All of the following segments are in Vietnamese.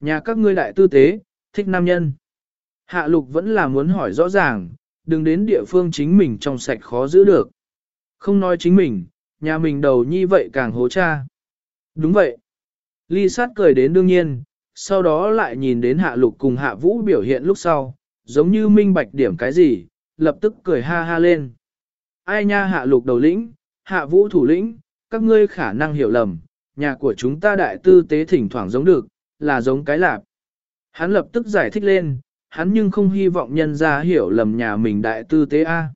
Nhà các ngươi đại tư tế, thích nam nhân. Hạ lục vẫn là muốn hỏi rõ ràng, đừng đến địa phương chính mình trong sạch khó giữ được. Không nói chính mình, nhà mình đầu nhi vậy càng hố cha. Đúng vậy. Ly sát cười đến đương nhiên, sau đó lại nhìn đến hạ lục cùng hạ vũ biểu hiện lúc sau, giống như minh bạch điểm cái gì, lập tức cười ha ha lên. Ai nha hạ lục đầu lĩnh, hạ vũ thủ lĩnh, các ngươi khả năng hiểu lầm, nhà của chúng ta đại tư tế thỉnh thoảng giống được, là giống cái lạp. Hắn lập tức giải thích lên, hắn nhưng không hy vọng nhân ra hiểu lầm nhà mình đại tư tế A.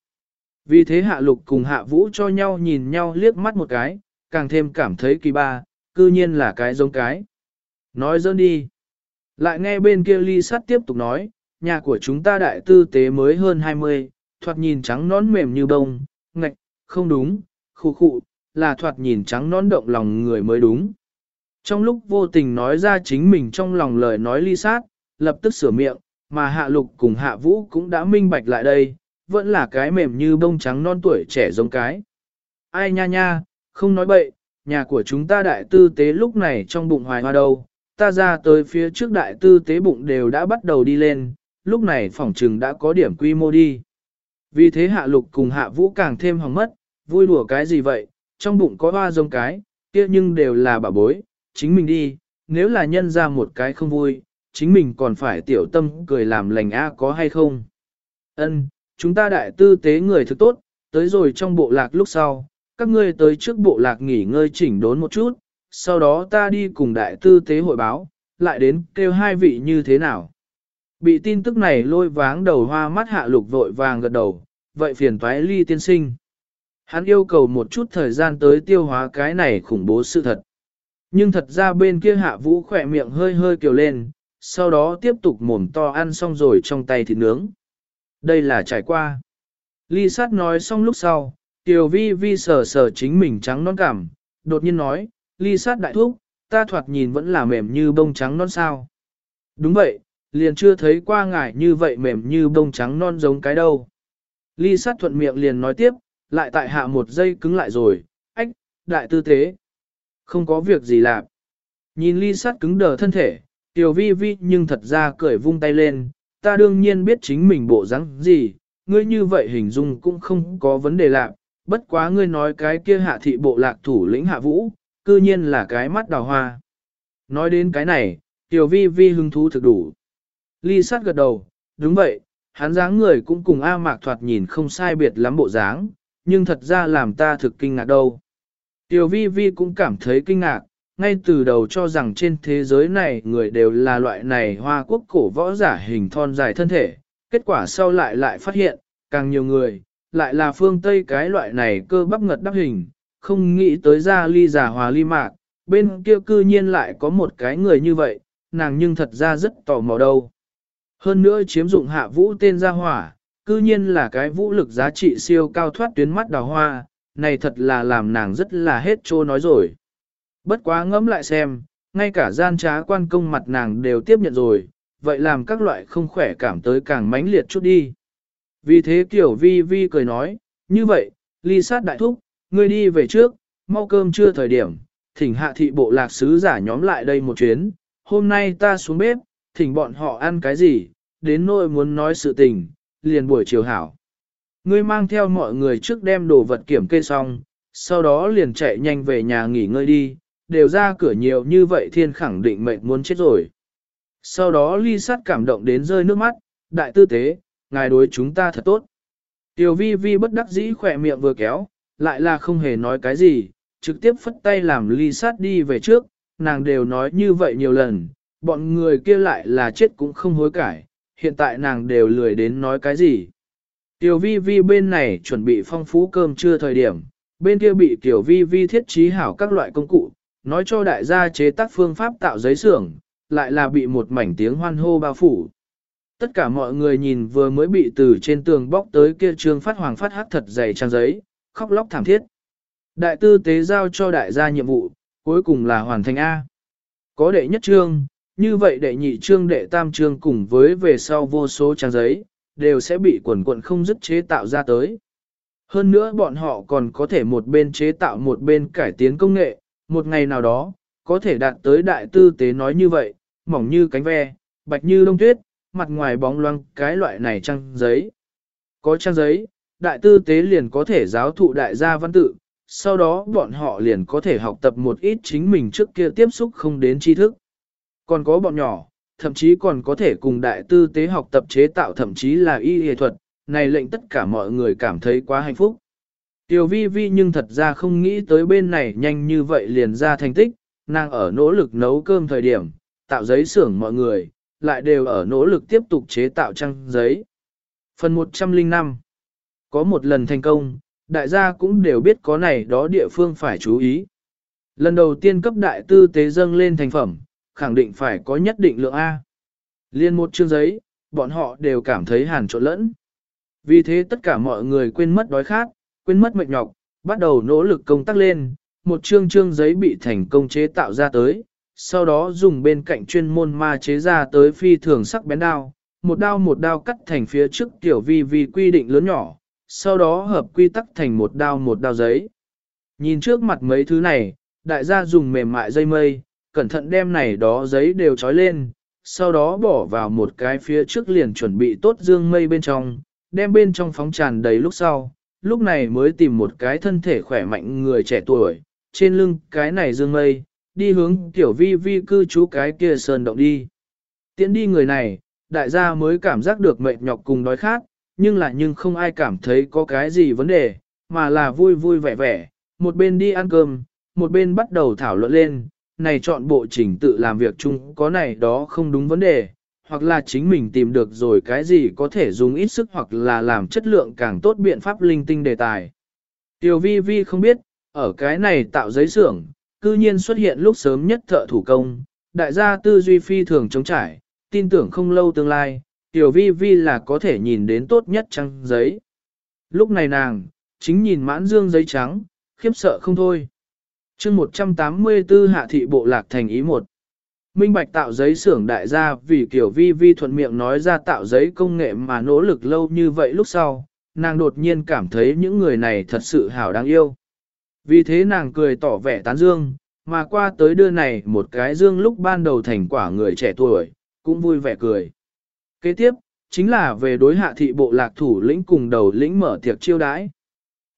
Vì thế hạ lục cùng hạ vũ cho nhau nhìn nhau liếc mắt một cái, càng thêm cảm thấy kỳ ba, cư nhiên là cái giống cái. Nói dơn đi. Lại nghe bên kia ly sát tiếp tục nói, nhà của chúng ta đại tư tế mới hơn 20, thoạt nhìn trắng nón mềm như bông, ngạch, không đúng, khu khụ, là thoạt nhìn trắng nón động lòng người mới đúng. Trong lúc vô tình nói ra chính mình trong lòng lời nói ly sát, lập tức sửa miệng, mà hạ lục cùng hạ vũ cũng đã minh bạch lại đây, vẫn là cái mềm như bông trắng non tuổi trẻ giống cái. Ai nha nha, không nói bậy, nhà của chúng ta đại tư tế lúc này trong bụng hoài hoa đâu, ta ra tới phía trước đại tư tế bụng đều đã bắt đầu đi lên, lúc này phỏng trừng đã có điểm quy mô đi. Vì thế hạ lục cùng hạ vũ càng thêm hỏng mất, vui đùa cái gì vậy, trong bụng có hoa giống cái, kia nhưng đều là bà bối, chính mình đi, nếu là nhân ra một cái không vui, chính mình còn phải tiểu tâm cười làm lành a có hay không. Ân, chúng ta đại tư tế người thực tốt, tới rồi trong bộ lạc lúc sau, các ngươi tới trước bộ lạc nghỉ ngơi chỉnh đốn một chút, sau đó ta đi cùng đại tư tế hội báo, lại đến kêu hai vị như thế nào. Bị tin tức này lôi váng đầu hoa mắt hạ lục vội vàng gật đầu, vậy phiền toái ly tiên sinh. Hắn yêu cầu một chút thời gian tới tiêu hóa cái này khủng bố sự thật. Nhưng thật ra bên kia hạ vũ khỏe miệng hơi hơi kiều lên, sau đó tiếp tục mồm to ăn xong rồi trong tay thịt nướng. Đây là trải qua. Ly sát nói xong lúc sau, tiểu vi vi sờ sờ chính mình trắng non cảm, đột nhiên nói, ly sát đại thúc, ta thoạt nhìn vẫn là mềm như bông trắng non sao. Đúng vậy, liền chưa thấy qua ngải như vậy mềm như bông trắng non giống cái đâu. Ly sát thuận miệng liền nói tiếp, lại tại hạ một giây cứng lại rồi, ách, đại tư thế. Không có việc gì làm. Nhìn ly sát cứng đờ thân thể, tiểu vi vi nhưng thật ra cười vung tay lên, ta đương nhiên biết chính mình bộ dáng gì, ngươi như vậy hình dung cũng không có vấn đề lạ, bất quá ngươi nói cái kia hạ thị bộ lạc thủ lĩnh hạ vũ, cư nhiên là cái mắt đào hoa. Nói đến cái này, tiểu vi vi hứng thú thực đủ. Ly sát gật đầu, đúng vậy, hắn dáng người cũng cùng A mạc thoạt nhìn không sai biệt lắm bộ dáng, nhưng thật ra làm ta thực kinh ngạc đâu. Tiểu vi vi cũng cảm thấy kinh ngạc, ngay từ đầu cho rằng trên thế giới này người đều là loại này hoa quốc cổ võ giả hình thon dài thân thể, kết quả sau lại lại phát hiện, càng nhiều người, lại là phương Tây cái loại này cơ bắp ngật đắp hình, không nghĩ tới ra ly giả hòa ly mạc, bên kia cư nhiên lại có một cái người như vậy, nàng nhưng thật ra rất tò mò đâu. Hơn nữa chiếm dụng hạ vũ tên gia hỏa, cư nhiên là cái vũ lực giá trị siêu cao thoát tuyến mắt đào hoa, này thật là làm nàng rất là hết trô nói rồi. Bất quá ngẫm lại xem, ngay cả gian trá quan công mặt nàng đều tiếp nhận rồi, vậy làm các loại không khỏe cảm tới càng mãnh liệt chút đi. Vì thế tiểu vi vi cười nói, như vậy, ly sát đại thúc, ngươi đi về trước, mau cơm chưa thời điểm, thỉnh hạ thị bộ lạc sứ giả nhóm lại đây một chuyến, hôm nay ta xuống bếp, thỉnh bọn họ ăn cái gì, đến nỗi muốn nói sự tình, liền buổi chiều hảo. Ngươi mang theo mọi người trước đem đồ vật kiểm kê xong, sau đó liền chạy nhanh về nhà nghỉ ngơi đi, đều ra cửa nhiều như vậy thiên khẳng định mệnh muốn chết rồi. Sau đó ly Sát cảm động đến rơi nước mắt, đại tư tế, ngài đối chúng ta thật tốt. Tiểu vi vi bất đắc dĩ khỏe miệng vừa kéo, lại là không hề nói cái gì, trực tiếp phất tay làm ly sát đi về trước, nàng đều nói như vậy nhiều lần, bọn người kia lại là chết cũng không hối cải, hiện tại nàng đều lười đến nói cái gì. Tiểu vi vi bên này chuẩn bị phong phú cơm trưa thời điểm, bên kia bị tiểu vi vi thiết trí hảo các loại công cụ, nói cho đại gia chế tác phương pháp tạo giấy xưởng, lại là bị một mảnh tiếng hoan hô bao phủ. Tất cả mọi người nhìn vừa mới bị từ trên tường bóc tới kia trương phát hoàng phát hắc thật dày trang giấy, khóc lóc thảm thiết. Đại tư tế giao cho đại gia nhiệm vụ, cuối cùng là hoàn thành A. Có đệ nhất trương, như vậy đệ nhị trương đệ tam trương cùng với về sau vô số trang giấy, đều sẽ bị quần quận không dứt chế tạo ra tới. Hơn nữa bọn họ còn có thể một bên chế tạo một bên cải tiến công nghệ, một ngày nào đó, có thể đạt tới đại tư tế nói như vậy, mỏng như cánh ve, bạch như đông tuyết, mặt ngoài bóng loang cái loại này trang giấy. Có trang giấy, đại tư tế liền có thể giáo thụ đại gia văn tự, sau đó bọn họ liền có thể học tập một ít chính mình trước kia tiếp xúc không đến tri thức. Còn có bọn nhỏ, thậm chí còn có thể cùng đại tư tế học tập chế tạo thậm chí là y y thuật, này lệnh tất cả mọi người cảm thấy quá hạnh phúc. Tiểu vi vi nhưng thật ra không nghĩ tới bên này nhanh như vậy liền ra thành tích, nàng ở nỗ lực nấu cơm thời điểm, tạo giấy xưởng mọi người, lại đều ở nỗ lực tiếp tục chế tạo trang giấy. Phần 105 Có một lần thành công, đại gia cũng đều biết có này đó địa phương phải chú ý. Lần đầu tiên cấp đại tư tế dâng lên thành phẩm, khẳng định phải có nhất định lượng A. Liên một chương giấy, bọn họ đều cảm thấy hàn trộn lẫn. Vì thế tất cả mọi người quên mất đói khát, quên mất mệt nhọc, bắt đầu nỗ lực công tác lên, một chương chương giấy bị thành công chế tạo ra tới, sau đó dùng bên cạnh chuyên môn ma chế ra tới phi thường sắc bén đao, một đao một đao cắt thành phía trước tiểu vi vi quy định lớn nhỏ, sau đó hợp quy tắc thành một đao một đao giấy. Nhìn trước mặt mấy thứ này, đại gia dùng mềm mại dây mây, cẩn thận đem này đó giấy đều trói lên, sau đó bỏ vào một cái phía trước liền chuẩn bị tốt dương mây bên trong, đem bên trong phóng tràn đầy lúc sau, lúc này mới tìm một cái thân thể khỏe mạnh người trẻ tuổi, trên lưng cái này dương mây, đi hướng tiểu vi vi cư trú cái kia sơn động đi. Tiến đi người này, đại gia mới cảm giác được mệt nhọc cùng đói khát, nhưng là nhưng không ai cảm thấy có cái gì vấn đề, mà là vui vui vẻ vẻ, một bên đi ăn cơm, một bên bắt đầu thảo luận lên, này chọn bộ trình tự làm việc chung có này đó không đúng vấn đề, hoặc là chính mình tìm được rồi cái gì có thể dùng ít sức hoặc là làm chất lượng càng tốt biện pháp linh tinh đề tài. Tiểu vi vi không biết, ở cái này tạo giấy xưởng, cư nhiên xuất hiện lúc sớm nhất thợ thủ công, đại gia tư duy phi thường chống trải, tin tưởng không lâu tương lai, tiểu vi vi là có thể nhìn đến tốt nhất trăng giấy. Lúc này nàng, chính nhìn mãn dương giấy trắng, khiếp sợ không thôi chương 184 hạ thị bộ lạc thành ý một. Minh Bạch tạo giấy xưởng đại gia vì kiểu vi vi thuận miệng nói ra tạo giấy công nghệ mà nỗ lực lâu như vậy lúc sau, nàng đột nhiên cảm thấy những người này thật sự hảo đáng yêu. Vì thế nàng cười tỏ vẻ tán dương, mà qua tới đưa này một cái dương lúc ban đầu thành quả người trẻ tuổi, cũng vui vẻ cười. Kế tiếp, chính là về đối hạ thị bộ lạc thủ lĩnh cùng đầu lĩnh mở tiệc chiêu đãi.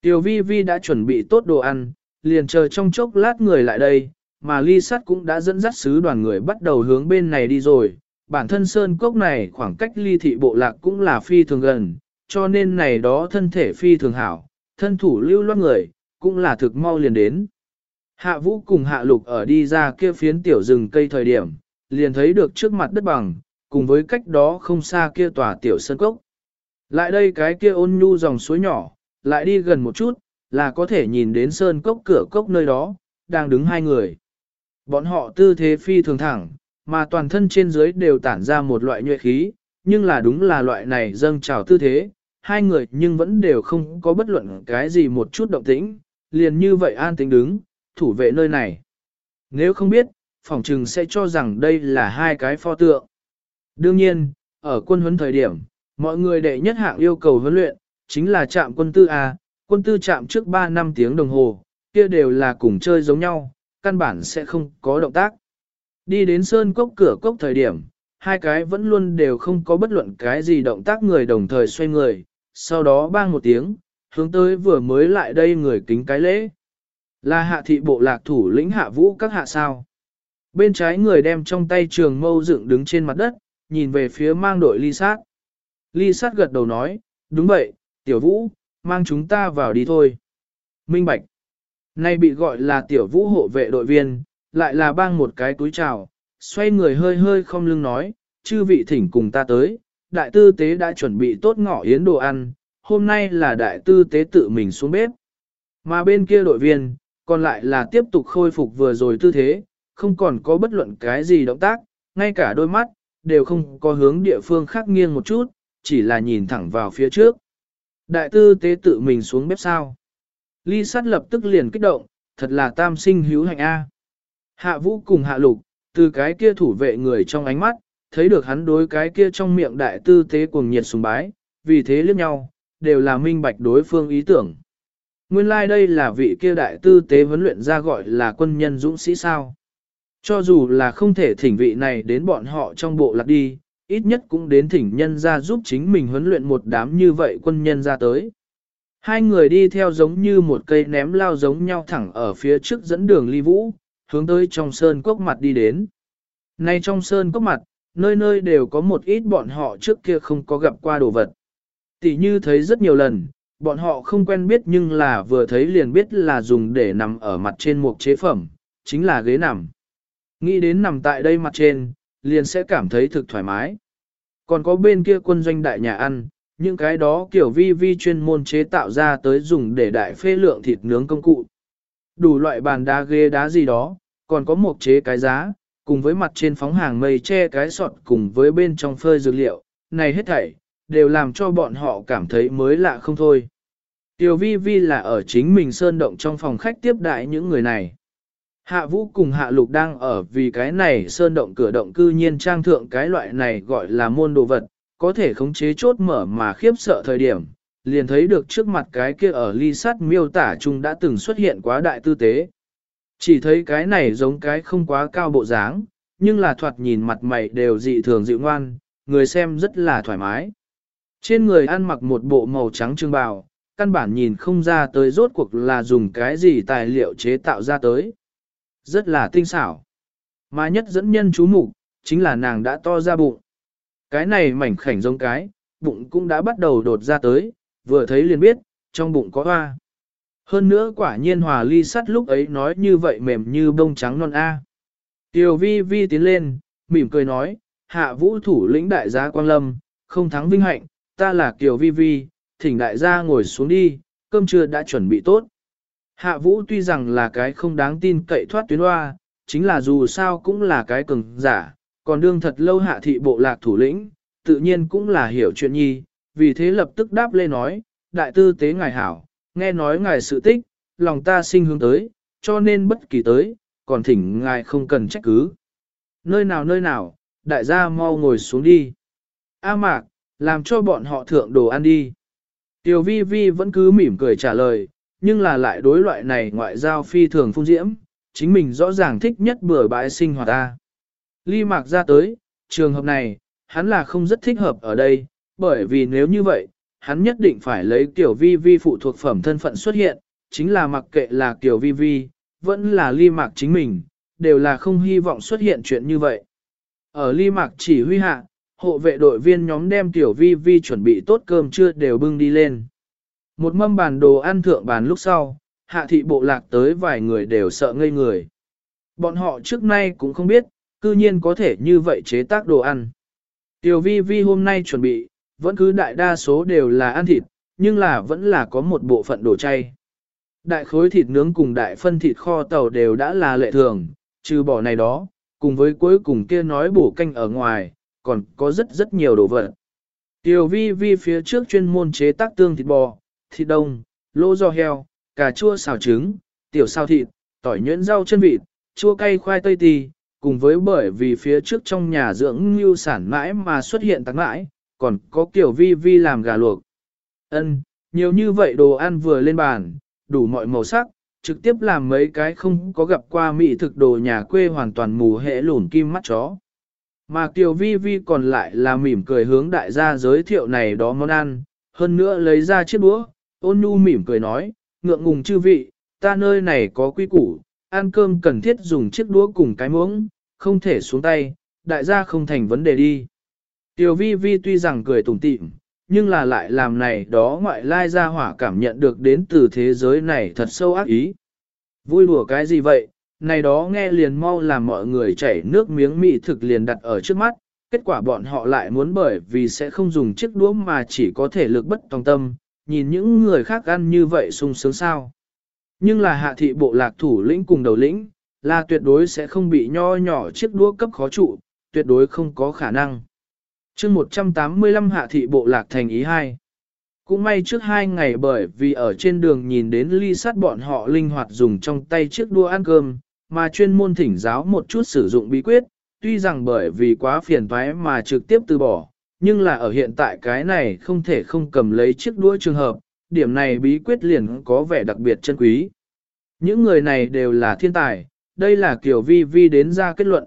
Tiểu vi vi đã chuẩn bị tốt đồ ăn, liền chờ trong chốc lát người lại đây, mà ly sắt cũng đã dẫn dắt sứ đoàn người bắt đầu hướng bên này đi rồi. Bản thân sơn cốc này khoảng cách ly thị bộ lạc cũng là phi thường gần, cho nên này đó thân thể phi thường hảo, thân thủ lưu loát người, cũng là thực mau liền đến. Hạ vũ cùng hạ lục ở đi ra kia phiến tiểu rừng cây thời điểm, liền thấy được trước mặt đất bằng, cùng với cách đó không xa kia tòa tiểu sơn cốc. Lại đây cái kia ôn nhu dòng suối nhỏ, lại đi gần một chút, là có thể nhìn đến sơn cốc cửa cốc nơi đó, đang đứng hai người. Bọn họ tư thế phi thường thẳng, mà toàn thân trên dưới đều tản ra một loại nhuệ khí, nhưng là đúng là loại này dâng trào tư thế, hai người nhưng vẫn đều không có bất luận cái gì một chút động tĩnh, liền như vậy an tĩnh đứng, thủ vệ nơi này. Nếu không biết, phỏng trừng sẽ cho rằng đây là hai cái pho tượng. Đương nhiên, ở quân huấn thời điểm, mọi người đệ nhất hạng yêu cầu huấn luyện, chính là chạm quân tư A, quân tư chạm trước 3 năm tiếng đồng hồ, kia đều là cùng chơi giống nhau, căn bản sẽ không có động tác. Đi đến sơn cốc cửa cốc thời điểm, hai cái vẫn luôn đều không có bất luận cái gì động tác người đồng thời xoay người, sau đó bang một tiếng, hướng tới vừa mới lại đây người kính cái lễ. Là hạ thị bộ lạc thủ lĩnh hạ vũ các hạ sao. Bên trái người đem trong tay trường mâu dựng đứng trên mặt đất, nhìn về phía mang đội ly sát. Ly sát gật đầu nói, đúng vậy, tiểu vũ, mang chúng ta vào đi thôi. Minh Bạch. Nay bị gọi là tiểu vũ hộ vệ đội viên, lại là bang một cái túi trào, xoay người hơi hơi không lưng nói, chư vị thỉnh cùng ta tới, đại tư tế đã chuẩn bị tốt ngọ yến đồ ăn, hôm nay là đại tư tế tự mình xuống bếp. Mà bên kia đội viên, còn lại là tiếp tục khôi phục vừa rồi tư thế, không còn có bất luận cái gì động tác, ngay cả đôi mắt, đều không có hướng địa phương khác nghiêng một chút, chỉ là nhìn thẳng vào phía trước. Đại tư tế tự mình xuống bếp sao. Ly sát lập tức liền kích động, thật là tam sinh hữu hạnh A. Hạ vũ cùng hạ lục, từ cái kia thủ vệ người trong ánh mắt, thấy được hắn đối cái kia trong miệng đại tư tế cuồng nhiệt sùng bái, vì thế liếc nhau, đều là minh bạch đối phương ý tưởng. Nguyên lai like đây là vị kia đại tư tế vấn luyện ra gọi là quân nhân dũng sĩ sao. Cho dù là không thể thỉnh vị này đến bọn họ trong bộ lạc đi, ít nhất cũng đến thỉnh nhân ra giúp chính mình huấn luyện một đám như vậy quân nhân ra tới. Hai người đi theo giống như một cây ném lao giống nhau thẳng ở phía trước dẫn đường ly vũ, hướng tới trong sơn cốc mặt đi đến. Nay trong sơn cốc mặt, nơi nơi đều có một ít bọn họ trước kia không có gặp qua đồ vật. Tỷ như thấy rất nhiều lần, bọn họ không quen biết nhưng là vừa thấy liền biết là dùng để nằm ở mặt trên một chế phẩm, chính là ghế nằm. Nghĩ đến nằm tại đây mặt trên, liền sẽ cảm thấy thực thoải mái. Còn có bên kia quân doanh đại nhà ăn, những cái đó kiểu vi vi chuyên môn chế tạo ra tới dùng để đại phê lượng thịt nướng công cụ. Đủ loại bàn đá ghế đá gì đó, còn có một chế cái giá, cùng với mặt trên phóng hàng mây che cái sọt cùng với bên trong phơi dược liệu, này hết thảy, đều làm cho bọn họ cảm thấy mới lạ không thôi. Tiểu vi vi là ở chính mình sơn động trong phòng khách tiếp đại những người này. Hạ vũ cùng hạ lục đang ở vì cái này sơn động cửa động cư nhiên trang thượng cái loại này gọi là môn đồ vật, có thể khống chế chốt mở mà khiếp sợ thời điểm, liền thấy được trước mặt cái kia ở ly sắt miêu tả chung đã từng xuất hiện quá đại tư tế. Chỉ thấy cái này giống cái không quá cao bộ dáng, nhưng là thoạt nhìn mặt mày đều dị thường dịu ngoan, người xem rất là thoải mái. Trên người ăn mặc một bộ màu trắng trương bào, căn bản nhìn không ra tới rốt cuộc là dùng cái gì tài liệu chế tạo ra tới. Rất là tinh xảo. Mà nhất dẫn nhân chú mục chính là nàng đã to ra bụng. Cái này mảnh khảnh giống cái, bụng cũng đã bắt đầu đột ra tới, vừa thấy liền biết, trong bụng có hoa. Hơn nữa quả nhiên hòa ly sắt lúc ấy nói như vậy mềm như bông trắng non A. Tiểu vi vi tiến lên, mỉm cười nói, hạ vũ thủ lĩnh đại gia Quang Lâm, không thắng vinh hạnh, ta là Kiều vi vi, thỉnh đại gia ngồi xuống đi, cơm trưa đã chuẩn bị tốt. Hạ vũ tuy rằng là cái không đáng tin cậy thoát tuyến hoa, chính là dù sao cũng là cái cường giả, còn đương thật lâu hạ thị bộ lạc thủ lĩnh, tự nhiên cũng là hiểu chuyện nhi, vì thế lập tức đáp lê nói, đại tư tế ngài hảo, nghe nói ngài sự tích, lòng ta sinh hướng tới, cho nên bất kỳ tới, còn thỉnh ngài không cần trách cứ. Nơi nào nơi nào, đại gia mau ngồi xuống đi. A mạc, làm cho bọn họ thượng đồ ăn đi. Tiểu vi vi vẫn cứ mỉm cười trả lời, nhưng là lại đối loại này ngoại giao phi thường phung diễm, chính mình rõ ràng thích nhất bữa bãi sinh hoạt ta. Ly mạc ra tới, trường hợp này, hắn là không rất thích hợp ở đây, bởi vì nếu như vậy, hắn nhất định phải lấy tiểu vi vi phụ thuộc phẩm thân phận xuất hiện, chính là mặc kệ là tiểu vi vi, vẫn là ly mạc chính mình, đều là không hy vọng xuất hiện chuyện như vậy. Ở ly mạc chỉ huy hạ, hộ vệ đội viên nhóm đem tiểu vi vi chuẩn bị tốt cơm trưa đều bưng đi lên. Một mâm bàn đồ ăn thượng bàn lúc sau, hạ thị bộ lạc tới vài người đều sợ ngây người. Bọn họ trước nay cũng không biết, cư nhiên có thể như vậy chế tác đồ ăn. Tiểu vi vi hôm nay chuẩn bị, vẫn cứ đại đa số đều là ăn thịt, nhưng là vẫn là có một bộ phận đồ chay. Đại khối thịt nướng cùng đại phân thịt kho tàu đều đã là lệ thường, trừ bỏ này đó, cùng với cuối cùng kia nói bổ canh ở ngoài, còn có rất rất nhiều đồ vật. Tiểu vi vi phía trước chuyên môn chế tác tương thịt bò, thịt đông, lô giò heo, cà chua xào trứng, tiểu sao thịt, tỏi nhuyễn rau chân vịt, chua cay khoai tây tì, cùng với bởi vì phía trước trong nhà dưỡng lưu sản mãi mà xuất hiện tắc mãi, còn có kiểu vi vi làm gà luộc. Ân, nhiều như vậy đồ ăn vừa lên bàn, đủ mọi màu sắc, trực tiếp làm mấy cái không có gặp qua mỹ thực đồ nhà quê hoàn toàn mù hệ lùn kim mắt chó. Mà Kiều Vi Vi còn lại là mỉm cười hướng đại gia giới thiệu này đó món ăn, hơn nữa lấy ra chiếc đũa, ôn nhu mỉm cười nói, ngượng ngùng chư vị, ta nơi này có quy củ, ăn cơm cần thiết dùng chiếc đũa cùng cái muỗng, không thể xuống tay, đại gia không thành vấn đề đi. Tiểu vi vi tuy rằng cười tủm tỉm, nhưng là lại làm này đó ngoại lai gia hỏa cảm nhận được đến từ thế giới này thật sâu ác ý. Vui đùa cái gì vậy, này đó nghe liền mau làm mọi người chảy nước miếng mị thực liền đặt ở trước mắt, kết quả bọn họ lại muốn bởi vì sẽ không dùng chiếc đũa mà chỉ có thể lực bất tòng tâm, nhìn những người khác ăn như vậy sung sướng sao. Nhưng là hạ thị bộ lạc thủ lĩnh cùng đầu lĩnh, là tuyệt đối sẽ không bị nho nhỏ chiếc đũa cấp khó trụ, tuyệt đối không có khả năng chương 185 hạ thị bộ lạc thành ý 2. Cũng may trước hai ngày bởi vì ở trên đường nhìn đến ly sắt bọn họ linh hoạt dùng trong tay chiếc đua ăn cơm, mà chuyên môn thỉnh giáo một chút sử dụng bí quyết, tuy rằng bởi vì quá phiền toái mà trực tiếp từ bỏ, nhưng là ở hiện tại cái này không thể không cầm lấy chiếc đũa trường hợp, điểm này bí quyết liền có vẻ đặc biệt chân quý. Những người này đều là thiên tài, đây là kiểu vi vi đến ra kết luận.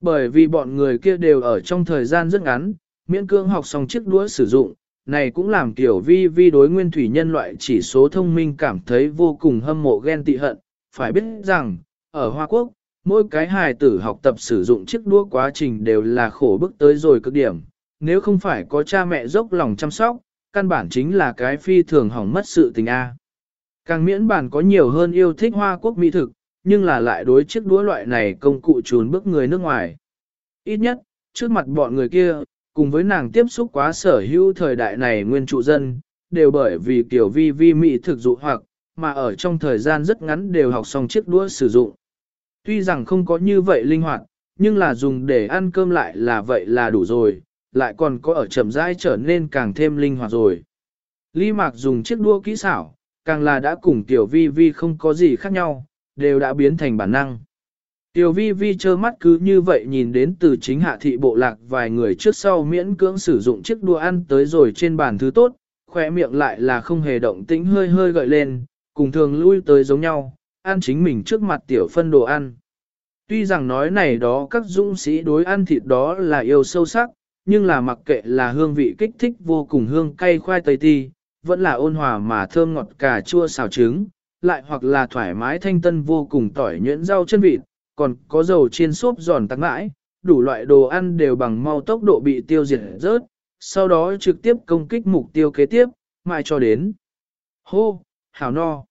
Bởi vì bọn người kia đều ở trong thời gian rất ngắn, miễn cương học xong chiếc đũa sử dụng, này cũng làm kiểu vi vi đối nguyên thủy nhân loại chỉ số thông minh cảm thấy vô cùng hâm mộ ghen tị hận. Phải biết rằng, ở Hoa Quốc, mỗi cái hài tử học tập sử dụng chiếc đũa quá trình đều là khổ bức tới rồi cực điểm. Nếu không phải có cha mẹ dốc lòng chăm sóc, căn bản chính là cái phi thường hỏng mất sự tình A. Càng miễn bản có nhiều hơn yêu thích Hoa Quốc mỹ thực, nhưng là lại đối chiếc đũa loại này công cụ trốn bước người nước ngoài. Ít nhất, trước mặt bọn người kia, cùng với nàng tiếp xúc quá sở hữu thời đại này nguyên trụ dân, đều bởi vì kiểu vi vi mỹ thực dụ hoặc, mà ở trong thời gian rất ngắn đều học xong chiếc đũa sử dụng. Tuy rằng không có như vậy linh hoạt, nhưng là dùng để ăn cơm lại là vậy là đủ rồi, lại còn có ở chậm rãi trở nên càng thêm linh hoạt rồi. Ly Mạc dùng chiếc đũa kỹ xảo, càng là đã cùng tiểu vi vi không có gì khác nhau, đều đã biến thành bản năng. Tiểu vi vi trơ mắt cứ như vậy nhìn đến từ chính hạ thị bộ lạc vài người trước sau miễn cưỡng sử dụng chiếc đũa ăn tới rồi trên bàn thứ tốt, khỏe miệng lại là không hề động tĩnh hơi hơi gợi lên, cùng thường lui tới giống nhau, ăn chính mình trước mặt tiểu phân đồ ăn. Tuy rằng nói này đó các dũng sĩ đối ăn thịt đó là yêu sâu sắc, nhưng là mặc kệ là hương vị kích thích vô cùng hương cay khoai tây ti, vẫn là ôn hòa mà thơm ngọt cà chua xào trứng, lại hoặc là thoải mái thanh tân vô cùng tỏi nhuyễn rau chân vịt, còn có dầu chiên xốp giòn tắc mãi, đủ loại đồ ăn đều bằng mau tốc độ bị tiêu diệt rớt, sau đó trực tiếp công kích mục tiêu kế tiếp, mãi cho đến. Hô, hảo no.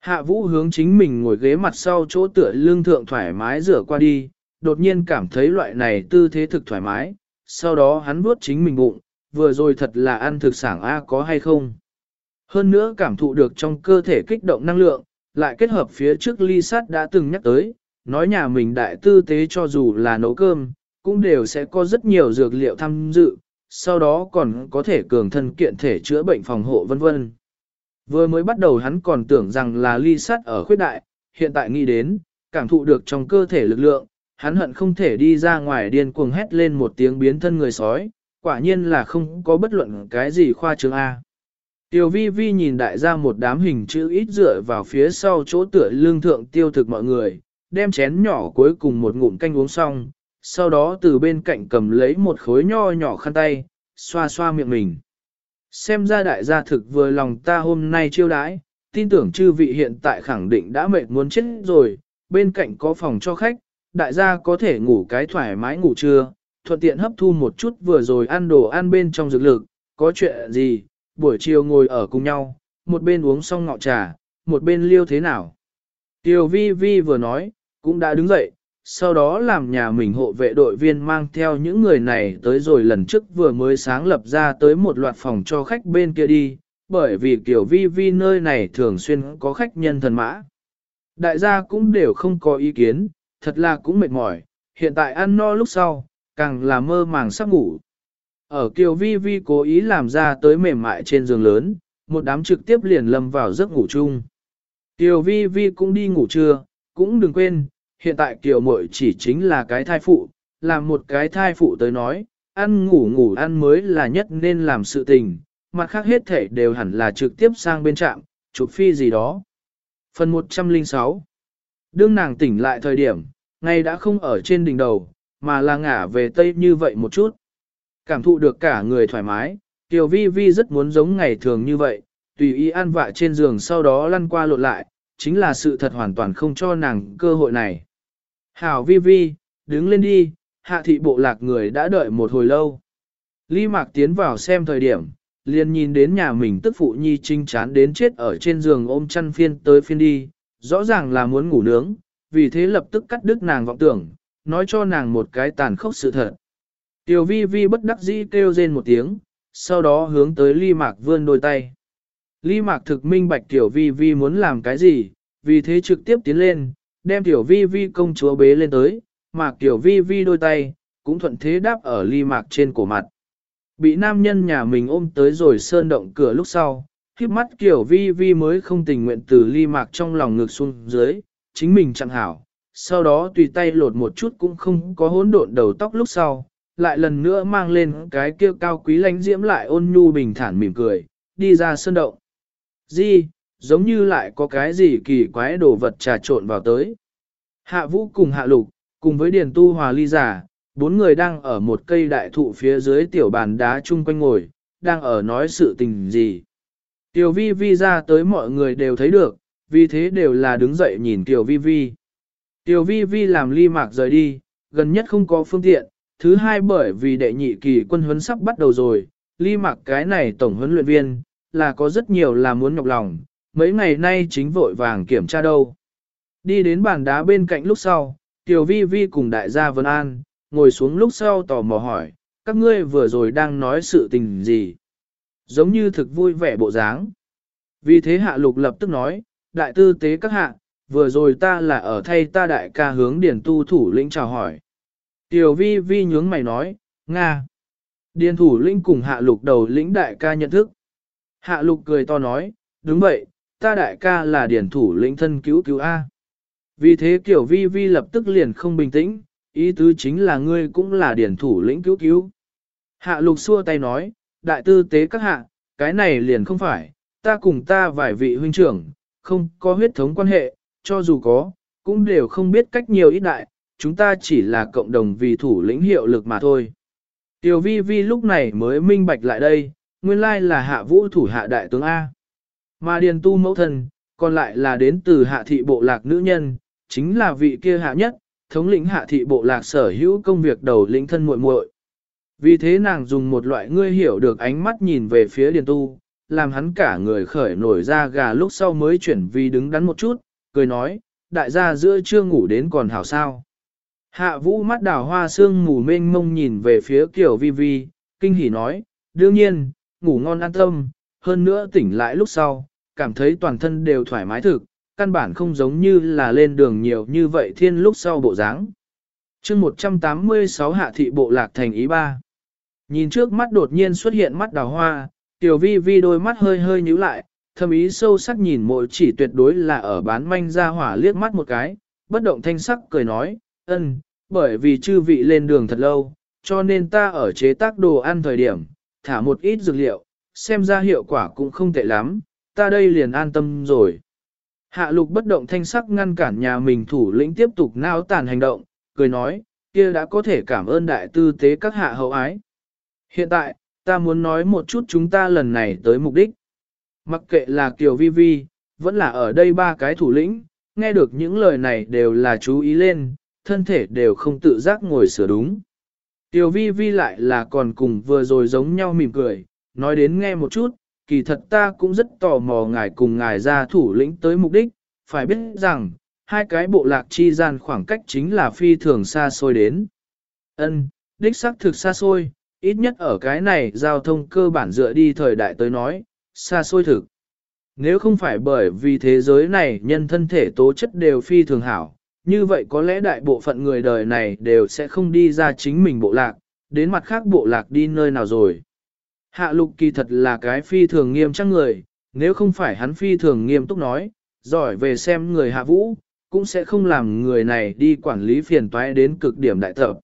Hạ vũ hướng chính mình ngồi ghế mặt sau chỗ tựa lương thượng thoải mái rửa qua đi, đột nhiên cảm thấy loại này tư thế thực thoải mái, sau đó hắn vuốt chính mình bụng, vừa rồi thật là ăn thực sản A có hay không. Hơn nữa cảm thụ được trong cơ thể kích động năng lượng, lại kết hợp phía trước ly sát đã từng nhắc tới, nói nhà mình đại tư tế cho dù là nấu cơm, cũng đều sẽ có rất nhiều dược liệu tham dự, sau đó còn có thể cường thân kiện thể chữa bệnh phòng hộ vân vân. Vừa mới bắt đầu hắn còn tưởng rằng là ly sắt ở khuyết đại, hiện tại nghĩ đến, cảm thụ được trong cơ thể lực lượng, hắn hận không thể đi ra ngoài điên cuồng hét lên một tiếng biến thân người sói, quả nhiên là không có bất luận cái gì khoa trương A. Tiểu vi vi nhìn đại gia một đám hình chữ ít dựa vào phía sau chỗ tựa lương thượng tiêu thực mọi người, đem chén nhỏ cuối cùng một ngụm canh uống xong, sau đó từ bên cạnh cầm lấy một khối nho nhỏ khăn tay, xoa xoa miệng mình. Xem ra đại gia thực vừa lòng ta hôm nay chiêu đãi, tin tưởng chư vị hiện tại khẳng định đã mệt muốn chết rồi, bên cạnh có phòng cho khách, đại gia có thể ngủ cái thoải mái ngủ trưa, thuận tiện hấp thu một chút vừa rồi ăn đồ ăn bên trong dược lực, có chuyện gì, buổi chiều ngồi ở cùng nhau, một bên uống xong ngọ trà, một bên liêu thế nào. Tiêu vi vi vừa nói, cũng đã đứng dậy, sau đó làm nhà mình hộ vệ đội viên mang theo những người này tới rồi lần trước vừa mới sáng lập ra tới một loạt phòng cho khách bên kia đi, bởi vì kiểu vi vi nơi này thường xuyên có khách nhân thần mã. Đại gia cũng đều không có ý kiến, thật là cũng mệt mỏi, hiện tại ăn no lúc sau, càng là mơ màng sắp ngủ. Ở Kiều Vi Vi cố ý làm ra tới mềm mại trên giường lớn, một đám trực tiếp liền lâm vào giấc ngủ chung. Kiều Vi Vi cũng đi ngủ trưa, cũng đừng quên, hiện tại Kiều Mội chỉ chính là cái thai phụ, làm một cái thai phụ tới nói, ăn ngủ ngủ ăn mới là nhất nên làm sự tình, mặt khác hết thể đều hẳn là trực tiếp sang bên trạm, chụp phi gì đó. Phần 106 Đương nàng tỉnh lại thời điểm, ngay đã không ở trên đỉnh đầu, mà là ngả về tây như vậy một chút. Cảm thụ được cả người thoải mái, Tiểu Vi Vi rất muốn giống ngày thường như vậy, tùy ý an vạ trên giường sau đó lăn qua lộn lại, chính là sự thật hoàn toàn không cho nàng cơ hội này. Hảo Vi Vi, đứng lên đi, hạ thị bộ lạc người đã đợi một hồi lâu. Ly Mạc tiến vào xem thời điểm, liền nhìn đến nhà mình tức phụ nhi trinh chán đến chết ở trên giường ôm chăn phiên tới phiên đi, rõ ràng là muốn ngủ nướng, vì thế lập tức cắt đứt nàng vọng tưởng, nói cho nàng một cái tàn khốc sự thật. Tiểu vi vi bất đắc dĩ kêu rên một tiếng, sau đó hướng tới ly mạc vươn đôi tay. Ly mạc thực minh bạch tiểu vi vi muốn làm cái gì, vì thế trực tiếp tiến lên, đem tiểu vi vi công chúa bế lên tới, mà tiểu vi vi đôi tay, cũng thuận thế đáp ở ly mạc trên cổ mặt. Bị nam nhân nhà mình ôm tới rồi sơn động cửa lúc sau, khiếp mắt kiểu vi vi mới không tình nguyện từ ly mạc trong lòng ngược xuống dưới, chính mình chẳng hảo, sau đó tùy tay lột một chút cũng không có hỗn độn đầu tóc lúc sau, lại lần nữa mang lên cái kia cao quý lánh diễm lại ôn nhu bình thản mỉm cười, đi ra sơn động. Di, giống như lại có cái gì kỳ quái đồ vật trà trộn vào tới. Hạ vũ cùng hạ lục, cùng với điền tu hòa ly giả, bốn người đang ở một cây đại thụ phía dưới tiểu bàn đá chung quanh ngồi, đang ở nói sự tình gì. Tiểu vi vi ra tới mọi người đều thấy được, vì thế đều là đứng dậy nhìn Tiểu vi vi. Tiểu vi vi làm ly mạc rời đi, gần nhất không có phương tiện, thứ hai bởi vì đệ nhị kỳ quân huấn sắp bắt đầu rồi, ly mạc cái này tổng huấn luyện viên, là có rất nhiều là muốn nhọc lòng, mấy ngày nay chính vội vàng kiểm tra đâu. Đi đến bàn đá bên cạnh lúc sau, Tiểu Vi Vi cùng đại gia Vân An, ngồi xuống lúc sau tò mò hỏi, các ngươi vừa rồi đang nói sự tình gì? Giống như thực vui vẻ bộ dáng. Vì thế hạ lục lập tức nói, đại tư tế các hạ, vừa rồi ta là ở thay ta đại ca hướng điển tu thủ lĩnh chào hỏi. Tiểu vi vi nhướng mày nói, Nga. Điền thủ lĩnh cùng hạ lục đầu lĩnh đại ca nhận thức. Hạ lục cười to nói, đúng vậy, ta đại ca là điển thủ lĩnh thân cứu cứu A. Vì thế kiểu vi vi lập tức liền không bình tĩnh, ý tứ chính là ngươi cũng là điển thủ lĩnh cứu cứu. Hạ lục xua tay nói, đại tư tế các hạ, cái này liền không phải, ta cùng ta vài vị huynh trưởng, không có huyết thống quan hệ, cho dù có, cũng đều không biết cách nhiều ít đại, chúng ta chỉ là cộng đồng vì thủ lĩnh hiệu lực mà thôi. Tiểu vi vi lúc này mới minh bạch lại đây, nguyên lai là hạ vũ thủ hạ đại tướng A. Mà điền tu mẫu thân, còn lại là đến từ hạ thị bộ lạc nữ nhân, chính là vị kia hạ nhất, thống lĩnh hạ thị bộ lạc sở hữu công việc đầu lĩnh thân muội muội. Vì thế nàng dùng một loại ngươi hiểu được ánh mắt nhìn về phía điền tu, làm hắn cả người khởi nổi ra gà lúc sau mới chuyển vì đứng đắn một chút, cười nói, đại gia giữa chưa ngủ đến còn hảo sao. Hạ vũ mắt đào hoa sương mù mênh mông nhìn về phía kiểu vi vi, kinh hỉ nói, đương nhiên, ngủ ngon an tâm, hơn nữa tỉnh lại lúc sau, cảm thấy toàn thân đều thoải mái thực, căn bản không giống như là lên đường nhiều như vậy thiên lúc sau bộ dáng. chương 186 hạ thị bộ lạc thành ý ba. Nhìn trước mắt đột nhiên xuất hiện mắt đào hoa, tiểu vi vi đôi mắt hơi hơi nhíu lại, thâm ý sâu sắc nhìn mỗi chỉ tuyệt đối là ở bán manh ra hỏa liếc mắt một cái, bất động thanh sắc cười nói, ân, bởi vì chư vị lên đường thật lâu, cho nên ta ở chế tác đồ ăn thời điểm, thả một ít dược liệu, xem ra hiệu quả cũng không tệ lắm, ta đây liền an tâm rồi. Hạ lục bất động thanh sắc ngăn cản nhà mình thủ lĩnh tiếp tục nao tàn hành động, cười nói, kia đã có thể cảm ơn đại tư tế các hạ hậu ái. Hiện tại, ta muốn nói một chút chúng ta lần này tới mục đích. Mặc kệ là Kiều Vi Vi, vẫn là ở đây ba cái thủ lĩnh, nghe được những lời này đều là chú ý lên, thân thể đều không tự giác ngồi sửa đúng. Kiều Vi Vi lại là còn cùng vừa rồi giống nhau mỉm cười, nói đến nghe một chút, kỳ thật ta cũng rất tò mò ngài cùng ngài ra thủ lĩnh tới mục đích, phải biết rằng, hai cái bộ lạc chi gian khoảng cách chính là phi thường xa xôi đến. Ân, đích xác thực xa xôi, ít nhất ở cái này giao thông cơ bản dựa đi thời đại tới nói, xa xôi thực. Nếu không phải bởi vì thế giới này nhân thân thể tố chất đều phi thường hảo, như vậy có lẽ đại bộ phận người đời này đều sẽ không đi ra chính mình bộ lạc, đến mặt khác bộ lạc đi nơi nào rồi. Hạ lục kỳ thật là cái phi thường nghiêm trang người, nếu không phải hắn phi thường nghiêm túc nói, giỏi về xem người hạ vũ, cũng sẽ không làm người này đi quản lý phiền toái đến cực điểm đại tập.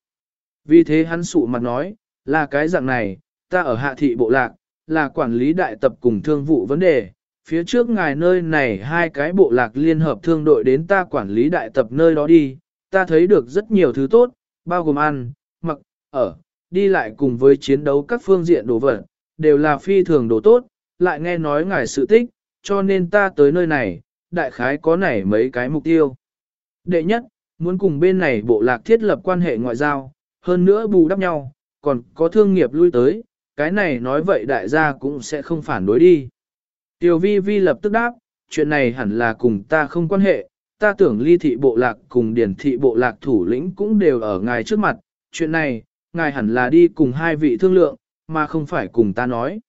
Vì thế hắn sụ mặt nói, là cái dạng này, ta ở hạ thị bộ lạc, là quản lý đại tập cùng thương vụ vấn đề. Phía trước ngài nơi này hai cái bộ lạc liên hợp thương đội đến ta quản lý đại tập nơi đó đi, ta thấy được rất nhiều thứ tốt, bao gồm ăn, mặc, ở, đi lại cùng với chiến đấu các phương diện đồ vật, đều là phi thường đồ tốt, lại nghe nói ngài sự tích, cho nên ta tới nơi này, đại khái có nảy mấy cái mục tiêu. Đệ nhất, muốn cùng bên này bộ lạc thiết lập quan hệ ngoại giao, hơn nữa bù đắp nhau, còn có thương nghiệp lui tới, cái này nói vậy đại gia cũng sẽ không phản đối đi. Tiểu vi vi lập tức đáp, chuyện này hẳn là cùng ta không quan hệ, ta tưởng ly thị bộ lạc cùng điển thị bộ lạc thủ lĩnh cũng đều ở ngài trước mặt, chuyện này, ngài hẳn là đi cùng hai vị thương lượng, mà không phải cùng ta nói.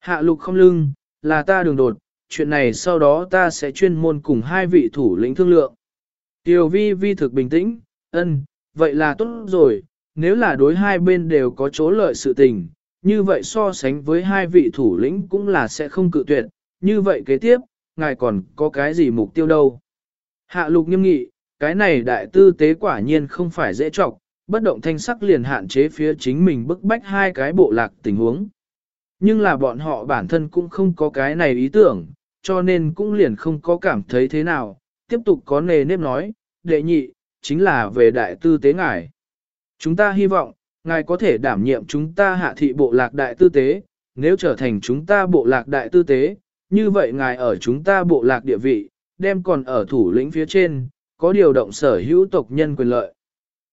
Hạ lục không lưng, là ta đường đột, chuyện này sau đó ta sẽ chuyên môn cùng hai vị thủ lĩnh thương lượng. Tiểu vi vi thực bình tĩnh, ân, vậy là tốt rồi, nếu là đối hai bên đều có chỗ lợi sự tình, như vậy so sánh với hai vị thủ lĩnh cũng là sẽ không cự tuyệt, như vậy kế tiếp, ngài còn có cái gì mục tiêu đâu. Hạ lục nghiêm nghị, cái này đại tư tế quả nhiên không phải dễ trọc, bất động thanh sắc liền hạn chế phía chính mình bức bách hai cái bộ lạc tình huống. Nhưng là bọn họ bản thân cũng không có cái này ý tưởng, cho nên cũng liền không có cảm thấy thế nào, tiếp tục có nề nếp nói, đệ nhị, chính là về đại tư tế ngài. Chúng ta hy vọng, ngài có thể đảm nhiệm chúng ta hạ thị bộ lạc đại tư tế, nếu trở thành chúng ta bộ lạc đại tư tế, như vậy ngài ở chúng ta bộ lạc địa vị, đem còn ở thủ lĩnh phía trên, có điều động sở hữu tộc nhân quyền lợi.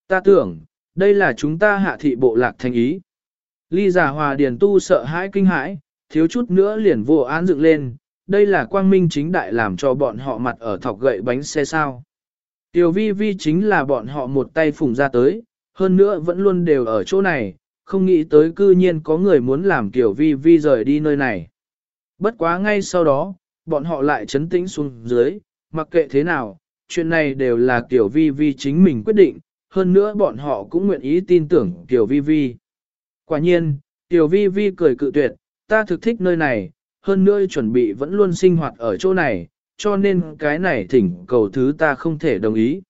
Ta tưởng, đây là chúng ta hạ thị bộ lạc thành ý. Ly giả hòa điền tu sợ hãi kinh hãi, thiếu chút nữa liền vô án dựng lên, đây là quang minh chính đại làm cho bọn họ mặt ở thọc gậy bánh xe sao. Tiểu vi vi chính là bọn họ một tay phùng ra tới, hơn nữa vẫn luôn đều ở chỗ này, không nghĩ tới cư nhiên có người muốn làm Tiểu vi vi rời đi nơi này. Bất quá ngay sau đó, bọn họ lại chấn tĩnh xuống dưới, mặc kệ thế nào, chuyện này đều là Tiểu vi vi chính mình quyết định, hơn nữa bọn họ cũng nguyện ý tin tưởng Tiểu vi vi. Quả nhiên, Tiểu vi vi cười cự tuyệt, ta thực thích nơi này, hơn nữa chuẩn bị vẫn luôn sinh hoạt ở chỗ này, cho nên cái này thỉnh cầu thứ ta không thể đồng ý.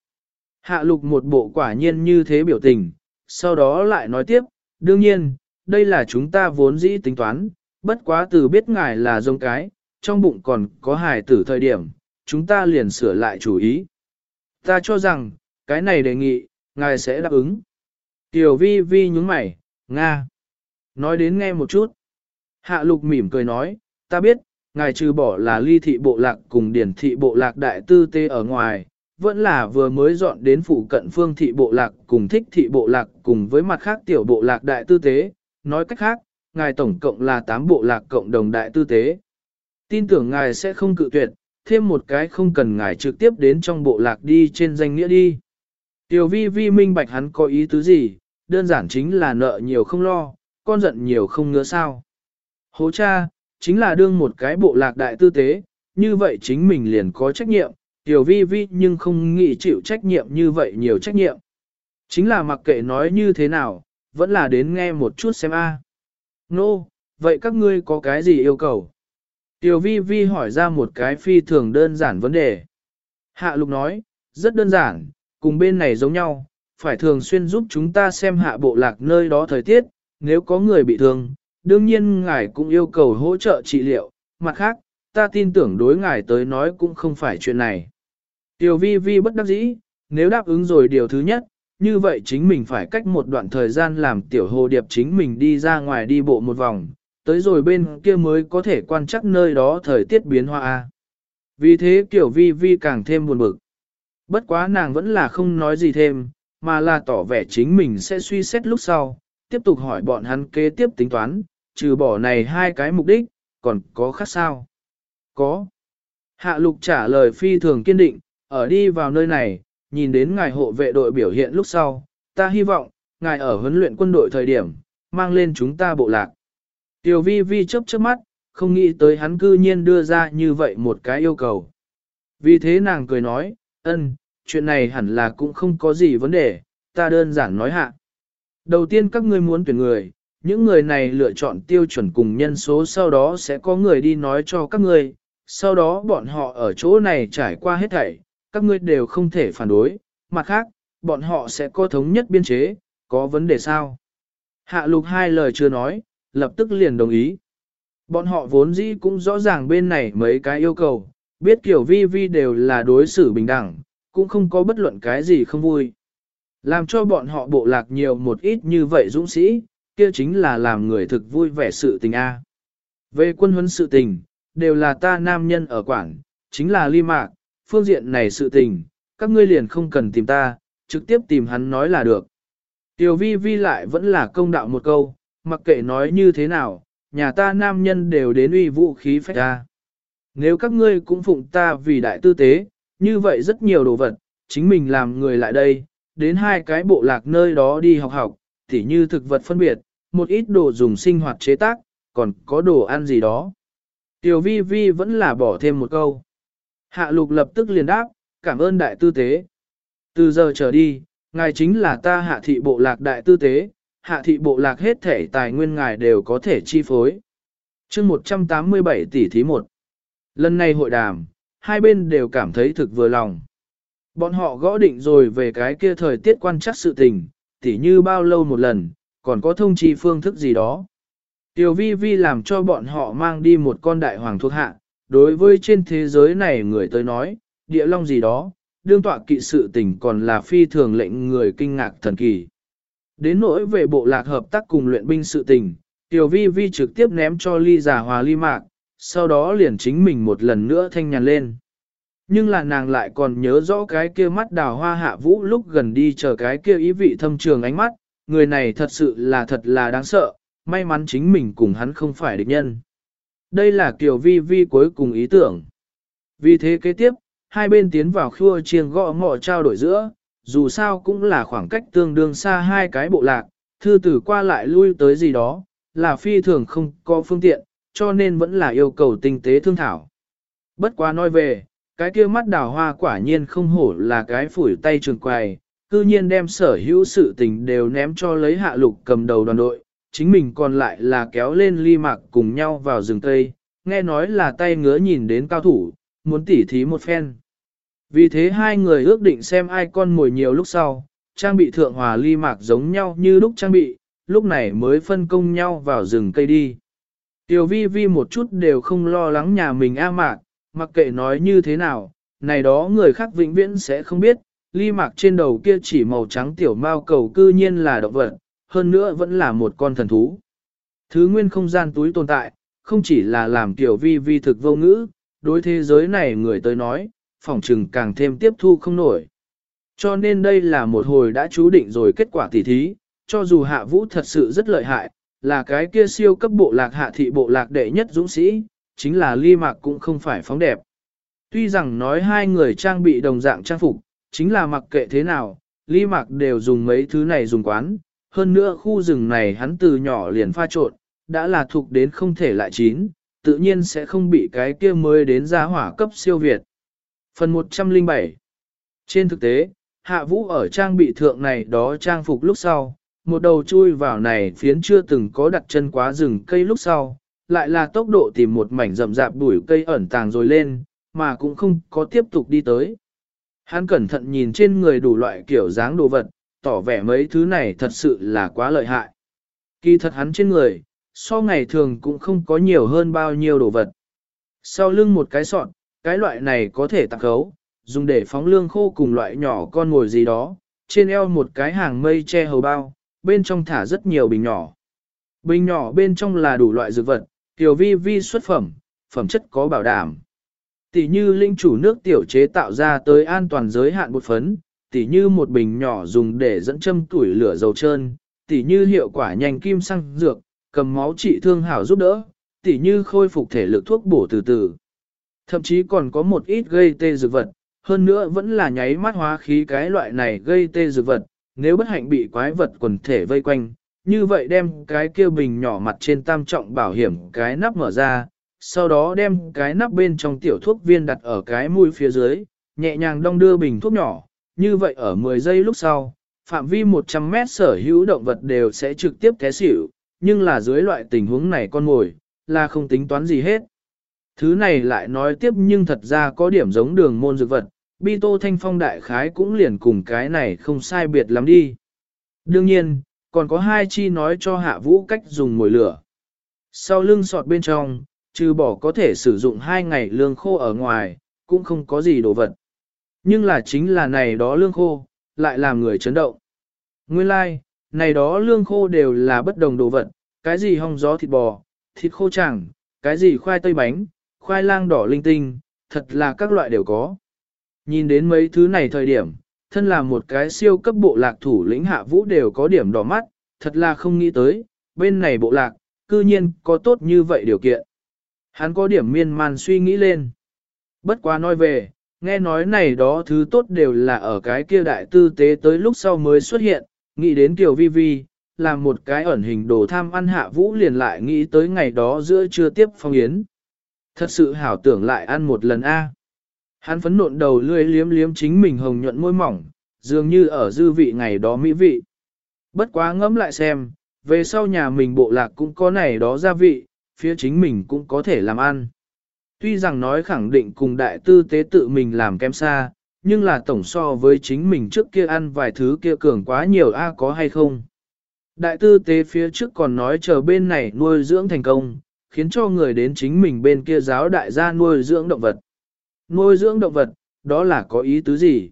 Hạ lục một bộ quả nhiên như thế biểu tình, sau đó lại nói tiếp, đương nhiên, đây là chúng ta vốn dĩ tính toán, bất quá từ biết ngài là giống cái, trong bụng còn có hài tử thời điểm, chúng ta liền sửa lại chủ ý. Ta cho rằng, cái này đề nghị, ngài sẽ đáp ứng. Tiểu vi vi nhúng mày, Nga. Nói đến nghe một chút. Hạ lục mỉm cười nói, ta biết, ngài trừ bỏ là ly thị bộ lạc cùng điển thị bộ lạc đại tư tê ở ngoài, vẫn là vừa mới dọn đến phụ cận phương thị bộ lạc cùng thích thị bộ lạc cùng với mặt khác tiểu bộ lạc đại tư tế, nói cách khác, ngài tổng cộng là 8 bộ lạc cộng đồng đại tư tế. Tin tưởng ngài sẽ không cự tuyệt, thêm một cái không cần ngài trực tiếp đến trong bộ lạc đi trên danh nghĩa đi. Tiểu vi vi minh bạch hắn có ý tứ gì, đơn giản chính là nợ nhiều không lo, con giận nhiều không ngứa sao. Hố cha, chính là đương một cái bộ lạc đại tư tế, như vậy chính mình liền có trách nhiệm, tiểu vi vi nhưng không nghĩ chịu trách nhiệm như vậy nhiều trách nhiệm. Chính là mặc kệ nói như thế nào, vẫn là đến nghe một chút xem a. Nô, no, vậy các ngươi có cái gì yêu cầu? Tiểu vi vi hỏi ra một cái phi thường đơn giản vấn đề. Hạ lục nói, rất đơn giản, cùng bên này giống nhau, phải thường xuyên giúp chúng ta xem hạ bộ lạc nơi đó thời tiết, nếu có người bị thương, đương nhiên ngài cũng yêu cầu hỗ trợ trị liệu, mặt khác, ta tin tưởng đối ngài tới nói cũng không phải chuyện này. Tiểu vi vi bất đắc dĩ, nếu đáp ứng rồi điều thứ nhất, như vậy chính mình phải cách một đoạn thời gian làm tiểu hồ điệp chính mình đi ra ngoài đi bộ một vòng, tới rồi bên kia mới có thể quan chắc nơi đó thời tiết biến hoa. Vì thế tiểu vi vi càng thêm buồn bực. Bất quá nàng vẫn là không nói gì thêm, mà là tỏ vẻ chính mình sẽ suy xét lúc sau, tiếp tục hỏi bọn hắn kế tiếp tính toán, trừ bỏ này hai cái mục đích, còn có khác sao? Có. Hạ lục trả lời phi thường kiên định, ở đi vào nơi này, nhìn đến ngài hộ vệ đội biểu hiện lúc sau, ta hy vọng, ngài ở huấn luyện quân đội thời điểm, mang lên chúng ta bộ lạc. Tiểu vi vi chớp chớp mắt, không nghĩ tới hắn cư nhiên đưa ra như vậy một cái yêu cầu. Vì thế nàng cười nói, ân, chuyện này hẳn là cũng không có gì vấn đề, ta đơn giản nói hạ. Đầu tiên các ngươi muốn tuyển người, những người này lựa chọn tiêu chuẩn cùng nhân số sau đó sẽ có người đi nói cho các ngươi, sau đó bọn họ ở chỗ này trải qua hết thảy, các ngươi đều không thể phản đối, mặt khác, bọn họ sẽ có thống nhất biên chế, có vấn đề sao? Hạ lục hai lời chưa nói, lập tức liền đồng ý. Bọn họ vốn dĩ cũng rõ ràng bên này mấy cái yêu cầu, biết kiểu vi vi đều là đối xử bình đẳng, cũng không có bất luận cái gì không vui. Làm cho bọn họ bộ lạc nhiều một ít như vậy dũng sĩ, kia chính là làm người thực vui vẻ sự tình A. Về quân huấn sự tình, đều là ta nam nhân ở quảng, chính là ly mạc, phương diện này sự tình, các ngươi liền không cần tìm ta, trực tiếp tìm hắn nói là được. Tiểu vi vi lại vẫn là công đạo một câu, mặc kệ nói như thế nào, nhà ta nam nhân đều đến uy vũ khí phách ta. Nếu các ngươi cũng phụng ta vì đại tư tế, như vậy rất nhiều đồ vật, chính mình làm người lại đây, đến hai cái bộ lạc nơi đó đi học học, tỉ như thực vật phân biệt, một ít đồ dùng sinh hoạt chế tác, còn có đồ ăn gì đó. Tiểu vi vi vẫn là bỏ thêm một câu. Hạ lục lập tức liền đáp, cảm ơn đại tư tế. Từ giờ trở đi, ngài chính là ta hạ thị bộ lạc đại tư tế, hạ thị bộ lạc hết thể tài nguyên ngài đều có thể chi phối. chương 187 tỷ thí 1. Lần này hội đàm, hai bên đều cảm thấy thực vừa lòng. Bọn họ gõ định rồi về cái kia thời tiết quan chắc sự tình, tỉ như bao lâu một lần, còn có thông chi phương thức gì đó. Tiểu vi vi làm cho bọn họ mang đi một con đại hoàng thuộc hạ, đối với trên thế giới này người tới nói, địa long gì đó, đương tọa kỵ sự tình còn là phi thường lệnh người kinh ngạc thần kỳ. Đến nỗi về bộ lạc hợp tác cùng luyện binh sự tình, Tiểu Vi Vi trực tiếp ném cho ly giả hòa ly mạc, sau đó liền chính mình một lần nữa thanh nhàn lên. Nhưng là nàng lại còn nhớ rõ cái kia mắt đào hoa hạ vũ lúc gần đi chờ cái kia ý vị thâm trường ánh mắt, người này thật sự là thật là đáng sợ, may mắn chính mình cùng hắn không phải địch nhân. Đây là Kiều Vi Vi cuối cùng ý tưởng. Vì thế kế tiếp, hai bên tiến vào khua chiêng gõ ngọ trao đổi giữa, dù sao cũng là khoảng cách tương đương xa hai cái bộ lạc, thư tử qua lại lui tới gì đó, là phi thường không có phương tiện, cho nên vẫn là yêu cầu tinh tế thương thảo. Bất quá nói về, cái kia mắt đào hoa quả nhiên không hổ là cái phủi tay trường quài, cư nhiên đem sở hữu sự tình đều ném cho lấy hạ lục cầm đầu đoàn đội, chính mình còn lại là kéo lên ly mạc cùng nhau vào rừng cây, nghe nói là tay ngứa nhìn đến cao thủ, muốn tỉ thí một phen. Vì thế hai người ước định xem ai con mồi nhiều lúc sau, trang bị thượng hòa ly mạc giống nhau như lúc trang bị, lúc này mới phân công nhau vào rừng cây đi. Tiểu vi vi một chút đều không lo lắng nhà mình A mạc, mặc kệ nói như thế nào, này đó người khác vĩnh viễn sẽ không biết, ly mạc trên đầu kia chỉ màu trắng tiểu mao cầu cư nhiên là động vật, hơn nữa vẫn là một con thần thú. Thứ nguyên không gian túi tồn tại, không chỉ là làm tiểu vi vi thực vô ngữ, đối thế giới này người tới nói, phỏng trừng càng thêm tiếp thu không nổi. Cho nên đây là một hồi đã chú định rồi kết quả tỉ thí, cho dù hạ vũ thật sự rất lợi hại, là cái kia siêu cấp bộ lạc hạ thị bộ lạc đệ nhất dũng sĩ, chính là ly mạc cũng không phải phóng đẹp. Tuy rằng nói hai người trang bị đồng dạng trang phục, chính là mặc kệ thế nào, ly mạc đều dùng mấy thứ này dùng quán, hơn nữa khu rừng này hắn từ nhỏ liền pha trộn, đã là thuộc đến không thể lại chín, tự nhiên sẽ không bị cái kia mới đến giá hỏa cấp siêu Việt. Phần 107 Trên thực tế, hạ vũ ở trang bị thượng này đó trang phục lúc sau, một đầu chui vào này phiến chưa từng có đặt chân quá rừng cây lúc sau, lại là tốc độ tìm một mảnh rậm rạp bụi cây ẩn tàng rồi lên, mà cũng không có tiếp tục đi tới. Hắn cẩn thận nhìn trên người đủ loại kiểu dáng đồ vật, tỏ vẻ mấy thứ này thật sự là quá lợi hại. Kỳ thật hắn trên người, so ngày thường cũng không có nhiều hơn bao nhiêu đồ vật. Sau lưng một cái sọt, cái loại này có thể tặng khấu, dùng để phóng lương khô cùng loại nhỏ con ngồi gì đó, trên eo một cái hàng mây che hầu bao, bên trong thả rất nhiều bình nhỏ. Bình nhỏ bên trong là đủ loại dược vật, tiểu vi vi xuất phẩm, phẩm chất có bảo đảm. Tỷ như linh chủ nước tiểu chế tạo ra tới an toàn giới hạn bột phấn, tỉ như một bình nhỏ dùng để dẫn châm tuổi lửa dầu trơn, tỉ như hiệu quả nhanh kim xăng dược, cầm máu trị thương hảo giúp đỡ, tỉ như khôi phục thể lực thuốc bổ từ từ. Thậm chí còn có một ít gây tê dược vật, hơn nữa vẫn là nháy mắt hóa khí cái loại này gây tê dược vật, nếu bất hạnh bị quái vật quần thể vây quanh, như vậy đem cái kia bình nhỏ mặt trên tam trọng bảo hiểm cái nắp mở ra, sau đó đem cái nắp bên trong tiểu thuốc viên đặt ở cái mũi phía dưới, nhẹ nhàng đong đưa bình thuốc nhỏ, như vậy ở 10 giây lúc sau, phạm vi 100 mét sở hữu động vật đều sẽ trực tiếp té xỉu, nhưng là dưới loại tình huống này con mồi, là không tính toán gì hết. Thứ này lại nói tiếp nhưng thật ra có điểm giống đường môn dược vật, bi tô thanh phong đại khái cũng liền cùng cái này không sai biệt lắm đi. Đương nhiên, còn có hai chi nói cho hạ vũ cách dùng mồi lửa. Sau lưng sọt bên trong, trừ bỏ có thể sử dụng hai ngày lương khô ở ngoài, cũng không có gì đồ vật. Nhưng là chính là này đó lương khô, lại làm người chấn động. Nguyên lai, like, này đó lương khô đều là bất đồng đồ vật, cái gì hong gió thịt bò, thịt khô chẳng, cái gì khoai tây bánh, khoai lang đỏ linh tinh, thật là các loại đều có. Nhìn đến mấy thứ này thời điểm, thân là một cái siêu cấp bộ lạc thủ lĩnh hạ vũ đều có điểm đỏ mắt, thật là không nghĩ tới, bên này bộ lạc, cư nhiên có tốt như vậy điều kiện. Hắn có điểm miên man suy nghĩ lên. Bất quá nói về, nghe nói này đó thứ tốt đều là ở cái kia đại tư tế tới lúc sau mới xuất hiện, nghĩ đến tiểu vi vi, làm một cái ẩn hình đồ tham ăn hạ vũ liền lại nghĩ tới ngày đó giữa trưa tiếp phong yến. Thật sự hảo tưởng lại ăn một lần a. Hắn phấn nộn đầu lươi liếm liếm chính mình hồng nhuận môi mỏng, dường như ở dư vị ngày đó mỹ vị. Bất quá ngẫm lại xem, về sau nhà mình bộ lạc cũng có này đó gia vị, phía chính mình cũng có thể làm ăn. Tuy rằng nói khẳng định cùng đại tư tế tự mình làm kém xa, nhưng là tổng so với chính mình trước kia ăn vài thứ kia cường quá nhiều a có hay không. Đại tư tế phía trước còn nói chờ bên này nuôi dưỡng thành công, khiến cho người đến chính mình bên kia giáo đại gia nuôi dưỡng động vật. Nuôi dưỡng động vật, đó là có ý tứ gì?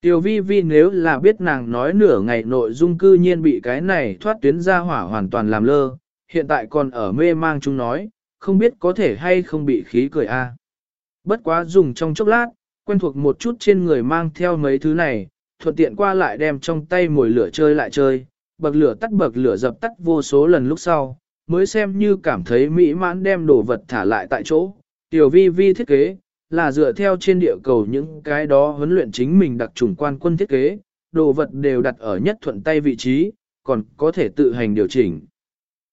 Tiểu vi vi nếu là biết nàng nói nửa ngày nội dung cư nhiên bị cái này thoát tuyến ra hỏa hoàn toàn làm lơ, hiện tại còn ở mê mang chúng nói, không biết có thể hay không bị khí cười a. Bất quá dùng trong chốc lát, quen thuộc một chút trên người mang theo mấy thứ này, thuận tiện qua lại đem trong tay mồi lửa chơi lại chơi, bậc lửa tắt bậc lửa dập tắt vô số lần lúc sau, mới xem như cảm thấy mỹ mãn đem đồ vật thả lại tại chỗ. Tiểu vi vi thiết kế, là dựa theo trên địa cầu những cái đó huấn luyện chính mình đặc trùng quan quân thiết kế, đồ vật đều đặt ở nhất thuận tay vị trí, còn có thể tự hành điều chỉnh.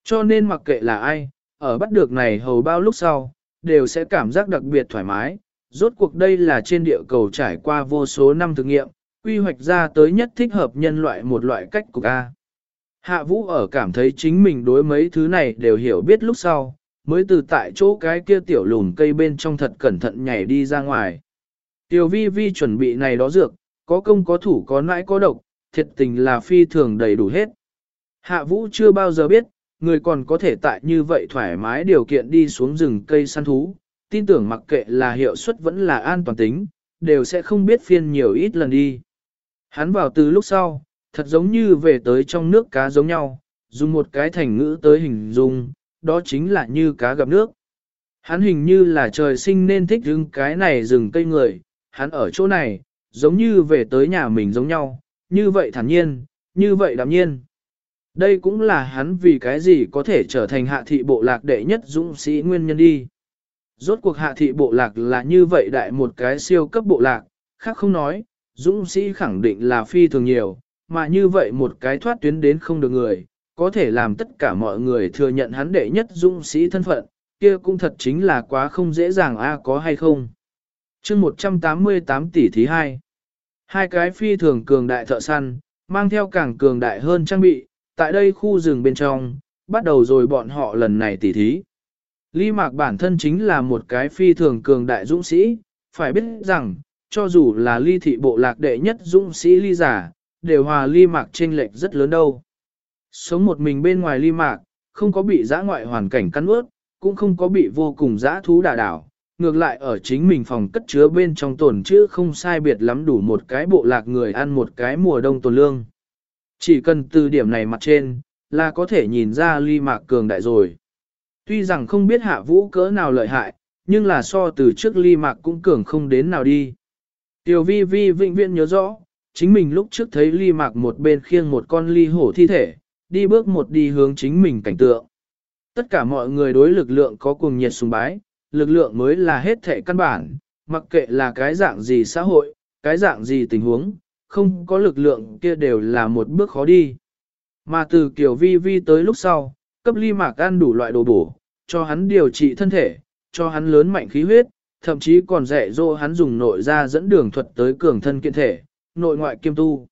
Cho nên mặc kệ là ai, ở bắt được này hầu bao lúc sau, đều sẽ cảm giác đặc biệt thoải mái. Rốt cuộc đây là trên địa cầu trải qua vô số năm thử nghiệm, quy hoạch ra tới nhất thích hợp nhân loại một loại cách cục A. Hạ vũ ở cảm thấy chính mình đối mấy thứ này đều hiểu biết lúc sau, mới từ tại chỗ cái kia tiểu lùn cây bên trong thật cẩn thận nhảy đi ra ngoài. Tiểu vi vi chuẩn bị này đó dược, có công có thủ có nãi có độc, thiệt tình là phi thường đầy đủ hết. Hạ vũ chưa bao giờ biết, người còn có thể tại như vậy thoải mái điều kiện đi xuống rừng cây săn thú, tin tưởng mặc kệ là hiệu suất vẫn là an toàn tính, đều sẽ không biết phiên nhiều ít lần đi. Hắn vào từ lúc sau, thật giống như về tới trong nước cá giống nhau, dùng một cái thành ngữ tới hình dung, đó chính là như cá gặp nước. Hắn hình như là trời sinh nên thích rừng cái này rừng cây người, hắn ở chỗ này, giống như về tới nhà mình giống nhau, như vậy thản nhiên, như vậy đạm nhiên. Đây cũng là hắn vì cái gì có thể trở thành hạ thị bộ lạc đệ nhất dũng sĩ nguyên nhân đi. Rốt cuộc hạ thị bộ lạc là như vậy đại một cái siêu cấp bộ lạc, khác không nói, dũng sĩ khẳng định là phi thường nhiều, mà như vậy một cái thoát tuyến đến không được người, có thể làm tất cả mọi người thừa nhận hắn đệ nhất dũng sĩ thân phận, kia cũng thật chính là quá không dễ dàng a có hay không. chương 188 tỷ thứ hai Hai cái phi thường cường đại thợ săn, mang theo càng cường đại hơn trang bị, tại đây khu rừng bên trong, bắt đầu rồi bọn họ lần này tỉ thí. Lý Mạc bản thân chính là một cái phi thường cường đại dũng sĩ, phải biết rằng, cho dù là ly thị bộ lạc đệ nhất dũng sĩ ly giả, đều hòa ly mạc chênh lệch rất lớn đâu. Sống một mình bên ngoài ly mạc, không có bị giã ngoại hoàn cảnh cắn ướt, cũng không có bị vô cùng giã thú đả đảo, ngược lại ở chính mình phòng cất chứa bên trong tồn chứ không sai biệt lắm đủ một cái bộ lạc người ăn một cái mùa đông tồn lương. Chỉ cần từ điểm này mặt trên, là có thể nhìn ra ly mạc cường đại rồi. Tuy rằng không biết hạ vũ cỡ nào lợi hại, nhưng là so từ trước ly mạc cũng cường không đến nào đi. Tiểu vi vi vĩnh viễn nhớ rõ, chính mình lúc trước thấy ly mạc một bên khiêng một con ly hổ thi thể, đi bước một đi hướng chính mình cảnh tượng. Tất cả mọi người đối lực lượng có cùng nhiệt sùng bái, lực lượng mới là hết thể căn bản, mặc kệ là cái dạng gì xã hội, cái dạng gì tình huống, không có lực lượng kia đều là một bước khó đi. Mà từ kiểu vi vi tới lúc sau, cấp ly mạc ăn đủ loại đồ bổ, cho hắn điều trị thân thể, cho hắn lớn mạnh khí huyết, thậm chí còn dạy dỗ hắn dùng nội ra dẫn đường thuật tới cường thân kiện thể, nội ngoại kiêm tu.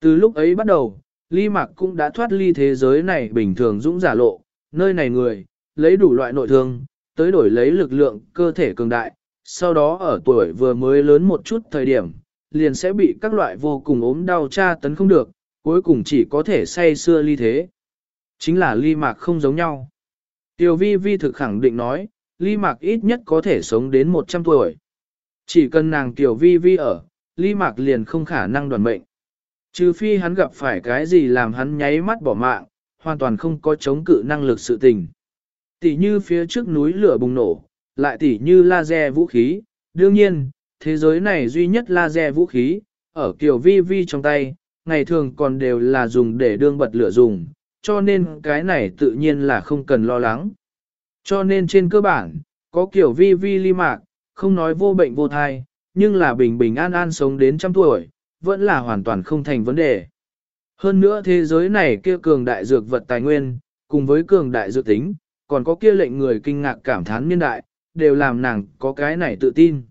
Từ lúc ấy bắt đầu, ly mạc cũng đã thoát ly thế giới này bình thường dũng giả lộ, nơi này người, lấy đủ loại nội thương, tới đổi lấy lực lượng cơ thể cường đại, sau đó ở tuổi vừa mới lớn một chút thời điểm, liền sẽ bị các loại vô cùng ốm đau tra tấn không được, cuối cùng chỉ có thể say xưa ly thế. Chính là ly mạc không giống nhau. Tiểu vi vi thực khẳng định nói, ly mạc ít nhất có thể sống đến 100 tuổi. Chỉ cần nàng tiểu vi vi ở, ly mạc liền không khả năng đoàn mệnh. Trừ phi hắn gặp phải cái gì làm hắn nháy mắt bỏ mạng, hoàn toàn không có chống cự năng lực sự tình. Tỷ như phía trước núi lửa bùng nổ, lại tỷ như laser vũ khí, đương nhiên, thế giới này duy nhất laser vũ khí, ở kiểu vi vi trong tay, ngày thường còn đều là dùng để đương bật lửa dùng, cho nên cái này tự nhiên là không cần lo lắng. Cho nên trên cơ bản, có kiểu vi vi ly mạc, không nói vô bệnh vô thai, nhưng là bình bình an an sống đến trăm tuổi, vẫn là hoàn toàn không thành vấn đề. Hơn nữa thế giới này kia cường đại dược vật tài nguyên, cùng với cường đại dược tính, còn có kia lệnh người kinh ngạc cảm thán niên đại, đều làm nàng có cái này tự tin.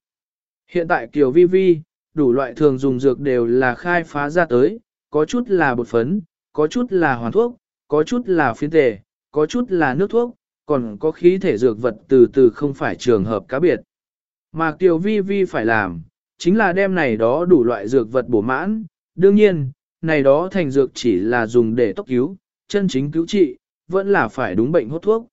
Hiện tại Kiều Vi Vi, đủ loại thường dùng dược đều là khai phá ra tới, có chút là bột phấn, có chút là hoàn thuốc, có chút là phiến tề, có chút là nước thuốc, còn có khí thể dược vật từ từ không phải trường hợp cá biệt. Mà Kiều Vi Vi phải làm, chính là đem này đó đủ loại dược vật bổ mãn, đương nhiên, này đó thành dược chỉ là dùng để tốc cứu, chân chính cứu trị, vẫn là phải đúng bệnh hốt thuốc.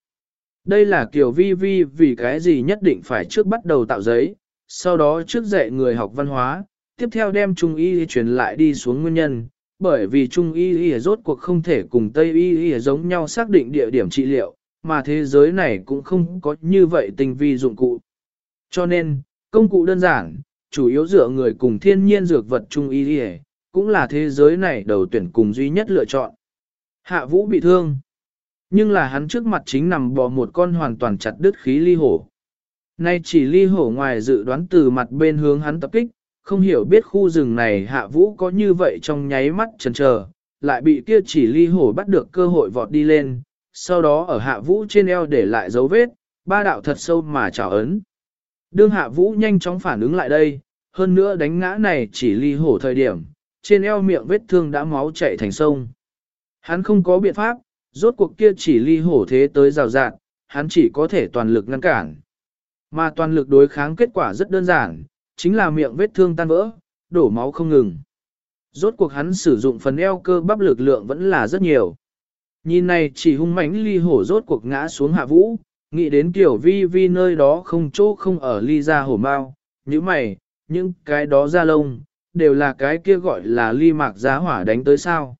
Đây là Kiều Vi Vi vì cái gì nhất định phải trước bắt đầu tạo giấy, sau đó trước dạy người học văn hóa, tiếp theo đem Trung Y truyền lại đi xuống nguyên nhân, bởi vì Trung Y Y rốt cuộc không thể cùng Tây Y Y giống nhau xác định địa điểm trị liệu, mà thế giới này cũng không có như vậy tinh vi dụng cụ. Cho nên, công cụ đơn giản, chủ yếu dựa người cùng thiên nhiên dược vật Trung Y Y, cũng là thế giới này đầu tuyển cùng duy nhất lựa chọn. Hạ Vũ bị thương, nhưng là hắn trước mặt chính nằm bò một con hoàn toàn chặt đứt khí ly hổ. Nay chỉ ly hổ ngoài dự đoán từ mặt bên hướng hắn tập kích, không hiểu biết khu rừng này hạ vũ có như vậy trong nháy mắt chần chờ, lại bị kia chỉ ly hổ bắt được cơ hội vọt đi lên, sau đó ở hạ vũ trên eo để lại dấu vết, ba đạo thật sâu mà trào ấn. Đương hạ vũ nhanh chóng phản ứng lại đây, hơn nữa đánh ngã này chỉ ly hổ thời điểm, trên eo miệng vết thương đã máu chảy thành sông. Hắn không có biện pháp, rốt cuộc kia chỉ ly hổ thế tới rào rạt, hắn chỉ có thể toàn lực ngăn cản. Mà toàn lực đối kháng kết quả rất đơn giản, chính là miệng vết thương tan vỡ, đổ máu không ngừng. Rốt cuộc hắn sử dụng phần eo cơ bắp lực lượng vẫn là rất nhiều. Nhìn này chỉ hung mãnh ly hổ rốt cuộc ngã xuống hạ vũ, nghĩ đến kiểu vi vi nơi đó không chỗ không ở ly ra hổ mau, như mày, những cái đó ra lông, đều là cái kia gọi là ly mạc giá hỏa đánh tới sao.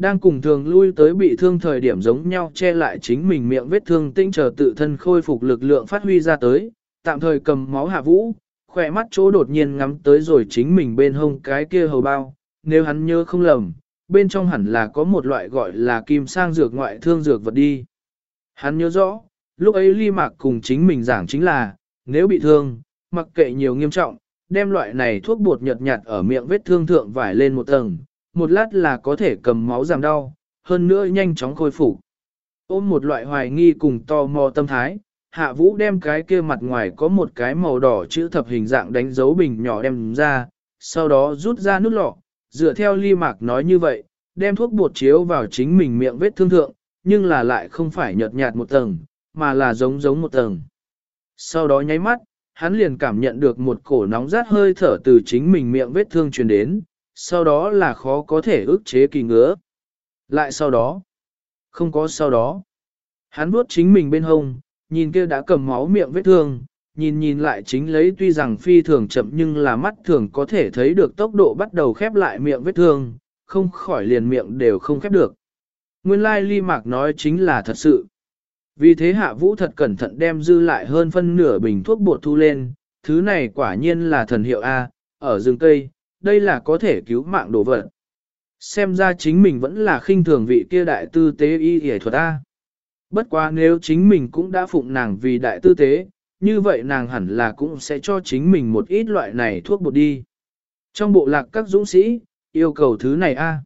Đang cùng thường lui tới bị thương thời điểm giống nhau che lại chính mình miệng vết thương tinh chờ tự thân khôi phục lực lượng phát huy ra tới, tạm thời cầm máu hạ vũ, khỏe mắt chỗ đột nhiên ngắm tới rồi chính mình bên hông cái kia hầu bao, nếu hắn nhớ không lầm, bên trong hẳn là có một loại gọi là kim sang dược ngoại thương dược vật đi. Hắn nhớ rõ, lúc ấy ly mạc cùng chính mình giảng chính là, nếu bị thương, mặc kệ nhiều nghiêm trọng, đem loại này thuốc bột nhợt nhạt ở miệng vết thương thượng vải lên một tầng, một lát là có thể cầm máu giảm đau, hơn nữa nhanh chóng khôi phục. Ôm một loại hoài nghi cùng to mò tâm thái, hạ vũ đem cái kia mặt ngoài có một cái màu đỏ chữ thập hình dạng đánh dấu bình nhỏ đem ra, sau đó rút ra nút lọ, dựa theo ly mạc nói như vậy, đem thuốc bột chiếu vào chính mình miệng vết thương thượng, nhưng là lại không phải nhợt nhạt một tầng, mà là giống giống một tầng. Sau đó nháy mắt, hắn liền cảm nhận được một cổ nóng rát hơi thở từ chính mình miệng vết thương truyền đến, sau đó là khó có thể ức chế kỳ ngứa. Lại sau đó, không có sau đó. Hắn vuốt chính mình bên hông, nhìn kia đã cầm máu miệng vết thương, nhìn nhìn lại chính lấy tuy rằng phi thường chậm nhưng là mắt thường có thể thấy được tốc độ bắt đầu khép lại miệng vết thương, không khỏi liền miệng đều không khép được. Nguyên lai ly mạc nói chính là thật sự. Vì thế hạ vũ thật cẩn thận đem dư lại hơn phân nửa bình thuốc bột thu lên, thứ này quả nhiên là thần hiệu A, ở rừng cây, đây là có thể cứu mạng đồ vật. Xem ra chính mình vẫn là khinh thường vị kia đại tư tế y y thuật A. Bất quá nếu chính mình cũng đã phụng nàng vì đại tư tế, như vậy nàng hẳn là cũng sẽ cho chính mình một ít loại này thuốc bột đi. Trong bộ lạc các dũng sĩ, yêu cầu thứ này a.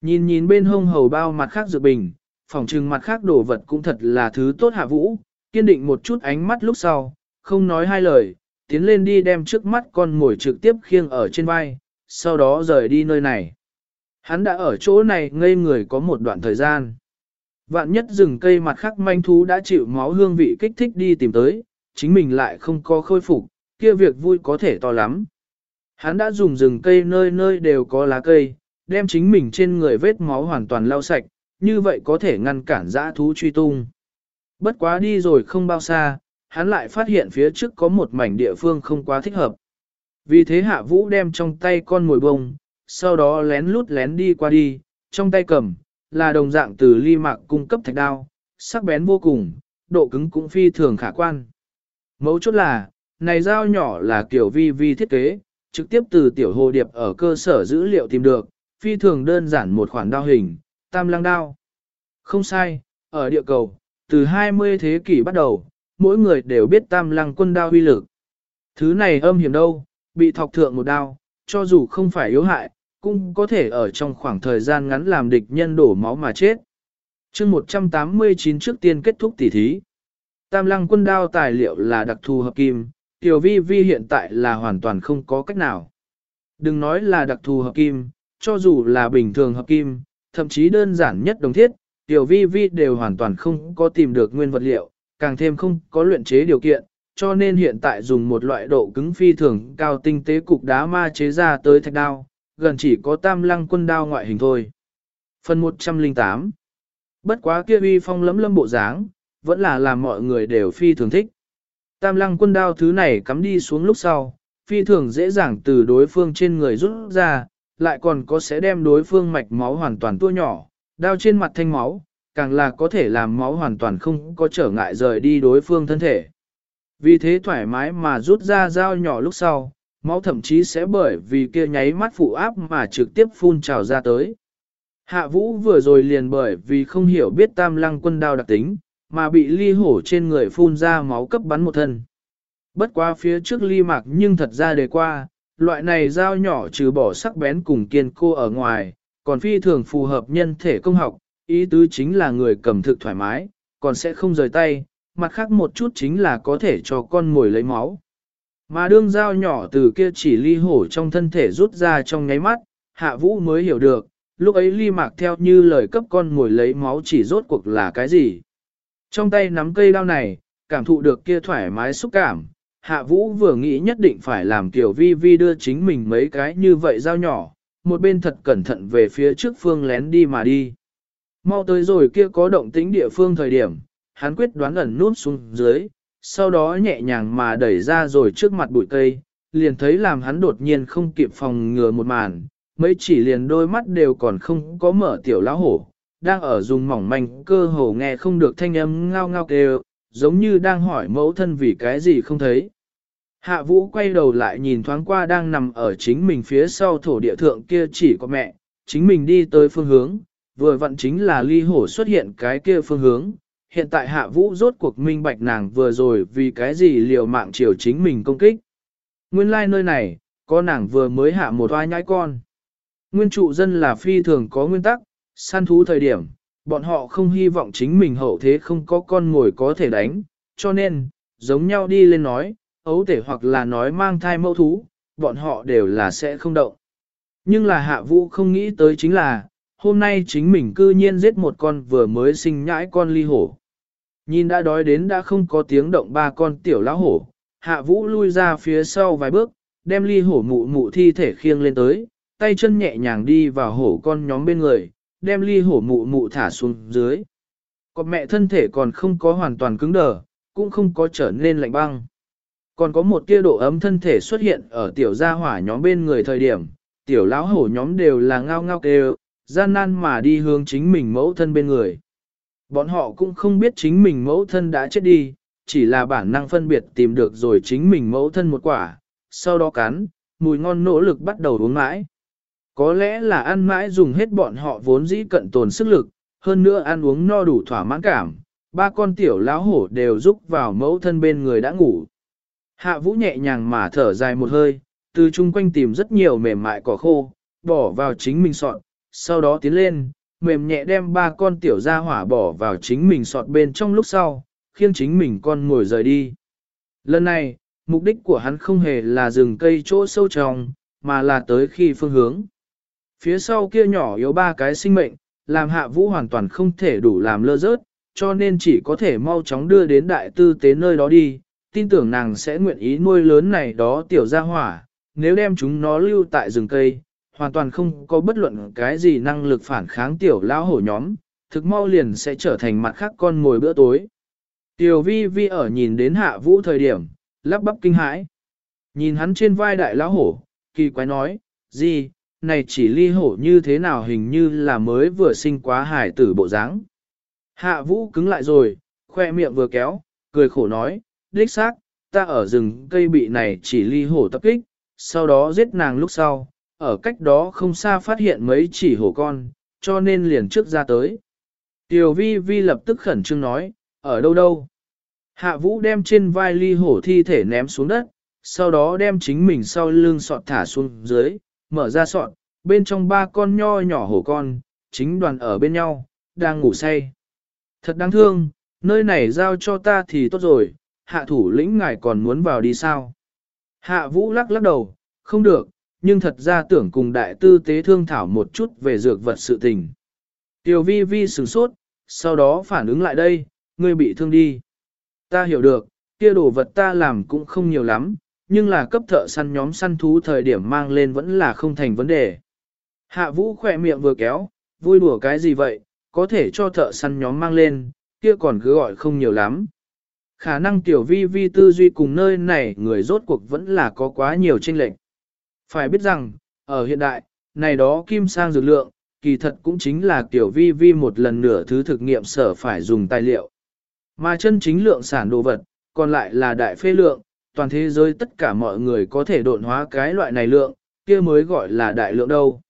Nhìn nhìn bên hông hầu bao mặt khác dược bình, phòng trừng mặt khác đồ vật cũng thật là thứ tốt hạ vũ, kiên định một chút ánh mắt lúc sau, không nói hai lời, tiến lên đi đem trước mắt con ngồi trực tiếp khiêng ở trên vai, sau đó rời đi nơi này. Hắn đã ở chỗ này ngây người có một đoạn thời gian. Vạn nhất rừng cây mặt khắc manh thú đã chịu máu hương vị kích thích đi tìm tới, chính mình lại không có khôi phục, kia việc vui có thể to lắm. Hắn đã dùng rừng cây nơi nơi đều có lá cây, đem chính mình trên người vết máu hoàn toàn lau sạch, như vậy có thể ngăn cản dã thú truy tung. Bất quá đi rồi không bao xa, hắn lại phát hiện phía trước có một mảnh địa phương không quá thích hợp. Vì thế hạ vũ đem trong tay con mồi bông, sau đó lén lút lén đi qua đi, trong tay cầm, là đồng dạng từ ly mạc cung cấp thạch đao, sắc bén vô cùng, độ cứng cũng phi thường khả quan. Mấu chốt là, này dao nhỏ là kiểu vi vi thiết kế, trực tiếp từ tiểu hồ điệp ở cơ sở dữ liệu tìm được, phi thường đơn giản một khoản đao hình, tam lăng đao. Không sai, ở địa cầu, từ 20 thế kỷ bắt đầu, mỗi người đều biết tam lăng quân đao uy lực. Thứ này âm hiểm đâu, bị thọc thượng một đao, cho dù không phải yếu hại, cũng có thể ở trong khoảng thời gian ngắn làm địch nhân đổ máu mà chết. chương 189 trước tiên kết thúc tỉ thí. Tam lăng quân đao tài liệu là đặc thù hợp kim, tiểu vi vi hiện tại là hoàn toàn không có cách nào. Đừng nói là đặc thù hợp kim, cho dù là bình thường hợp kim, thậm chí đơn giản nhất đồng thiết, tiểu vi vi đều hoàn toàn không có tìm được nguyên vật liệu, càng thêm không có luyện chế điều kiện, cho nên hiện tại dùng một loại độ cứng phi thường cao tinh tế cục đá ma chế ra tới thạch đao, gần chỉ có tam lăng quân đao ngoại hình thôi. Phần 108 Bất quá kia uy phong lấm lâm bộ dáng, vẫn là làm mọi người đều phi thường thích. Tam lăng quân đao thứ này cắm đi xuống lúc sau, phi thường dễ dàng từ đối phương trên người rút ra, lại còn có sẽ đem đối phương mạch máu hoàn toàn tua nhỏ, đao trên mặt thanh máu, càng là có thể làm máu hoàn toàn không có trở ngại rời đi đối phương thân thể. Vì thế thoải mái mà rút ra dao nhỏ lúc sau, máu thậm chí sẽ bởi vì kia nháy mắt phụ áp mà trực tiếp phun trào ra tới. Hạ vũ vừa rồi liền bởi vì không hiểu biết tam lăng quân đao đặc tính, mà bị ly hổ trên người phun ra máu cấp bắn một thân. Bất qua phía trước ly mạc nhưng thật ra đề qua, loại này dao nhỏ trừ bỏ sắc bén cùng kiên cô ở ngoài, còn phi thường phù hợp nhân thể công học, ý tứ chính là người cầm thực thoải mái, còn sẽ không rời tay, mặt khác một chút chính là có thể cho con ngồi lấy máu. Mà đương dao nhỏ từ kia chỉ ly hổ trong thân thể rút ra trong nháy mắt, hạ vũ mới hiểu được, lúc ấy ly mạc theo như lời cấp con ngồi lấy máu chỉ rốt cuộc là cái gì. Trong tay nắm cây đao này, cảm thụ được kia thoải mái xúc cảm, hạ vũ vừa nghĩ nhất định phải làm kiểu vi vi đưa chính mình mấy cái như vậy dao nhỏ, một bên thật cẩn thận về phía trước phương lén đi mà đi. Mau tới rồi kia có động tĩnh địa phương thời điểm, hắn quyết đoán ẩn nút xuống dưới, sau đó nhẹ nhàng mà đẩy ra rồi trước mặt bụi cây, liền thấy làm hắn đột nhiên không kịp phòng ngừa một màn, mấy chỉ liền đôi mắt đều còn không có mở tiểu lão hổ, đang ở dùng mỏng manh cơ hồ nghe không được thanh âm ngao ngao kêu, giống như đang hỏi mẫu thân vì cái gì không thấy. Hạ vũ quay đầu lại nhìn thoáng qua đang nằm ở chính mình phía sau thổ địa thượng kia chỉ có mẹ, chính mình đi tới phương hướng, vừa vặn chính là ly hổ xuất hiện cái kia phương hướng. Hiện tại hạ vũ rốt cuộc minh bạch nàng vừa rồi vì cái gì liều mạng chiều chính mình công kích. Nguyên lai like nơi này, có nàng vừa mới hạ một oai nhãi con. Nguyên trụ dân là phi thường có nguyên tắc, săn thú thời điểm, bọn họ không hy vọng chính mình hậu thế không có con ngồi có thể đánh, cho nên, giống nhau đi lên nói, ấu thể hoặc là nói mang thai mẫu thú, bọn họ đều là sẽ không động. Nhưng là hạ vũ không nghĩ tới chính là, hôm nay chính mình cư nhiên giết một con vừa mới sinh nhãi con ly hổ. Nhìn đã đói đến đã không có tiếng động ba con tiểu lão hổ, hạ vũ lui ra phía sau vài bước, đem ly hổ mụ mụ thi thể khiêng lên tới, tay chân nhẹ nhàng đi vào hổ con nhóm bên người, đem ly hổ mụ mụ thả xuống dưới. Còn mẹ thân thể còn không có hoàn toàn cứng đờ, cũng không có trở nên lạnh băng. Còn có một tia độ ấm thân thể xuất hiện ở tiểu gia hỏa nhóm bên người thời điểm, tiểu lão hổ nhóm đều là ngao ngao kêu, gian nan mà đi hướng chính mình mẫu thân bên người. Bọn họ cũng không biết chính mình mẫu thân đã chết đi, chỉ là bản năng phân biệt tìm được rồi chính mình mẫu thân một quả, sau đó cắn, mùi ngon nỗ lực bắt đầu uống mãi. Có lẽ là ăn mãi dùng hết bọn họ vốn dĩ cận tồn sức lực, hơn nữa ăn uống no đủ thỏa mãn cảm, ba con tiểu láo hổ đều rúc vào mẫu thân bên người đã ngủ. Hạ vũ nhẹ nhàng mà thở dài một hơi, từ chung quanh tìm rất nhiều mềm mại cỏ khô, bỏ vào chính mình sọt, sau đó tiến lên, mềm nhẹ đem ba con tiểu ra hỏa bỏ vào chính mình sọt bên trong lúc sau, khiêng chính mình con ngồi rời đi. Lần này, mục đích của hắn không hề là rừng cây chỗ sâu trong, mà là tới khi phương hướng. Phía sau kia nhỏ yếu ba cái sinh mệnh, làm hạ vũ hoàn toàn không thể đủ làm lơ rớt, cho nên chỉ có thể mau chóng đưa đến đại tư tế nơi đó đi, tin tưởng nàng sẽ nguyện ý nuôi lớn này đó tiểu gia hỏa, nếu đem chúng nó lưu tại rừng cây, hoàn toàn không có bất luận cái gì năng lực phản kháng tiểu lão hổ nhóm, thực mau liền sẽ trở thành mặt khác con ngồi bữa tối. Tiểu vi vi ở nhìn đến hạ vũ thời điểm, lắp bắp kinh hãi. Nhìn hắn trên vai đại lão hổ, kỳ quái nói, gì, này chỉ ly hổ như thế nào hình như là mới vừa sinh quá hải tử bộ dáng. Hạ vũ cứng lại rồi, khoe miệng vừa kéo, cười khổ nói, đích xác, ta ở rừng cây bị này chỉ ly hổ tập kích, sau đó giết nàng lúc sau, ở cách đó không xa phát hiện mấy chỉ hổ con, cho nên liền trước ra tới. Tiểu vi vi lập tức khẩn trương nói, ở đâu đâu. Hạ vũ đem trên vai ly hổ thi thể ném xuống đất, sau đó đem chính mình sau lưng sọt thả xuống dưới, mở ra sọt, bên trong ba con nho nhỏ hổ con, chính đoàn ở bên nhau, đang ngủ say. Thật đáng thương, nơi này giao cho ta thì tốt rồi, hạ thủ lĩnh ngài còn muốn vào đi sao? Hạ vũ lắc lắc đầu, không được, nhưng thật ra tưởng cùng đại tư tế thương thảo một chút về dược vật sự tình. Tiểu vi vi sửng sốt, sau đó phản ứng lại đây, ngươi bị thương đi. Ta hiểu được, kia đồ vật ta làm cũng không nhiều lắm, nhưng là cấp thợ săn nhóm săn thú thời điểm mang lên vẫn là không thành vấn đề. Hạ vũ khỏe miệng vừa kéo, vui đùa cái gì vậy, có thể cho thợ săn nhóm mang lên, kia còn cứ gọi không nhiều lắm. Khả năng tiểu vi vi tư duy cùng nơi này người rốt cuộc vẫn là có quá nhiều tranh lệch. Phải biết rằng, ở hiện đại, này đó kim sang dược lượng, kỳ thật cũng chính là tiểu vi vi một lần nửa thứ thực nghiệm sở phải dùng tài liệu. Mà chân chính lượng sản đồ vật, còn lại là đại phê lượng, toàn thế giới tất cả mọi người có thể độn hóa cái loại này lượng, kia mới gọi là đại lượng đâu.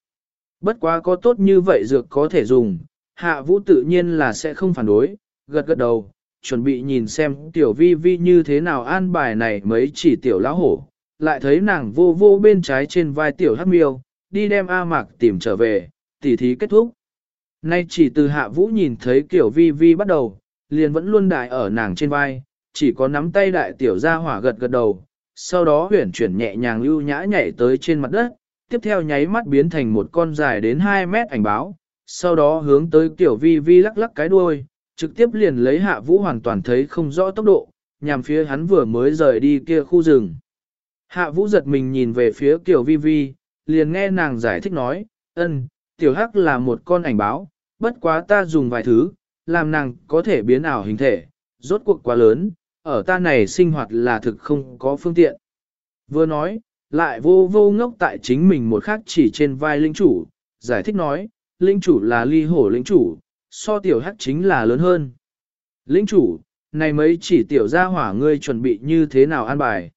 Bất quá có tốt như vậy dược có thể dùng, hạ vũ tự nhiên là sẽ không phản đối, gật gật đầu, chuẩn bị nhìn xem tiểu vi vi như thế nào an bài này mấy chỉ tiểu lão hổ, lại thấy nàng vô vô bên trái trên vai tiểu hắc miêu, đi đem A Mạc tìm trở về, tỉ thí kết thúc. Nay chỉ từ hạ vũ nhìn thấy kiểu vi vi bắt đầu, liền vẫn luôn đại ở nàng trên vai, chỉ có nắm tay đại tiểu ra hỏa gật gật đầu, sau đó huyển chuyển nhẹ nhàng lưu nhã nhảy tới trên mặt đất, tiếp theo nháy mắt biến thành một con dài đến 2 mét ảnh báo, sau đó hướng tới tiểu vi vi lắc lắc cái đuôi, trực tiếp liền lấy hạ vũ hoàn toàn thấy không rõ tốc độ, nhằm phía hắn vừa mới rời đi kia khu rừng. Hạ vũ giật mình nhìn về phía tiểu vi vi, liền nghe nàng giải thích nói, ân, tiểu hắc là một con ảnh báo, bất quá ta dùng vài thứ, làm nàng có thể biến ảo hình thể, rốt cuộc quá lớn, ở ta này sinh hoạt là thực không có phương tiện. Vừa nói, lại vô vô ngốc tại chính mình một khắc chỉ trên vai linh chủ, giải thích nói, linh chủ là ly hổ linh chủ, so tiểu hắc chính là lớn hơn. Linh chủ, này mấy chỉ tiểu gia hỏa ngươi chuẩn bị như thế nào an bài.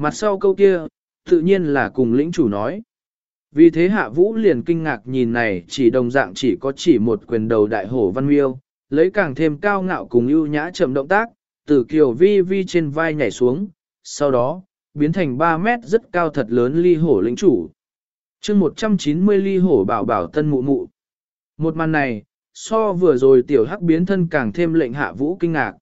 Mặt sau câu kia, tự nhiên là cùng lĩnh chủ nói. Vì thế hạ vũ liền kinh ngạc nhìn này chỉ đồng dạng chỉ có chỉ một quyền đầu đại hổ văn miêu, lấy càng thêm cao ngạo cùng ưu nhã chậm động tác, từ kiều vi vi trên vai nhảy xuống, sau đó, biến thành 3 mét rất cao thật lớn ly hổ lĩnh chủ. chương 190 ly hổ bảo bảo tân mụ mụ. Một màn này, so vừa rồi tiểu hắc biến thân càng thêm lệnh hạ vũ kinh ngạc.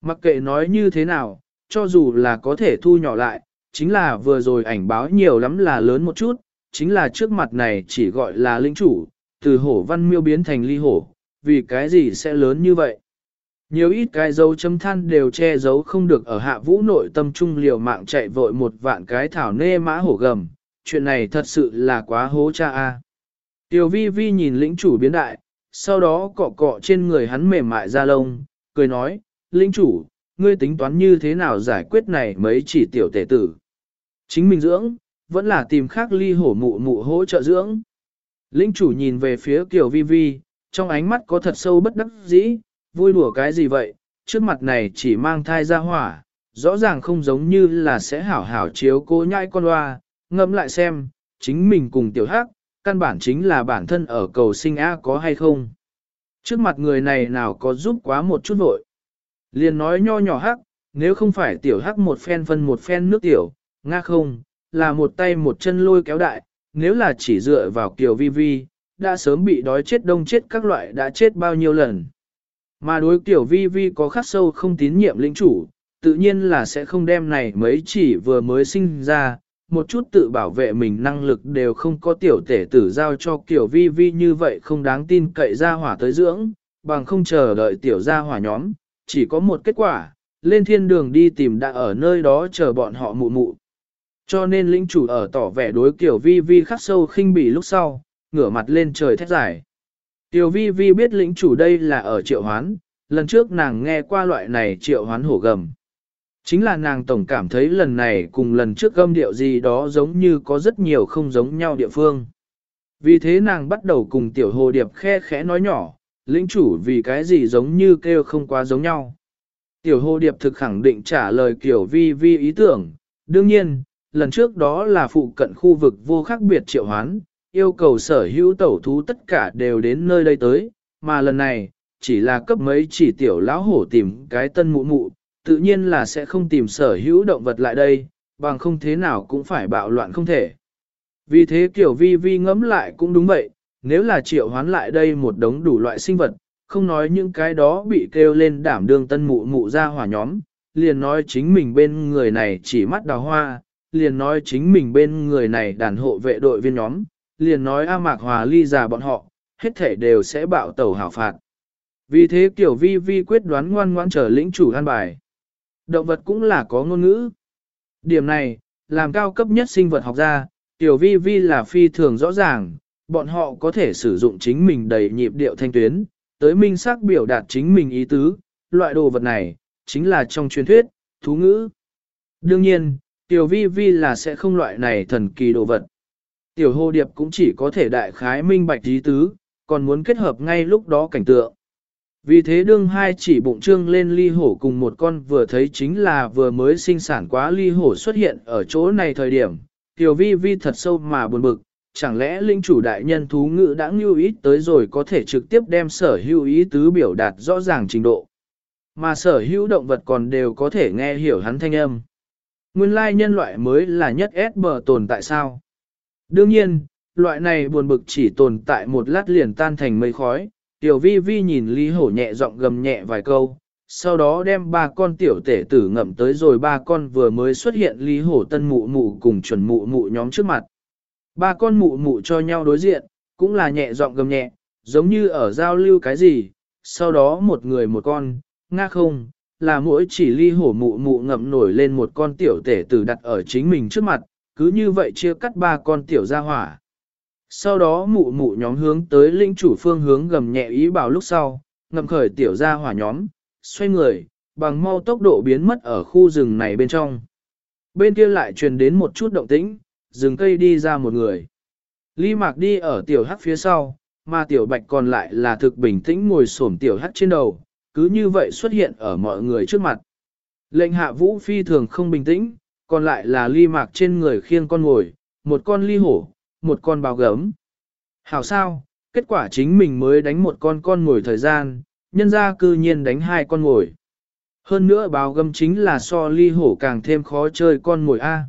Mặc kệ nói như thế nào, cho dù là có thể thu nhỏ lại, chính là vừa rồi ảnh báo nhiều lắm là lớn một chút, chính là trước mặt này chỉ gọi là linh chủ, từ hổ văn miêu biến thành ly hổ, vì cái gì sẽ lớn như vậy. Nhiều ít cái dấu chấm than đều che giấu không được ở hạ vũ nội tâm trung liều mạng chạy vội một vạn cái thảo nê mã hổ gầm, chuyện này thật sự là quá hố cha a. Tiểu vi vi nhìn lĩnh chủ biến đại, sau đó cọ cọ trên người hắn mềm mại ra lông, cười nói, lĩnh chủ, ngươi tính toán như thế nào giải quyết này mấy chỉ tiểu tể tử. Chính mình dưỡng, vẫn là tìm khác ly hổ mụ mụ hỗ trợ dưỡng. Lĩnh chủ nhìn về phía Kiều Vi Vi, trong ánh mắt có thật sâu bất đắc dĩ, vui đùa cái gì vậy, trước mặt này chỉ mang thai ra hỏa, rõ ràng không giống như là sẽ hảo hảo chiếu cô nhai con loa. ngẫm lại xem, chính mình cùng tiểu hắc, căn bản chính là bản thân ở cầu sinh A có hay không. Trước mặt người này nào có giúp quá một chút vội. Liền nói nho nhỏ hắc, nếu không phải tiểu hắc một phen phân một phen nước tiểu, nga không, là một tay một chân lôi kéo đại, nếu là chỉ dựa vào kiều vi vi, đã sớm bị đói chết đông chết các loại đã chết bao nhiêu lần. Mà đối kiểu vi vi có khắc sâu không tín nhiệm lĩnh chủ, tự nhiên là sẽ không đem này mấy chỉ vừa mới sinh ra, một chút tự bảo vệ mình năng lực đều không có tiểu tể tử giao cho kiểu vi vi như vậy không đáng tin cậy ra hỏa tới dưỡng, bằng không chờ đợi tiểu ra hỏa nhóm, chỉ có một kết quả, lên thiên đường đi tìm đã ở nơi đó chờ bọn họ mụ mụ. Cho nên lĩnh chủ ở tỏ vẻ đối kiểu vi vi khắc sâu khinh bỉ lúc sau, ngửa mặt lên trời thét giải. Tiểu vi vi biết lĩnh chủ đây là ở triệu hoán, lần trước nàng nghe qua loại này triệu hoán hổ gầm. Chính là nàng tổng cảm thấy lần này cùng lần trước gâm điệu gì đó giống như có rất nhiều không giống nhau địa phương. Vì thế nàng bắt đầu cùng tiểu hồ điệp khe khẽ nói nhỏ, lĩnh chủ vì cái gì giống như kêu không quá giống nhau. Tiểu hồ điệp thực khẳng định trả lời kiểu vi vi ý tưởng, đương nhiên, lần trước đó là phụ cận khu vực vô khác biệt triệu hoán, yêu cầu sở hữu tẩu thú tất cả đều đến nơi đây tới, mà lần này, chỉ là cấp mấy chỉ tiểu lão hổ tìm cái tân mụ mụ, tự nhiên là sẽ không tìm sở hữu động vật lại đây, bằng không thế nào cũng phải bạo loạn không thể. Vì thế kiểu vi vi ngẫm lại cũng đúng vậy, nếu là triệu hoán lại đây một đống đủ loại sinh vật, không nói những cái đó bị kêu lên đảm đương tân mụ mụ ra hỏa nhóm, liền nói chính mình bên người này chỉ mắt đào hoa, liền nói chính mình bên người này đàn hộ vệ đội viên nhóm, liền nói A Mạc Hòa ly già bọn họ, hết thể đều sẽ bạo tẩu hảo phạt. Vì thế kiểu vi vi quyết đoán ngoan ngoãn trở lĩnh chủ an bài. Động vật cũng là có ngôn ngữ. Điểm này, làm cao cấp nhất sinh vật học ra, tiểu vi vi là phi thường rõ ràng, bọn họ có thể sử dụng chính mình đầy nhịp điệu thanh tuyến, tới minh xác biểu đạt chính mình ý tứ, loại đồ vật này, chính là trong truyền thuyết, thú ngữ. Đương nhiên, tiểu vi vi là sẽ không loại này thần kỳ đồ vật. Tiểu hồ điệp cũng chỉ có thể đại khái minh bạch ý tứ, còn muốn kết hợp ngay lúc đó cảnh tượng. Vì thế đương hai chỉ bụng trương lên ly hổ cùng một con vừa thấy chính là vừa mới sinh sản quá ly hổ xuất hiện ở chỗ này thời điểm, tiểu vi vi thật sâu mà buồn bực, chẳng lẽ linh chủ đại nhân thú ngữ đã ngưu ít tới rồi có thể trực tiếp đem sở hữu ý tứ biểu đạt rõ ràng trình độ. Mà sở hữu động vật còn đều có thể nghe hiểu hắn thanh âm. Nguyên lai nhân loại mới là nhất ép bờ tồn tại sao? Đương nhiên, loại này buồn bực chỉ tồn tại một lát liền tan thành mây khói. Tiểu vi vi nhìn Lý Hổ nhẹ giọng gầm nhẹ vài câu, sau đó đem ba con tiểu tể tử ngậm tới rồi ba con vừa mới xuất hiện Lý Hổ tân mụ mụ cùng chuẩn mụ mụ nhóm trước mặt. Ba con mụ mụ cho nhau đối diện, cũng là nhẹ giọng gầm nhẹ, giống như ở giao lưu cái gì, sau đó một người một con, nga không, là mỗi chỉ ly hổ mụ mụ ngậm nổi lên một con tiểu tể tử đặt ở chính mình trước mặt, cứ như vậy chia cắt ba con tiểu ra hỏa. Sau đó mụ mụ nhóm hướng tới linh chủ phương hướng gầm nhẹ ý bảo lúc sau, ngậm khởi tiểu ra hỏa nhóm, xoay người, bằng mau tốc độ biến mất ở khu rừng này bên trong. Bên kia lại truyền đến một chút động tĩnh, rừng cây đi ra một người. Lý mạc đi ở tiểu hắc phía sau, mà tiểu bạch còn lại là thực bình tĩnh ngồi xổm tiểu hắc trên đầu, cứ như vậy xuất hiện ở mọi người trước mặt. Lệnh hạ vũ phi thường không bình tĩnh, còn lại là ly mạc trên người khiêng con ngồi, một con ly hổ, một con bào gấm. Hảo sao, kết quả chính mình mới đánh một con con ngồi thời gian, nhân ra cư nhiên đánh hai con ngồi. Hơn nữa bào gấm chính là so ly hổ càng thêm khó chơi con ngồi A.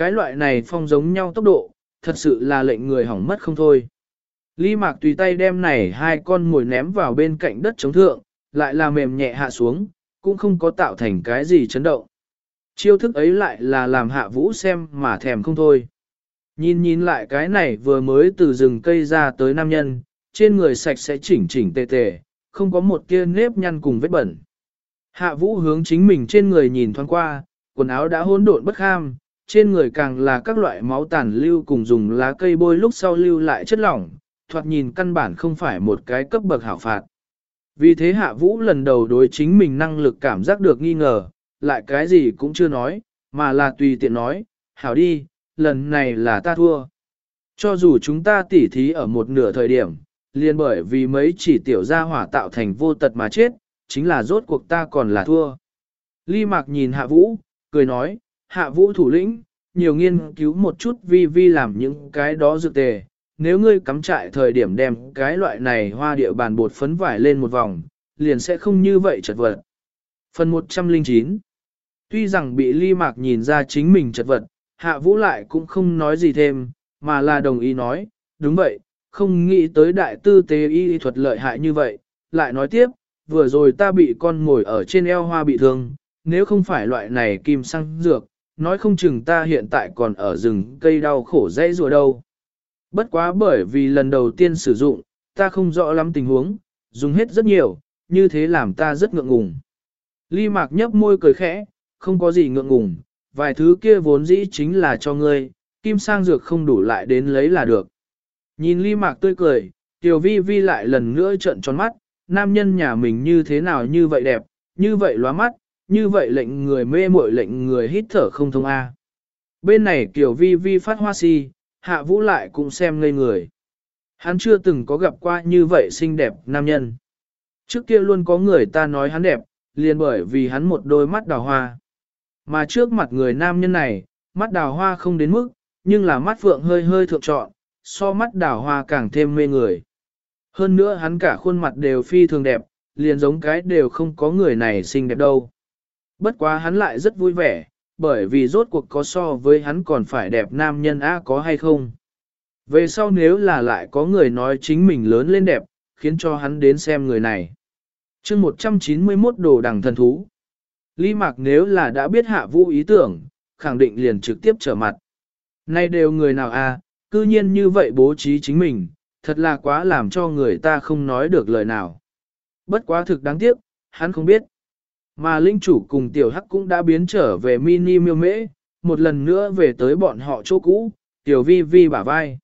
Cái loại này phong giống nhau tốc độ, thật sự là lệnh người hỏng mất không thôi. Ly mạc tùy tay đem này hai con ngồi ném vào bên cạnh đất chống thượng, lại là mềm nhẹ hạ xuống, cũng không có tạo thành cái gì chấn động. Chiêu thức ấy lại là làm hạ vũ xem mà thèm không thôi. Nhìn nhìn lại cái này vừa mới từ rừng cây ra tới nam nhân, trên người sạch sẽ chỉnh chỉnh tề tề, không có một kia nếp nhăn cùng vết bẩn. Hạ vũ hướng chính mình trên người nhìn thoáng qua, quần áo đã hỗn độn bất kham, trên người càng là các loại máu tàn lưu cùng dùng lá cây bôi lúc sau lưu lại chất lỏng, thoạt nhìn căn bản không phải một cái cấp bậc hảo phạt. Vì thế hạ vũ lần đầu đối chính mình năng lực cảm giác được nghi ngờ, lại cái gì cũng chưa nói, mà là tùy tiện nói, hảo đi, lần này là ta thua. Cho dù chúng ta tỉ thí ở một nửa thời điểm, liền bởi vì mấy chỉ tiểu gia hỏa tạo thành vô tật mà chết, chính là rốt cuộc ta còn là thua. Ly Mạc nhìn Hạ Vũ, cười nói, Hạ Vũ thủ lĩnh, nhiều nghiên cứu một chút vi vi làm những cái đó dược tề, nếu ngươi cắm trại thời điểm đem cái loại này hoa địa bàn bột phấn vải lên một vòng, liền sẽ không như vậy chật vật. Phần 109 Tuy rằng bị ly mạc nhìn ra chính mình chật vật, hạ vũ lại cũng không nói gì thêm, mà là đồng ý nói, đúng vậy, không nghĩ tới đại tư tế y thuật lợi hại như vậy, lại nói tiếp, vừa rồi ta bị con ngồi ở trên eo hoa bị thương, nếu không phải loại này kim xăng dược, nói không chừng ta hiện tại còn ở rừng cây đau khổ dãy rùa đâu. Bất quá bởi vì lần đầu tiên sử dụng, ta không rõ lắm tình huống, dùng hết rất nhiều, như thế làm ta rất ngượng ngùng. Ly mạc nhấp môi cười khẽ, không có gì ngượng ngùng, vài thứ kia vốn dĩ chính là cho ngươi, kim sang dược không đủ lại đến lấy là được. Nhìn ly mạc tươi cười, tiểu vi vi lại lần nữa trợn tròn mắt, nam nhân nhà mình như thế nào như vậy đẹp, như vậy lóa mắt, như vậy lệnh người mê muội lệnh người hít thở không thông A. Bên này kiểu vi vi phát hoa si, hạ vũ lại cũng xem ngây người. Hắn chưa từng có gặp qua như vậy xinh đẹp nam nhân. Trước kia luôn có người ta nói hắn đẹp, liền bởi vì hắn một đôi mắt đào hoa. Mà trước mặt người nam nhân này, mắt đào hoa không đến mức, nhưng là mắt phượng hơi hơi thượng trọn, so mắt đào hoa càng thêm mê người. Hơn nữa hắn cả khuôn mặt đều phi thường đẹp, liền giống cái đều không có người này xinh đẹp đâu. Bất quá hắn lại rất vui vẻ, bởi vì rốt cuộc có so với hắn còn phải đẹp nam nhân á có hay không. Về sau nếu là lại có người nói chính mình lớn lên đẹp, khiến cho hắn đến xem người này. chương 191 đồ đằng thần thú. lý Mạc nếu là đã biết hạ vũ ý tưởng, khẳng định liền trực tiếp trở mặt. Nay đều người nào à, cư nhiên như vậy bố trí chính mình, thật là quá làm cho người ta không nói được lời nào. Bất quá thực đáng tiếc, hắn không biết. Mà linh chủ cùng tiểu hắc cũng đã biến trở về mini miêu mễ, một lần nữa về tới bọn họ chỗ cũ, tiểu vi vi bả vai.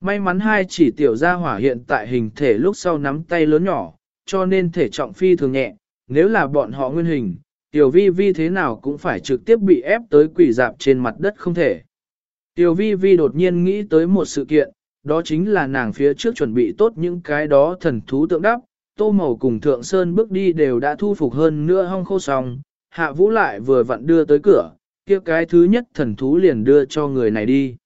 May mắn hai chỉ tiểu gia hỏa hiện tại hình thể lúc sau nắm tay lớn nhỏ, cho nên thể trọng phi thường nhẹ, nếu là bọn họ nguyên hình, tiểu vi vi thế nào cũng phải trực tiếp bị ép tới quỷ dạp trên mặt đất không thể. Tiểu vi vi đột nhiên nghĩ tới một sự kiện, đó chính là nàng phía trước chuẩn bị tốt những cái đó thần thú tượng đắp, tô màu cùng thượng sơn bước đi đều đã thu phục hơn nữa hong khô xong, hạ vũ lại vừa vặn đưa tới cửa, kia cái thứ nhất thần thú liền đưa cho người này đi.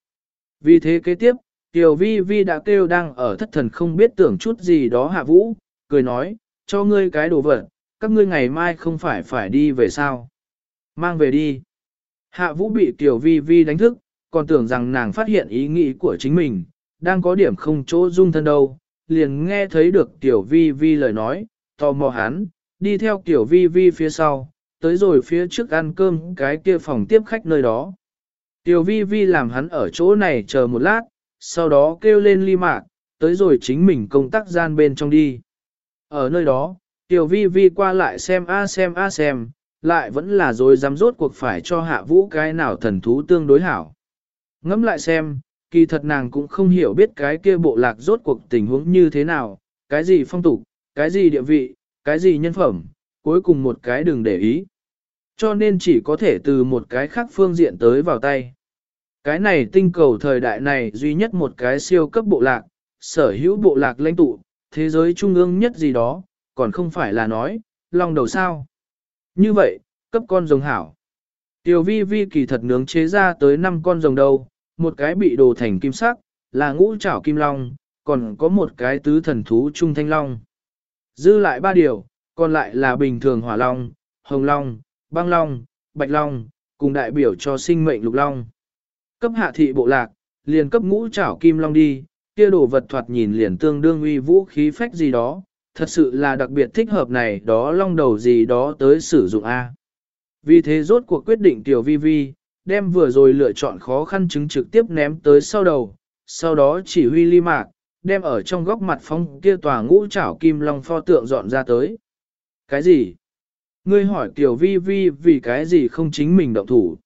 Vì thế kế tiếp, Tiểu Vi Vi đã kêu đang ở thất thần không biết tưởng chút gì đó hạ vũ, cười nói, cho ngươi cái đồ vật, các ngươi ngày mai không phải phải đi về sao. Mang về đi. Hạ vũ bị Tiểu Vi Vi đánh thức, còn tưởng rằng nàng phát hiện ý nghĩ của chính mình, đang có điểm không chỗ dung thân đâu, liền nghe thấy được Tiểu Vi Vi lời nói, tò mò hắn, đi theo Tiểu Vi Vi phía sau, tới rồi phía trước ăn cơm cái kia phòng tiếp khách nơi đó. Tiểu Vi Vi làm hắn ở chỗ này chờ một lát, sau đó kêu lên ly mạc, tới rồi chính mình công tác gian bên trong đi. Ở nơi đó, Tiểu Vi Vi qua lại xem a xem a xem, lại vẫn là rồi dám rốt cuộc phải cho hạ vũ cái nào thần thú tương đối hảo. Ngẫm lại xem, kỳ thật nàng cũng không hiểu biết cái kia bộ lạc rốt cuộc tình huống như thế nào, cái gì phong tục, cái gì địa vị, cái gì nhân phẩm, cuối cùng một cái đừng để ý. Cho nên chỉ có thể từ một cái khác phương diện tới vào tay. Cái này tinh cầu thời đại này duy nhất một cái siêu cấp bộ lạc, sở hữu bộ lạc lãnh tụ, thế giới trung ương nhất gì đó, còn không phải là nói, lòng đầu sao. Như vậy, cấp con rồng hảo. Tiểu vi vi kỳ thật nướng chế ra tới 5 con rồng đâu, một cái bị đồ thành kim sắc, là ngũ trảo kim long, còn có một cái tứ thần thú trung thanh long. Dư lại ba điều, còn lại là bình thường hỏa long, hồng long, băng long, bạch long, cùng đại biểu cho sinh mệnh lục long. Cấp hạ thị bộ lạc, liền cấp ngũ trảo kim long đi, kia đồ vật thoạt nhìn liền tương đương uy vũ khí phách gì đó, thật sự là đặc biệt thích hợp này đó long đầu gì đó tới sử dụng A. Vì thế rốt cuộc quyết định tiểu vi vi, đem vừa rồi lựa chọn khó khăn chứng trực tiếp ném tới sau đầu, sau đó chỉ huy ly mạc, đem ở trong góc mặt phong kia tòa ngũ trảo kim long pho tượng dọn ra tới. Cái gì? Ngươi hỏi tiểu vi vi vì cái gì không chính mình động thủ?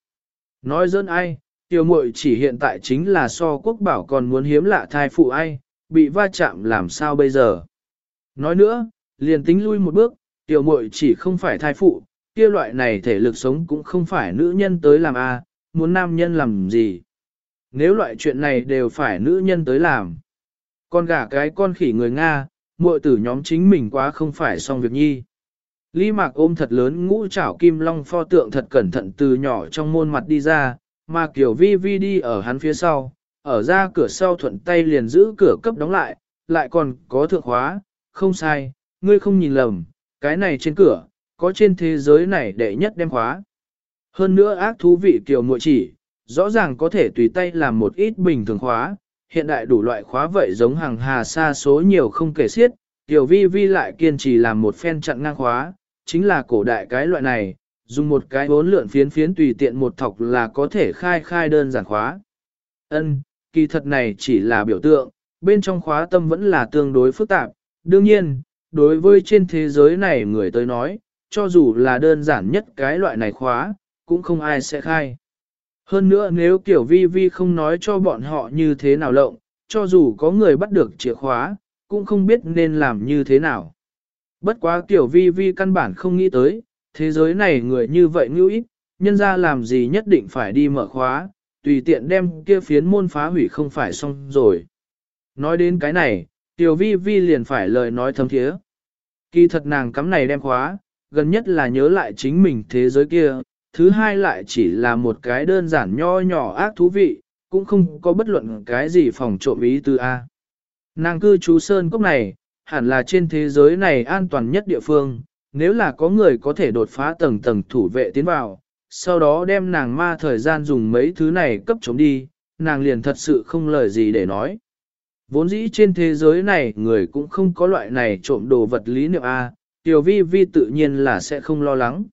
Nói dân ai, tiểu muội chỉ hiện tại chính là so quốc bảo còn muốn hiếm lạ thai phụ ai, bị va chạm làm sao bây giờ? Nói nữa, liền tính lui một bước, tiểu muội chỉ không phải thai phụ, kia loại này thể lực sống cũng không phải nữ nhân tới làm a, muốn nam nhân làm gì. Nếu loại chuyện này đều phải nữ nhân tới làm. Con gả cái con khỉ người Nga, muội tử nhóm chính mình quá không phải xong việc nhi. Lý mạc ôm thật lớn ngũ trảo kim long pho tượng thật cẩn thận từ nhỏ trong môn mặt đi ra, mà kiểu vi vi đi ở hắn phía sau, ở ra cửa sau thuận tay liền giữ cửa cấp đóng lại, lại còn có thượng khóa, không sai, ngươi không nhìn lầm, cái này trên cửa, có trên thế giới này đệ nhất đem khóa. Hơn nữa ác thú vị kiểu muội chỉ, rõ ràng có thể tùy tay làm một ít bình thường khóa, hiện đại đủ loại khóa vậy giống hàng hà xa số nhiều không kể xiết, tiểu vi vi lại kiên trì làm một phen chặn ngang khóa, chính là cổ đại cái loại này, dùng một cái bốn lượn phiến phiến tùy tiện một thọc là có thể khai khai đơn giản khóa. Ân, kỳ thật này chỉ là biểu tượng, bên trong khóa tâm vẫn là tương đối phức tạp, đương nhiên, đối với trên thế giới này người tới nói, cho dù là đơn giản nhất cái loại này khóa, cũng không ai sẽ khai. Hơn nữa nếu kiểu vi vi không nói cho bọn họ như thế nào lộng, cho dù có người bắt được chìa khóa, cũng không biết nên làm như thế nào. Bất quá kiểu vi vi căn bản không nghĩ tới, thế giới này người như vậy ngưu ít, nhân ra làm gì nhất định phải đi mở khóa, tùy tiện đem kia phiến môn phá hủy không phải xong rồi. Nói đến cái này, tiểu vi vi liền phải lời nói thâm thiế. Kỳ thật nàng cắm này đem khóa, gần nhất là nhớ lại chính mình thế giới kia, thứ hai lại chỉ là một cái đơn giản nho nhỏ ác thú vị, cũng không có bất luận cái gì phòng trộm ý từ A. Nàng cư trú sơn cốc này, hẳn là trên thế giới này an toàn nhất địa phương, nếu là có người có thể đột phá tầng tầng thủ vệ tiến vào, sau đó đem nàng ma thời gian dùng mấy thứ này cấp chống đi, nàng liền thật sự không lời gì để nói. Vốn dĩ trên thế giới này người cũng không có loại này trộm đồ vật lý niệm A, tiểu vi vi tự nhiên là sẽ không lo lắng.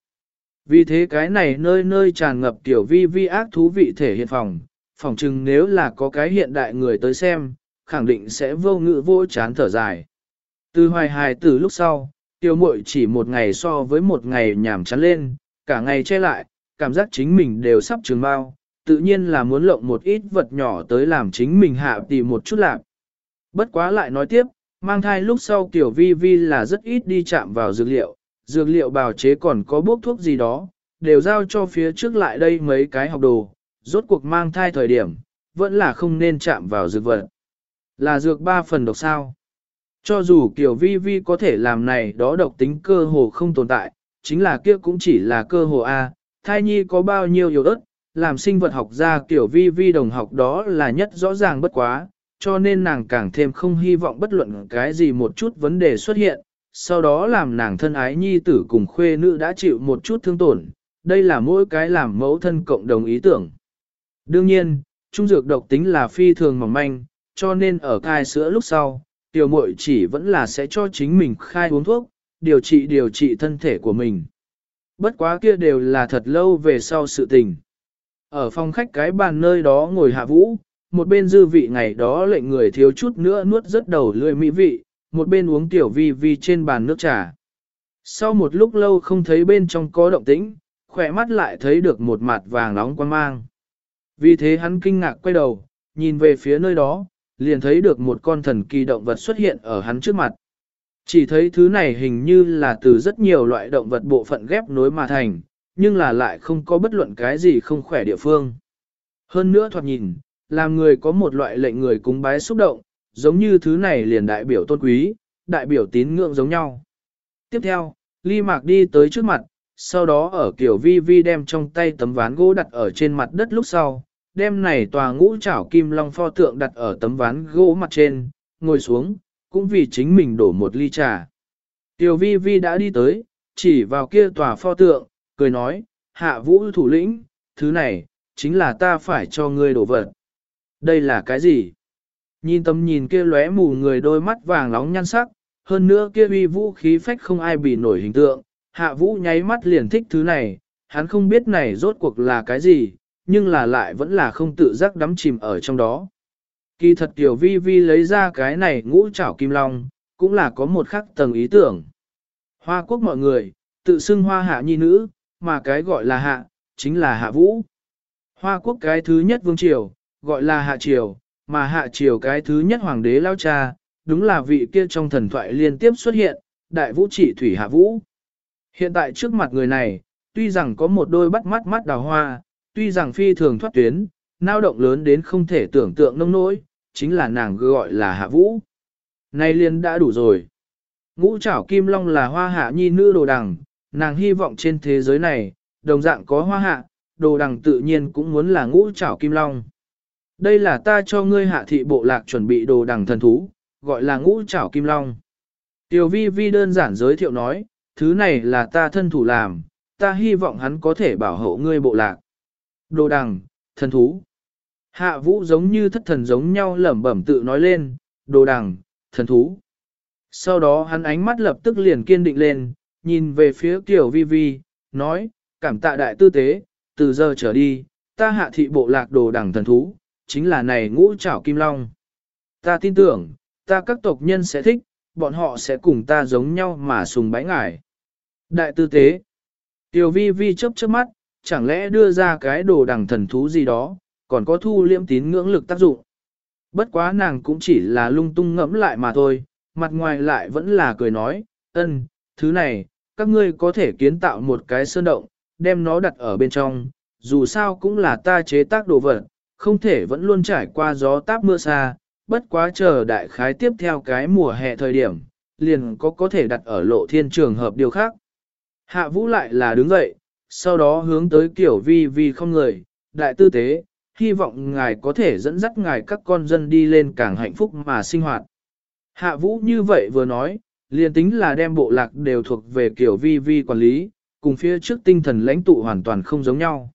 Vì thế cái này nơi nơi tràn ngập tiểu vi vi ác thú vị thể hiện phòng, phòng chừng nếu là có cái hiện đại người tới xem, khẳng định sẽ vô ngữ vô chán thở dài. Từ hoài hài từ lúc sau, tiểu muội chỉ một ngày so với một ngày nhảm chán lên, cả ngày che lại, cảm giác chính mình đều sắp trường bao, tự nhiên là muốn lộng một ít vật nhỏ tới làm chính mình hạ tì một chút lạc. Bất quá lại nói tiếp, mang thai lúc sau tiểu vi vi là rất ít đi chạm vào dược liệu, dược liệu bào chế còn có bốc thuốc gì đó, đều giao cho phía trước lại đây mấy cái học đồ, rốt cuộc mang thai thời điểm, vẫn là không nên chạm vào dược vật. Là dược ba phần độc sao. Cho dù kiểu vi vi có thể làm này đó độc tính cơ hồ không tồn tại, chính là kia cũng chỉ là cơ hồ A, thai nhi có bao nhiêu yếu ớt, làm sinh vật học ra kiểu vi vi đồng học đó là nhất rõ ràng bất quá, cho nên nàng càng thêm không hy vọng bất luận cái gì một chút vấn đề xuất hiện, sau đó làm nàng thân ái nhi tử cùng khuê nữ đã chịu một chút thương tổn, đây là mỗi cái làm mẫu thân cộng đồng ý tưởng. Đương nhiên, trung dược độc tính là phi thường mỏng manh, cho nên ở cai sữa lúc sau, tiểu muội chỉ vẫn là sẽ cho chính mình khai uống thuốc, điều trị điều trị thân thể của mình. Bất quá kia đều là thật lâu về sau sự tình. Ở phòng khách cái bàn nơi đó ngồi hạ vũ, một bên dư vị ngày đó lệnh người thiếu chút nữa nuốt rất đầu lưỡi mỹ vị, một bên uống tiểu vi vi trên bàn nước trà. Sau một lúc lâu không thấy bên trong có động tĩnh, khỏe mắt lại thấy được một mặt vàng nóng quan mang. Vì thế hắn kinh ngạc quay đầu, nhìn về phía nơi đó, liền thấy được một con thần kỳ động vật xuất hiện ở hắn trước mặt. Chỉ thấy thứ này hình như là từ rất nhiều loại động vật bộ phận ghép nối mà thành, nhưng là lại không có bất luận cái gì không khỏe địa phương. Hơn nữa thoạt nhìn, làm người có một loại lệnh người cúng bái xúc động, giống như thứ này liền đại biểu tôn quý, đại biểu tín ngưỡng giống nhau. Tiếp theo, Ly Mạc đi tới trước mặt, sau đó ở kiểu vi vi đem trong tay tấm ván gỗ đặt ở trên mặt đất lúc sau, đem này tòa ngũ trảo kim long pho tượng đặt ở tấm ván gỗ mặt trên, ngồi xuống, cũng vì chính mình đổ một ly trà. Tiểu vi vi đã đi tới, chỉ vào kia tòa pho tượng, cười nói, hạ vũ thủ lĩnh, thứ này, chính là ta phải cho ngươi đổ vật. Đây là cái gì? Nhìn tầm nhìn kia lóe mù người đôi mắt vàng nóng nhan sắc, hơn nữa kia uy vũ khí phách không ai bị nổi hình tượng, hạ vũ nháy mắt liền thích thứ này, hắn không biết này rốt cuộc là cái gì, nhưng là lại vẫn là không tự giác đắm chìm ở trong đó. Kỳ thật tiểu vi vi lấy ra cái này ngũ trảo kim long, cũng là có một khắc tầng ý tưởng. Hoa quốc mọi người, tự xưng hoa hạ nhi nữ, mà cái gọi là hạ, chính là hạ vũ. Hoa quốc cái thứ nhất vương triều, gọi là hạ triều, mà hạ triều cái thứ nhất hoàng đế lao cha, đúng là vị kia trong thần thoại liên tiếp xuất hiện, đại vũ trị thủy hạ vũ. Hiện tại trước mặt người này, tuy rằng có một đôi bắt mắt mắt đào hoa, tuy rằng phi thường thoát tuyến, nao động lớn đến không thể tưởng tượng nông nỗi, chính là nàng gọi là hạ vũ. Nay liền đã đủ rồi. Ngũ trảo kim long là hoa hạ nhi nữ đồ đằng, nàng hy vọng trên thế giới này, đồng dạng có hoa hạ, đồ đằng tự nhiên cũng muốn là ngũ trảo kim long. Đây là ta cho ngươi hạ thị bộ lạc chuẩn bị đồ đằng thần thú, gọi là ngũ trảo kim long. Tiểu vi vi đơn giản giới thiệu nói, thứ này là ta thân thủ làm, ta hy vọng hắn có thể bảo hộ ngươi bộ lạc. Đồ đằng, thần thú. Hạ vũ giống như thất thần giống nhau lẩm bẩm tự nói lên, đồ đằng, thần thú. Sau đó hắn ánh mắt lập tức liền kiên định lên, nhìn về phía Tiểu Vi Vi, nói, cảm tạ đại tư tế, từ giờ trở đi, ta hạ thị bộ lạc đồ đằng thần thú, chính là này ngũ trảo kim long. Ta tin tưởng, ta các tộc nhân sẽ thích, bọn họ sẽ cùng ta giống nhau mà sùng bái ngải. Đại tư tế, Tiểu vi vi chớp chớp mắt, chẳng lẽ đưa ra cái đồ đằng thần thú gì đó, còn có thu liễm tín ngưỡng lực tác dụng. Bất quá nàng cũng chỉ là lung tung ngẫm lại mà thôi, mặt ngoài lại vẫn là cười nói, ân, thứ này, các ngươi có thể kiến tạo một cái sơn động, đem nó đặt ở bên trong, dù sao cũng là ta chế tác đồ vật, không thể vẫn luôn trải qua gió táp mưa xa, bất quá chờ đại khái tiếp theo cái mùa hè thời điểm, liền có có thể đặt ở lộ thiên trường hợp điều khác. Hạ vũ lại là đứng dậy, sau đó hướng tới kiểu vi vi không người, đại tư tế, hy vọng ngài có thể dẫn dắt ngài các con dân đi lên càng hạnh phúc mà sinh hoạt. Hạ vũ như vậy vừa nói, liền tính là đem bộ lạc đều thuộc về kiểu vi vi quản lý, cùng phía trước tinh thần lãnh tụ hoàn toàn không giống nhau.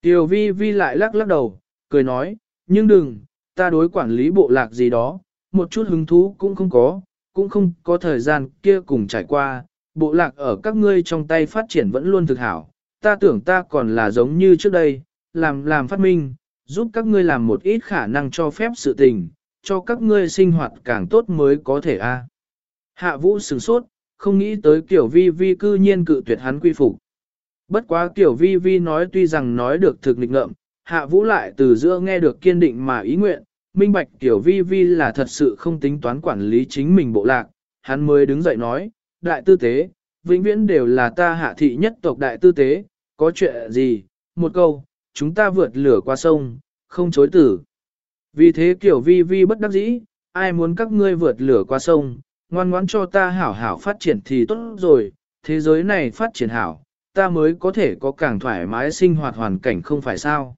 Tiểu vi vi lại lắc lắc đầu, cười nói, nhưng đừng, ta đối quản lý bộ lạc gì đó, một chút hứng thú cũng không có, cũng không có thời gian kia cùng trải qua, bộ lạc ở các ngươi trong tay phát triển vẫn luôn thực hảo, ta tưởng ta còn là giống như trước đây, làm làm phát minh, giúp các ngươi làm một ít khả năng cho phép sự tình, cho các ngươi sinh hoạt càng tốt mới có thể a. Hạ vũ sửng sốt, không nghĩ tới kiểu vi vi cư nhiên cự tuyệt hắn quy phục. Bất quá kiểu vi vi nói tuy rằng nói được thực lịch ngợm, hạ vũ lại từ giữa nghe được kiên định mà ý nguyện, minh bạch tiểu vi vi là thật sự không tính toán quản lý chính mình bộ lạc, hắn mới đứng dậy nói, đại tư tế, vĩnh viễn đều là ta hạ thị nhất tộc đại tư tế, có chuyện gì, một câu, chúng ta vượt lửa qua sông, không chối tử. Vì thế kiểu vi vi bất đắc dĩ, ai muốn các ngươi vượt lửa qua sông, ngoan ngoãn cho ta hảo hảo phát triển thì tốt rồi, thế giới này phát triển hảo, ta mới có thể có càng thoải mái sinh hoạt hoàn cảnh không phải sao.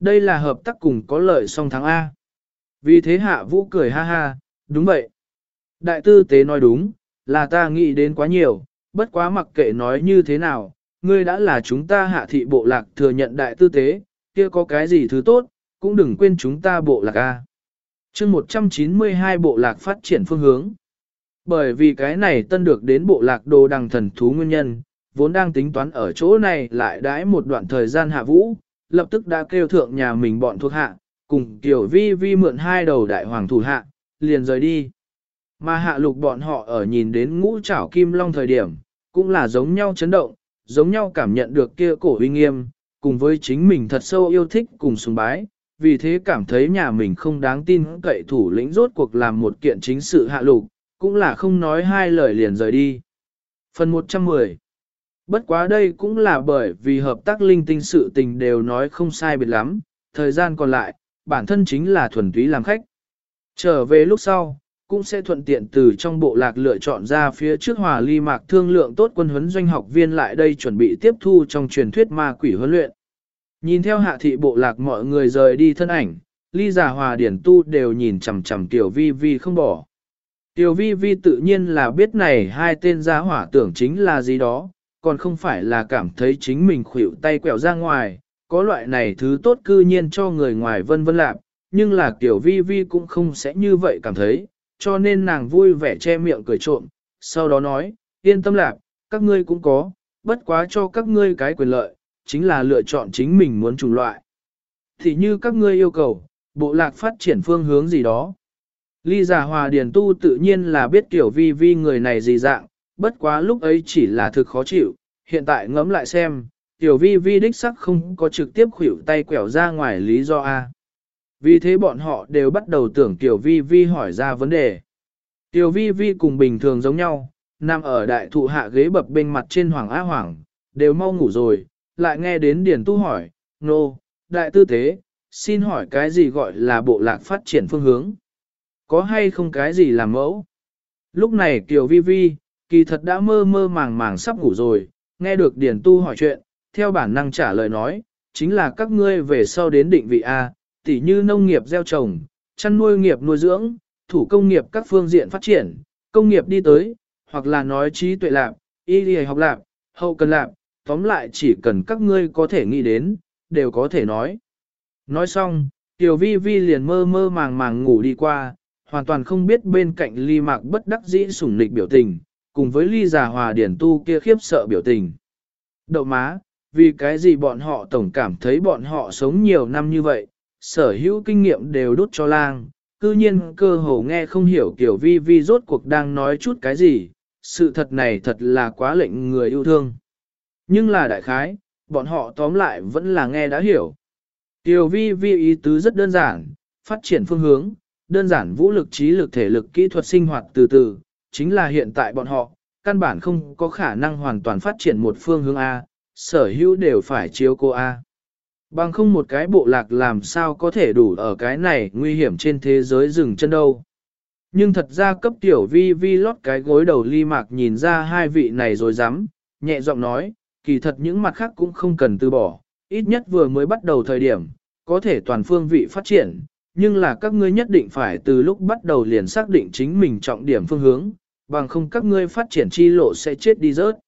Đây là hợp tác cùng có lợi song thắng A. Vì thế hạ vũ cười ha ha, đúng vậy. Đại tư tế nói đúng, là ta nghĩ đến quá nhiều, bất quá mặc kệ nói như thế nào, ngươi đã là chúng ta hạ thị bộ lạc thừa nhận đại tư tế, kia có cái gì thứ tốt, cũng đừng quên chúng ta bộ lạc A. chương 192 bộ lạc phát triển phương hướng. Bởi vì cái này tân được đến bộ lạc đồ đằng thần thú nguyên nhân, vốn đang tính toán ở chỗ này lại đãi một đoạn thời gian hạ vũ, lập tức đã kêu thượng nhà mình bọn thuộc hạ, cùng tiểu vi vi mượn hai đầu đại hoàng thủ hạ, liền rời đi. Mà hạ lục bọn họ ở nhìn đến ngũ trảo kim long thời điểm, cũng là giống nhau chấn động, giống nhau cảm nhận được kia cổ uy nghiêm, cùng với chính mình thật sâu yêu thích cùng sùng bái, vì thế cảm thấy nhà mình không đáng tin cậy thủ lĩnh rốt cuộc làm một kiện chính sự hạ lục, cũng là không nói hai lời liền rời đi. Phần 110 Bất quá đây cũng là bởi vì hợp tác linh tinh sự tình đều nói không sai biệt lắm, thời gian còn lại, bản thân chính là thuần túy làm khách. Trở về lúc sau, cũng sẽ thuận tiện từ trong bộ lạc lựa chọn ra phía trước hòa ly mạc thương lượng tốt quân huấn doanh học viên lại đây chuẩn bị tiếp thu trong truyền thuyết ma quỷ huấn luyện. Nhìn theo hạ thị bộ lạc mọi người rời đi thân ảnh, ly giả hòa điển tu đều nhìn chằm chằm tiểu vi vi không bỏ. Tiểu vi vi tự nhiên là biết này hai tên gia hỏa tưởng chính là gì đó, còn không phải là cảm thấy chính mình khuỷu tay quẹo ra ngoài, có loại này thứ tốt cư nhiên cho người ngoài vân vân lạc, nhưng là tiểu vi vi cũng không sẽ như vậy cảm thấy, cho nên nàng vui vẻ che miệng cười trộm, sau đó nói, yên tâm lạc, các ngươi cũng có, bất quá cho các ngươi cái quyền lợi, chính là lựa chọn chính mình muốn chủng loại. Thì như các ngươi yêu cầu, bộ lạc phát triển phương hướng gì đó. Ly giả hòa điền tu tự nhiên là biết tiểu vi vi người này gì dạng, bất quá lúc ấy chỉ là thực khó chịu, hiện tại ngẫm lại xem, tiểu vi vi đích sắc không có trực tiếp khuỷu tay quẻo ra ngoài lý do A. Vì thế bọn họ đều bắt đầu tưởng tiểu vi vi hỏi ra vấn đề. Tiểu vi vi cùng bình thường giống nhau, nằm ở đại thụ hạ ghế bập bên mặt trên hoàng á hoàng, đều mau ngủ rồi, lại nghe đến điển tu hỏi, nô, đại tư thế, xin hỏi cái gì gọi là bộ lạc phát triển phương hướng? Có hay không cái gì làm mẫu? Lúc này Kiều Vi Vi, kỳ thật đã mơ mơ màng màng sắp ngủ rồi, nghe được Điền Tu hỏi chuyện, theo bản năng trả lời nói, chính là các ngươi về sau đến định vị A, tỉ như nông nghiệp gieo trồng, chăn nuôi nghiệp nuôi dưỡng, thủ công nghiệp các phương diện phát triển, công nghiệp đi tới, hoặc là nói trí tuệ lạc, y đi học lạc, hậu cần lạc, tóm lại chỉ cần các ngươi có thể nghĩ đến, đều có thể nói. Nói xong, Tiểu Vi Vi liền mơ mơ màng màng ngủ đi qua, hoàn toàn không biết bên cạnh ly mạc bất đắc dĩ sủng nịch biểu tình, cùng với ly già hòa điển tu kia khiếp sợ biểu tình. Đậu má, vì cái gì bọn họ tổng cảm thấy bọn họ sống nhiều năm như vậy, sở hữu kinh nghiệm đều đút cho lang, cư nhiên cơ hồ nghe không hiểu kiểu vi vi rốt cuộc đang nói chút cái gì, sự thật này thật là quá lệnh người yêu thương. Nhưng là đại khái, bọn họ tóm lại vẫn là nghe đã hiểu. Tiểu vi vi ý tứ rất đơn giản, phát triển phương hướng, đơn giản vũ lực trí lực thể lực kỹ thuật sinh hoạt từ từ, chính là hiện tại bọn họ, căn bản không có khả năng hoàn toàn phát triển một phương hướng A, sở hữu đều phải chiếu cô A. Bằng không một cái bộ lạc làm sao có thể đủ ở cái này nguy hiểm trên thế giới rừng chân đâu. Nhưng thật ra cấp tiểu vi vi lót cái gối đầu ly mạc nhìn ra hai vị này rồi dám, nhẹ giọng nói, kỳ thật những mặt khác cũng không cần từ bỏ, ít nhất vừa mới bắt đầu thời điểm, có thể toàn phương vị phát triển, nhưng là các ngươi nhất định phải từ lúc bắt đầu liền xác định chính mình trọng điểm phương hướng, bằng không các ngươi phát triển chi lộ sẽ chết đi rớt.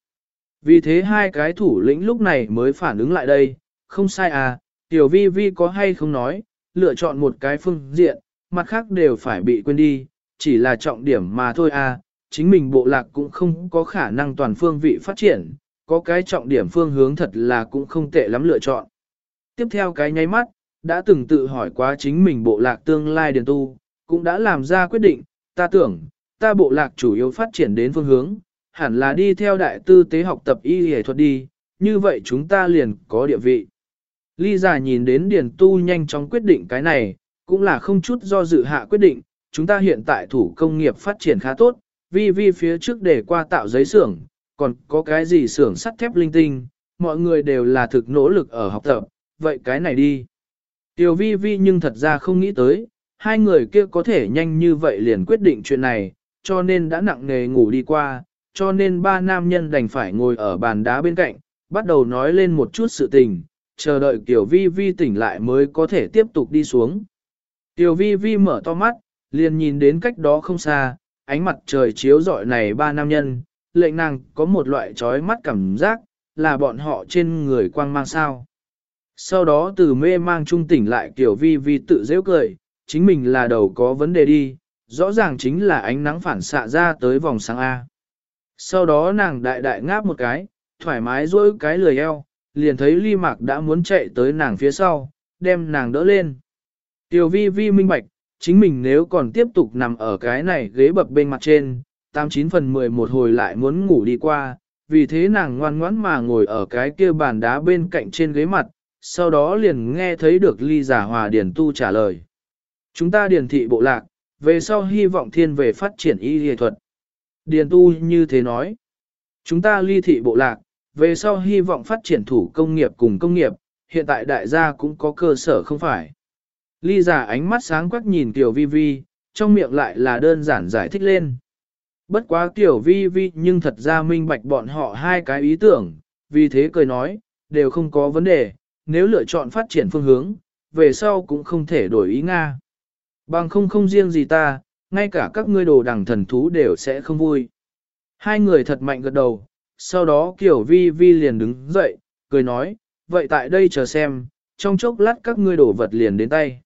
Vì thế hai cái thủ lĩnh lúc này mới phản ứng lại đây, không sai à, tiểu vi vi có hay không nói, lựa chọn một cái phương diện, mặt khác đều phải bị quên đi, chỉ là trọng điểm mà thôi à, chính mình bộ lạc cũng không có khả năng toàn phương vị phát triển, có cái trọng điểm phương hướng thật là cũng không tệ lắm lựa chọn. Tiếp theo cái nháy mắt, đã từng tự hỏi quá chính mình bộ lạc tương lai điền tu, cũng đã làm ra quyết định, ta tưởng, ta bộ lạc chủ yếu phát triển đến phương hướng, hẳn là đi theo đại tư tế học tập y y thuật đi, như vậy chúng ta liền có địa vị. Ly giả nhìn đến điền tu nhanh chóng quyết định cái này, cũng là không chút do dự hạ quyết định, chúng ta hiện tại thủ công nghiệp phát triển khá tốt, vi vi phía trước để qua tạo giấy xưởng, Còn có cái gì xưởng sắt thép linh tinh, mọi người đều là thực nỗ lực ở học tập, vậy cái này đi. Tiểu vi vi nhưng thật ra không nghĩ tới, hai người kia có thể nhanh như vậy liền quyết định chuyện này, cho nên đã nặng nề ngủ đi qua, cho nên ba nam nhân đành phải ngồi ở bàn đá bên cạnh, bắt đầu nói lên một chút sự tình, chờ đợi Tiểu Vi Vi tỉnh lại mới có thể tiếp tục đi xuống. Tiểu Vi Vi mở to mắt, liền nhìn đến cách đó không xa, ánh mặt trời chiếu rọi này ba nam nhân, lệnh nàng có một loại trói mắt cảm giác, là bọn họ trên người quang mang sao. Sau đó từ mê mang trung tỉnh lại Tiểu Vi Vi tự dễ cười, chính mình là đầu có vấn đề đi, rõ ràng chính là ánh nắng phản xạ ra tới vòng sáng A. Sau đó nàng đại đại ngáp một cái, thoải mái dỗi cái lười eo, liền thấy ly mạc đã muốn chạy tới nàng phía sau, đem nàng đỡ lên. Tiểu vi vi minh bạch, chính mình nếu còn tiếp tục nằm ở cái này ghế bập bên mặt trên, 89 phần 11 hồi lại muốn ngủ đi qua, vì thế nàng ngoan ngoãn mà ngồi ở cái kia bàn đá bên cạnh trên ghế mặt, sau đó liền nghe thấy được ly giả hòa điển tu trả lời. Chúng ta điển thị bộ lạc, về sau hy vọng thiên về phát triển y y thuật. Điền tu như thế nói. Chúng ta ly thị bộ lạc, về sau hy vọng phát triển thủ công nghiệp cùng công nghiệp, hiện tại đại gia cũng có cơ sở không phải. Ly giả ánh mắt sáng quắc nhìn Tiểu Vi Vi, trong miệng lại là đơn giản giải thích lên. Bất quá Tiểu Vi Vi nhưng thật ra minh bạch bọn họ hai cái ý tưởng, vì thế cười nói, đều không có vấn đề, nếu lựa chọn phát triển phương hướng, về sau cũng không thể đổi ý Nga. Bằng không không riêng gì ta, ngay cả các ngươi đồ đằng thần thú đều sẽ không vui. Hai người thật mạnh gật đầu, sau đó kiểu vi vi liền đứng dậy, cười nói, vậy tại đây chờ xem, trong chốc lát các ngươi đổ vật liền đến tay.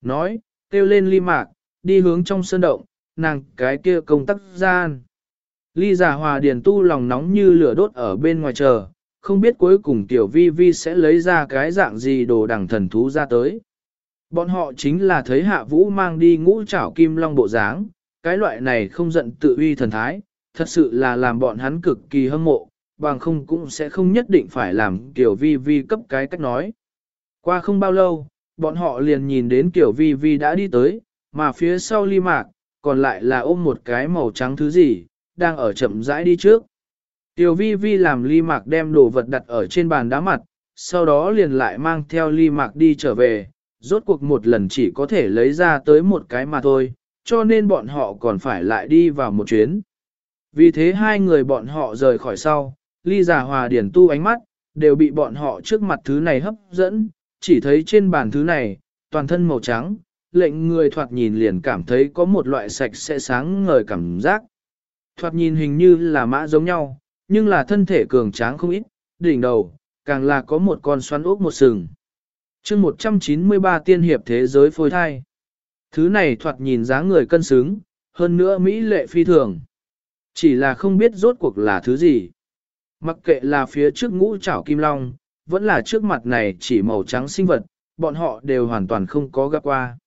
Nói, kêu lên ly mạc, đi hướng trong sơn động, nàng cái kia công tắc gian. Ly giả hòa điền tu lòng nóng như lửa đốt ở bên ngoài chờ, không biết cuối cùng tiểu vi vi sẽ lấy ra cái dạng gì đồ đằng thần thú ra tới. Bọn họ chính là thấy hạ vũ mang đi ngũ trảo kim long bộ dáng, cái loại này không giận tự uy thần thái, thật sự là làm bọn hắn cực kỳ hâm mộ, bằng không cũng sẽ không nhất định phải làm Tiểu vi vi cấp cái cách nói. Qua không bao lâu, bọn họ liền nhìn đến Tiểu vi vi đã đi tới, mà phía sau ly mạc, còn lại là ôm một cái màu trắng thứ gì, đang ở chậm rãi đi trước. Tiểu vi vi làm ly mạc đem đồ vật đặt ở trên bàn đá mặt, sau đó liền lại mang theo ly mạc đi trở về, rốt cuộc một lần chỉ có thể lấy ra tới một cái mà thôi, cho nên bọn họ còn phải lại đi vào một chuyến. Vì thế hai người bọn họ rời khỏi sau, ly giả hòa điển tu ánh mắt, đều bị bọn họ trước mặt thứ này hấp dẫn, chỉ thấy trên bàn thứ này, toàn thân màu trắng, lệnh người thoạt nhìn liền cảm thấy có một loại sạch sẽ sáng ngời cảm giác. Thoạt nhìn hình như là mã giống nhau, nhưng là thân thể cường tráng không ít, đỉnh đầu, càng là có một con xoắn ốc một sừng chương 193 tiên hiệp thế giới phôi thai. Thứ này thoạt nhìn dáng người cân xứng, hơn nữa Mỹ lệ phi thường. Chỉ là không biết rốt cuộc là thứ gì. Mặc kệ là phía trước ngũ chảo kim long, vẫn là trước mặt này chỉ màu trắng sinh vật, bọn họ đều hoàn toàn không có gặp qua.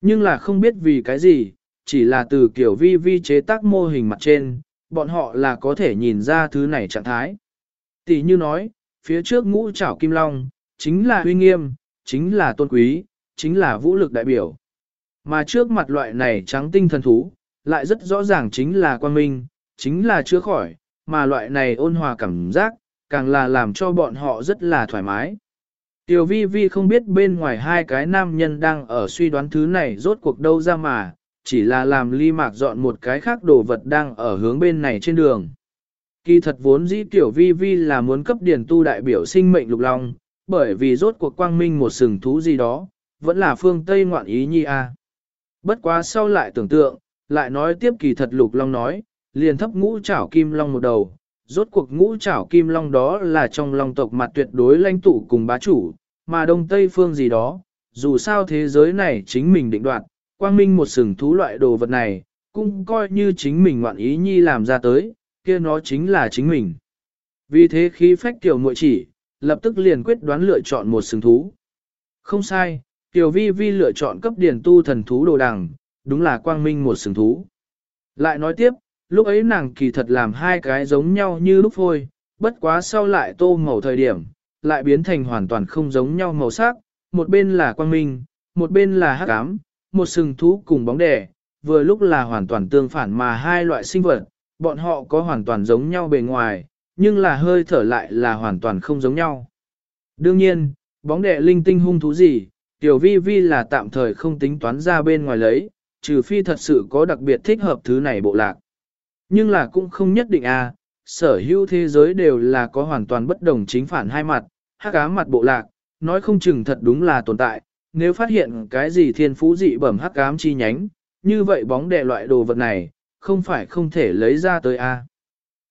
Nhưng là không biết vì cái gì, chỉ là từ kiểu vi vi chế tác mô hình mặt trên, bọn họ là có thể nhìn ra thứ này trạng thái. Tỷ như nói, phía trước ngũ trảo kim long, chính là uy nghiêm, chính là tôn quý, chính là vũ lực đại biểu. Mà trước mặt loại này trắng tinh thần thú, lại rất rõ ràng chính là quan minh, chính là chữa khỏi, mà loại này ôn hòa cảm giác, càng là làm cho bọn họ rất là thoải mái. Tiểu vi vi không biết bên ngoài hai cái nam nhân đang ở suy đoán thứ này rốt cuộc đâu ra mà, chỉ là làm ly mạc dọn một cái khác đồ vật đang ở hướng bên này trên đường. Kỳ thật vốn dĩ tiểu vi vi là muốn cấp điển tu đại biểu sinh mệnh lục long, bởi vì rốt cuộc quang minh một sừng thú gì đó, vẫn là phương Tây ngoạn ý nhi a. Bất quá sau lại tưởng tượng, lại nói tiếp kỳ thật lục long nói, liền thấp ngũ chảo kim long một đầu, rốt cuộc ngũ chảo kim long đó là trong long tộc mặt tuyệt đối lãnh tụ cùng bá chủ, mà đông tây phương gì đó, dù sao thế giới này chính mình định đoạt, quang minh một sừng thú loại đồ vật này, cũng coi như chính mình ngoạn ý nhi làm ra tới, kia nó chính là chính mình. Vì thế khí phách tiểu muội chỉ, lập tức liền quyết đoán lựa chọn một sừng thú. Không sai, Tiểu Vi Vi lựa chọn cấp điển tu thần thú đồ đằng, đúng là quang minh một sừng thú. Lại nói tiếp, lúc ấy nàng kỳ thật làm hai cái giống nhau như lúc phôi, bất quá sau lại tô màu thời điểm, lại biến thành hoàn toàn không giống nhau màu sắc, một bên là quang minh, một bên là hắc ám, một sừng thú cùng bóng đè, vừa lúc là hoàn toàn tương phản mà hai loại sinh vật, bọn họ có hoàn toàn giống nhau bề ngoài, nhưng là hơi thở lại là hoàn toàn không giống nhau. Đương nhiên, bóng đệ linh tinh hung thú gì, tiểu vi vi là tạm thời không tính toán ra bên ngoài lấy, trừ phi thật sự có đặc biệt thích hợp thứ này bộ lạc. Nhưng là cũng không nhất định à, sở hữu thế giới đều là có hoàn toàn bất đồng chính phản hai mặt, hắc ám mặt bộ lạc, nói không chừng thật đúng là tồn tại, nếu phát hiện cái gì thiên phú dị bẩm hắc ám chi nhánh, như vậy bóng đệ loại đồ vật này, không phải không thể lấy ra tới a.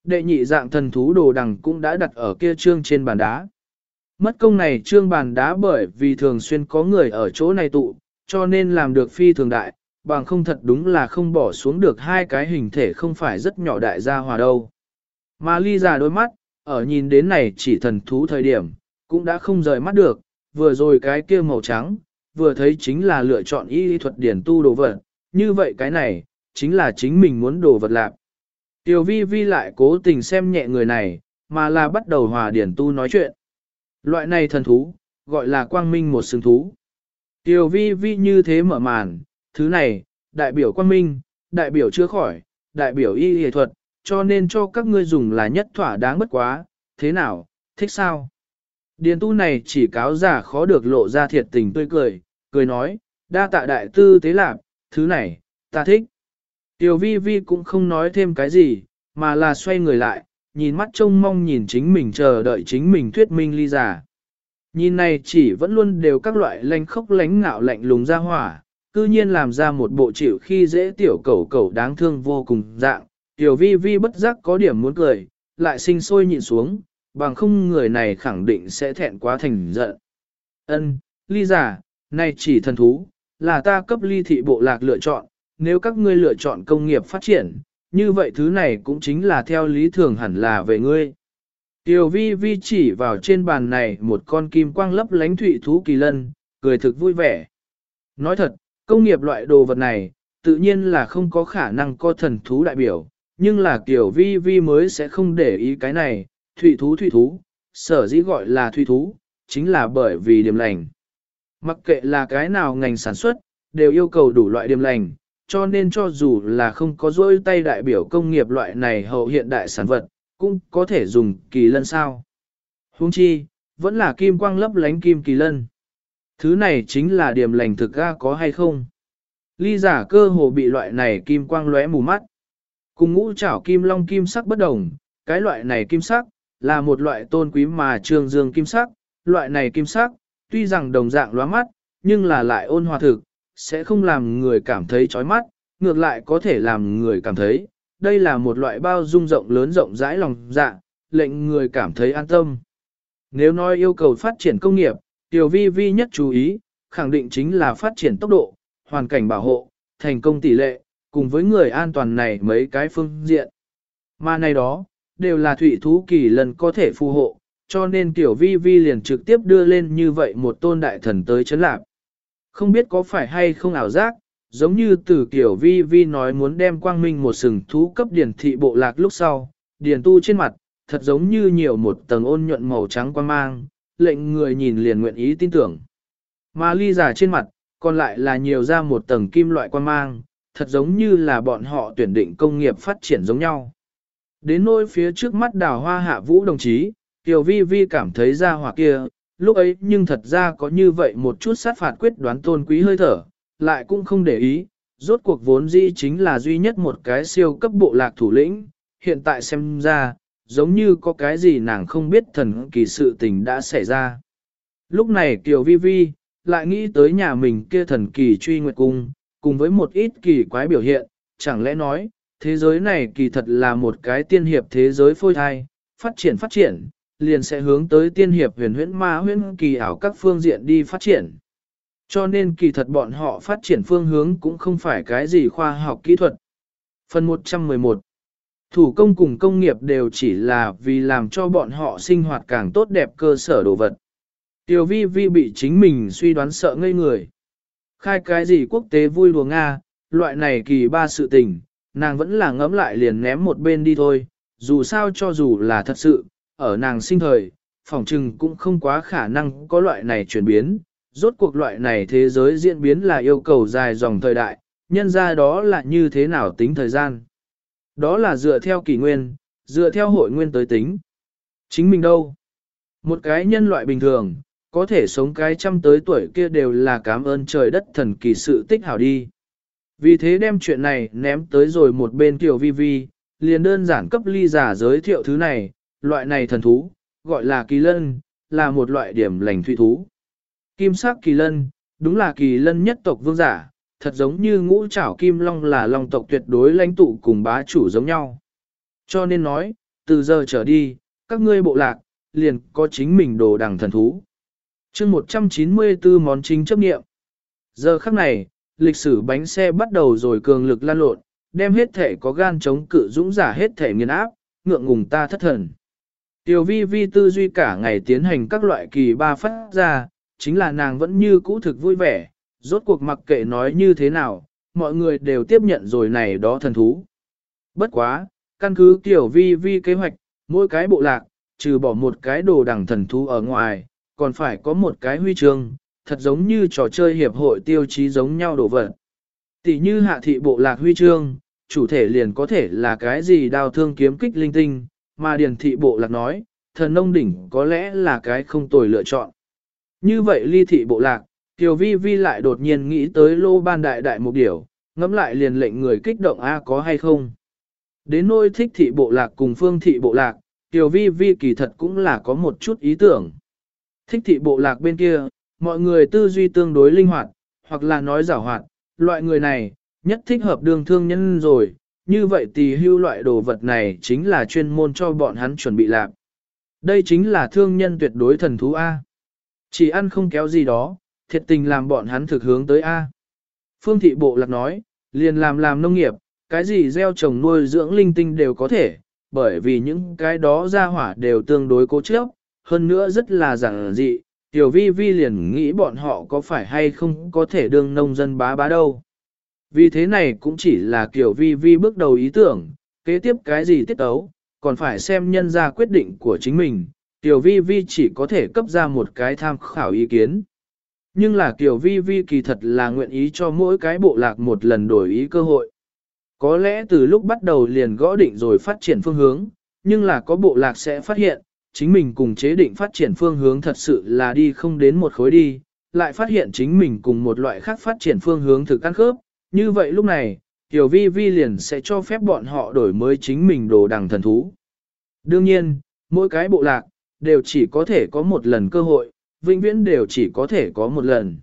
Đệ nhị dạng thần thú đồ đằng cũng đã đặt ở kia trương trên bàn đá. Mất công này trương bàn đá bởi vì thường xuyên có người ở chỗ này tụ, cho nên làm được phi thường đại, bằng không thật đúng là không bỏ xuống được hai cái hình thể không phải rất nhỏ đại gia hòa đâu. Mà ly già đôi mắt, ở nhìn đến này chỉ thần thú thời điểm, cũng đã không rời mắt được, vừa rồi cái kia màu trắng, vừa thấy chính là lựa chọn y thuật điển tu đồ vật, như vậy cái này, chính là chính mình muốn đồ vật lạc. Tiểu vi vi lại cố tình xem nhẹ người này, mà là bắt đầu hòa điển tu nói chuyện. Loại này thần thú, gọi là quang minh một xứng thú. Tiểu vi vi như thế mở màn, thứ này, đại biểu quang minh, đại biểu chữa khỏi, đại biểu y y thuật, cho nên cho các ngươi dùng là nhất thỏa đáng bất quá, thế nào, thích sao? Điền tu này chỉ cáo giả khó được lộ ra thiệt tình tươi cười, cười nói, đa tạ đại tư tế lạc, thứ này, ta thích. Tiểu vi vi cũng không nói thêm cái gì, mà là xoay người lại, nhìn mắt trông mong nhìn chính mình chờ đợi chính mình thuyết minh ly giả. Nhìn này chỉ vẫn luôn đều các loại lanh khốc lánh ngạo lạnh lùng ra hỏa, cư nhiên làm ra một bộ chịu khi dễ tiểu cẩu cẩu đáng thương vô cùng dạng. Tiểu vi vi bất giác có điểm muốn cười, lại sinh sôi nhịn xuống, bằng không người này khẳng định sẽ thẹn quá thành giận. Ân, ly giả, này chỉ thần thú, là ta cấp ly thị bộ lạc lựa chọn, nếu các ngươi lựa chọn công nghiệp phát triển, như vậy thứ này cũng chính là theo lý thường hẳn là về ngươi. Tiểu vi vi chỉ vào trên bàn này một con kim quang lấp lánh thụy thú kỳ lân, cười thực vui vẻ. Nói thật, công nghiệp loại đồ vật này, tự nhiên là không có khả năng có thần thú đại biểu, nhưng là kiểu vi vi mới sẽ không để ý cái này, Thủy thú thủy thú, sở dĩ gọi là thủy thú, chính là bởi vì điểm lành. Mặc kệ là cái nào ngành sản xuất, đều yêu cầu đủ loại điểm lành, cho nên cho dù là không có dối tay đại biểu công nghiệp loại này hậu hiện đại sản vật, cũng có thể dùng kỳ lân sao. Huống chi, vẫn là kim quang lấp lánh kim kỳ lân. Thứ này chính là điểm lành thực ra có hay không. Ly giả cơ hồ bị loại này kim quang lóe mù mắt. Cùng ngũ chảo kim long kim sắc bất đồng, cái loại này kim sắc, là một loại tôn quý mà trường dương kim sắc, loại này kim sắc, tuy rằng đồng dạng lóa mắt, nhưng là lại ôn hòa thực, sẽ không làm người cảm thấy chói mắt, ngược lại có thể làm người cảm thấy, đây là một loại bao dung rộng lớn rộng rãi lòng dạ, lệnh người cảm thấy an tâm. Nếu nói yêu cầu phát triển công nghiệp, tiểu vi vi nhất chú ý, khẳng định chính là phát triển tốc độ, hoàn cảnh bảo hộ, thành công tỷ lệ, cùng với người an toàn này mấy cái phương diện. Mà này đó, đều là thủy thú kỳ lần có thể phù hộ, cho nên tiểu vi vi liền trực tiếp đưa lên như vậy một tôn đại thần tới chấn lạc. Không biết có phải hay không ảo giác, giống như từ tiểu vi vi nói muốn đem quang minh một sừng thú cấp điển thị bộ lạc lúc sau, điển tu trên mặt, thật giống như nhiều một tầng ôn nhuận màu trắng quang mang, lệnh người nhìn liền nguyện ý tin tưởng. Mà ly giả trên mặt, còn lại là nhiều ra một tầng kim loại quang mang, thật giống như là bọn họ tuyển định công nghiệp phát triển giống nhau. Đến nỗi phía trước mắt đào hoa hạ vũ đồng chí, Tiểu Vi Vi cảm thấy ra hỏa kia, lúc ấy nhưng thật ra có như vậy một chút sát phạt quyết đoán tôn quý hơi thở, lại cũng không để ý, rốt cuộc vốn dĩ chính là duy nhất một cái siêu cấp bộ lạc thủ lĩnh, hiện tại xem ra, giống như có cái gì nàng không biết thần kỳ sự tình đã xảy ra. Lúc này Kiều Vi Vi, lại nghĩ tới nhà mình kia thần kỳ truy nguyệt cung, cùng với một ít kỳ quái biểu hiện, chẳng lẽ nói, thế giới này kỳ thật là một cái tiên hiệp thế giới phôi thai, phát triển phát triển, liền sẽ hướng tới tiên hiệp huyền huyễn ma huyễn kỳ ảo các phương diện đi phát triển. Cho nên kỳ thật bọn họ phát triển phương hướng cũng không phải cái gì khoa học kỹ thuật. Phần 111 Thủ công cùng công nghiệp đều chỉ là vì làm cho bọn họ sinh hoạt càng tốt đẹp cơ sở đồ vật. Tiểu vi vi bị chính mình suy đoán sợ ngây người. Khai cái gì quốc tế vui đùa Nga, loại này kỳ ba sự tình, nàng vẫn là ngấm lại liền ném một bên đi thôi, dù sao cho dù là thật sự, ở nàng sinh thời, phỏng trừng cũng không quá khả năng có loại này chuyển biến, rốt cuộc loại này thế giới diễn biến là yêu cầu dài dòng thời đại, nhân ra đó là như thế nào tính thời gian. Đó là dựa theo kỷ nguyên, dựa theo hội nguyên tới tính. Chính mình đâu? Một cái nhân loại bình thường, có thể sống cái trăm tới tuổi kia đều là cảm ơn trời đất thần kỳ sự tích hảo đi. Vì thế đem chuyện này ném tới rồi một bên tiểu vi vi, liền đơn giản cấp ly giả giới thiệu thứ này, loại này thần thú, gọi là kỳ lân, là một loại điểm lành thủy thú. Kim sắc kỳ lân, đúng là kỳ lân nhất tộc vương giả, thật giống như ngũ trảo kim long là long tộc tuyệt đối lãnh tụ cùng bá chủ giống nhau. Cho nên nói, từ giờ trở đi, các ngươi bộ lạc, liền có chính mình đồ đằng thần thú. chương 194 món chính chấp nghiệm. Giờ khắc này, lịch sử bánh xe bắt đầu rồi cường lực lan lộn, đem hết thể có gan chống cự dũng giả hết thể nghiền áp, ngượng ngùng ta thất thần. Tiểu vi vi tư duy cả ngày tiến hành các loại kỳ ba phát ra, chính là nàng vẫn như cũ thực vui vẻ, rốt cuộc mặc kệ nói như thế nào, mọi người đều tiếp nhận rồi này đó thần thú. Bất quá, căn cứ tiểu vi vi kế hoạch, mỗi cái bộ lạc, trừ bỏ một cái đồ đẳng thần thú ở ngoài, còn phải có một cái huy chương, thật giống như trò chơi hiệp hội tiêu chí giống nhau đổ vật. Tỷ như hạ thị bộ lạc huy chương, chủ thể liền có thể là cái gì đào thương kiếm kích linh tinh, mà điền thị bộ lạc nói, thần nông đỉnh có lẽ là cái không tồi lựa chọn. Như vậy ly thị bộ lạc, Kiều Vi Vi lại đột nhiên nghĩ tới lô ban đại đại mục điểu, ngẫm lại liền lệnh người kích động A có hay không. Đến nôi thích thị bộ lạc cùng phương thị bộ lạc, Kiều Vi Vi kỳ thật cũng là có một chút ý tưởng. Thích thị bộ lạc bên kia, mọi người tư duy tương đối linh hoạt, hoặc là nói giảo hoạt, loại người này, nhất thích hợp đường thương nhân rồi, như vậy thì hưu loại đồ vật này chính là chuyên môn cho bọn hắn chuẩn bị làm. Đây chính là thương nhân tuyệt đối thần thú A. Chỉ ăn không kéo gì đó, thiệt tình làm bọn hắn thực hướng tới A. Phương thị bộ lạc nói, liền làm làm nông nghiệp, cái gì gieo trồng nuôi dưỡng linh tinh đều có thể, bởi vì những cái đó ra hỏa đều tương đối cố chấp, hơn nữa rất là giản dị, tiểu vi vi liền nghĩ bọn họ có phải hay không có thể đương nông dân bá bá đâu. Vì thế này cũng chỉ là kiểu vi vi bước đầu ý tưởng, kế tiếp cái gì tiết tấu, còn phải xem nhân ra quyết định của chính mình, tiểu vi vi chỉ có thể cấp ra một cái tham khảo ý kiến. Nhưng là kiểu vi vi kỳ thật là nguyện ý cho mỗi cái bộ lạc một lần đổi ý cơ hội. Có lẽ từ lúc bắt đầu liền gõ định rồi phát triển phương hướng, nhưng là có bộ lạc sẽ phát hiện, chính mình cùng chế định phát triển phương hướng thật sự là đi không đến một khối đi, lại phát hiện chính mình cùng một loại khác phát triển phương hướng thực ăn khớp, như vậy lúc này, Tiểu Vi Vi liền sẽ cho phép bọn họ đổi mới chính mình đồ đằng thần thú. Đương nhiên, mỗi cái bộ lạc, đều chỉ có thể có một lần cơ hội, vĩnh viễn đều chỉ có thể có một lần.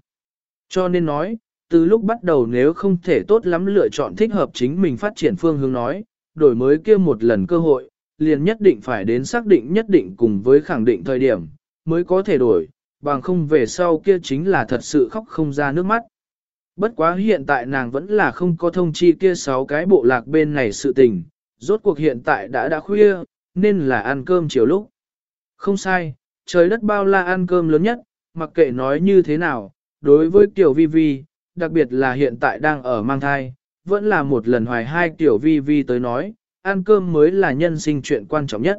Cho nên nói, từ lúc bắt đầu nếu không thể tốt lắm lựa chọn thích hợp chính mình phát triển phương hướng nói, đổi mới kia một lần cơ hội, liền nhất định phải đến xác định nhất định cùng với khẳng định thời điểm, mới có thể đổi, bằng không về sau kia chính là thật sự khóc không ra nước mắt. Bất quá hiện tại nàng vẫn là không có thông chi kia sáu cái bộ lạc bên này sự tình, rốt cuộc hiện tại đã đã khuya, nên là ăn cơm chiều lúc. Không sai, trời đất bao la ăn cơm lớn nhất, mặc kệ nói như thế nào, đối với tiểu vi vi, đặc biệt là hiện tại đang ở mang thai, vẫn là một lần hoài hai tiểu vi vi tới nói, ăn cơm mới là nhân sinh chuyện quan trọng nhất.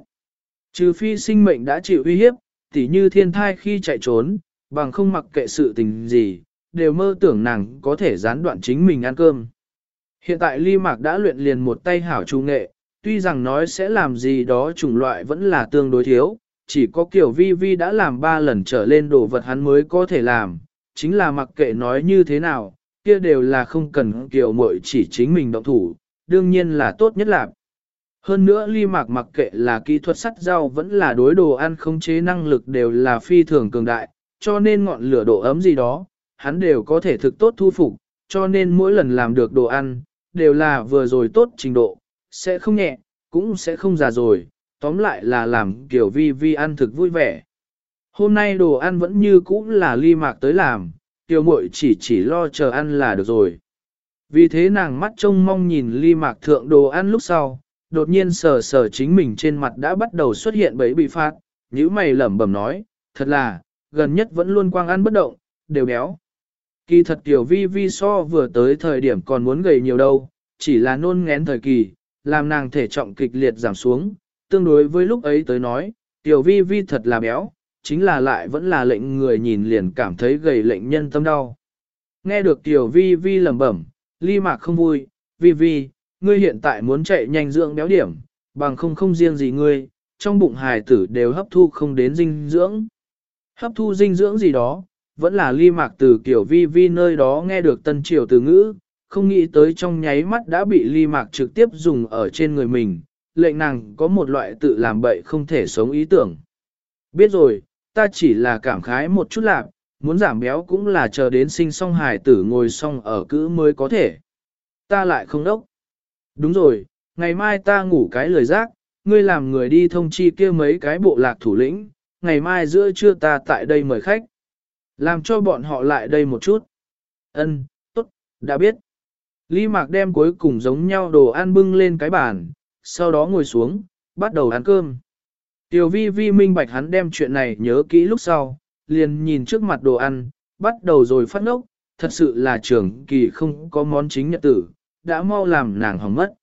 Trừ phi sinh mệnh đã chịu uy hiếp, tỉ như thiên thai khi chạy trốn, bằng không mặc kệ sự tình gì, đều mơ tưởng nàng có thể gián đoạn chính mình ăn cơm. Hiện tại ly mạc đã luyện liền một tay hảo trung nghệ, tuy rằng nói sẽ làm gì đó chủng loại vẫn là tương đối thiếu, chỉ có kiểu vi vi đã làm ba lần trở lên đồ vật hắn mới có thể làm, chính là mặc kệ nói như thế nào, kia đều là không cần kiểu mội chỉ chính mình động thủ, đương nhiên là tốt nhất làm. Hơn nữa ly mạc mặc kệ là kỹ thuật sắt rau vẫn là đối đồ ăn không chế năng lực đều là phi thường cường đại, cho nên ngọn lửa độ ấm gì đó, hắn đều có thể thực tốt thu phục, cho nên mỗi lần làm được đồ ăn, đều là vừa rồi tốt trình độ, sẽ không nhẹ, cũng sẽ không già rồi, tóm lại là làm kiểu vi vi ăn thực vui vẻ. Hôm nay đồ ăn vẫn như cũ là ly mạc tới làm, tiểu muội chỉ chỉ lo chờ ăn là được rồi. Vì thế nàng mắt trông mong nhìn ly mạc thượng đồ ăn lúc sau, đột nhiên sờ sờ chính mình trên mặt đã bắt đầu xuất hiện bấy bị phát, nhíu mày lẩm bẩm nói, thật là, gần nhất vẫn luôn quang ăn bất động, đều béo. Kỳ thật tiểu vi vi so vừa tới thời điểm còn muốn gầy nhiều đâu, chỉ là nôn ngén thời kỳ, làm nàng thể trọng kịch liệt giảm xuống, tương đối với lúc ấy tới nói, tiểu vi vi thật là béo, chính là lại vẫn là lệnh người nhìn liền cảm thấy gầy lệnh nhân tâm đau. Nghe được tiểu vi vi lẩm bẩm, ly mạc không vui, vi vi, ngươi hiện tại muốn chạy nhanh dưỡng béo điểm, bằng không không riêng gì ngươi, trong bụng hài tử đều hấp thu không đến dinh dưỡng. Hấp thu dinh dưỡng gì đó, vẫn là ly mạc từ kiểu vi vi nơi đó nghe được tân triều từ ngữ, không nghĩ tới trong nháy mắt đã bị ly mạc trực tiếp dùng ở trên người mình, lệnh nàng có một loại tự làm bậy không thể sống ý tưởng. Biết rồi, ta chỉ là cảm khái một chút lạc, muốn giảm béo cũng là chờ đến sinh xong hài tử ngồi xong ở cữ mới có thể. Ta lại không đốc. Đúng rồi, ngày mai ta ngủ cái lời giác, ngươi làm người đi thông chi kia mấy cái bộ lạc thủ lĩnh, ngày mai giữa trưa ta tại đây mời khách. Làm cho bọn họ lại đây một chút. Ân, tốt, đã biết. Lý Mạc đem cuối cùng giống nhau đồ ăn bưng lên cái bàn, sau đó ngồi xuống, bắt đầu ăn cơm. Tiểu vi vi minh bạch hắn đem chuyện này nhớ kỹ lúc sau, liền nhìn trước mặt đồ ăn, bắt đầu rồi phát ngốc, thật sự là trưởng kỳ không có món chính nhật tử, đã mau làm nàng hỏng mất.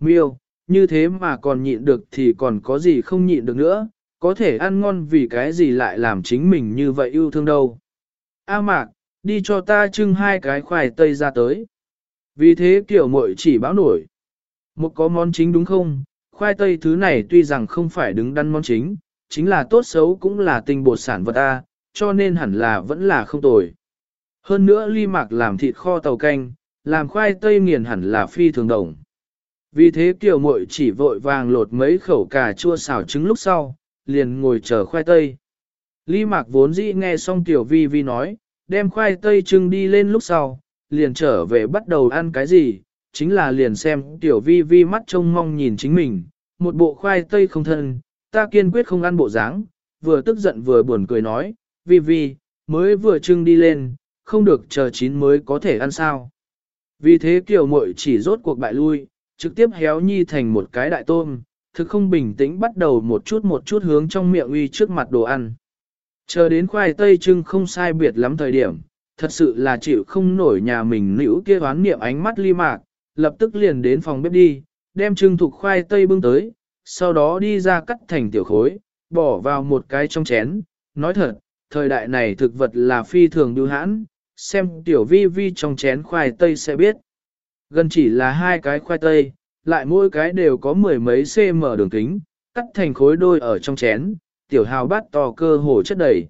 Miêu, như thế mà còn nhịn được thì còn có gì không nhịn được nữa, có thể ăn ngon vì cái gì lại làm chính mình như vậy yêu thương đâu. A mạc, đi cho ta trưng hai cái khoai tây ra tới. Vì thế kiểu muội chỉ báo nổi. Một có món chính đúng không? Khoai tây thứ này tuy rằng không phải đứng đắn món chính, chính là tốt xấu cũng là tinh bột sản vật A, cho nên hẳn là vẫn là không tồi. Hơn nữa ly mạc làm thịt kho tàu canh, làm khoai tây nghiền hẳn là phi thường đồng. Vì thế tiểu muội chỉ vội vàng lột mấy khẩu cà chua xào trứng lúc sau, liền ngồi chờ khoai tây. Lý mạc vốn dĩ nghe xong tiểu vi vi nói, đem khoai tây trưng đi lên lúc sau, liền trở về bắt đầu ăn cái gì, chính là liền xem tiểu vi vi mắt trông mong nhìn chính mình, một bộ khoai tây không thân, ta kiên quyết không ăn bộ dáng, vừa tức giận vừa buồn cười nói, vi vi, mới vừa trưng đi lên, không được chờ chín mới có thể ăn sao. Vì thế kiểu muội chỉ rốt cuộc bại lui, trực tiếp héo nhi thành một cái đại tôm, thực không bình tĩnh bắt đầu một chút một chút hướng trong miệng uy trước mặt đồ ăn. Chờ đến khoai tây trưng không sai biệt lắm thời điểm, thật sự là chịu không nổi nhà mình nữ kia hoán niệm ánh mắt ly mạc, lập tức liền đến phòng bếp đi, đem trưng thục khoai tây bưng tới, sau đó đi ra cắt thành tiểu khối, bỏ vào một cái trong chén, nói thật, thời đại này thực vật là phi thường đưa hãn, xem tiểu vi vi trong chén khoai tây sẽ biết. Gần chỉ là hai cái khoai tây, lại mỗi cái đều có mười mấy cm đường kính, cắt thành khối đôi ở trong chén, tiểu hào bát to cơ hồ chất đầy.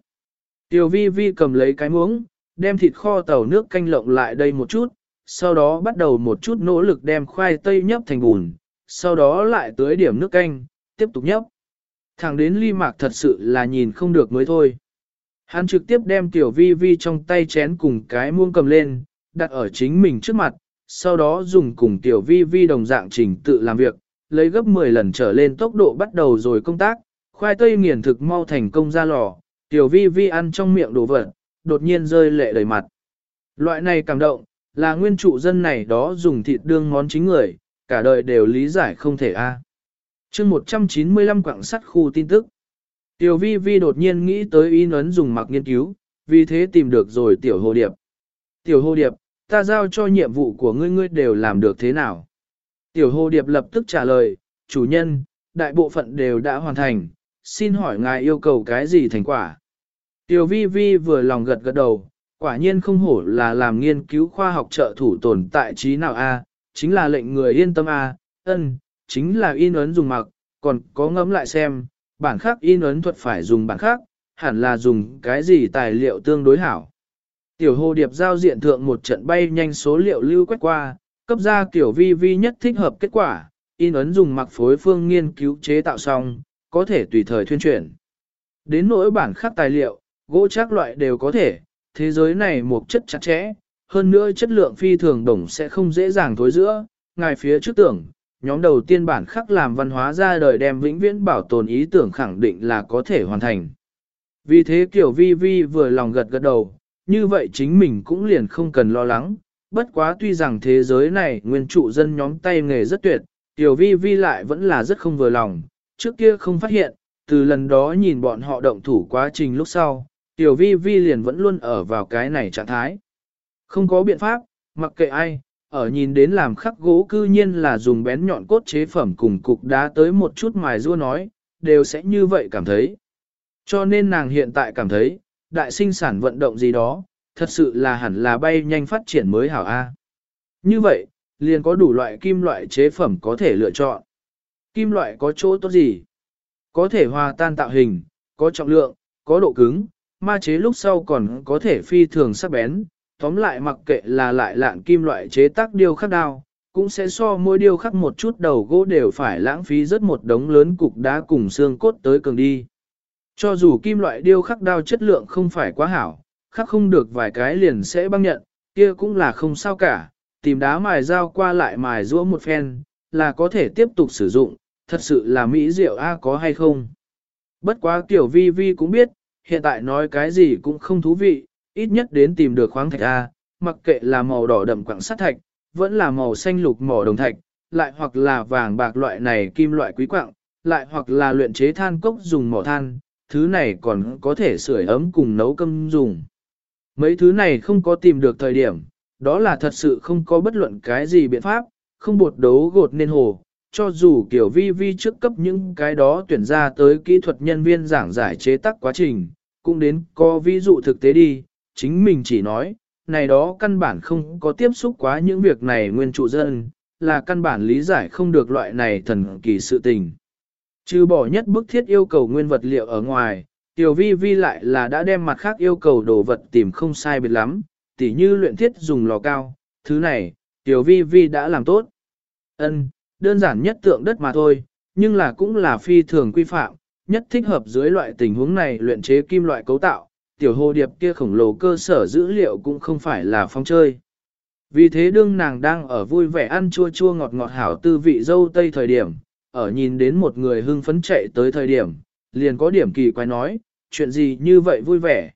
Tiểu vi vi cầm lấy cái muỗng, đem thịt kho tàu nước canh lộng lại đây một chút, sau đó bắt đầu một chút nỗ lực đem khoai tây nhấp thành bùn, sau đó lại tưới điểm nước canh, tiếp tục nhấp. Thẳng đến ly mạc thật sự là nhìn không được mới thôi. Hắn trực tiếp đem tiểu vi vi trong tay chén cùng cái muông cầm lên, đặt ở chính mình trước mặt, sau đó dùng cùng tiểu vi vi đồng dạng trình tự làm việc, lấy gấp 10 lần trở lên tốc độ bắt đầu rồi công tác, khoai tây nghiền thực mau thành công ra lò, tiểu vi vi ăn trong miệng đồ vật, đột nhiên rơi lệ đầy mặt. Loại này cảm động, là nguyên trụ dân này đó dùng thịt đương ngón chính người, cả đời đều lý giải không thể a. À. Chương 195 quảng sắt khu tin tức. Tiểu vi vi đột nhiên nghĩ tới y nấn dùng mặc nghiên cứu, vì thế tìm được rồi tiểu hồ điệp. Tiểu hồ điệp, ta giao cho nhiệm vụ của ngươi ngươi đều làm được thế nào? Tiểu hồ điệp lập tức trả lời, chủ nhân, đại bộ phận đều đã hoàn thành, xin hỏi ngài yêu cầu cái gì thành quả? Tiểu vi vi vừa lòng gật gật đầu, quả nhiên không hổ là làm nghiên cứu khoa học trợ thủ tồn tại trí nào a, chính là lệnh người yên tâm a, ân, chính là in ấn dùng mặc, còn có ngẫm lại xem, bản khác in ấn thuật phải dùng bản khác, hẳn là dùng cái gì tài liệu tương đối hảo. Tiểu hồ điệp giao diện thượng một trận bay nhanh số liệu lưu quét qua, cấp ra kiểu vi vi nhất thích hợp kết quả, in ấn dùng mặc phối phương nghiên cứu chế tạo xong, có thể tùy thời thuyên chuyển. Đến nỗi bản khác tài liệu, gỗ chắc loại đều có thể, thế giới này một chất chặt chẽ, hơn nữa chất lượng phi thường đồng sẽ không dễ dàng thối giữa, ngài phía trước tưởng, nhóm đầu tiên bản khắc làm văn hóa ra đời đem vĩnh viễn bảo tồn ý tưởng khẳng định là có thể hoàn thành. Vì thế kiểu vi vi vừa lòng gật gật đầu, như vậy chính mình cũng liền không cần lo lắng, bất quá tuy rằng thế giới này nguyên trụ dân nhóm tay nghề rất tuyệt, tiểu vi vi lại vẫn là rất không vừa lòng, trước kia không phát hiện, từ lần đó nhìn bọn họ động thủ quá trình lúc sau, tiểu vi vi liền vẫn luôn ở vào cái này trạng thái. Không có biện pháp, mặc kệ ai, ở nhìn đến làm khắc gỗ cư nhiên là dùng bén nhọn cốt chế phẩm cùng cục đá tới một chút mài rua nói, đều sẽ như vậy cảm thấy. Cho nên nàng hiện tại cảm thấy, đại sinh sản vận động gì đó, thật sự là hẳn là bay nhanh phát triển mới hảo A. Như vậy, liền có đủ loại kim loại chế phẩm có thể lựa chọn. Kim loại có chỗ tốt gì? Có thể hòa tan tạo hình, có trọng lượng, có độ cứng, ma chế lúc sau còn có thể phi thường sắc bén. Tóm lại mặc kệ là lại lạn kim loại chế tác điêu khắc đao, cũng sẽ so mỗi điêu khắc một chút đầu gỗ đều phải lãng phí rất một đống lớn cục đá cùng xương cốt tới cường đi. Cho dù kim loại điêu khắc đao chất lượng không phải quá hảo, khắc không được vài cái liền sẽ băng nhận, kia cũng là không sao cả, tìm đá mài dao qua lại mài rũa một phen, là có thể tiếp tục sử dụng, thật sự là mỹ diệu A có hay không. Bất quá tiểu vi vi cũng biết, hiện tại nói cái gì cũng không thú vị, ít nhất đến tìm được khoáng thạch A, mặc kệ là màu đỏ đậm quặng sắt thạch, vẫn là màu xanh lục mỏ đồng thạch, lại hoặc là vàng bạc loại này kim loại quý quặng, lại hoặc là luyện chế than cốc dùng mỏ than, thứ này còn có thể sưởi ấm cùng nấu cơm dùng. Mấy thứ này không có tìm được thời điểm, đó là thật sự không có bất luận cái gì biện pháp, không bột đấu gột nên hồ, cho dù kiểu vi vi trước cấp những cái đó tuyển ra tới kỹ thuật nhân viên giảng giải chế tác quá trình, cũng đến có ví dụ thực tế đi, chính mình chỉ nói, này đó căn bản không có tiếp xúc quá những việc này nguyên trụ dân, là căn bản lý giải không được loại này thần kỳ sự tình. Trừ bỏ nhất bức thiết yêu cầu nguyên vật liệu ở ngoài, tiểu vi vi lại là đã đem mặt khác yêu cầu đồ vật tìm không sai biệt lắm, tỉ như luyện thiết dùng lò cao, thứ này, tiểu vi vi đã làm tốt. Ân, đơn giản nhất tượng đất mà thôi, nhưng là cũng là phi thường quy phạm, nhất thích hợp dưới loại tình huống này luyện chế kim loại cấu tạo, tiểu hồ điệp kia khổng lồ cơ sở dữ liệu cũng không phải là phong chơi. Vì thế đương nàng đang ở vui vẻ ăn chua chua ngọt ngọt hảo tư vị dâu tây thời điểm, ở nhìn đến một người hưng phấn chạy tới thời điểm, liền có điểm kỳ quái nói, chuyện gì như vậy vui vẻ.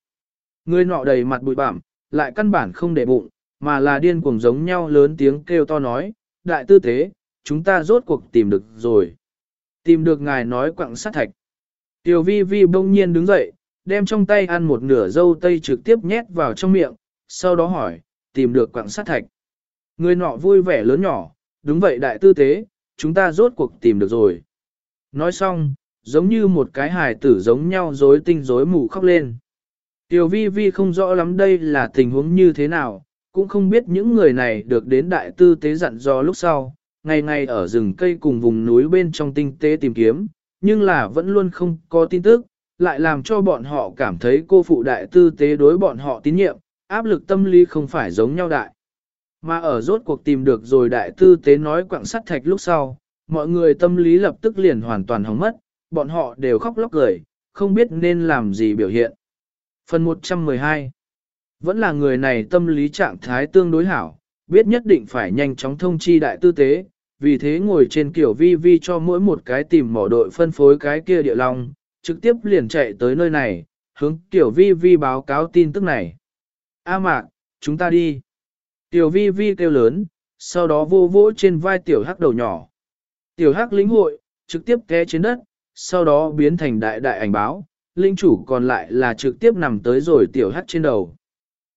Người nọ đầy mặt bụi bặm, lại căn bản không để bụng, mà là điên cuồng giống nhau lớn tiếng kêu to nói, đại tư tế, chúng ta rốt cuộc tìm được rồi. Tìm được ngài nói quặng sát thạch. Tiểu vi vi bỗng nhiên đứng dậy, đem trong tay ăn một nửa dâu tây trực tiếp nhét vào trong miệng, sau đó hỏi, tìm được quặng sát thạch. Người nọ vui vẻ lớn nhỏ, đúng vậy đại tư tế, chúng ta rốt cuộc tìm được rồi. Nói xong, giống như một cái hài tử giống nhau rối tinh rối mù khóc lên. Tiểu vi vi không rõ lắm đây là tình huống như thế nào, cũng không biết những người này được đến đại tư tế dặn dò lúc sau, ngày ngày ở rừng cây cùng vùng núi bên trong tinh tế tìm kiếm, nhưng là vẫn luôn không có tin tức, lại làm cho bọn họ cảm thấy cô phụ đại tư tế đối bọn họ tín nhiệm, áp lực tâm lý không phải giống nhau đại. Mà ở rốt cuộc tìm được rồi đại tư tế nói quặng sắt thạch lúc sau, mọi người tâm lý lập tức liền hoàn toàn hỏng mất, bọn họ đều khóc lóc cười, không biết nên làm gì biểu hiện. Phần 112 Vẫn là người này tâm lý trạng thái tương đối hảo, biết nhất định phải nhanh chóng thông chi đại tư tế, vì thế ngồi trên kiểu vi vi cho mỗi một cái tìm mỏ đội phân phối cái kia địa long, trực tiếp liền chạy tới nơi này, hướng tiểu vi vi báo cáo tin tức này. A mạc, chúng ta đi. Tiểu vi vi kêu lớn, sau đó vô vỗ trên vai tiểu hắc đầu nhỏ. Tiểu hắc lĩnh hội, trực tiếp té trên đất, sau đó biến thành đại đại ảnh báo, linh chủ còn lại là trực tiếp nằm tới rồi tiểu hắc trên đầu.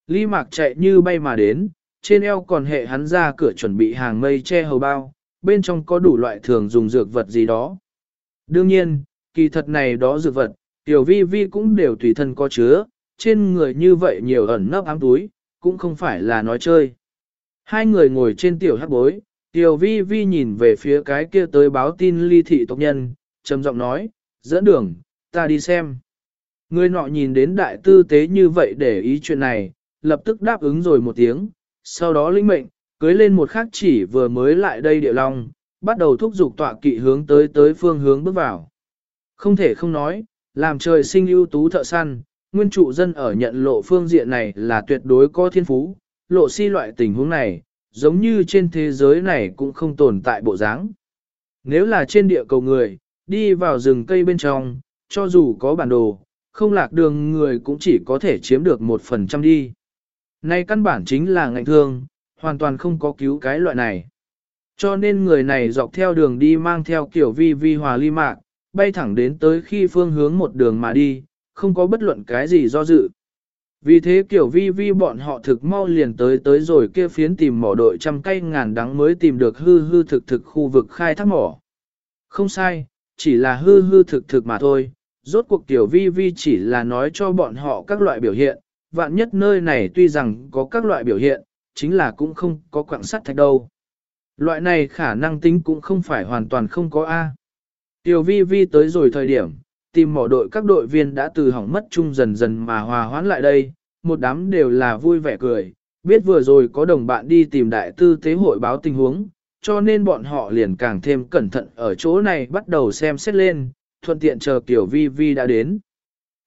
Ly mạc chạy như bay mà đến, trên eo còn hệ hắn ra cửa chuẩn bị hàng mây che hầu bao, bên trong có đủ loại thường dùng dược vật gì đó. Đương nhiên, kỳ thật này đó dược vật, tiểu vi vi cũng đều tùy thân có chứa, trên người như vậy nhiều ẩn nấp ám túi, cũng không phải là nói chơi. Hai người ngồi trên tiểu hắc bối, tiểu vi vi nhìn về phía cái kia tới báo tin ly thị tộc nhân, trầm giọng nói, dẫn đường, ta đi xem. Người nọ nhìn đến đại tư tế như vậy để ý chuyện này, lập tức đáp ứng rồi một tiếng, sau đó linh mệnh, cưới lên một khắc chỉ vừa mới lại đây địa long, bắt đầu thúc giục tọa kỵ hướng tới tới phương hướng bước vào. Không thể không nói, làm trời sinh ưu tú thợ săn, nguyên trụ dân ở nhận lộ phương diện này là tuyệt đối có thiên phú, lộ si loại tình huống này, giống như trên thế giới này cũng không tồn tại bộ dáng. Nếu là trên địa cầu người, đi vào rừng cây bên trong, cho dù có bản đồ, không lạc đường người cũng chỉ có thể chiếm được một phần trăm đi. Nay căn bản chính là ngạnh thương, hoàn toàn không có cứu cái loại này. Cho nên người này dọc theo đường đi mang theo kiểu vi vi hòa ly mạc, bay thẳng đến tới khi phương hướng một đường mà đi, không có bất luận cái gì do dự. Vì thế kiểu vi vi bọn họ thực mau liền tới tới rồi kia phiến tìm mỏ đội trăm cây ngàn đắng mới tìm được hư hư thực thực khu vực khai thác mỏ. Không sai, chỉ là hư hư thực thực mà thôi, rốt cuộc tiểu vi vi chỉ là nói cho bọn họ các loại biểu hiện, vạn nhất nơi này tuy rằng có các loại biểu hiện, chính là cũng không có quạng sắt thạch đâu. Loại này khả năng tính cũng không phải hoàn toàn không có A. Tiểu vi vi tới rồi thời điểm, tìm mỏ đội các đội viên đã từ hỏng mất chung dần dần mà hòa hoãn lại đây, một đám đều là vui vẻ cười, biết vừa rồi có đồng bạn đi tìm đại tư tế hội báo tình huống, cho nên bọn họ liền càng thêm cẩn thận ở chỗ này bắt đầu xem xét lên, thuận tiện chờ Tiểu Vi Vi đã đến.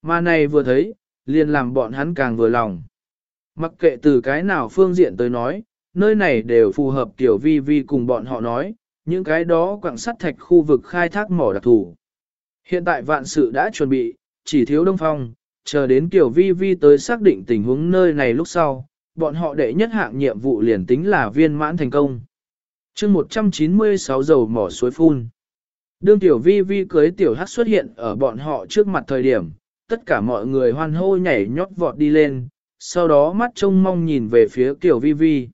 Mà này vừa thấy, liền làm bọn hắn càng vừa lòng. Mặc kệ từ cái nào phương diện tới nói, nơi này đều phù hợp Tiểu Vi Vi cùng bọn họ nói, những cái đó quặng sắt thạch khu vực khai thác mỏ đặc thù. Hiện tại vạn sự đã chuẩn bị, chỉ thiếu đông phong, chờ đến Tiểu Vi Vi tới xác định tình huống nơi này lúc sau, bọn họ đệ nhất hạng nhiệm vụ liền tính là viên mãn thành công chương 196 dầu mỏ suối phun. Đương tiểu vi vi cưới tiểu hắc xuất hiện ở bọn họ trước mặt thời điểm, tất cả mọi người hoan hô nhảy nhót vọt đi lên, sau đó mắt trông mong nhìn về phía tiểu vi vi.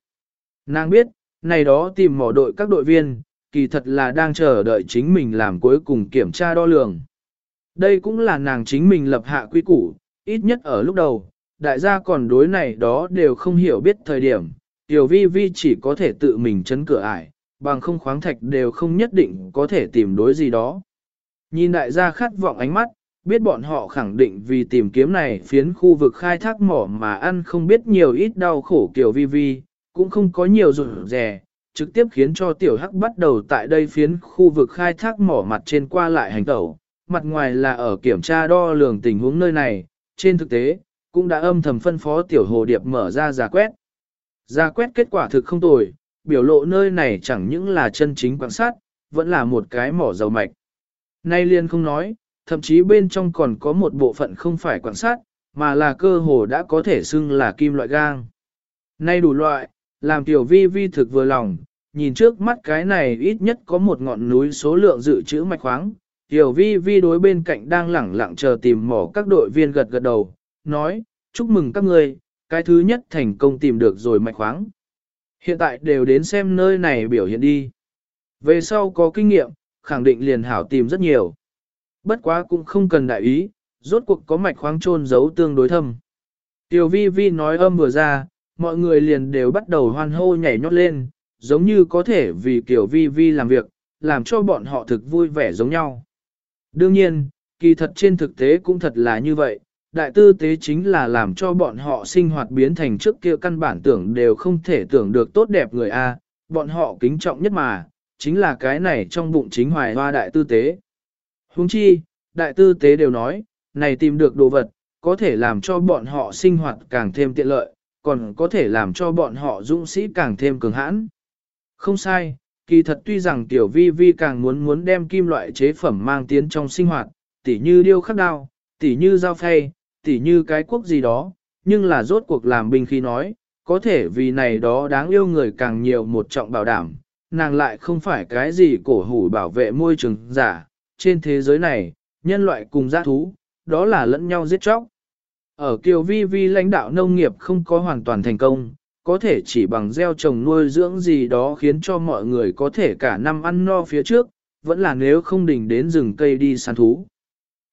Nàng biết, này đó tìm mỏ đội các đội viên, kỳ thật là đang chờ đợi chính mình làm cuối cùng kiểm tra đo lường. Đây cũng là nàng chính mình lập hạ quy củ, ít nhất ở lúc đầu, đại gia còn đối này đó đều không hiểu biết thời điểm, tiểu vi vi chỉ có thể tự mình chấn cửa ải, bằng không khoáng thạch đều không nhất định có thể tìm đối gì đó. Nhìn đại gia khát vọng ánh mắt, biết bọn họ khẳng định vì tìm kiếm này phiến khu vực khai thác mỏ mà ăn không biết nhiều ít đau khổ kiểu vi vi, cũng không có nhiều rủi rè, trực tiếp khiến cho tiểu hắc bắt đầu tại đây phiến khu vực khai thác mỏ mặt trên qua lại hành tẩu, mặt ngoài là ở kiểm tra đo lường tình huống nơi này, trên thực tế, cũng đã âm thầm phân phó tiểu hồ điệp mở ra giả quét. Giả quét kết quả thực không tồi, biểu lộ nơi này chẳng những là chân chính quan sát, vẫn là một cái mỏ dầu mạch. Nay liên không nói, thậm chí bên trong còn có một bộ phận không phải quan sát, mà là cơ hồ đã có thể xưng là kim loại gang. Nay đủ loại, làm tiểu vi vi thực vừa lòng, nhìn trước mắt cái này ít nhất có một ngọn núi số lượng dự trữ mạch khoáng. Tiểu vi vi đối bên cạnh đang lẳng lặng chờ tìm mỏ các đội viên gật gật đầu, nói, chúc mừng các ngươi, cái thứ nhất thành công tìm được rồi mạch khoáng. Hiện tại đều đến xem nơi này biểu hiện đi. Về sau có kinh nghiệm, khẳng định liền hảo tìm rất nhiều. Bất quá cũng không cần đại ý, rốt cuộc có mạch khoáng trôn giấu tương đối thâm. Tiểu vi vi nói âm vừa ra, mọi người liền đều bắt đầu hoan hô nhảy nhót lên, giống như có thể vì kiểu vi vi làm việc, làm cho bọn họ thực vui vẻ giống nhau. Đương nhiên, kỳ thật trên thực tế cũng thật là như vậy, đại tư tế chính là làm cho bọn họ sinh hoạt biến thành trước kia căn bản tưởng đều không thể tưởng được tốt đẹp người A, bọn họ kính trọng nhất mà, chính là cái này trong bụng chính hoài hoa đại tư tế. Huống chi, đại tư tế đều nói, này tìm được đồ vật, có thể làm cho bọn họ sinh hoạt càng thêm tiện lợi, còn có thể làm cho bọn họ dũng sĩ càng thêm cường hãn. Không sai, kỳ thật tuy rằng tiểu vi vi càng muốn muốn đem kim loại chế phẩm mang tiến trong sinh hoạt, tỉ như điêu khắc đao, tỉ như dao phay, tỉ như cái quốc gì đó, nhưng là rốt cuộc làm binh khi nói, có thể vì này đó đáng yêu người càng nhiều một trọng bảo đảm, nàng lại không phải cái gì cổ hủ bảo vệ môi trường giả, trên thế giới này, nhân loại cùng giã thú, đó là lẫn nhau giết chóc. Ở Kiều Vi Vi lãnh đạo nông nghiệp không có hoàn toàn thành công, có thể chỉ bằng gieo trồng nuôi dưỡng gì đó khiến cho mọi người có thể cả năm ăn no phía trước, vẫn là nếu không đỉnh đến rừng cây đi săn thú.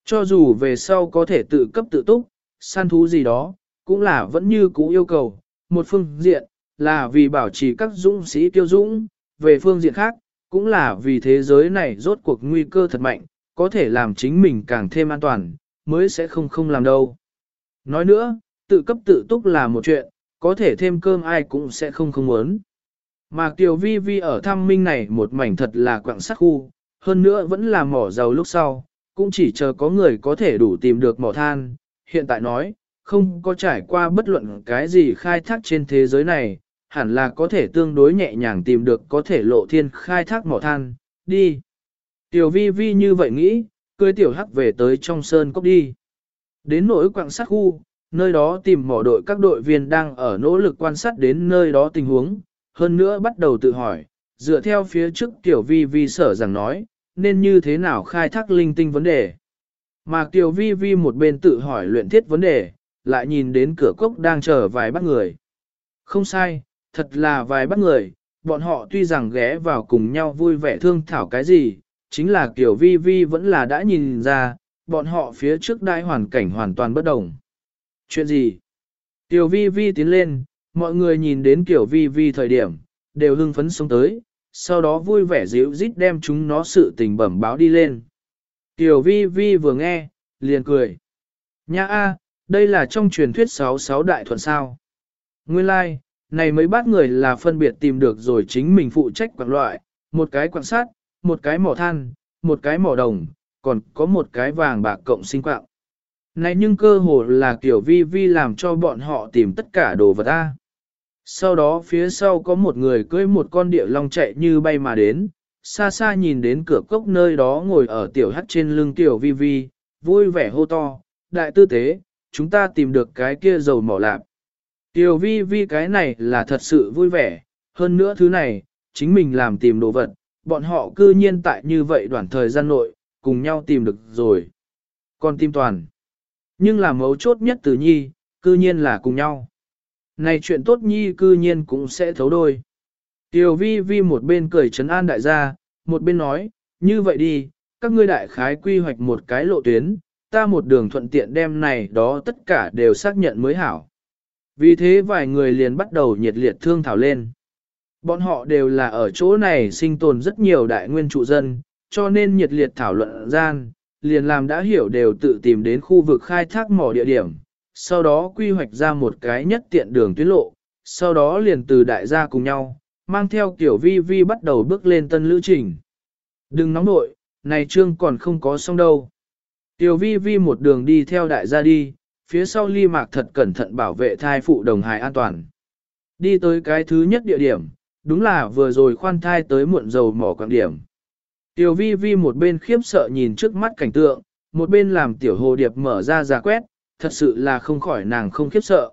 Cho dù về sau có thể tự cấp tự túc, săn thú gì đó, cũng là vẫn như cũ yêu cầu. Một phương diện, là vì bảo trì các dũng sĩ tiêu dũng, về phương diện khác, cũng là vì thế giới này rốt cuộc nguy cơ thật mạnh, có thể làm chính mình càng thêm an toàn, mới sẽ không không làm đâu. Nói nữa, tự cấp tự túc là một chuyện, có thể thêm cơm ai cũng sẽ không không muốn. Mà Kiều Vi Vi ở thăm minh này một mảnh thật là quạng sắc khu, hơn nữa vẫn là mỏ dầu lúc sau, cũng chỉ chờ có người có thể đủ tìm được mỏ than. Hiện tại nói, không có trải qua bất luận cái gì khai thác trên thế giới này, hẳn là có thể tương đối nhẹ nhàng tìm được có thể lộ thiên khai thác mỏ than, đi. Tiểu vi vi như vậy nghĩ, cưới tiểu hắc về tới trong sơn cốc đi. Đến nỗi quạng sát khu, nơi đó tìm mỏ đội các đội viên đang ở nỗ lực quan sát đến nơi đó tình huống, hơn nữa bắt đầu tự hỏi, dựa theo phía trước tiểu vi vi sở rằng nói, nên như thế nào khai thác linh tinh vấn đề. Mà Tiểu Vi Vi một bên tự hỏi luyện thiết vấn đề, lại nhìn đến cửa cốc đang chờ vài bắt người. Không sai, thật là vài bắt người, bọn họ tuy rằng ghé vào cùng nhau vui vẻ thương thảo cái gì, chính là Tiểu Vi Vi vẫn là đã nhìn ra, bọn họ phía trước đại hoàn cảnh hoàn toàn bất đồng. Chuyện gì? Tiểu Vi Vi tiến lên, mọi người nhìn đến kiểu Vi Vi thời điểm, đều hưng phấn sống tới, sau đó vui vẻ dịu rít đem chúng nó sự tình bẩm báo đi lên. Tiểu vi vi vừa nghe, liền cười. Nha a, đây là trong truyền thuyết 66 đại thuận sao. Nguyên lai, like, này mấy bát người là phân biệt tìm được rồi chính mình phụ trách quảng loại, một cái quảng sát, một cái mỏ than, một cái mỏ đồng, còn có một cái vàng bạc cộng sinh quạng. Này nhưng cơ hồ là kiểu vi vi làm cho bọn họ tìm tất cả đồ vật ta. Sau đó phía sau có một người cưỡi một con địa long chạy như bay mà đến, xa xa nhìn đến cửa cốc nơi đó ngồi ở tiểu hắt trên lưng tiểu vi vi, vui vẻ hô to, đại tư tế, chúng ta tìm được cái kia dầu mỏ lạp. Tiểu vi vi cái này là thật sự vui vẻ, hơn nữa thứ này, chính mình làm tìm đồ vật, bọn họ cư nhiên tại như vậy đoạn thời gian nội, cùng nhau tìm được rồi. Còn tìm toàn. Nhưng là mấu chốt nhất từ nhi, cư nhiên là cùng nhau. Này chuyện tốt nhi cư nhiên cũng sẽ thấu đôi. Tiểu vi vi một bên cười trấn an đại gia, một bên nói, như vậy đi, các ngươi đại khái quy hoạch một cái lộ tuyến, ta một đường thuận tiện đem này đó tất cả đều xác nhận mới hảo. Vì thế vài người liền bắt đầu nhiệt liệt thương thảo lên. Bọn họ đều là ở chỗ này sinh tồn rất nhiều đại nguyên trụ dân, cho nên nhiệt liệt thảo luận gian, liền làm đã hiểu đều tự tìm đến khu vực khai thác mỏ địa điểm, sau đó quy hoạch ra một cái nhất tiện đường tuyến lộ, sau đó liền từ đại gia cùng nhau, mang theo kiểu vi vi bắt đầu bước lên tân lữ trình. Đừng nóng nội, này trương còn không có xong đâu. Tiểu vi vi một đường đi theo đại gia đi, phía sau ly mạc thật cẩn thận bảo vệ thai phụ đồng hài an toàn. Đi tới cái thứ nhất địa điểm, đúng là vừa rồi khoan thai tới muộn dầu mỏ quảng điểm. Tiểu vi vi một bên khiếp sợ nhìn trước mắt cảnh tượng, một bên làm tiểu hồ điệp mở ra giả quét, thật sự là không khỏi nàng không khiếp sợ.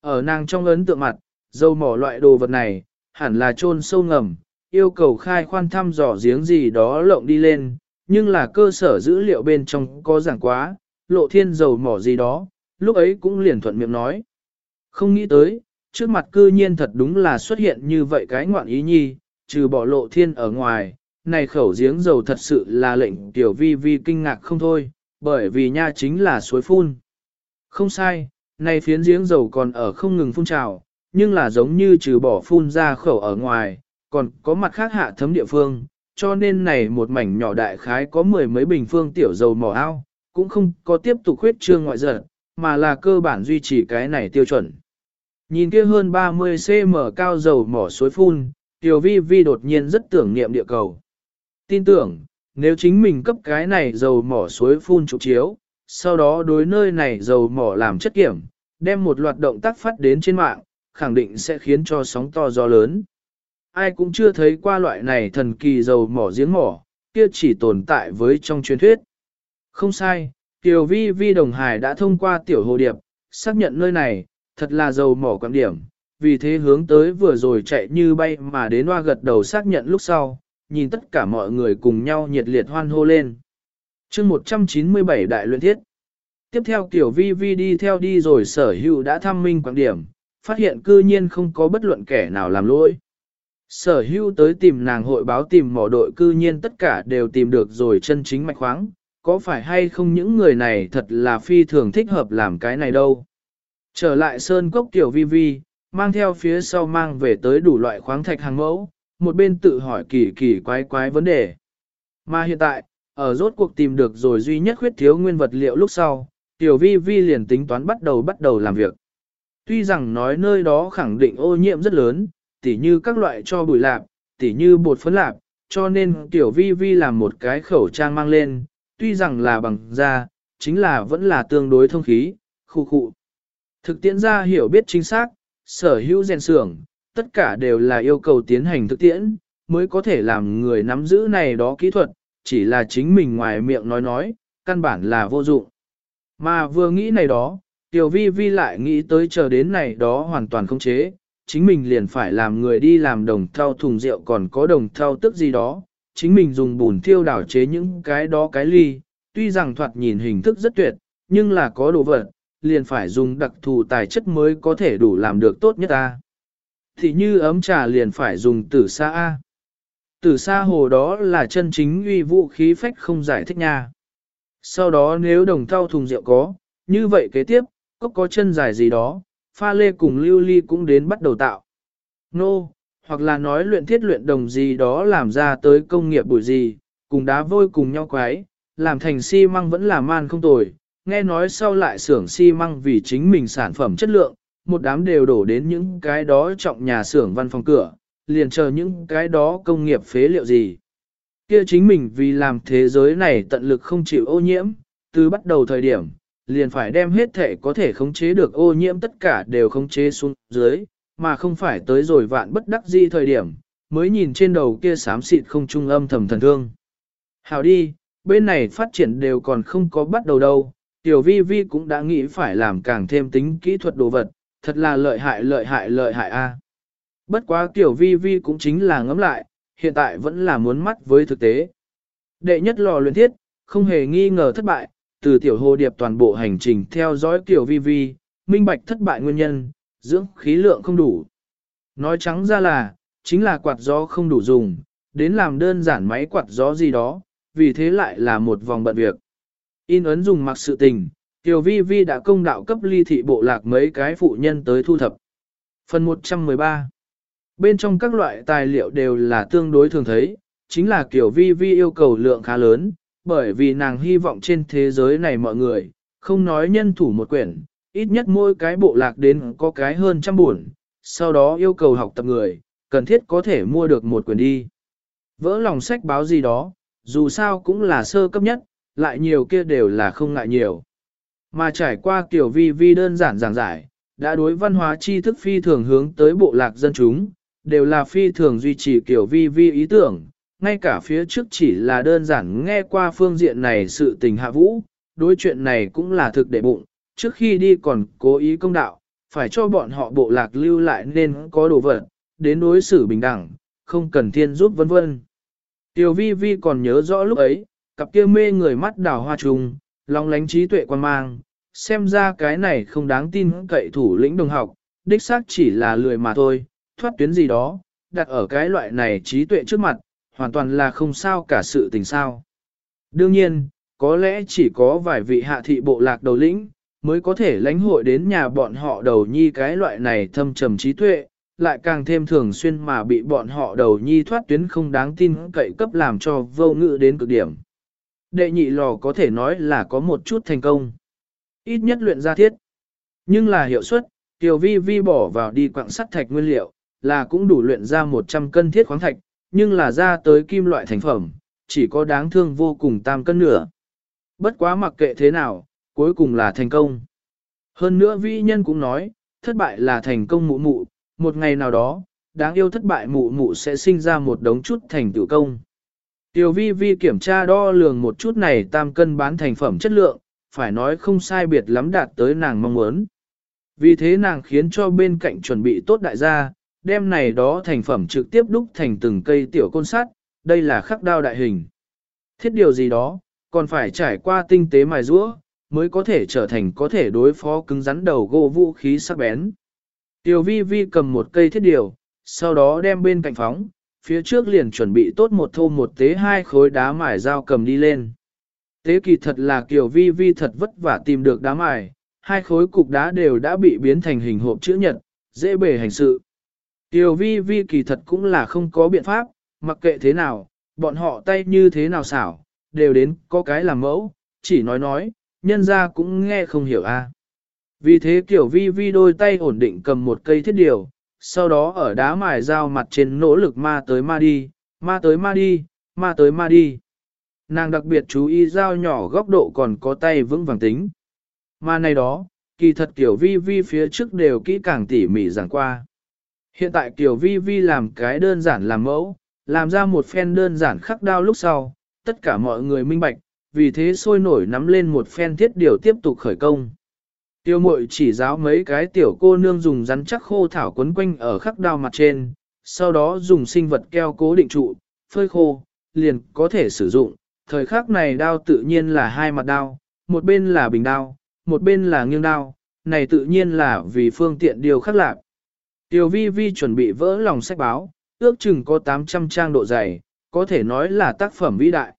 Ở nàng trong ấn tượng mặt, dầu mỏ loại đồ vật này, hẳn là chôn sâu ngầm, yêu cầu khai khoan thăm dò giếng gì đó lộng đi lên, nhưng là cơ sở dữ liệu bên trong có giảng quá, lộ thiên dầu mỏ gì đó, lúc ấy cũng liền thuận miệng nói. Không nghĩ tới, trước mặt cư nhiên thật đúng là xuất hiện như vậy cái ngoạn ý nhi, trừ bỏ lộ thiên ở ngoài, này khẩu giếng dầu thật sự là lệnh tiểu vi vi kinh ngạc không thôi, bởi vì nha chính là suối phun. Không sai, này phiến giếng dầu còn ở không ngừng phun trào, nhưng là giống như trừ bỏ phun ra khẩu ở ngoài, còn có mặt khác hạ thấm địa phương, cho nên này một mảnh nhỏ đại khái có mười mấy bình phương tiểu dầu mỏ ao, cũng không có tiếp tục khuyết trương ngoại dần, mà là cơ bản duy trì cái này tiêu chuẩn. Nhìn kia hơn 30 cm cao dầu mỏ suối phun, Tiểu Vi Vi đột nhiên rất tưởng niệm địa cầu. Tin tưởng, nếu chính mình cấp cái này dầu mỏ suối phun trục chiếu, sau đó đối nơi này dầu mỏ làm chất kiểm, đem một loạt động tác phát đến trên mạng, khẳng định sẽ khiến cho sóng to gió lớn. Ai cũng chưa thấy qua loại này thần kỳ dầu mỏ giếng mỏ, kia chỉ tồn tại với trong truyền thuyết. Không sai, Tiểu Vi Vi Đồng Hải đã thông qua tiểu hồ điệp, xác nhận nơi này, thật là dầu mỏ quan điểm, vì thế hướng tới vừa rồi chạy như bay mà đến hoa gật đầu xác nhận lúc sau, nhìn tất cả mọi người cùng nhau nhiệt liệt hoan hô lên. chương 197 đại luyện thiết. Tiếp theo Tiểu Vi Vi đi theo đi rồi sở hữu đã thăm minh quan điểm, phát hiện cư nhiên không có bất luận kẻ nào làm lỗi. Sở hữu tới tìm nàng hội báo tìm mỏ đội cư nhiên tất cả đều tìm được rồi chân chính mạch khoáng, có phải hay không những người này thật là phi thường thích hợp làm cái này đâu. Trở lại sơn cốc tiểu vi vi, mang theo phía sau mang về tới đủ loại khoáng thạch hàng mẫu, một bên tự hỏi kỳ kỳ quái quái vấn đề. Mà hiện tại, ở rốt cuộc tìm được rồi duy nhất khuyết thiếu nguyên vật liệu lúc sau, tiểu vi vi liền tính toán bắt đầu bắt đầu làm việc. Tuy rằng nói nơi đó khẳng định ô nhiễm rất lớn, tỉ như các loại cho bụi lạp, tỉ như bột phấn lạp, cho nên tiểu vi vi làm một cái khẩu trang mang lên, tuy rằng là bằng da, chính là vẫn là tương đối thông khí, khu khu. Thực tiễn ra hiểu biết chính xác, sở hữu rèn xưởng, tất cả đều là yêu cầu tiến hành thực tiễn, mới có thể làm người nắm giữ này đó kỹ thuật, chỉ là chính mình ngoài miệng nói nói, căn bản là vô dụng. Mà vừa nghĩ này đó, Tiểu Vi Vi lại nghĩ tới chờ đến này đó hoàn toàn không chế, chính mình liền phải làm người đi làm đồng thau thùng rượu còn có đồng thau tức gì đó, chính mình dùng bùn thiêu đảo chế những cái đó cái ly, tuy rằng thoạt nhìn hình thức rất tuyệt, nhưng là có đồ vật, liền phải dùng đặc thù tài chất mới có thể đủ làm được tốt nhất ta. Thì như ấm trà liền phải dùng tử sa A. Tử sa hồ đó là chân chính uy vũ khí phách không giải thích nha. Sau đó nếu đồng thau thùng rượu có, như vậy kế tiếp, có có chân dài gì đó, pha lê cùng lưu ly cũng đến bắt đầu tạo. Nô, hoặc là nói luyện thiết luyện đồng gì đó làm ra tới công nghiệp bụi gì, cùng đá vôi cùng nhau quái, làm thành xi măng vẫn là man không tồi, nghe nói sau lại xưởng xi măng vì chính mình sản phẩm chất lượng, một đám đều đổ đến những cái đó trọng nhà xưởng văn phòng cửa, liền chờ những cái đó công nghiệp phế liệu gì. Kia chính mình vì làm thế giới này tận lực không chịu ô nhiễm, từ bắt đầu thời điểm, liền phải đem hết thể có thể khống chế được ô nhiễm tất cả đều khống chế xuống dưới, mà không phải tới rồi vạn bất đắc di thời điểm, mới nhìn trên đầu kia xám xịt không trung âm thầm thần thương. Hào đi, bên này phát triển đều còn không có bắt đầu đâu, tiểu vi vi cũng đã nghĩ phải làm càng thêm tính kỹ thuật đồ vật, thật là lợi hại lợi hại lợi hại a. À. Bất quá tiểu vi vi cũng chính là ngẫm lại, hiện tại vẫn là muốn mắt với thực tế. Đệ nhất lò luyện thiết, không hề nghi ngờ thất bại, từ tiểu hồ điệp toàn bộ hành trình theo dõi tiểu vi vi, minh bạch thất bại nguyên nhân, dưỡng khí lượng không đủ. Nói trắng ra là, chính là quạt gió không đủ dùng, đến làm đơn giản máy quạt gió gì đó, vì thế lại là một vòng bận việc. In ấn dùng mặc sự tình, Tiểu Vi Vi đã công đạo cấp ly thị bộ lạc mấy cái phụ nhân tới thu thập. Phần 113 Bên trong các loại tài liệu đều là tương đối thường thấy, chính là kiểu Vi Vi yêu cầu lượng khá lớn, bởi vì nàng hy vọng trên thế giới này mọi người, không nói nhân thủ một quyển, ít nhất mỗi cái bộ lạc đến có cái hơn trăm buồn, sau đó yêu cầu học tập người, cần thiết có thể mua được một quyển đi. Vỡ lòng sách báo gì đó, dù sao cũng là sơ cấp nhất, lại nhiều kia đều là không ngại nhiều. Mà trải qua kiểu vi vi đơn giản giảng giải, đã đối văn hóa tri thức phi thường hướng tới bộ lạc dân chúng, đều là phi thường duy trì kiểu vi vi ý tưởng, ngay cả phía trước chỉ là đơn giản nghe qua phương diện này sự tình hạ vũ, đối chuyện này cũng là thực để bụng, trước khi đi còn cố ý công đạo, phải cho bọn họ bộ lạc lưu lại nên có đồ vật, đến đối xử bình đẳng, không cần thiên giúp vân vân. Tiểu vi vi còn nhớ rõ lúc ấy, cặp kia mê người mắt đào hoa trùng, long lánh trí tuệ quan mang, xem ra cái này không đáng tin cậy thủ lĩnh đồng học, đích xác chỉ là lười mà thôi, thoát tuyến gì đó, đặt ở cái loại này trí tuệ trước mặt, hoàn toàn là không sao cả sự tình sao. Đương nhiên, có lẽ chỉ có vài vị hạ thị bộ lạc đầu lĩnh, mới có thể lãnh hội đến nhà bọn họ đầu nhi cái loại này thâm trầm trí tuệ, lại càng thêm thường xuyên mà bị bọn họ đầu nhi thoát tuyến không đáng tin cậy cấp làm cho vô ngữ đến cực điểm. Đệ nhị lò có thể nói là có một chút thành công. Ít nhất luyện ra thiết. Nhưng là hiệu suất, tiểu vi vi bỏ vào đi quặng sắt thạch nguyên liệu, là cũng đủ luyện ra 100 cân thiết khoáng thạch, nhưng là ra tới kim loại thành phẩm, chỉ có đáng thương vô cùng tam cân nửa. Bất quá mặc kệ thế nào, cuối cùng là thành công. Hơn nữa vi nhân cũng nói, thất bại là thành công mụ mụ, một ngày nào đó, đáng yêu thất bại mụ mụ sẽ sinh ra một đống chút thành tựu công. Tiểu vi vi kiểm tra đo lường một chút này tam cân bán thành phẩm chất lượng, phải nói không sai biệt lắm đạt tới nàng mong muốn. Vì thế nàng khiến cho bên cạnh chuẩn bị tốt đại gia, đem này đó thành phẩm trực tiếp đúc thành từng cây tiểu côn sắt, đây là khắc đao đại hình. Thiết điều gì đó, còn phải trải qua tinh tế mài rũa, mới có thể trở thành có thể đối phó cứng rắn đầu gỗ vũ khí sắc bén. Tiểu vi vi cầm một cây thiết điều, sau đó đem bên cạnh phóng, phía trước liền chuẩn bị tốt một thô một tế hai khối đá mài dao cầm đi lên. Tế kỳ thật là kiểu vi vi thật vất vả tìm được đá mài, hai khối cục đá đều đã bị biến thành hình hộp chữ nhật, dễ bề hành sự. Tiểu vi vi kỳ thật cũng là không có biện pháp, mặc kệ thế nào, bọn họ tay như thế nào xảo, đều đến có cái làm mẫu, chỉ nói nói, nhân ra cũng nghe không hiểu a. Vì thế kiểu vi vi đôi tay ổn định cầm một cây thiết điều, sau đó ở đá mài dao mặt trên nỗ lực ma tới ma đi, ma tới ma đi, ma tới ma đi. Nàng đặc biệt chú ý dao nhỏ góc độ còn có tay vững vàng tính. Ma này đó, kỳ thật tiểu vi vi phía trước đều kỹ càng tỉ mỉ giảng qua. Hiện tại tiểu vi vi làm cái đơn giản làm mẫu, làm ra một phen đơn giản khắc đao lúc sau, tất cả mọi người minh bạch, vì thế sôi nổi nắm lên một phen thiết điều tiếp tục khởi công. Tiêu mội chỉ giáo mấy cái tiểu cô nương dùng rắn chắc khô thảo quấn quanh ở khắc đao mặt trên, sau đó dùng sinh vật keo cố định trụ, phơi khô, liền có thể sử dụng. Thời khắc này đao tự nhiên là hai mặt đao, một bên là bình đao, một bên là nghiêng đao, này tự nhiên là vì phương tiện điều khắc lạc. Tiêu vi vi chuẩn bị vỡ lòng sách báo, ước chừng có 800 trang độ dày, có thể nói là tác phẩm vĩ đại.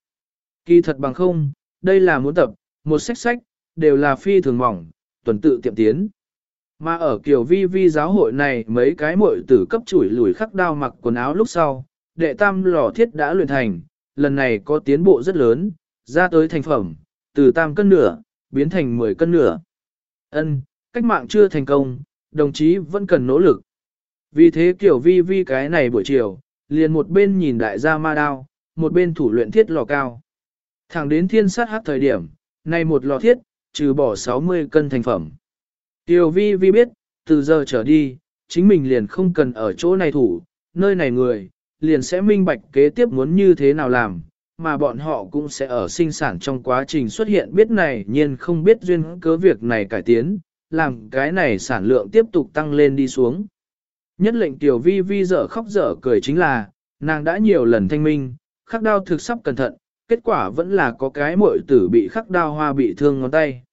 Kỳ thật bằng không, đây là muốn tập, một sách sách, đều là phi thường mỏng, tuần tự tiệm tiến. Mà ở kiểu vi vi giáo hội này mấy cái muội tử cấp chủi lùi khắc đao mặc quần áo lúc sau, đệ tam lò thiết đã luyện thành, lần này có tiến bộ rất lớn, ra tới thành phẩm, từ tam cân nửa, biến thành 10 cân nửa. Ân, cách mạng chưa thành công, đồng chí vẫn cần nỗ lực. Vì thế kiểu vi vi cái này buổi chiều, liền một bên nhìn đại gia ma đao, một bên thủ luyện thiết lò cao. Thẳng đến thiên sát hát thời điểm, này một lò thiết, trừ bỏ 60 cân thành phẩm. Tiểu vi vi biết, từ giờ trở đi, chính mình liền không cần ở chỗ này thủ, nơi này người, liền sẽ minh bạch kế tiếp muốn như thế nào làm, mà bọn họ cũng sẽ ở sinh sản trong quá trình xuất hiện biết này nhiên không biết duyên cớ việc này cải tiến, làm cái này sản lượng tiếp tục tăng lên đi xuống. Nhất lệnh tiểu vi vi dở khóc dở cười chính là, nàng đã nhiều lần thanh minh, khắc đao thực sắp cẩn thận, kết quả vẫn là có cái muội tử bị khắc đao hoa bị thương ngón tay.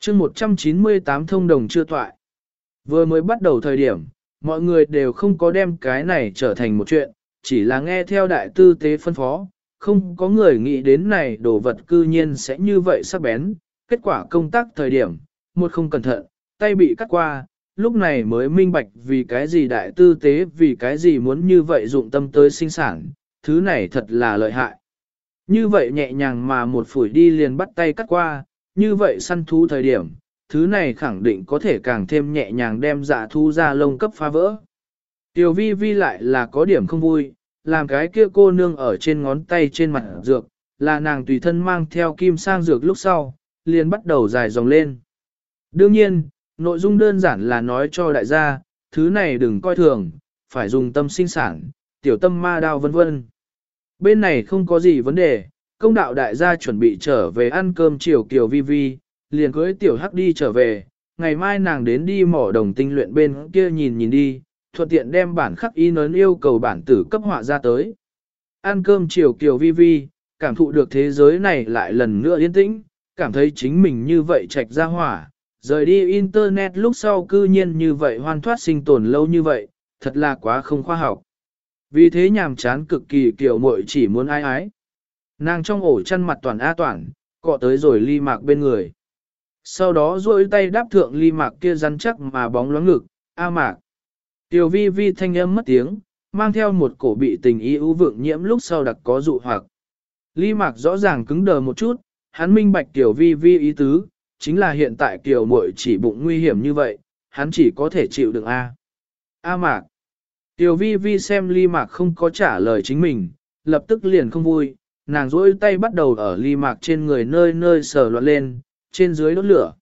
chương 198 thông đồng chưa toại. Vừa mới bắt đầu thời điểm, mọi người đều không có đem cái này trở thành một chuyện, chỉ là nghe theo đại tư tế phân phó, không có người nghĩ đến này đồ vật cư nhiên sẽ như vậy sắc bén. Kết quả công tác thời điểm, một không cẩn thận, tay bị cắt qua, lúc này mới minh bạch vì cái gì đại tư tế vì cái gì muốn như vậy dụng tâm tới sinh sản, thứ này thật là lợi hại. Như vậy nhẹ nhàng mà một phủi đi liền bắt tay cắt qua, như vậy săn thú thời điểm, thứ này khẳng định có thể càng thêm nhẹ nhàng đem dạ thu ra lông cấp phá vỡ. Tiểu vi vi lại là có điểm không vui, làm cái kia cô nương ở trên ngón tay trên mặt dược, là nàng tùy thân mang theo kim sang dược lúc sau, liền bắt đầu dài dòng lên. Đương nhiên, nội dung đơn giản là nói cho đại gia, thứ này đừng coi thường, phải dùng tâm sinh sản, tiểu tâm ma đao vân vân. Bên này không có gì vấn đề, công đạo đại gia chuẩn bị trở về ăn cơm chiều kiều vi vi, liền cưới tiểu hắc đi trở về, ngày mai nàng đến đi mỏ đồng tinh luyện bên kia nhìn nhìn đi, thuận tiện đem bản khắc y nấn yêu cầu bản tử cấp họa ra tới. Ăn cơm chiều kiều vi vi, cảm thụ được thế giới này lại lần nữa yên tĩnh, cảm thấy chính mình như vậy trạch ra hỏa, rời đi internet lúc sau cư nhiên như vậy hoan thoát sinh tồn lâu như vậy, thật là quá không khoa học. Vì thế nhàm chán cực kỳ kiểu muội chỉ muốn ai ái. Nàng trong ổ chăn mặt toàn a toàn, cọ tới rồi ly mạc bên người. Sau đó duỗi tay đáp thượng ly mạc kia rắn chắc mà bóng loáng ngực, a mạc. Tiểu vi vi thanh âm mất tiếng, mang theo một cổ bị tình ý ưu vượng nhiễm lúc sau đặc có dụ hoặc. Ly mạc rõ ràng cứng đờ một chút, hắn minh bạch tiểu vi vi ý tứ, chính là hiện tại tiểu muội chỉ bụng nguy hiểm như vậy, hắn chỉ có thể chịu đựng A. A mạc. Tiểu vi vi xem ly mạc không có trả lời chính mình, lập tức liền không vui, nàng rỗi tay bắt đầu ở ly mạc trên người nơi nơi sờ loạn lên, trên dưới đốt lửa.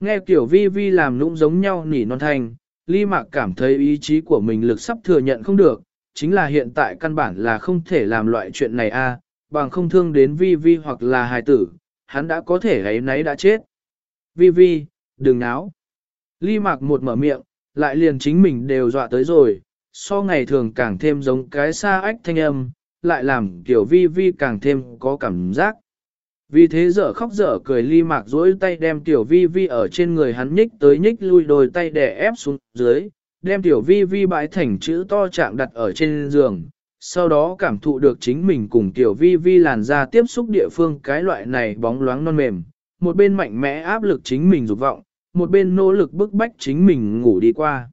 Nghe tiểu vi vi làm nũng giống nhau nỉ non thanh, ly mạc cảm thấy ý chí của mình lực sắp thừa nhận không được, chính là hiện tại căn bản là không thể làm loại chuyện này a, bằng không thương đến vi vi hoặc là hài tử, hắn đã có thể ấy nấy đã chết. Vi vi, đừng náo. Ly mạc một mở miệng, lại liền chính mình đều dọa tới rồi, so ngày thường càng thêm giống cái xa ách thanh âm, lại làm kiểu vi vi càng thêm có cảm giác. Vì thế dở khóc dở cười ly mạc dối tay đem tiểu vi vi ở trên người hắn nhích tới nhích lui đôi tay đè ép xuống dưới, đem tiểu vi vi bãi thành chữ to chạm đặt ở trên giường, sau đó cảm thụ được chính mình cùng tiểu vi vi làn da tiếp xúc địa phương cái loại này bóng loáng non mềm, một bên mạnh mẽ áp lực chính mình dục vọng, một bên nỗ lực bức bách chính mình ngủ đi qua.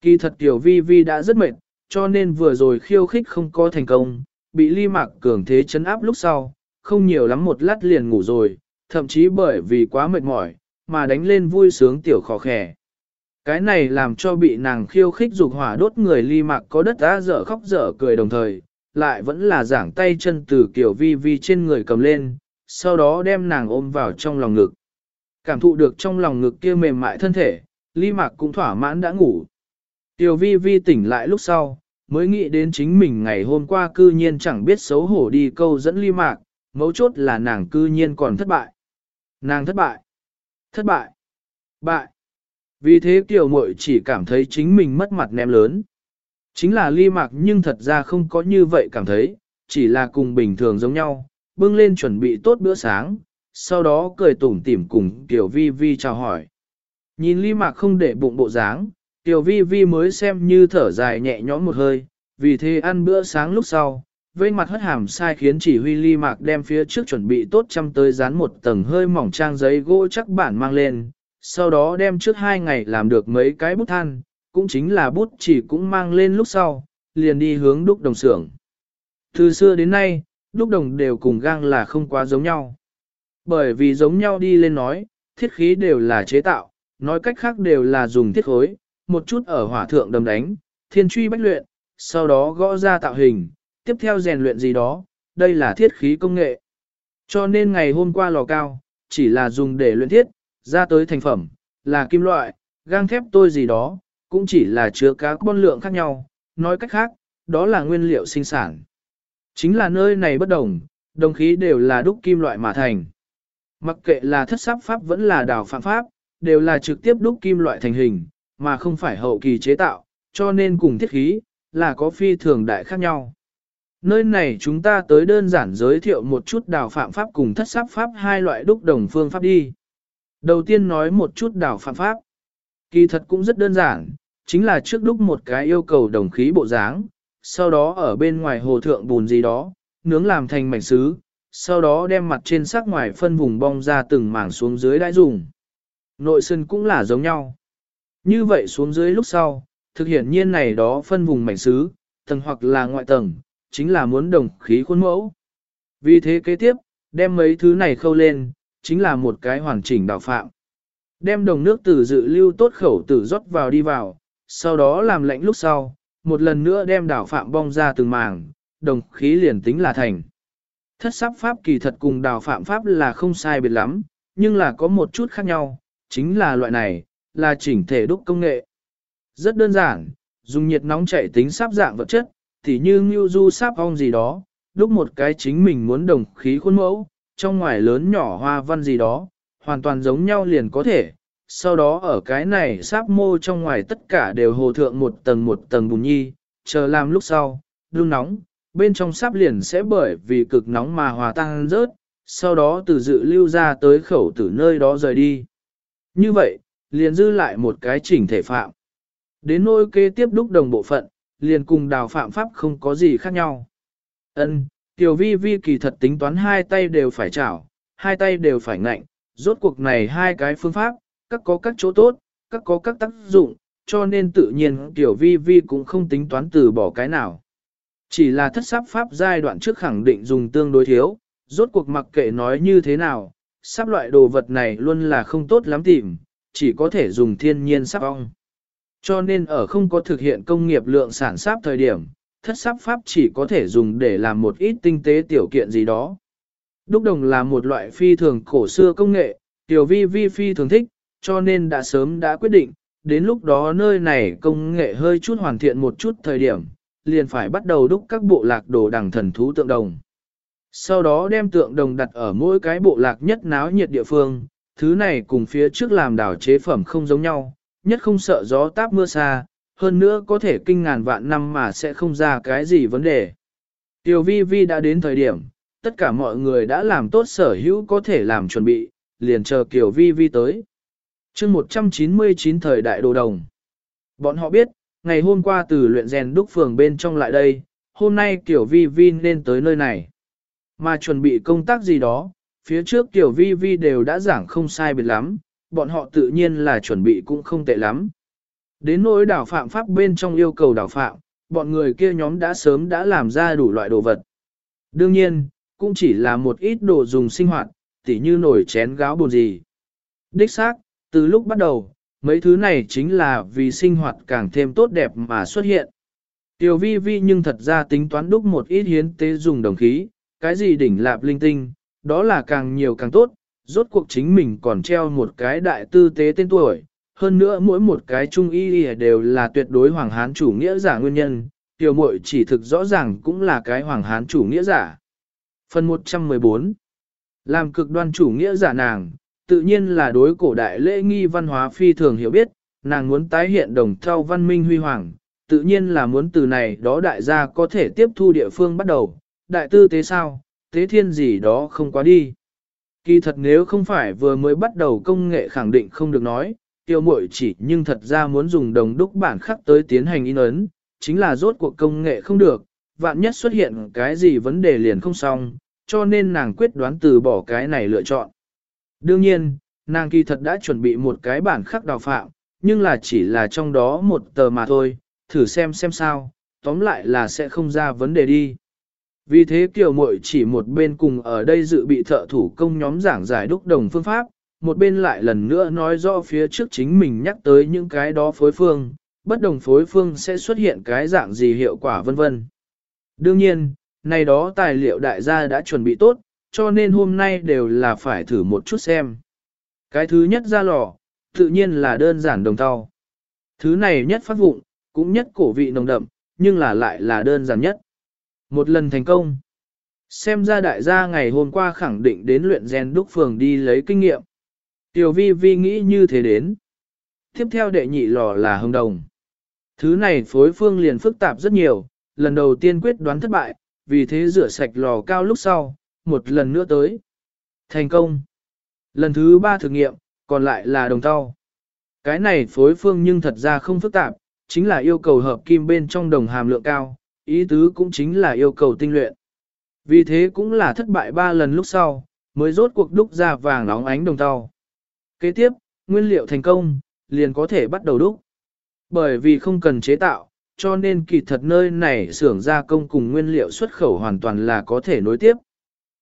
Kỳ thật tiểu vi vi đã rất mệt, cho nên vừa rồi khiêu khích không có thành công, bị ly mạc cường thế chấn áp lúc sau, không nhiều lắm một lát liền ngủ rồi, thậm chí bởi vì quá mệt mỏi, mà đánh lên vui sướng tiểu khó khẻ. Cái này làm cho bị nàng khiêu khích dục hỏa đốt người ly mạc có đất á dở khóc dở cười đồng thời, lại vẫn là giảng tay chân từ kiểu vi vi trên người cầm lên, sau đó đem nàng ôm vào trong lòng ngực. Cảm thụ được trong lòng ngực kia mềm mại thân thể, ly mạc cũng thỏa mãn đã ngủ. Tiểu vi vi tỉnh lại lúc sau, mới nghĩ đến chính mình ngày hôm qua cư nhiên chẳng biết xấu hổ đi câu dẫn ly mạc, mấu chốt là nàng cư nhiên còn thất bại. Nàng thất bại, thất bại, bại. Vì thế tiểu muội chỉ cảm thấy chính mình mất mặt ném lớn. Chính là ly mạc nhưng thật ra không có như vậy cảm thấy, chỉ là cùng bình thường giống nhau, bưng lên chuẩn bị tốt bữa sáng, sau đó cười tủm tỉm cùng tiểu vi vi chào hỏi. Nhìn ly mạc không để bụng bộ dáng, tiểu vi vi mới xem như thở dài nhẹ nhõm một hơi, vì thế ăn bữa sáng lúc sau, vây mặt hất hàm sai khiến chỉ huy ly mạc đem phía trước chuẩn bị tốt chăm tới dán một tầng hơi mỏng trang giấy gỗ chắc bản mang lên, sau đó đem trước hai ngày làm được mấy cái bút than, cũng chính là bút chỉ cũng mang lên lúc sau, liền đi hướng đúc đồng xưởng. Từ xưa đến nay, đúc đồng đều cùng gang là không quá giống nhau. Bởi vì giống nhau đi lên nói, thiết khí đều là chế tạo, nói cách khác đều là dùng thiết khối, một chút ở hỏa thượng đầm đánh, thiên truy bách luyện, sau đó gõ ra tạo hình, tiếp theo rèn luyện gì đó, đây là thiết khí công nghệ. Cho nên ngày hôm qua lò cao, chỉ là dùng để luyện thiết, ra tới thành phẩm, là kim loại, gang thép tôi gì đó, cũng chỉ là chứa carbon lượng khác nhau, nói cách khác, đó là nguyên liệu sinh sản. Chính là nơi này bất đồng, đồng khí đều là đúc kim loại mà thành. Mặc kệ là thất sáp pháp vẫn là đào phạm pháp, đều là trực tiếp đúc kim loại thành hình, mà không phải hậu kỳ chế tạo, cho nên cùng thiết khí, là có phi thường đại khác nhau. Nơi này chúng ta tới đơn giản giới thiệu một chút đào phạm pháp cùng thất sáp pháp hai loại đúc đồng phương pháp đi. Đầu tiên nói một chút đào phạm pháp. Kỳ thật cũng rất đơn giản, chính là trước đúc một cái yêu cầu đồng khí bộ dáng, sau đó ở bên ngoài hồ thượng bùn gì đó, nướng làm thành mảnh sứ, sau đó đem mặt trên sắc ngoài phân vùng bong ra từng mảng xuống dưới đãi dùng. Nội sân cũng là giống nhau. Như vậy xuống dưới lúc sau, thực hiện nhiên này đó phân vùng mảnh sứ, tầng hoặc là ngoại tầng, chính là muốn đồng khí khuôn mẫu. Vì thế kế tiếp, đem mấy thứ này khâu lên, chính là một cái hoàn chỉnh đạo phạm. Đem đồng nước từ dự lưu tốt khẩu tử rót vào đi vào, sau đó làm lạnh lúc sau, một lần nữa đem đảo phạm bong ra từng màng, đồng khí liền tính là thành. Thất sắp pháp kỳ thật cùng đào phạm pháp là không sai biệt lắm, nhưng là có một chút khác nhau, chính là loại này, là chỉnh thể đúc công nghệ. Rất đơn giản, dùng nhiệt nóng chảy tính sáp dạng vật chất, tỉ như ngưu du sáp ong gì đó, đúc một cái chính mình muốn đồng khí khuôn mẫu, trong ngoài lớn nhỏ hoa văn gì đó, hoàn toàn giống nhau liền có thể. Sau đó ở cái này sáp mô trong ngoài tất cả đều hồ thượng một tầng một tầng bùn nhi, chờ làm lúc sau, đun nóng, bên trong sáp liền sẽ bởi vì cực nóng mà hòa tan rớt, sau đó từ dự lưu ra tới khẩu tử nơi đó rời đi. Như vậy, liền dư lại một cái chỉnh thể phạm. Đến nôi kế tiếp đúc đồng bộ phận, liền cùng đào phạm pháp không có gì khác nhau. Ân, Tiểu vi vi kỳ thật tính toán hai tay đều phải chảo, hai tay đều phải ngạnh, rốt cuộc này hai cái phương pháp, các có các chỗ tốt, các có các tác dụng, cho nên tự nhiên Tiểu vi vi cũng không tính toán từ bỏ cái nào. Chỉ là thất sắp pháp giai đoạn trước khẳng định dùng tương đối thiếu, rốt cuộc mặc kệ nói như thế nào, sắp loại đồ vật này luôn là không tốt lắm tìm, chỉ có thể dùng thiên nhiên sáp ong. Cho nên ở không có thực hiện công nghiệp lượng sản sáp thời điểm, thất sáp pháp chỉ có thể dùng để làm một ít tinh tế tiểu kiện gì đó. Đúc đồng là một loại phi thường cổ xưa công nghệ, tiểu vi vi phi thường thích, cho nên đã sớm đã quyết định, đến lúc đó nơi này công nghệ hơi chút hoàn thiện một chút thời điểm, liền phải bắt đầu đúc các bộ lạc đồ đằng thần thú tượng đồng. Sau đó đem tượng đồng đặt ở mỗi cái bộ lạc nhất náo nhiệt địa phương, thứ này cùng phía trước làm đảo chế phẩm không giống nhau, nhất không sợ gió táp mưa xa, hơn nữa có thể kinh ngàn vạn năm mà sẽ không ra cái gì vấn đề. Tiểu vi vi đã đến thời điểm, tất cả mọi người đã làm tốt sở hữu có thể làm chuẩn bị, liền chờ Kiều vi vi tới. chương 199 thời đại đồ đồng. Bọn họ biết, ngày hôm qua từ luyện rèn đúc phường bên trong lại đây, hôm nay Kiều vi vi nên tới nơi này. Mà chuẩn bị công tác gì đó, phía trước Tiểu vi vi đều đã giảng không sai biệt lắm, bọn họ tự nhiên là chuẩn bị cũng không tệ lắm. Đến nỗi đảo phạm pháp bên trong yêu cầu đảo phạm, bọn người kia nhóm đã sớm đã làm ra đủ loại đồ vật. Đương nhiên, cũng chỉ là một ít đồ dùng sinh hoạt, tỉ như nồi chén gáo bồn gì. Đích xác, từ lúc bắt đầu, mấy thứ này chính là vì sinh hoạt càng thêm tốt đẹp mà xuất hiện. Tiểu vi vi nhưng thật ra tính toán đúc một ít hiến tế dùng đồng khí, cái gì đỉnh lạp linh tinh, đó là càng nhiều càng tốt, rốt cuộc chính mình còn treo một cái đại tư tế tên tuổi, hơn nữa mỗi một cái trung y đều là tuyệt đối hoàng hán chủ nghĩa giả nguyên nhân, tiểu muội chỉ thực rõ ràng cũng là cái hoàng hán chủ nghĩa giả. Phần 114 Làm cực đoan chủ nghĩa giả nàng, tự nhiên là đối cổ đại lễ nghi văn hóa phi thường hiểu biết, nàng muốn tái hiện đồng thao văn minh huy hoàng, tự nhiên là muốn từ này đó đại gia có thể tiếp thu địa phương bắt đầu, đại tư tế sao, tế thiên gì đó không quá đi. Kỳ thật nếu không phải vừa mới bắt đầu công nghệ khẳng định không được nói, tiêu muội chỉ nhưng thật ra muốn dùng đồng đúc bản khắc tới tiến hành in ấn, chính là rốt cuộc công nghệ không được, vạn nhất xuất hiện cái gì vấn đề liền không xong, cho nên nàng quyết đoán từ bỏ cái này lựa chọn. Đương nhiên, nàng kỳ thật đã chuẩn bị một cái bản khắc đào phạm, nhưng là chỉ là trong đó một tờ mà thôi, thử xem xem sao, tóm lại là sẽ không ra vấn đề đi. Vì thế Kiều Mội chỉ một bên cùng ở đây dự bị thợ thủ công nhóm giảng giải đúc đồng phương pháp, một bên lại lần nữa nói rõ phía trước chính mình nhắc tới những cái đó phối phương, bất đồng phối phương sẽ xuất hiện cái dạng gì hiệu quả vân vân. Đương nhiên, này đó tài liệu đại gia đã chuẩn bị tốt, cho nên hôm nay đều là phải thử một chút xem. Cái thứ nhất ra lò, tự nhiên là đơn giản đồng tàu. Thứ này nhất phát vụng, cũng nhất cổ vị nồng đậm, nhưng là lại là đơn giản nhất. Một lần thành công. Xem ra đại gia ngày hôm qua khẳng định đến luyện gen đúc phường đi lấy kinh nghiệm. Tiểu vi vi nghĩ như thế đến. Tiếp theo đệ nhị lò là hồng đồng. Thứ này phối phương liền phức tạp rất nhiều, lần đầu tiên quyết đoán thất bại, vì thế rửa sạch lò cao lúc sau, một lần nữa tới. Thành công. Lần thứ ba thử nghiệm, còn lại là đồng tao. Cái này phối phương nhưng thật ra không phức tạp, chính là yêu cầu hợp kim bên trong đồng hàm lượng cao, ý tứ cũng chính là yêu cầu tinh luyện. Vì thế cũng là thất bại ba lần lúc sau, mới rốt cuộc đúc ra vàng nóng ánh đồng tàu. Kế tiếp, nguyên liệu thành công, liền có thể bắt đầu đúc. Bởi vì không cần chế tạo, cho nên kỳ thật nơi này xưởng gia công cùng nguyên liệu xuất khẩu hoàn toàn là có thể nối tiếp.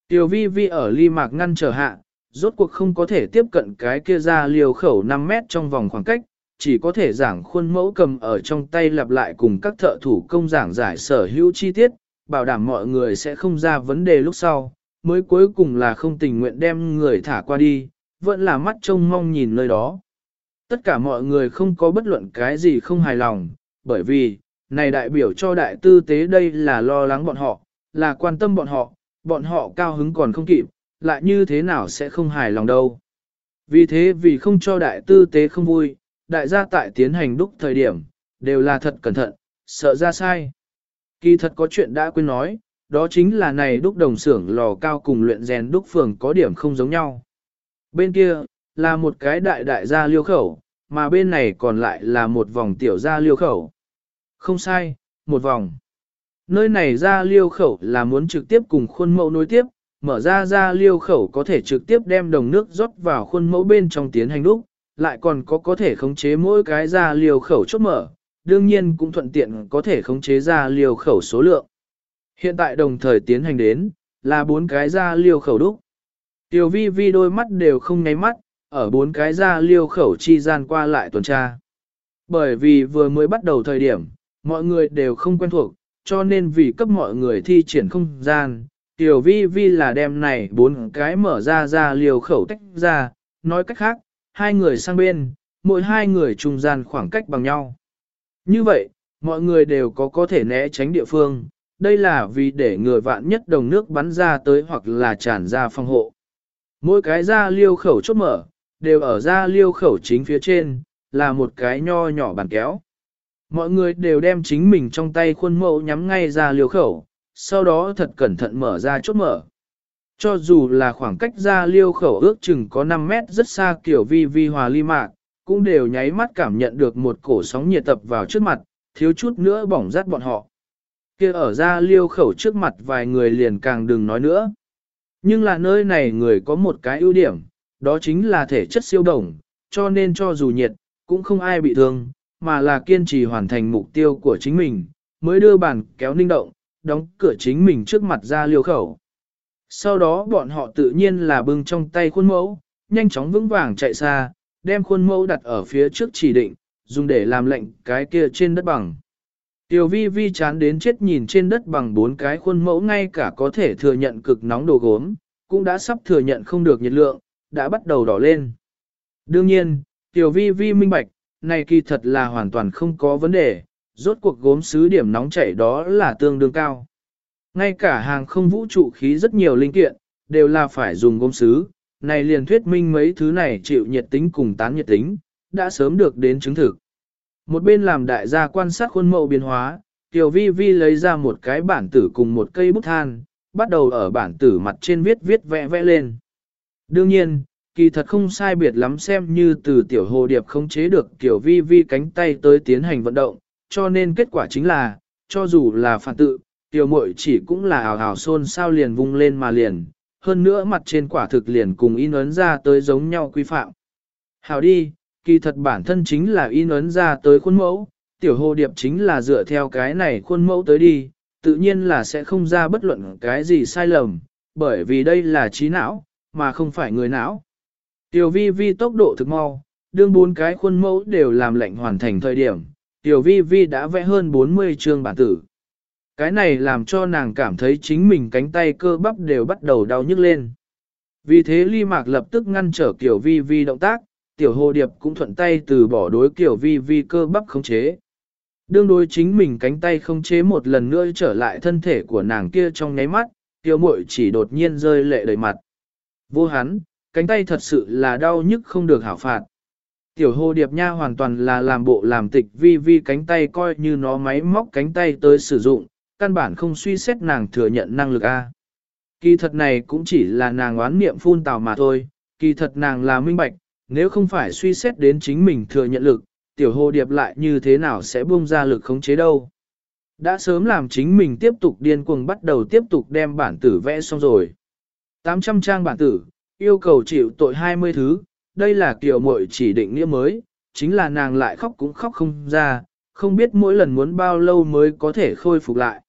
Tiểu vi vi ở ly mạc ngăn trở hạ, rốt cuộc không có thể tiếp cận cái kia ra liều khẩu 5 mét trong vòng khoảng cách, chỉ có thể giảng khuôn mẫu cầm ở trong tay lặp lại cùng các thợ thủ công giảng giải sở hữu chi tiết, bảo đảm mọi người sẽ không ra vấn đề lúc sau, mới cuối cùng là không tình nguyện đem người thả qua đi, vẫn là mắt trông mong nhìn nơi đó. Tất cả mọi người không có bất luận cái gì không hài lòng, bởi vì, này đại biểu cho đại tư tế đây là lo lắng bọn họ, là quan tâm bọn họ, bọn họ cao hứng còn không kịp, lại như thế nào sẽ không hài lòng đâu. Vì thế vì không cho đại tư tế không vui, đại gia tại tiến hành đúc thời điểm, đều là thật cẩn thận, sợ ra sai. Kỳ thật có chuyện đã quên nói, đó chính là này đúc đồng xưởng lò cao cùng luyện rèn đúc phường có điểm không giống nhau. Bên kia, là một cái đại đại gia liêu khẩu, mà bên này còn lại là một vòng tiểu gia liêu khẩu. Không sai, một vòng. Nơi này ra liêu khẩu là muốn trực tiếp cùng khuôn mẫu nối tiếp, mở ra ra liêu khẩu có thể trực tiếp đem đồng nước rót vào khuôn mẫu bên trong tiến hành đúc, lại còn có có thể khống chế mỗi cái ra liều khẩu chốt mở, đương nhiên cũng thuận tiện có thể khống chế ra liều khẩu số lượng. Hiện tại đồng thời tiến hành đến, là bốn cái ra liều khẩu đúc. Tiểu vi vi đôi mắt đều không nháy mắt, ở bốn cái ra liêu khẩu chi gian qua lại tuần tra. Bởi vì vừa mới bắt đầu thời điểm, mọi người đều không quen thuộc, cho nên vì cấp mọi người thi triển không gian, tiểu vi vi là đem này bốn cái mở ra ra liều khẩu tách ra, nói cách khác, hai người sang bên, mỗi hai người trung gian khoảng cách bằng nhau. Như vậy, mọi người đều có có thể né tránh địa phương, đây là vì để người vạn nhất đồng nước bắn ra tới hoặc là tràn ra phòng hộ. Mỗi cái ra liêu khẩu chốt mở, đều ở ra liêu khẩu chính phía trên, là một cái nho nhỏ bàn kéo. Mọi người đều đem chính mình trong tay khuôn mẫu nhắm ngay ra liêu khẩu, sau đó thật cẩn thận mở ra chốt mở. Cho dù là khoảng cách ra liêu khẩu ước chừng có 5 mét rất xa kiểu vi vi hòa ly mạc, cũng đều nháy mắt cảm nhận được một cổ sóng nhiệt tập vào trước mặt, thiếu chút nữa bỏng rát bọn họ. kia ở ra liêu khẩu trước mặt vài người liền càng đừng nói nữa. Nhưng là nơi này người có một cái ưu điểm, đó chính là thể chất siêu đồng, cho nên cho dù nhiệt, cũng không ai bị thương, mà là kiên trì hoàn thành mục tiêu của chính mình, mới đưa bàn kéo ninh động, đóng cửa chính mình trước mặt ra liêu khẩu. Sau đó bọn họ tự nhiên là bưng trong tay khuôn mẫu, nhanh chóng vững vàng chạy xa, đem khuôn mẫu đặt ở phía trước chỉ định, dùng để làm lệnh cái kia trên đất bằng. Tiểu vi vi chán đến chết nhìn trên đất bằng bốn cái khuôn mẫu ngay cả có thể thừa nhận cực nóng đồ gốm, cũng đã sắp thừa nhận không được nhiệt lượng, đã bắt đầu đỏ lên. Đương nhiên, tiểu vi vi minh bạch, này kỳ thật là hoàn toàn không có vấn đề, rốt cuộc gốm xứ điểm nóng chảy đó là tương đương cao. Ngay cả hàng không vũ trụ khí rất nhiều linh kiện, đều là phải dùng gốm sứ, này liền thuyết minh mấy thứ này chịu nhiệt tính cùng tán nhiệt tính, đã sớm được đến chứng thực. Một bên làm đại gia quan sát khuôn mẫu biến hóa, Tiểu Vi Vi lấy ra một cái bản tử cùng một cây bút than, bắt đầu ở bản tử mặt trên viết viết vẽ vẽ lên. Đương nhiên, kỳ thật không sai biệt lắm xem như từ tiểu hồ điệp không chế được tiểu vi vi cánh tay tới tiến hành vận động, cho nên kết quả chính là, cho dù là phản tự, tiểu muội chỉ cũng là ảo ảo xôn sao liền vung lên mà liền, hơn nữa mặt trên quả thực liền cùng in ấn ra tới giống nhau quy phạm. Hảo đi, kỳ thật bản thân chính là in ấn ra tới khuôn mẫu, tiểu hồ điệp chính là dựa theo cái này khuôn mẫu tới đi, tự nhiên là sẽ không ra bất luận cái gì sai lầm, bởi vì đây là trí não, mà không phải người não. Tiểu vi vi tốc độ thực mau, đương bốn cái khuôn mẫu đều làm lệnh hoàn thành thời điểm, tiểu vi vi đã vẽ hơn 40 chương bản tử. Cái này làm cho nàng cảm thấy chính mình cánh tay cơ bắp đều bắt đầu đau nhức lên. Vì thế ly mạc lập tức ngăn trở kiểu vi vi động tác, tiểu hồ điệp cũng thuận tay từ bỏ đối kiểu vi vi cơ bắp khống chế. Đương đối chính mình cánh tay không chế một lần nữa trở lại thân thể của nàng kia trong nháy mắt, tiểu muội chỉ đột nhiên rơi lệ đầy mặt. Vô hắn, cánh tay thật sự là đau nhức không được hảo phạt. Tiểu hồ điệp nha hoàn toàn là làm bộ làm tịch vi vi cánh tay coi như nó máy móc cánh tay tới sử dụng, căn bản không suy xét nàng thừa nhận năng lực A. Kỳ thật này cũng chỉ là nàng oán niệm phun tào mà thôi, kỳ thật nàng là minh bạch, nếu không phải suy xét đến chính mình thừa nhận lực, tiểu hồ điệp lại như thế nào sẽ buông ra lực khống chế đâu. Đã sớm làm chính mình tiếp tục điên cuồng bắt đầu tiếp tục đem bản tử vẽ xong rồi. 800 trang bản tử, yêu cầu chịu tội 20 thứ, đây là kiểu muội chỉ định nghĩa mới, chính là nàng lại khóc cũng khóc không ra, không biết mỗi lần muốn bao lâu mới có thể khôi phục lại.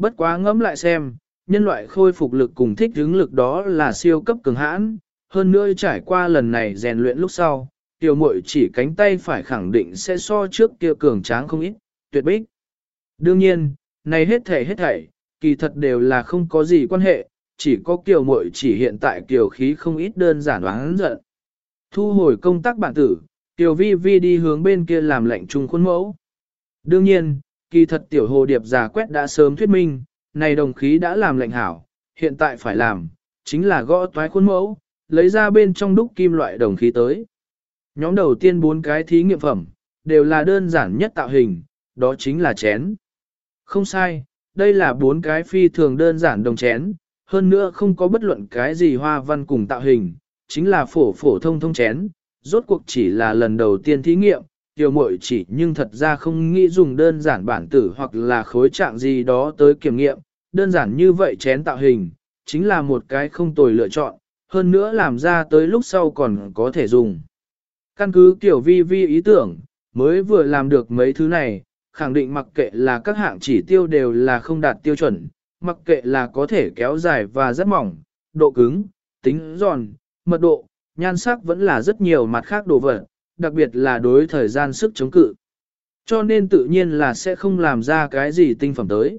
Bất quá ngẫm lại xem, nhân loại khôi phục lực cùng thích ứng lực đó là siêu cấp cường hãn, hơn nữa trải qua lần này rèn luyện lúc sau, tiểu muội chỉ cánh tay phải khẳng định sẽ so trước kia cường tráng không ít, tuyệt bích. Đương nhiên, này hết thể hết thảy, kỳ thật đều là không có gì quan hệ, chỉ có kiều muội chỉ hiện tại kiều khí không ít đơn giản oán giận. Thu hồi công tác bản tử, Tiểu Vi Vi đi hướng bên kia làm lệnh trung khuôn mẫu. Đương nhiên, kỳ thật tiểu hồ điệp giả quét đã sớm thuyết minh, này đồng khí đã làm lệnh hảo, hiện tại phải làm, chính là gõ toái khuôn mẫu, lấy ra bên trong đúc kim loại đồng khí tới. Nhóm đầu tiên bốn cái thí nghiệm phẩm, đều là đơn giản nhất tạo hình, đó chính là chén. Không sai, đây là bốn cái phi thường đơn giản đồng chén, hơn nữa không có bất luận cái gì hoa văn cùng tạo hình, chính là phổ phổ thông thông chén, rốt cuộc chỉ là lần đầu tiên thí nghiệm, tiểu muội chỉ nhưng thật ra không nghĩ dùng đơn giản bản tử hoặc là khối trạng gì đó tới kiểm nghiệm, đơn giản như vậy chén tạo hình, chính là một cái không tồi lựa chọn, hơn nữa làm ra tới lúc sau còn có thể dùng. Căn cứ kiểu vi vi ý tưởng, mới vừa làm được mấy thứ này, khẳng định mặc kệ là các hạng chỉ tiêu đều là không đạt tiêu chuẩn, mặc kệ là có thể kéo dài và rất mỏng, độ cứng, tính giòn, mật độ, nhan sắc vẫn là rất nhiều mặt khác đồ vật, đặc biệt là đối thời gian sức chống cự. Cho nên tự nhiên là sẽ không làm ra cái gì tinh phẩm tới.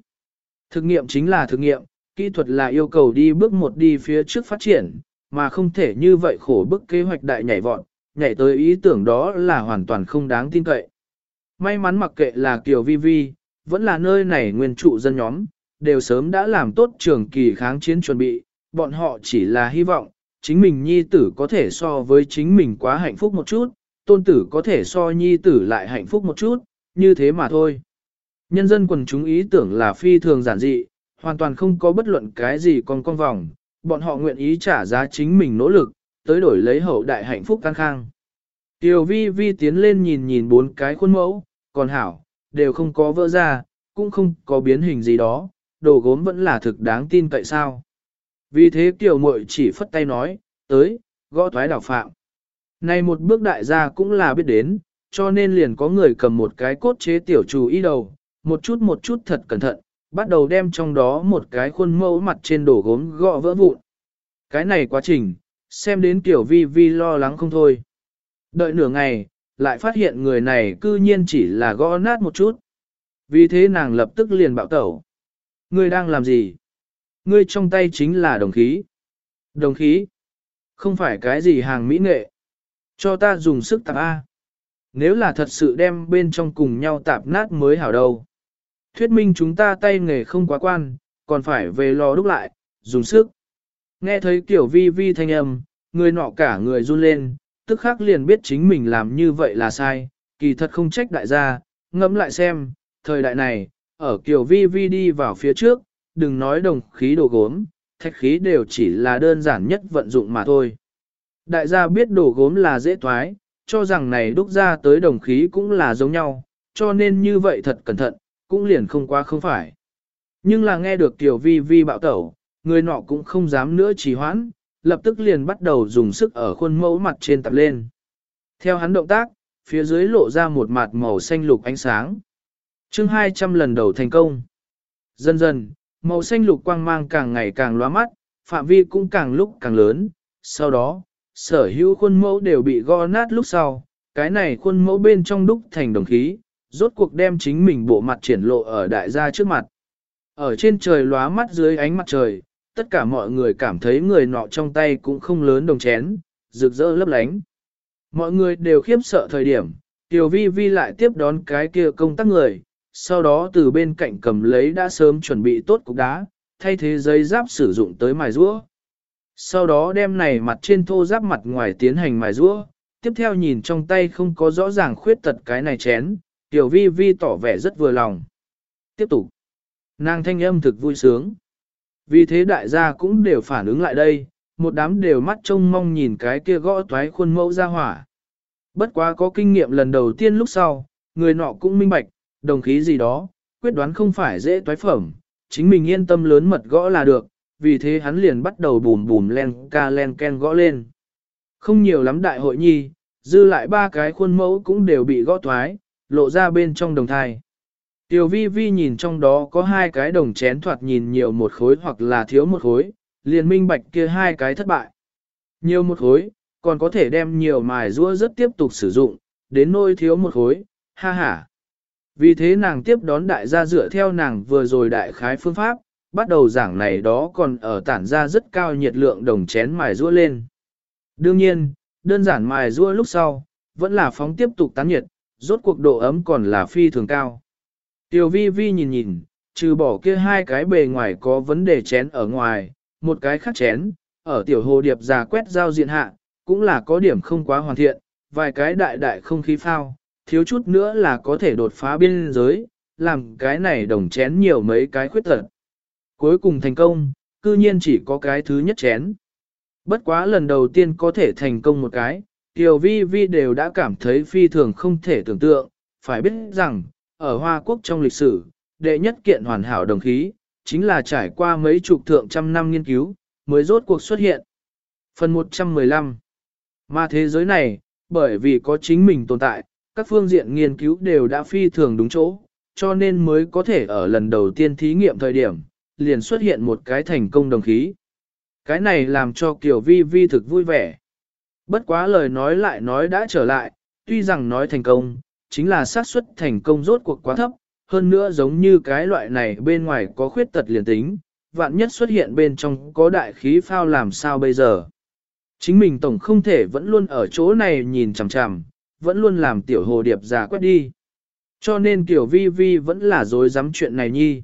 Thực nghiệm chính là thực nghiệm, kỹ thuật là yêu cầu đi bước một đi phía trước phát triển, mà không thể như vậy khổ bức kế hoạch đại nhảy vọt, nhảy tới ý tưởng đó là hoàn toàn không đáng tin cậy. May mắn mặc kệ là Kiều Vi Vi, vẫn là nơi này nguyên trụ dân nhóm, đều sớm đã làm tốt trường kỳ kháng chiến chuẩn bị, bọn họ chỉ là hy vọng, chính mình nhi tử có thể so với chính mình quá hạnh phúc một chút, tôn tử có thể so nhi tử lại hạnh phúc một chút, như thế mà thôi. Nhân dân quần chúng ý tưởng là phi thường giản dị, hoàn toàn không có bất luận cái gì còn con vòng, bọn họ nguyện ý trả giá chính mình nỗ lực, tới đổi lấy hậu đại hạnh phúc căng khang. Tiểu vi vi tiến lên nhìn nhìn bốn cái khuôn mẫu, còn hảo, đều không có vỡ ra, cũng không có biến hình gì đó, đồ gốm vẫn là thực đáng tin Tại sao. Vì thế tiểu muội chỉ phất tay nói, tới, gõ thoái đảo phạm. Này một bước đại gia cũng là biết đến, cho nên liền có người cầm một cái cốt chế tiểu chủ ý đầu, một chút một chút thật cẩn thận, bắt đầu đem trong đó một cái khuôn mẫu mặt trên đổ gốm gõ vỡ vụn. Cái này quá trình, xem đến tiểu vi vi lo lắng không thôi. Đợi nửa ngày, lại phát hiện người này cư nhiên chỉ là gõ nát một chút. Vì thế nàng lập tức liền bạo tẩu. Ngươi đang làm gì? Ngươi trong tay chính là đồng khí. Đồng khí? Không phải cái gì hàng mỹ nghệ. Cho ta dùng sức tạp A. Nếu là thật sự đem bên trong cùng nhau tạp nát mới hảo đâu. Thuyết minh chúng ta tay nghề không quá quan, còn phải về lò đúc lại, dùng sức. Nghe thấy kiểu vi vi thanh âm, người nọ cả người run lên, tức khắc liền biết chính mình làm như vậy là sai, kỳ thật không trách đại gia, ngẫm lại xem, thời đại này, ở kiểu vi vi đi vào phía trước, đừng nói đồng khí đồ gốm, thạch khí đều chỉ là đơn giản nhất vận dụng mà thôi. Đại gia biết đồ gốm là dễ thoái, cho rằng này đúc ra tới đồng khí cũng là giống nhau, cho nên như vậy thật cẩn thận, cũng liền không quá không phải. Nhưng là nghe được tiểu vi vi bạo tẩu, người nọ cũng không dám nữa trì hoãn, lập tức liền bắt đầu dùng sức ở khuôn mẫu mặt trên tập lên. Theo hắn động tác, phía dưới lộ ra một mặt màu xanh lục ánh sáng. chương 200 lần đầu thành công. Dần dần, màu xanh lục quang mang càng ngày càng lóa mắt, phạm vi cũng càng lúc càng lớn. Sau đó, sở hữu khuôn mẫu đều bị gõ nát lúc sau, cái này khuôn mẫu bên trong đúc thành đồng khí, rốt cuộc đem chính mình bộ mặt triển lộ ở đại gia trước mặt. Ở trên trời lóa mắt dưới ánh mặt trời, tất cả mọi người cảm thấy người nọ trong tay cũng không lớn đồng chén, rực rỡ lấp lánh. Mọi người đều khiếp sợ thời điểm, Tiểu Vi Vi lại tiếp đón cái kia công tác người, sau đó từ bên cạnh cầm lấy đã sớm chuẩn bị tốt cục đá, thay thế giấy giáp sử dụng tới mài rũa. Sau đó đem này mặt trên thô giáp mặt ngoài tiến hành mài rũa, tiếp theo nhìn trong tay không có rõ ràng khuyết tật cái này chén, Tiểu Vi Vi tỏ vẻ rất vừa lòng. Tiếp tục. Nàng thanh âm thực vui sướng. Vì thế đại gia cũng đều phản ứng lại đây, một đám đều mắt trông mong nhìn cái kia gõ toái khuôn mẫu ra hỏa. Bất quá có kinh nghiệm lần đầu tiên lúc sau, người nọ cũng minh bạch, đồng khí gì đó, quyết đoán không phải dễ toái phẩm, chính mình yên tâm lớn mật gõ là được, vì thế hắn liền bắt đầu bùm bùm len ca len ken gõ lên. Không nhiều lắm đại hội nhi, dư lại ba cái khuôn mẫu cũng đều bị gõ thoái, lộ ra bên trong đồng thai. Tiểu vi vi nhìn trong đó có hai cái đồng chén thoạt nhìn nhiều một khối hoặc là thiếu một khối, liền minh bạch kia hai cái thất bại. Nhiều một khối, còn có thể đem nhiều mài rũa rất tiếp tục sử dụng, đến nôi thiếu một khối, ha ha. Vì thế nàng tiếp đón đại gia dựa theo nàng vừa rồi đại khái phương pháp, bắt đầu giảng này đó còn ở tản ra rất cao nhiệt lượng đồng chén mài rũa lên. Đương nhiên, đơn giản mài rũa lúc sau, vẫn là phóng tiếp tục tán nhiệt, rốt cuộc độ ấm còn là phi thường cao. Tiểu vi vi nhìn nhìn, trừ bỏ kia hai cái bề ngoài có vấn đề chén ở ngoài, một cái khác chén, ở tiểu hồ điệp già quét giao diện hạ, cũng là có điểm không quá hoàn thiện, vài cái đại đại không khí phao, thiếu chút nữa là có thể đột phá biên giới, làm cái này đồng chén nhiều mấy cái khuyết tật. Cuối cùng thành công, cư nhiên chỉ có cái thứ nhất chén. Bất quá lần đầu tiên có thể thành công một cái, Tiểu Vi Vi đều đã cảm thấy phi thường không thể tưởng tượng, phải biết rằng, ở Hoa Quốc trong lịch sử, đệ nhất kiện hoàn hảo đồng khí, chính là trải qua mấy chục thượng trăm năm nghiên cứu, mới rốt cuộc xuất hiện. Phần 115 Mà thế giới này, bởi vì có chính mình tồn tại, các phương diện nghiên cứu đều đã phi thường đúng chỗ, cho nên mới có thể ở lần đầu tiên thí nghiệm thời điểm, liền xuất hiện một cái thành công đồng khí. Cái này làm cho Kiều Vi Vi thực vui vẻ. Bất quá lời nói lại nói đã trở lại, tuy rằng nói thành công, chính là xác suất thành công rốt cuộc quá thấp, hơn nữa giống như cái loại này bên ngoài có khuyết tật liền tính, vạn nhất xuất hiện bên trong có đại khí phao làm sao bây giờ. Chính mình tổng không thể vẫn luôn ở chỗ này nhìn chằm chằm, vẫn luôn làm tiểu hồ điệp già quét đi. Cho nên tiểu vi vi vẫn là dối dám chuyện này nhi.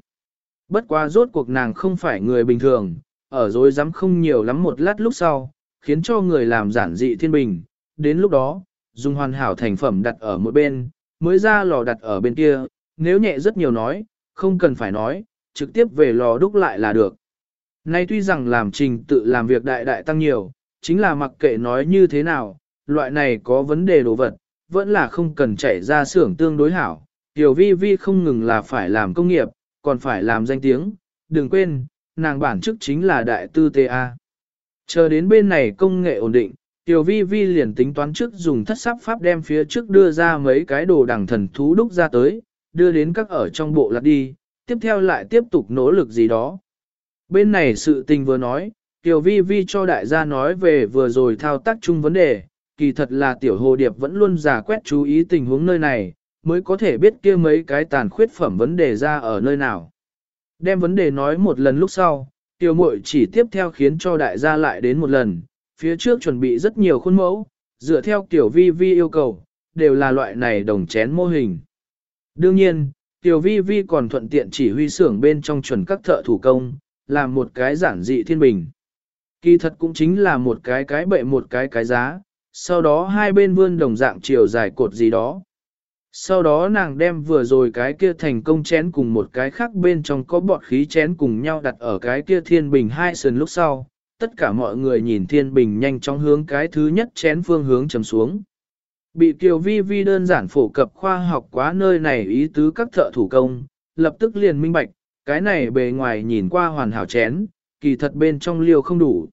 Bất quá rốt cuộc nàng không phải người bình thường, ở dối dám không nhiều lắm một lát lúc sau, khiến cho người làm giản dị thiên bình. Đến lúc đó, dùng hoàn hảo thành phẩm đặt ở một bên, mới ra lò đặt ở bên kia, nếu nhẹ rất nhiều nói, không cần phải nói, trực tiếp về lò đúc lại là được. Nay tuy rằng làm trình tự làm việc đại đại tăng nhiều, chính là mặc kệ nói như thế nào, loại này có vấn đề đồ vật, vẫn là không cần chạy ra xưởng tương đối hảo. Tiểu vi vi không ngừng là phải làm công nghiệp, còn phải làm danh tiếng, đừng quên, nàng bản chức chính là đại tư TA. Chờ đến bên này công nghệ ổn định, Tiểu vi vi liền tính toán trước dùng thất sắp pháp đem phía trước đưa ra mấy cái đồ đằng thần thú đúc ra tới, đưa đến các ở trong bộ lạc đi, tiếp theo lại tiếp tục nỗ lực gì đó. Bên này sự tình vừa nói, Tiểu vi vi cho đại gia nói về vừa rồi thao tác chung vấn đề, kỳ thật là tiểu hồ điệp vẫn luôn giả quét chú ý tình huống nơi này, mới có thể biết kia mấy cái tàn khuyết phẩm vấn đề ra ở nơi nào. Đem vấn đề nói một lần lúc sau, tiểu muội chỉ tiếp theo khiến cho đại gia lại đến một lần, phía trước chuẩn bị rất nhiều khuôn mẫu, dựa theo tiểu vi vi yêu cầu, đều là loại này đồng chén mô hình. Đương nhiên, tiểu vi vi còn thuận tiện chỉ huy xưởng bên trong chuẩn các thợ thủ công, làm một cái giản dị thiên bình. Kỳ thật cũng chính là một cái cái bệ một cái cái giá, sau đó hai bên vươn đồng dạng chiều dài cột gì đó. Sau đó nàng đem vừa rồi cái kia thành công chén cùng một cái khác bên trong có bọt khí chén cùng nhau đặt ở cái kia thiên bình hai sườn lúc sau, tất cả mọi người nhìn thiên bình nhanh chóng hướng cái thứ nhất chén phương hướng trầm xuống. Bị Kiều Vi Vi đơn giản phổ cập khoa học quá nơi này ý tứ các thợ thủ công, lập tức liền minh bạch, cái này bề ngoài nhìn qua hoàn hảo chén, kỳ thật bên trong liều không đủ.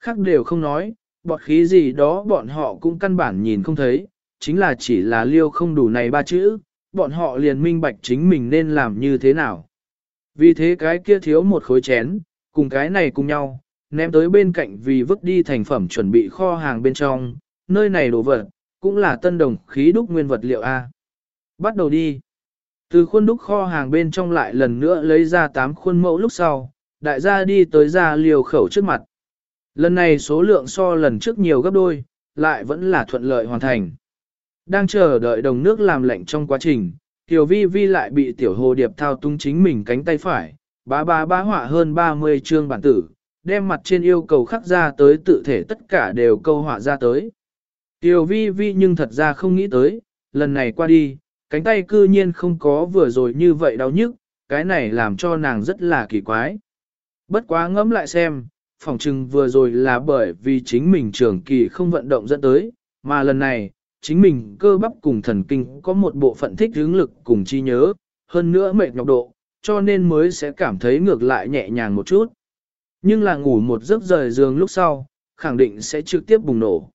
Khác đều không nói, bọt khí gì đó bọn họ cũng căn bản nhìn không thấy, chính là chỉ là liêu không đủ này ba chữ, bọn họ liền minh bạch chính mình nên làm như thế nào. Vì thế cái kia thiếu một khối chén, cùng cái này cùng nhau, ném tới bên cạnh vì vứt đi thành phẩm chuẩn bị kho hàng bên trong, nơi này đồ vật, cũng là tân đồng khí đúc nguyên vật liệu A. Bắt đầu đi. Từ khuôn đúc kho hàng bên trong lại lần nữa lấy ra 8 khuôn mẫu lúc sau, đại gia đi tới ra liều khẩu trước mặt. Lần này số lượng so lần trước nhiều gấp đôi, lại vẫn là thuận lợi hoàn thành. Đang chờ đợi đồng nước làm lạnh trong quá trình, Tiểu Vi Vi lại bị tiểu hồ điệp thao tung chính mình cánh tay phải, bá bá bá họa hơn 30 chương bản tử, đem mặt trên yêu cầu khắc ra tới tự thể tất cả đều câu họa ra tới. Tiểu Vi Vi nhưng thật ra không nghĩ tới, lần này qua đi, cánh tay cư nhiên không có vừa rồi như vậy đau nhức, cái này làm cho nàng rất là kỳ quái. Bất quá ngẫm lại xem, phòng trừng vừa rồi là bởi vì chính mình trưởng kỳ không vận động dẫn tới, mà lần này, chính mình cơ bắp cùng thần kinh có một bộ phận thích hướng lực cùng chi nhớ, hơn nữa mệt nhọc độ, cho nên mới sẽ cảm thấy ngược lại nhẹ nhàng một chút. Nhưng là ngủ một giấc rời giường lúc sau, khẳng định sẽ trực tiếp bùng nổ.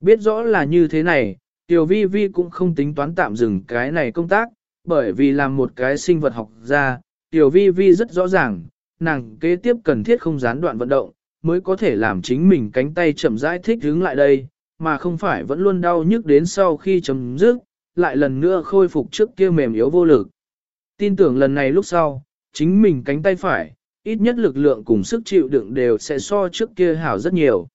Biết rõ là như thế này, Tiểu Vi Vi cũng không tính toán tạm dừng cái này công tác, bởi vì làm một cái sinh vật học ra, Tiểu Vi Vi rất rõ ràng, nàng kế tiếp cần thiết không gián đoạn vận động, mới có thể làm chính mình cánh tay chậm rãi thích hướng lại đây, mà không phải vẫn luôn đau nhức đến sau khi chấm dứt, lại lần nữa khôi phục trước kia mềm yếu vô lực. Tin tưởng lần này lúc sau, chính mình cánh tay phải, ít nhất lực lượng cùng sức chịu đựng đều sẽ so trước kia hảo rất nhiều.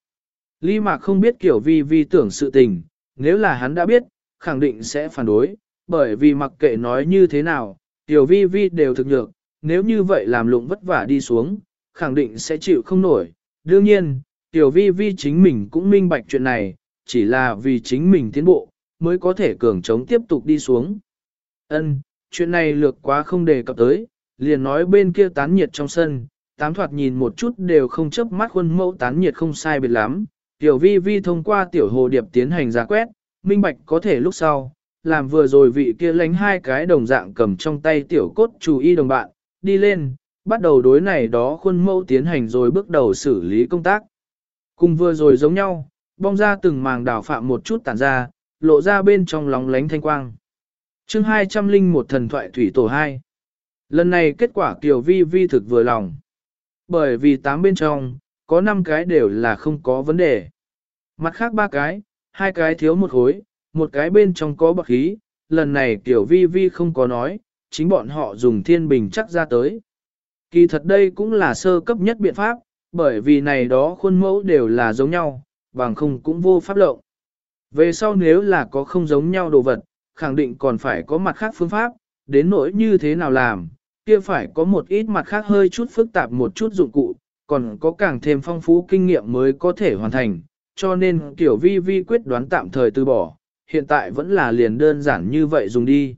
Ly Mạc không biết kiểu vi vi tưởng sự tình, nếu là hắn đã biết, khẳng định sẽ phản đối, bởi vì mặc kệ nói như thế nào, tiểu vi vi đều thực nhược, nếu như vậy làm lụng vất vả đi xuống, khẳng định sẽ chịu không nổi. Đương nhiên, tiểu vi vi chính mình cũng minh bạch chuyện này, chỉ là vì chính mình tiến bộ, mới có thể cường chống tiếp tục đi xuống. Ân, chuyện này lược quá không đề cập tới, liền nói bên kia tán nhiệt trong sân, tám thoạt nhìn một chút đều không chấp mắt khuôn mẫu tán nhiệt không sai biệt lắm. Tiểu vi vi thông qua tiểu hồ điệp tiến hành giá quét, minh bạch có thể lúc sau, làm vừa rồi vị kia lánh hai cái đồng dạng cầm trong tay tiểu cốt chủ y đồng bạn, đi lên, bắt đầu đối này đó khuôn mẫu tiến hành rồi bước đầu xử lý công tác. Cùng vừa rồi giống nhau, bong ra từng màng đảo phạm một chút tản ra, lộ ra bên trong lóng lánh thanh quang. chương 201 thần thoại thủy tổ 2. Lần này kết quả Kiều Vi Vi thực vừa lòng. Bởi vì tám bên trong, có 5 cái đều là không có vấn đề. Mặt khác ba cái, hai cái thiếu một khối, một cái bên trong có bậc khí, lần này Kiều Vi Vi không có nói, chính bọn họ dùng thiên bình chắc ra tới. Kỳ thật đây cũng là sơ cấp nhất biện pháp, bởi vì này đó khuôn mẫu đều là giống nhau, bằng không cũng vô pháp lộng. Về sau nếu là có không giống nhau đồ vật, khẳng định còn phải có mặt khác phương pháp, đến nỗi như thế nào làm, kia phải có một ít mặt khác hơi chút phức tạp một chút dụng cụ, còn có càng thêm phong phú kinh nghiệm mới có thể hoàn thành, cho nên tiểu vi vi quyết đoán tạm thời từ bỏ, hiện tại vẫn là liền đơn giản như vậy dùng đi.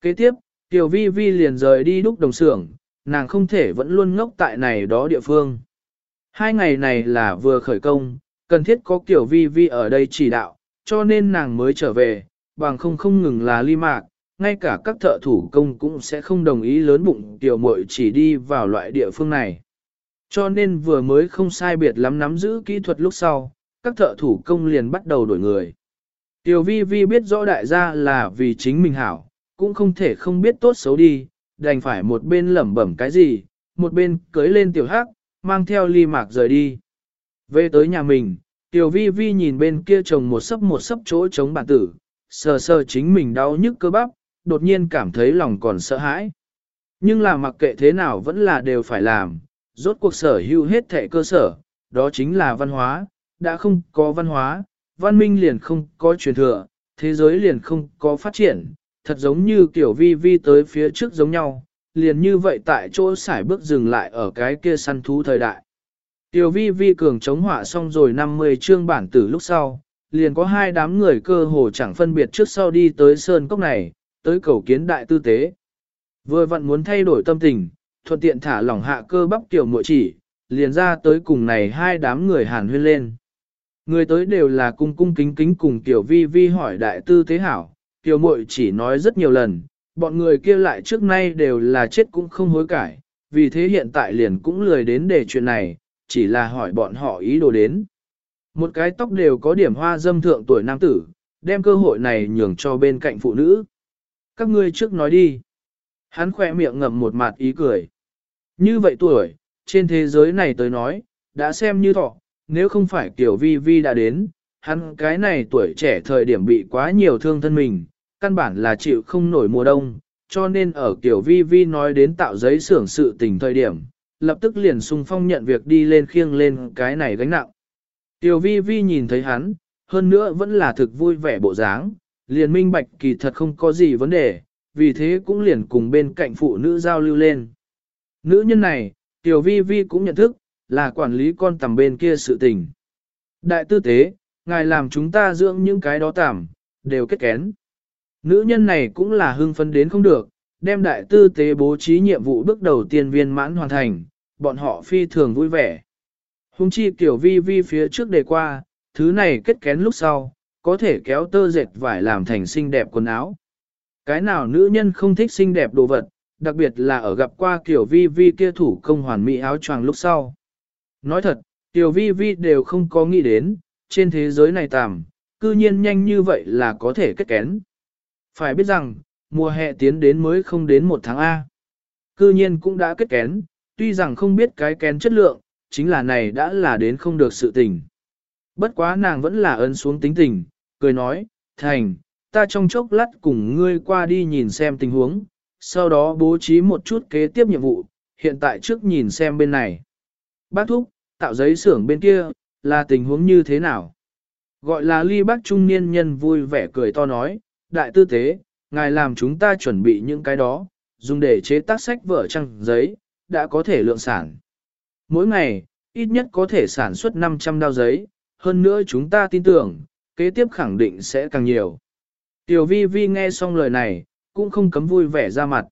Kế tiếp, tiểu vi vi liền rời đi đúc đồng xưởng, nàng không thể vẫn luôn ngốc tại này đó địa phương. Hai ngày này là vừa khởi công, cần thiết có kiểu vi vi ở đây chỉ đạo, cho nên nàng mới trở về, bằng không không ngừng là ly mạc, ngay cả các thợ thủ công cũng sẽ không đồng ý lớn bụng tiểu muội chỉ đi vào loại địa phương này. Cho nên vừa mới không sai biệt lắm nắm giữ kỹ thuật lúc sau, các thợ thủ công liền bắt đầu đổi người. Tiểu vi vi biết rõ đại gia là vì chính mình hảo, cũng không thể không biết tốt xấu đi, đành phải một bên lẩm bẩm cái gì, một bên cưới lên tiểu hắc, mang theo ly mạc rời đi. Về tới nhà mình, Tiểu vi vi nhìn bên kia trồng một sấp một sấp chỗ chống bản tử, sờ sờ chính mình đau nhức cơ bắp, đột nhiên cảm thấy lòng còn sợ hãi. Nhưng là mặc kệ thế nào vẫn là đều phải làm, rốt cuộc sở hữu hết thệ cơ sở, đó chính là văn hóa, đã không có văn hóa, văn minh liền không có truyền thừa, thế giới liền không có phát triển, thật giống như kiểu vi vi tới phía trước giống nhau, liền như vậy tại chỗ sải bước dừng lại ở cái kia săn thú thời đại. Tiểu vi vi cường chống họa xong rồi 50 chương bản tử lúc sau, liền có hai đám người cơ hồ chẳng phân biệt trước sau đi tới sơn cốc này, tới cầu kiến đại tư tế. Vừa vặn muốn thay đổi tâm tình, thuận tiện thả lỏng hạ cơ bắp tiểu muội chỉ, liền ra tới cùng này hai đám người hàn huyên lên. Người tới đều là cung cung kính kính cùng tiểu vi vi hỏi đại tư tế hảo, tiểu muội chỉ nói rất nhiều lần, bọn người kia lại trước nay đều là chết cũng không hối cải, vì thế hiện tại liền cũng lười đến để chuyện này, chỉ là hỏi bọn họ ý đồ đến. Một cái tóc đều có điểm hoa dâm thượng tuổi nam tử, đem cơ hội này nhường cho bên cạnh phụ nữ. Các ngươi trước nói đi. Hắn khỏe miệng ngậm một mặt ý cười. Như vậy tuổi, trên thế giới này tới nói, đã xem như thọ, nếu không phải kiểu vi vi đã đến, hắn cái này tuổi trẻ thời điểm bị quá nhiều thương thân mình, căn bản là chịu không nổi mùa đông, cho nên ở kiểu vi vi nói đến tạo giấy xưởng sự tình thời điểm, lập tức liền sung phong nhận việc đi lên khiêng lên cái này gánh nặng. Tiểu vi vi nhìn thấy hắn, hơn nữa vẫn là thực vui vẻ bộ dáng, liền minh bạch kỳ thật không có gì vấn đề, vì thế cũng liền cùng bên cạnh phụ nữ giao lưu lên. Nữ nhân này, Tiểu vi vi cũng nhận thức, là quản lý con tầm bên kia sự tình. Đại tư tế, ngài làm chúng ta dưỡng những cái đó tạm, đều kết kén. Nữ nhân này cũng là hưng phấn đến không được, đem đại tư tế bố trí nhiệm vụ bước đầu tiên viên mãn hoàn thành, bọn họ phi thường vui vẻ. Hùng chi kiểu vi vi phía trước đề qua, thứ này kết kén lúc sau, có thể kéo tơ dệt vải làm thành xinh đẹp quần áo. Cái nào nữ nhân không thích xinh đẹp đồ vật, đặc biệt là ở gặp qua kiểu vi vi kia thủ công hoàn mỹ áo choàng lúc sau. Nói thật, tiểu vi vi đều không có nghĩ đến, trên thế giới này tạm, cư nhiên nhanh như vậy là có thể kết kén. Phải biết rằng, mùa hè tiến đến mới không đến một tháng A. Cư nhiên cũng đã kết kén, tuy rằng không biết cái kén chất lượng, chính là này đã là đến không được sự tình. Bất quá nàng vẫn là ấn xuống tính tình, cười nói, thành, ta trong chốc lát cùng ngươi qua đi nhìn xem tình huống, sau đó bố trí một chút kế tiếp nhiệm vụ, hiện tại trước nhìn xem bên này. Bác thúc, tạo giấy xưởng bên kia, là tình huống như thế nào? Gọi là ly bác trung niên nhân vui vẻ cười to nói, đại tư tế, ngài làm chúng ta chuẩn bị những cái đó, dùng để chế tác sách vở trăng giấy, đã có thể lượng sản. Mỗi ngày, ít nhất có thể sản xuất 500 đao giấy, hơn nữa chúng ta tin tưởng, kế tiếp khẳng định sẽ càng nhiều. Tiểu vi vi nghe xong lời này, cũng không cấm vui vẻ ra mặt.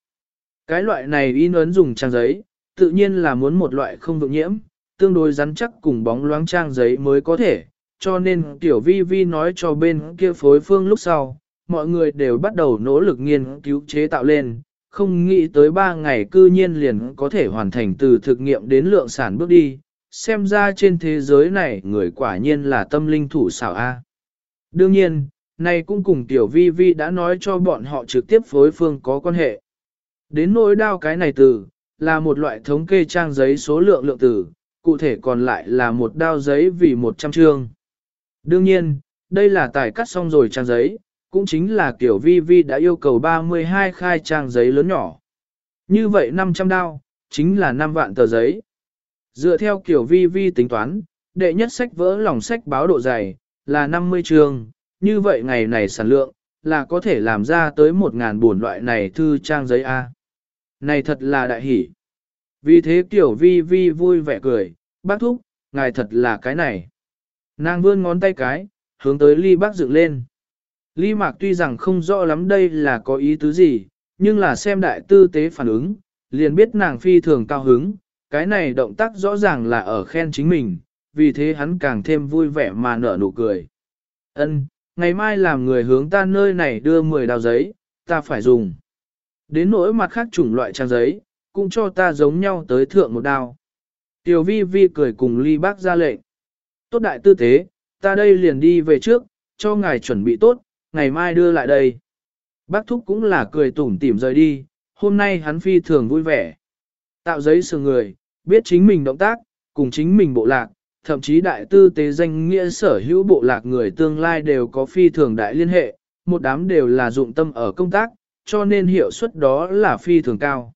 Cái loại này in ấn dùng trang giấy, tự nhiên là muốn một loại không vượng nhiễm, tương đối rắn chắc cùng bóng loáng trang giấy mới có thể, cho nên tiểu vi vi nói cho bên kia phối phương lúc sau, mọi người đều bắt đầu nỗ lực nghiên cứu chế tạo lên, không nghĩ tới 3 ngày cư nhiên liền có thể hoàn thành từ thực nghiệm đến lượng sản bước đi, xem ra trên thế giới này người quả nhiên là tâm linh thủ xảo A. Đương nhiên, này cũng cùng tiểu vi vi đã nói cho bọn họ trực tiếp phối phương có quan hệ. Đến nỗi đao cái này từ, là một loại thống kê trang giấy số lượng lượng từ, cụ thể còn lại là một đao giấy vì 100 chương. Đương nhiên, đây là tài cắt xong rồi trang giấy, cũng chính là kiểu vi vi đã yêu cầu 32 khai trang giấy lớn nhỏ. Như vậy 500 đao, chính là 5 vạn tờ giấy. Dựa theo kiểu vi vi tính toán, đệ nhất sách vỡ lòng sách báo độ dày, là 50 chương, như vậy ngày này sản lượng, là có thể làm ra tới 1.000 buồn loại này thư trang giấy A. Này thật là đại hỷ. Vì thế kiểu vi vi vui vẻ cười, bác thúc, ngài thật là cái này. Nàng vươn ngón tay cái, hướng tới ly bác dựng lên. Ly mạc tuy rằng không rõ lắm đây là có ý tứ gì, nhưng là xem đại tư tế phản ứng, liền biết nàng phi thường cao hứng, cái này động tác rõ ràng là ở khen chính mình, vì thế hắn càng thêm vui vẻ mà nở nụ cười. Ân, ngày mai làm người hướng ta nơi này đưa 10 đào giấy, ta phải dùng. Đến nỗi mặt khác chủng loại trang giấy, cũng cho ta giống nhau tới thượng một đao. Tiểu vi vi cười cùng ly bác ra lệnh. Tốt đại tư thế, ta đây liền đi về trước, cho ngài chuẩn bị tốt, ngày mai đưa lại đây. Bác thúc cũng là cười tủm tỉm rời đi, hôm nay hắn phi thường vui vẻ. Tạo giấy sửa người, biết chính mình động tác, cùng chính mình bộ lạc, thậm chí đại tư tế danh nghĩa sở hữu bộ lạc người tương lai đều có phi thường đại liên hệ, một đám đều là dụng tâm ở công tác, cho nên hiệu suất đó là phi thường cao.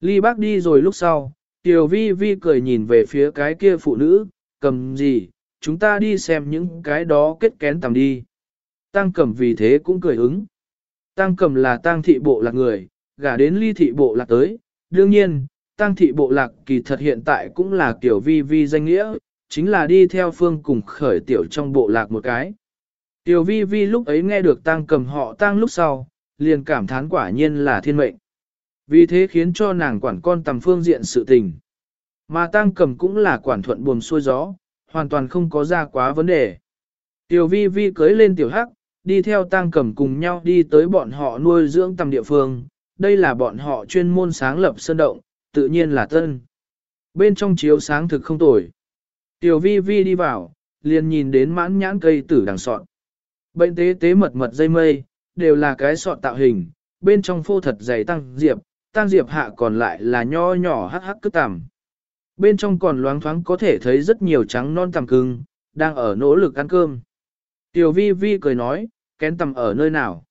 Ly bác đi rồi lúc sau, Tiểu Vi Vi cười nhìn về phía cái kia phụ nữ, cầm gì, chúng ta đi xem những cái đó kết kén tầm đi. Tăng cầm vì thế cũng cười ứng. Tăng cầm là tăng thị bộ lạc người, gả đến ly thị bộ lạc tới, đương nhiên, tăng thị bộ lạc kỳ thật hiện tại cũng là kiểu vi vi danh nghĩa, chính là đi theo phương cùng khởi tiểu trong bộ lạc một cái. Tiểu vi vi lúc ấy nghe được tăng cầm họ tăng lúc sau, liền cảm thán quả nhiên là thiên mệnh. Vì thế khiến cho nàng quản con tầm phương diện sự tình. Mà tăng cầm cũng là quản thuận buồm xuôi gió, hoàn toàn không có ra quá vấn đề. Tiểu vi vi cưới lên tiểu hắc, đi theo tang cầm cùng nhau đi tới bọn họ nuôi dưỡng tầm địa phương. Đây là bọn họ chuyên môn sáng lập sơn động, tự nhiên là tân. Bên trong chiếu sáng thực không tồi. Tiểu vi vi đi vào, liền nhìn đến mãn nhãn cây tử đằng sọt. Bệnh tế tế mật mật dây mây, đều là cái sọt tạo hình, bên trong phô thật dày tăng diệp, tăng diệp hạ còn lại là nho nhỏ hắc hắc cứ tằm. Bên trong còn loáng thoáng có thể thấy rất nhiều trắng non tằm cưng, đang ở nỗ lực ăn cơm. Tiểu vi vi cười nói, kén tằm ở nơi nào?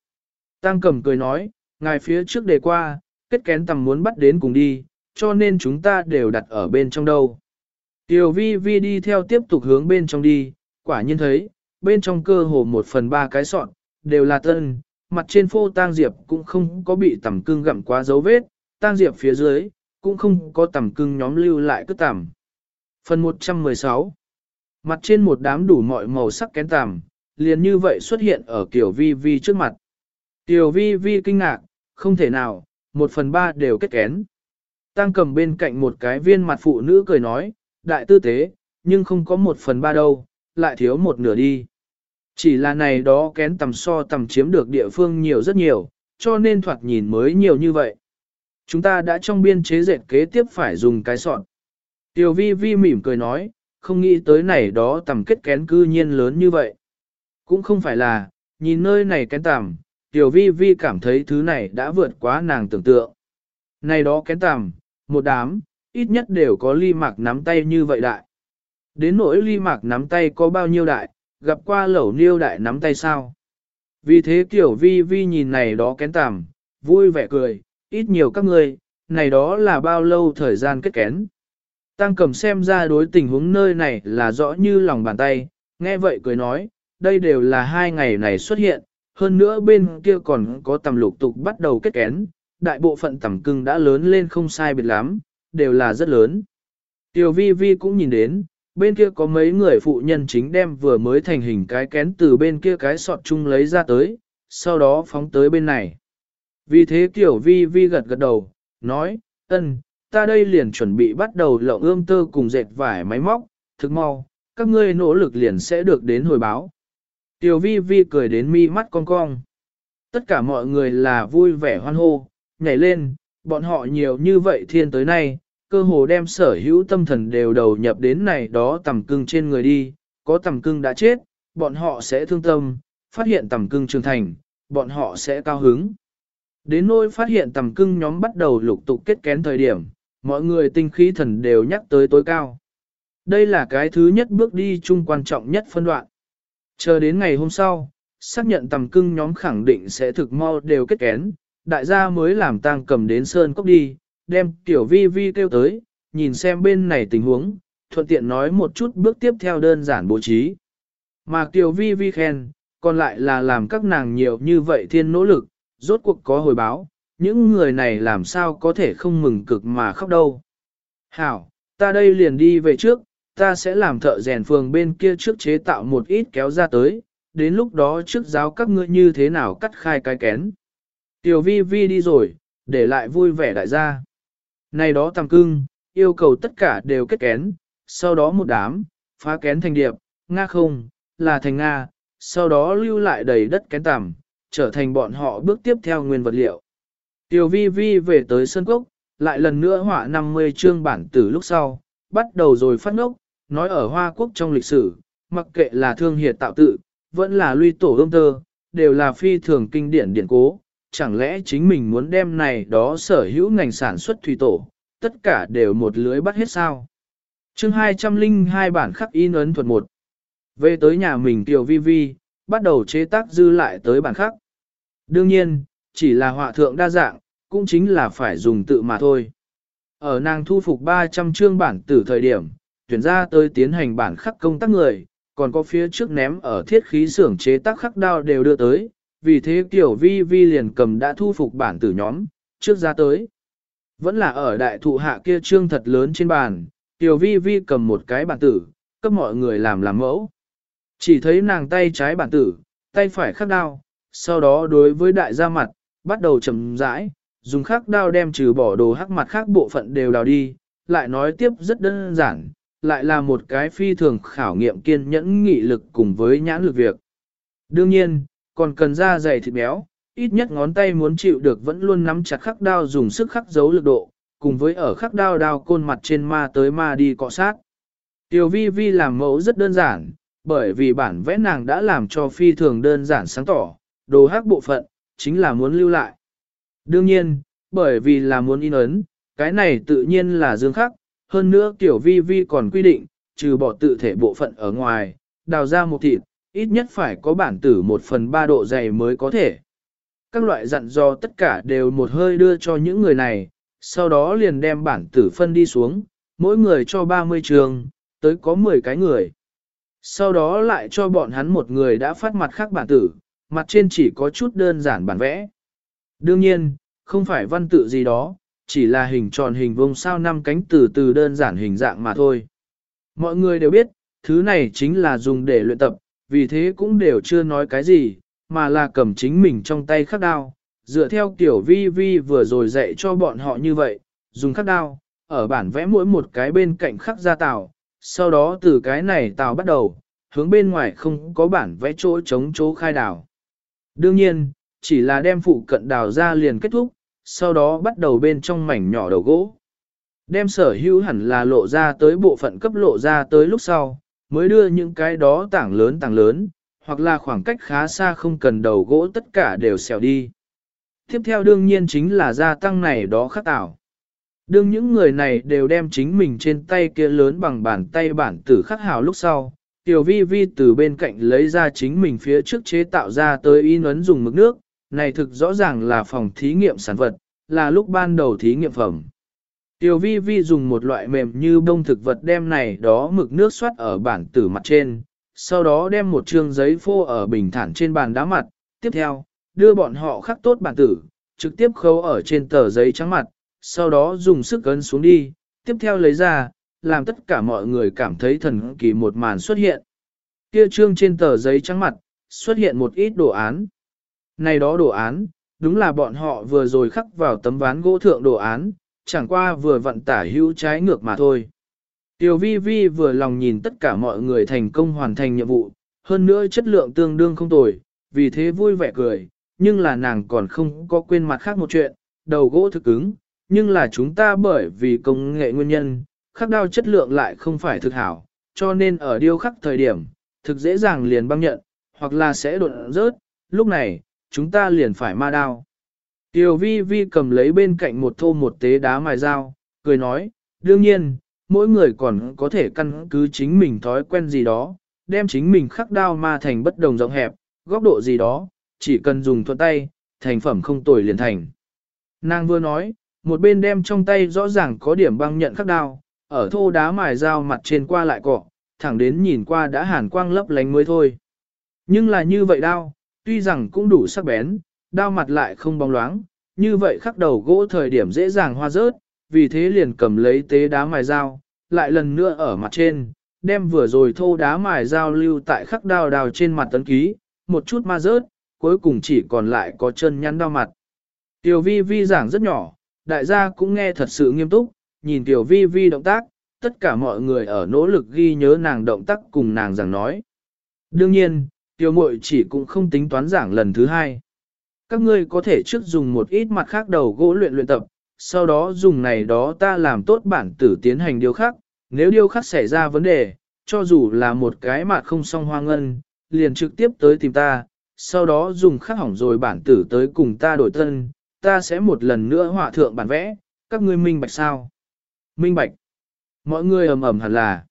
Tăng cầm cười nói, ngài phía trước đề qua, kết kén tằm muốn bắt đến cùng đi, cho nên chúng ta đều đặt ở bên trong đâu. Tiểu vi vi đi theo tiếp tục hướng bên trong đi, quả nhiên thấy, bên trong cơ hồ một phần ba cái sọn, đều là tân, mặt trên phô tang diệp cũng không có bị tầm cưng gặm quá dấu vết, tang diệp phía dưới, cũng không có tầm cưng nhóm lưu lại cứ tầm. Phần 116 Mặt trên một đám đủ mọi màu sắc kén tằm, liền như vậy xuất hiện ở tiểu vi vi trước mặt. Tiểu vi vi kinh ngạc, không thể nào, một phần ba đều kết kén. Tăng cầm bên cạnh một cái viên mặt phụ nữ cười nói, đại tư tế, nhưng không có một phần ba đâu, lại thiếu một nửa đi. Chỉ là này đó kén tầm so tầm chiếm được địa phương nhiều rất nhiều, cho nên thoạt nhìn mới nhiều như vậy. Chúng ta đã trong biên chế dệt kế tiếp phải dùng cái sọn. Tiểu vi vi mỉm cười nói, không nghĩ tới này đó tầm kết kén cư nhiên lớn như vậy. Cũng không phải là, nhìn nơi này kén tầm, tiểu vi vi cảm thấy thứ này đã vượt quá nàng tưởng tượng. Này đó kén tầm, một đám, ít nhất đều có ly mạc nắm tay như vậy đại. Đến nỗi ly mạc nắm tay có bao nhiêu đại, gặp qua lẩu niêu đại nắm tay sao. Vì thế Tiểu vi vi nhìn này đó kén tằm, vui vẻ cười, ít nhiều các ngươi, này đó là bao lâu thời gian kết kén. Tăng cầm xem ra đối tình huống nơi này là rõ như lòng bàn tay, nghe vậy cười nói, đây đều là hai ngày này xuất hiện, hơn nữa bên kia còn có tầm lục tục bắt đầu kết kén, đại bộ phận tầm cưng đã lớn lên không sai biệt lắm, đều là rất lớn. Tiểu vi vi cũng nhìn đến, bên kia có mấy người phụ nhân chính đem vừa mới thành hình cái kén từ bên kia cái sọt chung lấy ra tới, sau đó phóng tới bên này. Vì thế Tiểu vi vi gật gật đầu, nói, ân, ta đây liền chuẩn bị bắt đầu lộng ươm tơ cùng dệt vải máy móc, thực mau, các ngươi nỗ lực liền sẽ được đến hồi báo. Tiểu vi vi cười đến mi mắt cong cong. Tất cả mọi người là vui vẻ hoan hô, nhảy lên, bọn họ nhiều như vậy thiên tới nay, cơ hồ đem sở hữu tâm thần đều đầu nhập đến này đó tầm cưng trên người đi, có tầm cưng đã chết, bọn họ sẽ thương tâm, phát hiện tầm cưng trưởng thành, bọn họ sẽ cao hứng. Đến nỗi phát hiện tầm cưng nhóm bắt đầu lục tục kết kén thời điểm, mọi người tinh khí thần đều nhắc tới tối cao. Đây là cái thứ nhất bước đi chung quan trọng nhất phân đoạn. Chờ đến ngày hôm sau, xác nhận tầm cưng nhóm khẳng định sẽ thực mau đều kết kén, đại gia mới làm tang cầm đến sơn cốc đi, đem tiểu vi vi kêu tới, nhìn xem bên này tình huống, thuận tiện nói một chút bước tiếp theo đơn giản bố trí. Mà tiểu vi vi khen, còn lại là làm các nàng nhiều như vậy thiên nỗ lực, rốt cuộc có hồi báo, những người này làm sao có thể không mừng cực mà khóc đâu. Hảo, ta đây liền đi về trước, ta sẽ làm thợ rèn phường bên kia trước chế tạo một ít kéo ra tới, đến lúc đó trước giáo các ngươi như thế nào cắt khai cái kén. Tiểu vi vi đi rồi, để lại vui vẻ đại gia. Này đó tầm cưng, yêu cầu tất cả đều kết kén, sau đó một đám, phá kén thành điệp, nga không, là thành nga, sau đó lưu lại đầy đất kén tằm, trở thành bọn họ bước tiếp theo nguyên vật liệu. Tiểu vi vi về tới sân cốc, lại lần nữa họa 50 chương bản tử lúc sau, bắt đầu rồi phát ngốc, nói ở Hoa Quốc trong lịch sử, mặc kệ là thương hiệt tạo tự, vẫn là luy tổ ươm tơ, đều là phi thường kinh điển điển cố, chẳng lẽ chính mình muốn đem này đó sở hữu ngành sản xuất thủy tổ, tất cả đều một lưới bắt hết sao. chương 202 bản khắc in ấn thuật 1. Về tới nhà mình Tiểu Vi Vi, bắt đầu chế tác dư lại tới bản khắc. Đương nhiên, chỉ là họa thượng đa dạng, cũng chính là phải dùng tự mà thôi. Ở nàng thu phục 300 chương bản từ thời điểm, tuyển ra tới tiến hành bản khắc công tác người, còn có phía trước ném ở thiết khí xưởng chế tác khắc đao đều đưa tới, vì thế Tiểu Vi Vi liền cầm đã thu phục bản tử nhóm, trước ra tới. Vẫn là ở đại thụ hạ kia trương thật lớn trên bàn, Tiểu Vi Vi cầm một cái bản tử, cấp mọi người làm làm mẫu. Chỉ thấy nàng tay trái bản tử, tay phải khắc đao, sau đó đối với đại gia mặt, bắt đầu chầm rãi, dùng khắc đao đem trừ bỏ đồ hắc mặt khác bộ phận đều đào đi, lại nói tiếp rất đơn giản, lại là một cái phi thường khảo nghiệm kiên nhẫn nghị lực cùng với nhãn lực việc. Đương nhiên, còn cần da dày thịt béo, ít nhất ngón tay muốn chịu được vẫn luôn nắm chặt khắc đao dùng sức khắc dấu lực độ, cùng với ở khắc đao đao côn mặt trên ma tới ma đi cọ sát. Tiểu vi vi làm mẫu rất đơn giản, bởi vì bản vẽ nàng đã làm cho phi thường đơn giản sáng tỏ, đồ hắc bộ phận, chính là muốn lưu lại. Đương nhiên, bởi vì là muốn in ấn, cái này tự nhiên là dương khắc, hơn nữa tiểu vi vi còn quy định, trừ bỏ tự thể bộ phận ở ngoài, đào ra một thịt, ít nhất phải có bản tử một phần ba độ dày mới có thể. Các loại dặn dò tất cả đều một hơi đưa cho những người này, sau đó liền đem bản tử phân đi xuống, mỗi người cho 30 trường, tới có 10 cái người. Sau đó lại cho bọn hắn một người đã phát mặt khác bản tử, mặt trên chỉ có chút đơn giản bản vẽ. Đương nhiên, không phải văn tự gì đó, chỉ là hình tròn hình vuông sao năm cánh từ từ đơn giản hình dạng mà thôi. Mọi người đều biết, thứ này chính là dùng để luyện tập, vì thế cũng đều chưa nói cái gì, mà là cầm chính mình trong tay khắc đao, dựa theo kiểu vi vi vừa rồi dạy cho bọn họ như vậy, dùng khắc đao, ở bản vẽ mỗi một cái bên cạnh khắc ra tàu, sau đó từ cái này tàu bắt đầu, hướng bên ngoài không có bản vẽ chỗ chống chỗ khai đào. Đương nhiên, chỉ là đem phụ cận đào ra liền kết thúc, sau đó bắt đầu bên trong mảnh nhỏ đầu gỗ. Đem sở hữu hẳn là lộ ra tới bộ phận cấp lộ ra tới lúc sau, mới đưa những cái đó tảng lớn tảng lớn, hoặc là khoảng cách khá xa không cần đầu gỗ tất cả đều xèo đi. Tiếp theo đương nhiên chính là gia tăng này đó khắc tạo. Đương những người này đều đem chính mình trên tay kia lớn bằng bàn tay bản tử khắc hào lúc sau, Tiểu vi vi từ bên cạnh lấy ra chính mình phía trước chế tạo ra tới y nấn dùng mực nước, này thực rõ ràng là phòng thí nghiệm sản vật, là lúc ban đầu thí nghiệm phẩm. Tiểu vi vi dùng một loại mềm như bông thực vật đem này đó mực nước xoát ở bản tử mặt trên, sau đó đem một trương giấy phô ở bình thản trên bàn đá mặt, tiếp theo, đưa bọn họ khắc tốt bản tử, trực tiếp khâu ở trên tờ giấy trắng mặt, sau đó dùng sức ấn xuống đi, tiếp theo lấy ra, làm tất cả mọi người cảm thấy thần kỳ một màn xuất hiện. Kia trương trên tờ giấy trắng mặt, xuất hiện một ít đồ án. Này đó đồ án, đúng là bọn họ vừa rồi khắc vào tấm ván gỗ thượng đồ án, chẳng qua vừa vận tả hữu trái ngược mà thôi. Tiểu vi vi vừa lòng nhìn tất cả mọi người thành công hoàn thành nhiệm vụ, hơn nữa chất lượng tương đương không tồi, vì thế vui vẻ cười, nhưng là nàng còn không có quên mặt khác một chuyện, đầu gỗ thực cứng, nhưng là chúng ta bởi vì công nghệ nguyên nhân, khắc đao chất lượng lại không phải thực hảo, cho nên ở điêu khắc thời điểm, thực dễ dàng liền băng nhận, hoặc là sẽ đột rớt, lúc này, chúng ta liền phải ma đao. Tiểu vi vi cầm lấy bên cạnh một thô một tế đá mài dao, cười nói, đương nhiên, mỗi người còn có thể căn cứ chính mình thói quen gì đó, đem chính mình khắc đao ma thành bất đồng rộng hẹp, góc độ gì đó, chỉ cần dùng thuận tay, thành phẩm không tồi liền thành. Nàng vừa nói, một bên đem trong tay rõ ràng có điểm băng nhận khắc đao, ở thô đá mài dao mặt trên qua lại cọ, thẳng đến nhìn qua đã hàn quang lấp lánh mới thôi. Nhưng là như vậy đao, tuy rằng cũng đủ sắc bén, đao mặt lại không bóng loáng, như vậy khắc đầu gỗ thời điểm dễ dàng hoa rớt, vì thế liền cầm lấy tế đá mài dao, lại lần nữa ở mặt trên, đem vừa rồi thô đá mài dao lưu tại khắc đao đào trên mặt tấn ký, một chút ma rớt, cuối cùng chỉ còn lại có chân nhăn đao mặt. Tiểu vi vi giảng rất nhỏ, đại gia cũng nghe thật sự nghiêm túc, nhìn tiểu vi vi động tác, tất cả mọi người ở nỗ lực ghi nhớ nàng động tác cùng nàng giảng nói. Đương nhiên, tiểu muội chỉ cũng không tính toán giảng lần thứ hai. Các ngươi có thể trước dùng một ít mặt khác đầu gỗ luyện luyện tập, sau đó dùng này đó ta làm tốt bản tử tiến hành điều khắc. nếu điều khắc xảy ra vấn đề, cho dù là một cái mặt không song hoa ngân, liền trực tiếp tới tìm ta, sau đó dùng khắc hỏng rồi bản tử tới cùng ta đổi tân, ta sẽ một lần nữa họa thượng bản vẽ, các ngươi minh bạch sao. Minh bạch. Mọi người ầm ầm hẳn là.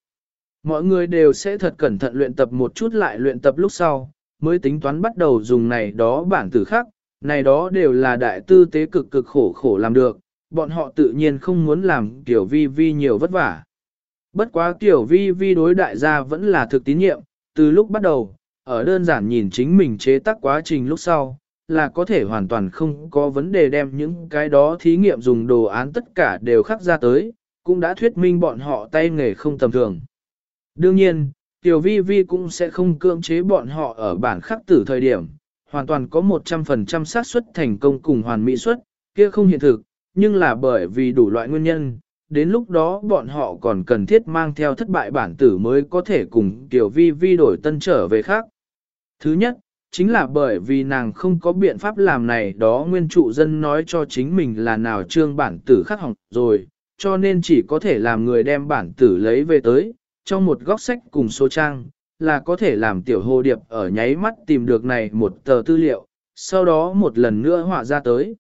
Mọi người đều sẽ thật cẩn thận luyện tập một chút lại luyện tập lúc sau, mới tính toán bắt đầu dùng này đó bản tử khác, này đó đều là đại tư tế cực cực khổ khổ làm được, bọn họ tự nhiên không muốn làm kiểu vi vi nhiều vất vả. Bất quá kiểu vi vi đối đại gia vẫn là thực tín nhiệm, từ lúc bắt đầu, ở đơn giản nhìn chính mình chế tác quá trình lúc sau, là có thể hoàn toàn không có vấn đề đem những cái đó thí nghiệm dùng đồ án tất cả đều khắc ra tới, cũng đã thuyết minh bọn họ tay nghề không tầm thường. Đương nhiên, Tiểu Vi Vi cũng sẽ không cưỡng chế bọn họ ở bản khắc tử thời điểm, hoàn toàn có 100% xác suất thành công cùng hoàn mỹ suất, kia không hiện thực, nhưng là bởi vì đủ loại nguyên nhân, đến lúc đó bọn họ còn cần thiết mang theo thất bại bản tử mới có thể cùng Tiểu Vi Vi đổi tân trở về khác. Thứ nhất, chính là bởi vì nàng không có biện pháp làm này đó nguyên trụ dân nói cho chính mình là nào trương bản tử khắc hỏng rồi, cho nên chỉ có thể làm người đem bản tử lấy về tới, trong một góc sách cùng số trang, là có thể làm tiểu hồ điệp ở nháy mắt tìm được này một tờ tư liệu, sau đó một lần nữa họa ra tới.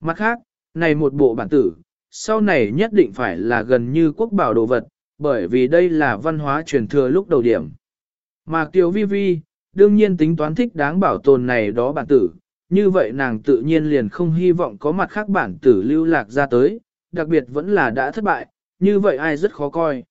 Mặt khác, này một bộ bản tử, sau này nhất định phải là gần như quốc bảo đồ vật, bởi vì đây là văn hóa truyền thừa lúc đầu điểm. Mà Kiều Vi Vi, đương nhiên tính toán thích đáng bảo tồn này đó bản tử, như vậy nàng tự nhiên liền không hy vọng có mặt khác bản tử lưu lạc ra tới, đặc biệt vẫn là đã thất bại, như vậy ai rất khó coi.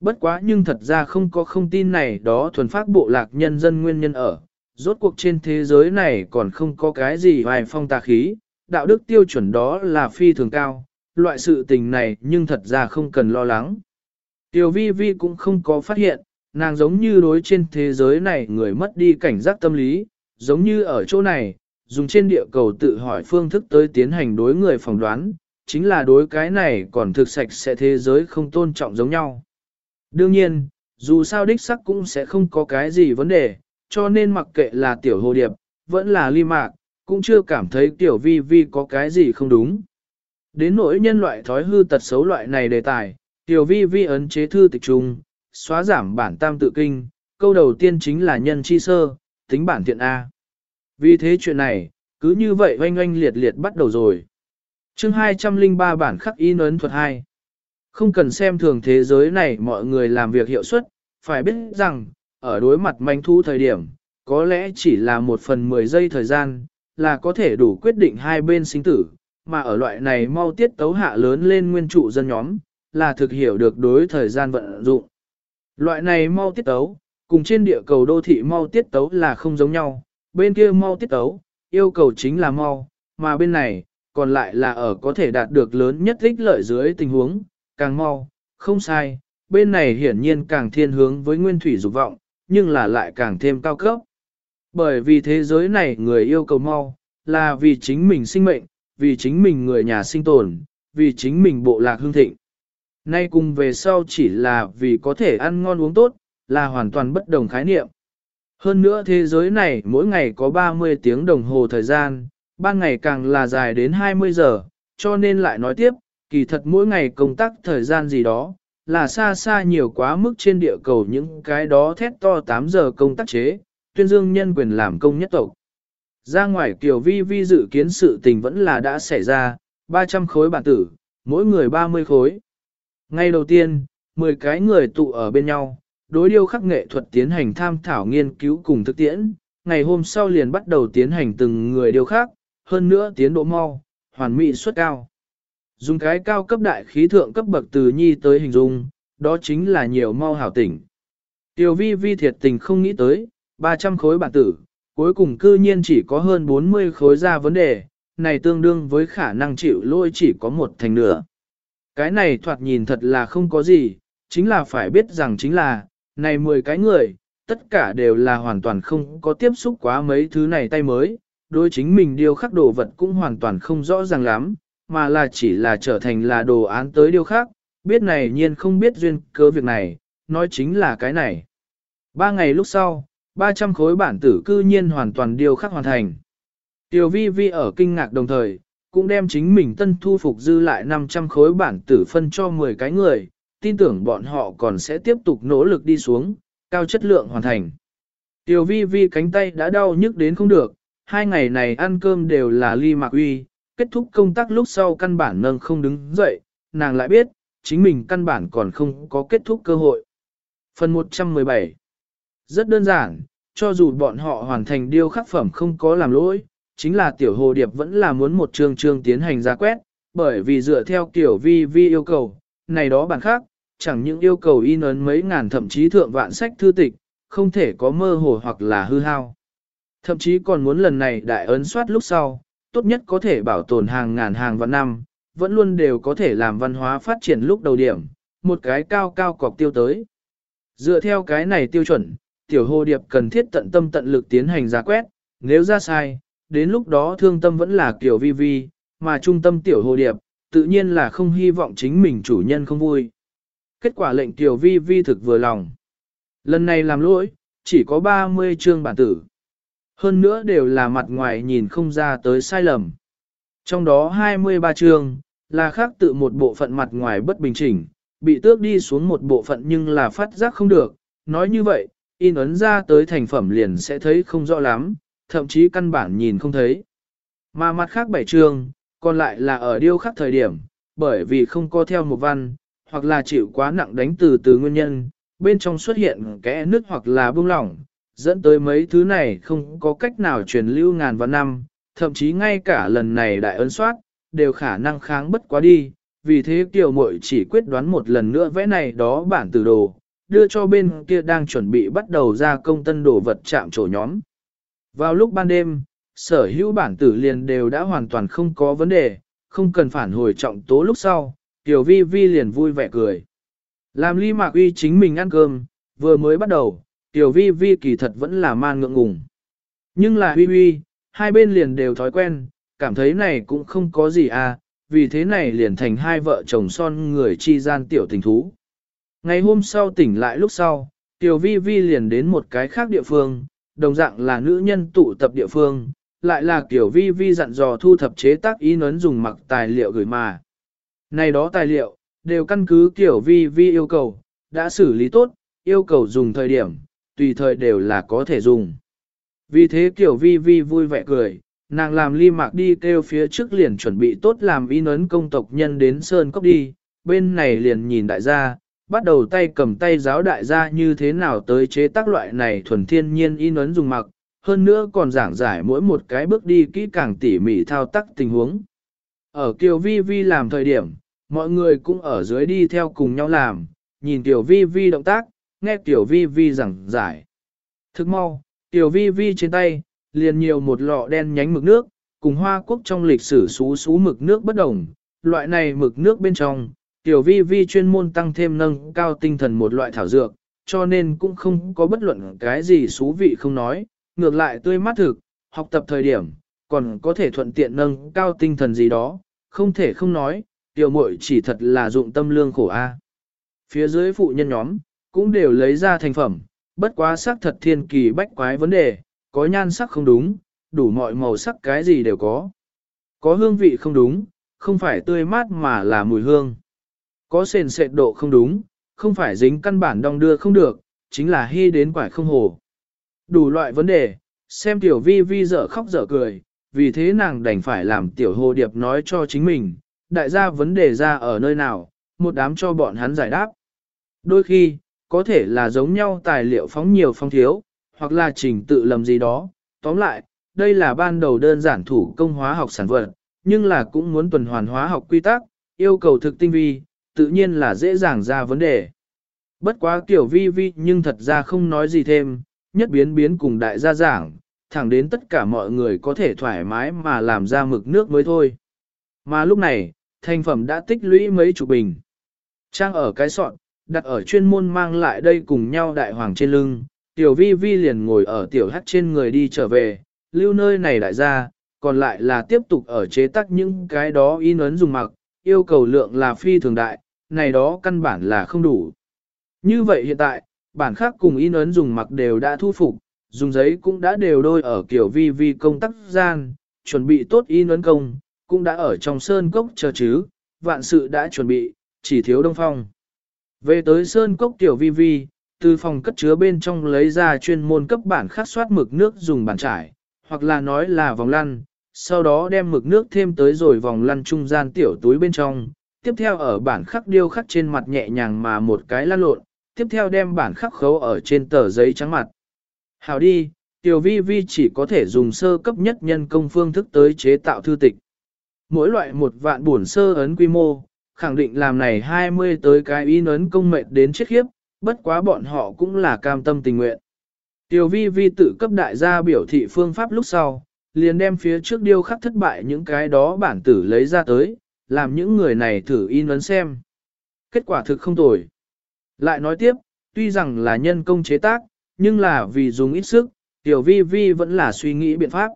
Bất quá nhưng thật ra không có không tin này đó thuần phát bộ lạc nhân dân nguyên nhân ở, rốt cuộc trên thế giới này còn không có cái gì hoài phong tà khí, đạo đức tiêu chuẩn đó là phi thường cao, loại sự tình này nhưng thật ra không cần lo lắng. Tiểu vi vi cũng không có phát hiện, nàng giống như đối trên thế giới này người mất đi cảnh giác tâm lý, giống như ở chỗ này, dùng trên địa cầu tự hỏi phương thức tới tiến hành đối người phỏng đoán, chính là đối cái này còn thực sạch sẽ thế giới không tôn trọng giống nhau. Đương nhiên, dù sao đích sắc cũng sẽ không có cái gì vấn đề, cho nên mặc kệ là tiểu hồ điệp, vẫn là ly mạc, cũng chưa cảm thấy tiểu vi vi có cái gì không đúng. Đến nỗi nhân loại thói hư tật xấu loại này đề tài, tiểu vi vi ấn chế thư tịch trung, xóa giảm bản tam tự kinh, câu đầu tiên chính là nhân chi sơ, tính bản thiện A. Vì thế chuyện này, cứ như vậy oanh oanh liệt liệt bắt đầu rồi. chương 203 bản khắc in ấn thuật 2. Không cần xem thường thế giới này mọi người làm việc hiệu suất, phải biết rằng, ở đối mặt manh thu thời điểm, có lẽ chỉ là một phần mười giây thời gian, là có thể đủ quyết định hai bên sinh tử, mà ở loại này mau tiết tấu hạ lớn lên nguyên trụ dân nhóm, là thực hiểu được đối thời gian vận dụng. Loại này mau tiết tấu, cùng trên địa cầu đô thị mau tiết tấu là không giống nhau, bên kia mau tiết tấu, yêu cầu chính là mau, mà bên này, còn lại là ở có thể đạt được lớn nhất ích lợi dưới tình huống, càng mau, không sai, bên này hiển nhiên càng thiên hướng với nguyên thủy dục vọng, nhưng là lại càng thêm cao cấp. Bởi vì thế giới này người yêu cầu mau, là vì chính mình sinh mệnh, vì chính mình người nhà sinh tồn, vì chính mình bộ lạc hương thịnh. Nay cùng về sau chỉ là vì có thể ăn ngon uống tốt, là hoàn toàn bất đồng khái niệm. Hơn nữa thế giới này mỗi ngày có 30 tiếng đồng hồ thời gian, ban ngày càng là dài đến 20 giờ, cho nên lại nói tiếp, kỳ thật mỗi ngày công tác thời gian gì đó, là xa xa nhiều quá mức trên địa cầu những cái đó thét to 8 giờ công tác chế, tuyên dương nhân quyền làm công nhất tộc. Ra ngoài kiểu vi vi dự kiến sự tình vẫn là đã xảy ra, 300 khối bản tử, mỗi người 30 khối. Ngay đầu tiên, 10 cái người tụ ở bên nhau, đối điêu khắc nghệ thuật tiến hành tham thảo nghiên cứu cùng thực tiễn, ngày hôm sau liền bắt đầu tiến hành từng người điêu khắc, hơn nữa tiến độ mau, hoàn mỹ suất cao. Dùng cái cao cấp đại khí thượng cấp bậc từ nhi tới hình dung, đó chính là nhiều mau hảo tỉnh. Tiểu vi vi thiệt tình không nghĩ tới, 300 khối bản tử, cuối cùng cư nhiên chỉ có hơn 40 khối ra vấn đề, này tương đương với khả năng chịu lôi chỉ có một thành nửa. Cái này thoạt nhìn thật là không có gì, chính là phải biết rằng chính là, này 10 cái người, tất cả đều là hoàn toàn không có tiếp xúc quá mấy thứ này tay mới, đối chính mình điều khắc đồ vật cũng hoàn toàn không rõ ràng lắm, mà là chỉ là trở thành là đồ án tới điều khác, biết này nhiên không biết duyên cớ việc này, nói chính là cái này. Ba ngày lúc sau, 300 khối bản tử cư nhiên hoàn toàn điều khắc hoàn thành. Tiểu vi vi ở kinh ngạc đồng thời, cũng đem chính mình tân thu phục dư lại 500 khối bản tử phân cho 10 cái người, tin tưởng bọn họ còn sẽ tiếp tục nỗ lực đi xuống, cao chất lượng hoàn thành. Tiểu vi vi cánh tay đã đau nhức đến không được, hai ngày này ăn cơm đều là ly mạc uy, kết thúc công tác lúc sau căn bản nâng không đứng dậy, nàng lại biết, chính mình căn bản còn không có kết thúc cơ hội. Phần 117 Rất đơn giản, cho dù bọn họ hoàn thành điêu khắc phẩm không có làm lỗi, chính là tiểu hồ điệp vẫn là muốn một trường trường tiến hành ra quét, bởi vì dựa theo kiểu vi vi yêu cầu, này đó bản khác, chẳng những yêu cầu in ấn mấy ngàn thậm chí thượng vạn sách thư tịch, không thể có mơ hồ hoặc là hư hao. Thậm chí còn muốn lần này đại ấn soát lúc sau, tốt nhất có thể bảo tồn hàng ngàn hàng vạn năm, vẫn luôn đều có thể làm văn hóa phát triển lúc đầu điểm, một cái cao cao cọc tiêu tới. Dựa theo cái này tiêu chuẩn, tiểu hồ điệp cần thiết tận tâm tận lực tiến hành giá quét, nếu ra sai, đến lúc đó thương tâm vẫn là kiểu vi vi, mà trung tâm tiểu hồ điệp, tự nhiên là không hy vọng chính mình chủ nhân không vui. Kết quả lệnh tiểu vi vi thực vừa lòng. Lần này làm lỗi, chỉ có 30 chương bản tử. Hơn nữa đều là mặt ngoài nhìn không ra tới sai lầm. Trong đó 23 chương, là khác tự một bộ phận mặt ngoài bất bình chỉnh, bị tước đi xuống một bộ phận nhưng là phát giác không được. Nói như vậy, in ấn ra tới thành phẩm liền sẽ thấy không rõ lắm, thậm chí căn bản nhìn không thấy. Mà mặt khác bảy chương, còn lại là ở điêu khắc thời điểm, bởi vì không có theo một văn, hoặc là chịu quá nặng đánh từ từ nguyên nhân, bên trong xuất hiện kẽ nứt hoặc là bung lỏng, dẫn tới mấy thứ này không có cách nào truyền lưu ngàn vạn năm, thậm chí ngay cả lần này đại ấn soát, đều khả năng kháng bất quá đi, vì thế Kiều muội chỉ quyết đoán một lần nữa vẽ này đó bản từ đồ, đưa cho bên kia đang chuẩn bị bắt đầu ra công tân đồ vật chạm trổ nhóm. Vào lúc ban đêm, sở hữu bản tử liền đều đã hoàn toàn không có vấn đề, không cần phản hồi trọng tố lúc sau, Tiểu Vi Vi liền vui vẻ cười. Làm ly mạc uy chính mình ăn cơm, vừa mới bắt đầu, Tiểu Vi Vi kỳ thật vẫn là man ngượng ngùng. Nhưng là huy huy, hai bên liền đều thói quen, cảm thấy này cũng không có gì à, vì thế này liền thành hai vợ chồng son người chi gian tiểu tình thú. Ngày hôm sau tỉnh lại lúc sau, Tiểu Vi Vi liền đến một cái khác địa phương, đồng dạng là nữ nhân tụ tập địa phương, lại là Tiểu Vi Vi dặn dò thu thập chế tác ý nấn dùng mặc tài liệu gửi mà. Này đó tài liệu, đều căn cứ Tiểu Vi Vi yêu cầu, đã xử lý tốt, yêu cầu dùng thời điểm, tùy thời đều là có thể dùng. Vì thế Tiểu Vi Vi vui vẻ cười, nàng làm ly mạc đi kêu phía trước liền chuẩn bị tốt làm y nấn công tộc nhân đến Sơn Cốc đi, bên này liền nhìn đại gia, bắt đầu tay cầm tay giáo đại gia như thế nào tới chế tác loại này thuần thiên nhiên y nấn dùng mặc, hơn nữa còn giảng giải mỗi một cái bước đi kỹ càng tỉ mỉ thao tác tình huống. Ở Kiều Vi Vi làm thời điểm, mọi người cũng ở dưới đi theo cùng nhau làm, nhìn Tiểu Vi Vi động tác, nghe Tiểu Vi Vi giảng giải. Thức mau, Tiểu Vi Vi trên tay, liền nhiều một lọ đen nhánh mực nước, cùng hoa quốc trong lịch sử xú xú mực nước bất đồng. Loại này mực nước bên trong, tiểu vi vi chuyên môn tăng thêm nâng cao tinh thần một loại thảo dược, cho nên cũng không có bất luận cái gì xú vị không nói, ngược lại tươi mát thực, học tập thời điểm, còn có thể thuận tiện nâng cao tinh thần gì đó, không thể không nói, tiểu muội chỉ thật là dụng tâm lương khổ a. Phía dưới phụ nhân nhóm, cũng đều lấy ra thành phẩm, bất quá xác thật thiên kỳ bách quái vấn đề, có nhan sắc không đúng, đủ mọi màu sắc cái gì đều có. Có hương vị không đúng, không phải tươi mát mà là mùi hương. Có sền sệt độ không đúng, không phải dính căn bản đong đưa không được, chính là hy đến quải không hồ. Đủ loại vấn đề, xem tiểu vi vi dở khóc dở cười, vì thế nàng đành phải làm tiểu hồ điệp nói cho chính mình, đại gia vấn đề ra ở nơi nào, một đám cho bọn hắn giải đáp. Đôi khi, có thể là giống nhau tài liệu phóng nhiều phong thiếu, hoặc là trình tự lầm gì đó. Tóm lại, đây là ban đầu đơn giản thủ công hóa học sản vật, nhưng là cũng muốn tuần hoàn hóa học quy tắc, yêu cầu thực tinh vi, tự nhiên là dễ dàng ra vấn đề. Bất quá kiểu vi vi nhưng thật ra không nói gì thêm, nhất biến biến cùng đại gia giảng, thẳng đến tất cả mọi người có thể thoải mái mà làm ra mực nước mới thôi. Mà lúc này, thành phẩm đã tích lũy mấy chục bình. Trang ở cái sọn, đặt ở chuyên môn mang lại đây cùng nhau đại hoàng trên lưng, tiểu vi vi liền ngồi ở tiểu hắt trên người đi trở về, lưu nơi này đại gia, còn lại là tiếp tục ở chế tác những cái đó in ấn dùng mặc, yêu cầu lượng là phi thường đại, này đó căn bản là không đủ. Như vậy hiện tại, bản khác cùng in ấn dùng mặc đều đã thu phục, dùng giấy cũng đã đều đôi ở kiểu vi vi công tác gian, chuẩn bị tốt in ấn công, cũng đã ở trong sơn cốc chờ chứ, vạn sự đã chuẩn bị, chỉ thiếu đông phong. Về tới sơn cốc tiểu vi vi, từ phòng cất chứa bên trong lấy ra chuyên môn cấp bản khắc soát mực nước dùng bàn trải, hoặc là nói là vòng lăn, sau đó đem mực nước thêm tới rồi vòng lăn trung gian tiểu túi bên trong, tiếp theo ở bản khắc điêu khắc trên mặt nhẹ nhàng mà một cái lăn lộn, tiếp theo đem bản khắc khấu ở trên tờ giấy trắng mặt. Hào đi, tiểu vi vi chỉ có thể dùng sơ cấp nhất nhân công phương thức tới chế tạo thư tịch. Mỗi loại một vạn buồn sơ ấn quy mô, khẳng định làm này 20 tới cái y nấn công mệt đến chết khiếp, bất quá bọn họ cũng là cam tâm tình nguyện. Tiểu vi vi tự cấp đại gia biểu thị phương pháp lúc sau, liền đem phía trước điêu khắc thất bại những cái đó bản tử lấy ra tới, làm những người này thử in ấn xem. Kết quả thực không tồi. Lại nói tiếp, tuy rằng là nhân công chế tác, nhưng là vì dùng ít sức, tiểu vi vi vẫn là suy nghĩ biện pháp.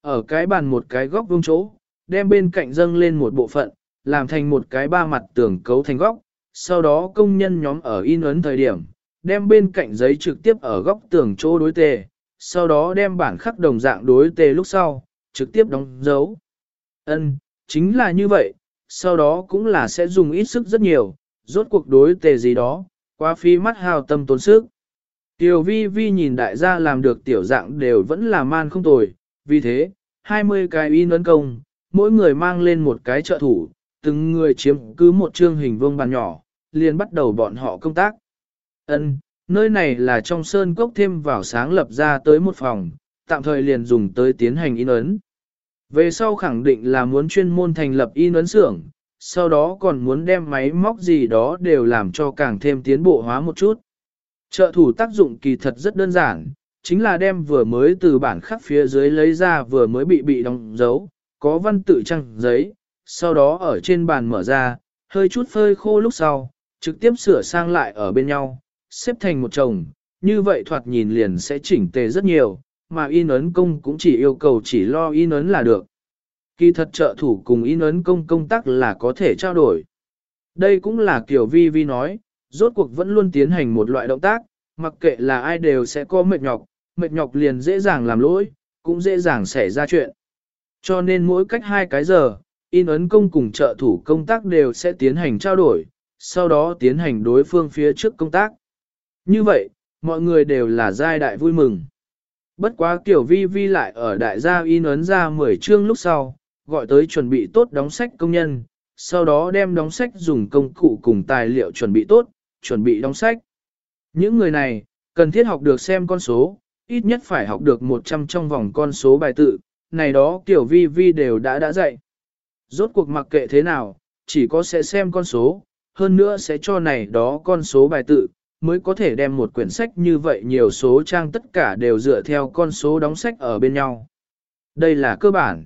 Ở cái bàn một cái góc vuông chỗ, đem bên cạnh dâng lên một bộ phận, làm thành một cái ba mặt tường cấu thành góc, sau đó công nhân nhóm ở in ấn thời điểm, đem bên cạnh giấy trực tiếp ở góc tường chỗ đối tề, sau đó đem bản khắc đồng dạng đối tề lúc sau, trực tiếp đóng dấu. Ân, chính là như vậy, sau đó cũng là sẽ dùng ít sức rất nhiều, rốt cuộc đối tề gì đó, quá phí mắt hào tâm tốn sức. Tiểu vi vi nhìn đại gia làm được tiểu dạng đều vẫn là man không tồi, vì thế, 20 cái in ấn công, mỗi người mang lên một cái trợ thủ, từng người chiếm cứ một chương hình vuông bàn nhỏ, liền bắt đầu bọn họ công tác. Ân, nơi này là trong sơn cốc thêm vào sáng lập ra tới một phòng, tạm thời liền dùng tới tiến hành in ấn. Về sau khẳng định là muốn chuyên môn thành lập in ấn xưởng, sau đó còn muốn đem máy móc gì đó đều làm cho càng thêm tiến bộ hóa một chút. Trợ thủ tác dụng kỳ thật rất đơn giản, chính là đem vừa mới từ bản khắc phía dưới lấy ra vừa mới bị bị đóng dấu, có văn tự trăng giấy, sau đó ở trên bàn mở ra, hơi chút phơi khô lúc sau, trực tiếp sửa sang lại ở bên nhau, xếp thành một chồng, như vậy thoạt nhìn liền sẽ chỉnh tề rất nhiều, mà in ấn công cũng chỉ yêu cầu chỉ lo in ấn là được. Kỳ thật trợ thủ cùng in ấn công công tác là có thể trao đổi. Đây cũng là kiểu vi vi nói, rốt cuộc vẫn luôn tiến hành một loại động tác, mặc kệ là ai đều sẽ có mệt nhọc, mệt nhọc liền dễ dàng làm lỗi, cũng dễ dàng xảy ra chuyện. Cho nên mỗi cách hai cái giờ, in ấn công cùng trợ thủ công tác đều sẽ tiến hành trao đổi, sau đó tiến hành đối phương phía trước công tác. Như vậy, mọi người đều là giai đại vui mừng. Bất quá kiểu vi vi lại ở đại gia in ấn ra 10 chương lúc sau, gọi tới chuẩn bị tốt đóng sách công nhân, sau đó đem đóng sách dùng công cụ cùng tài liệu chuẩn bị tốt, chuẩn bị đóng sách. Những người này, cần thiết học được xem con số, ít nhất phải học được 100 trong vòng con số bài tự, này đó kiểu vi vi đều đã đã dạy. Rốt cuộc mặc kệ thế nào, chỉ có sẽ xem con số, hơn nữa sẽ cho này đó con số bài tự, mới có thể đem một quyển sách như vậy nhiều số trang tất cả đều dựa theo con số đóng sách ở bên nhau. Đây là cơ bản.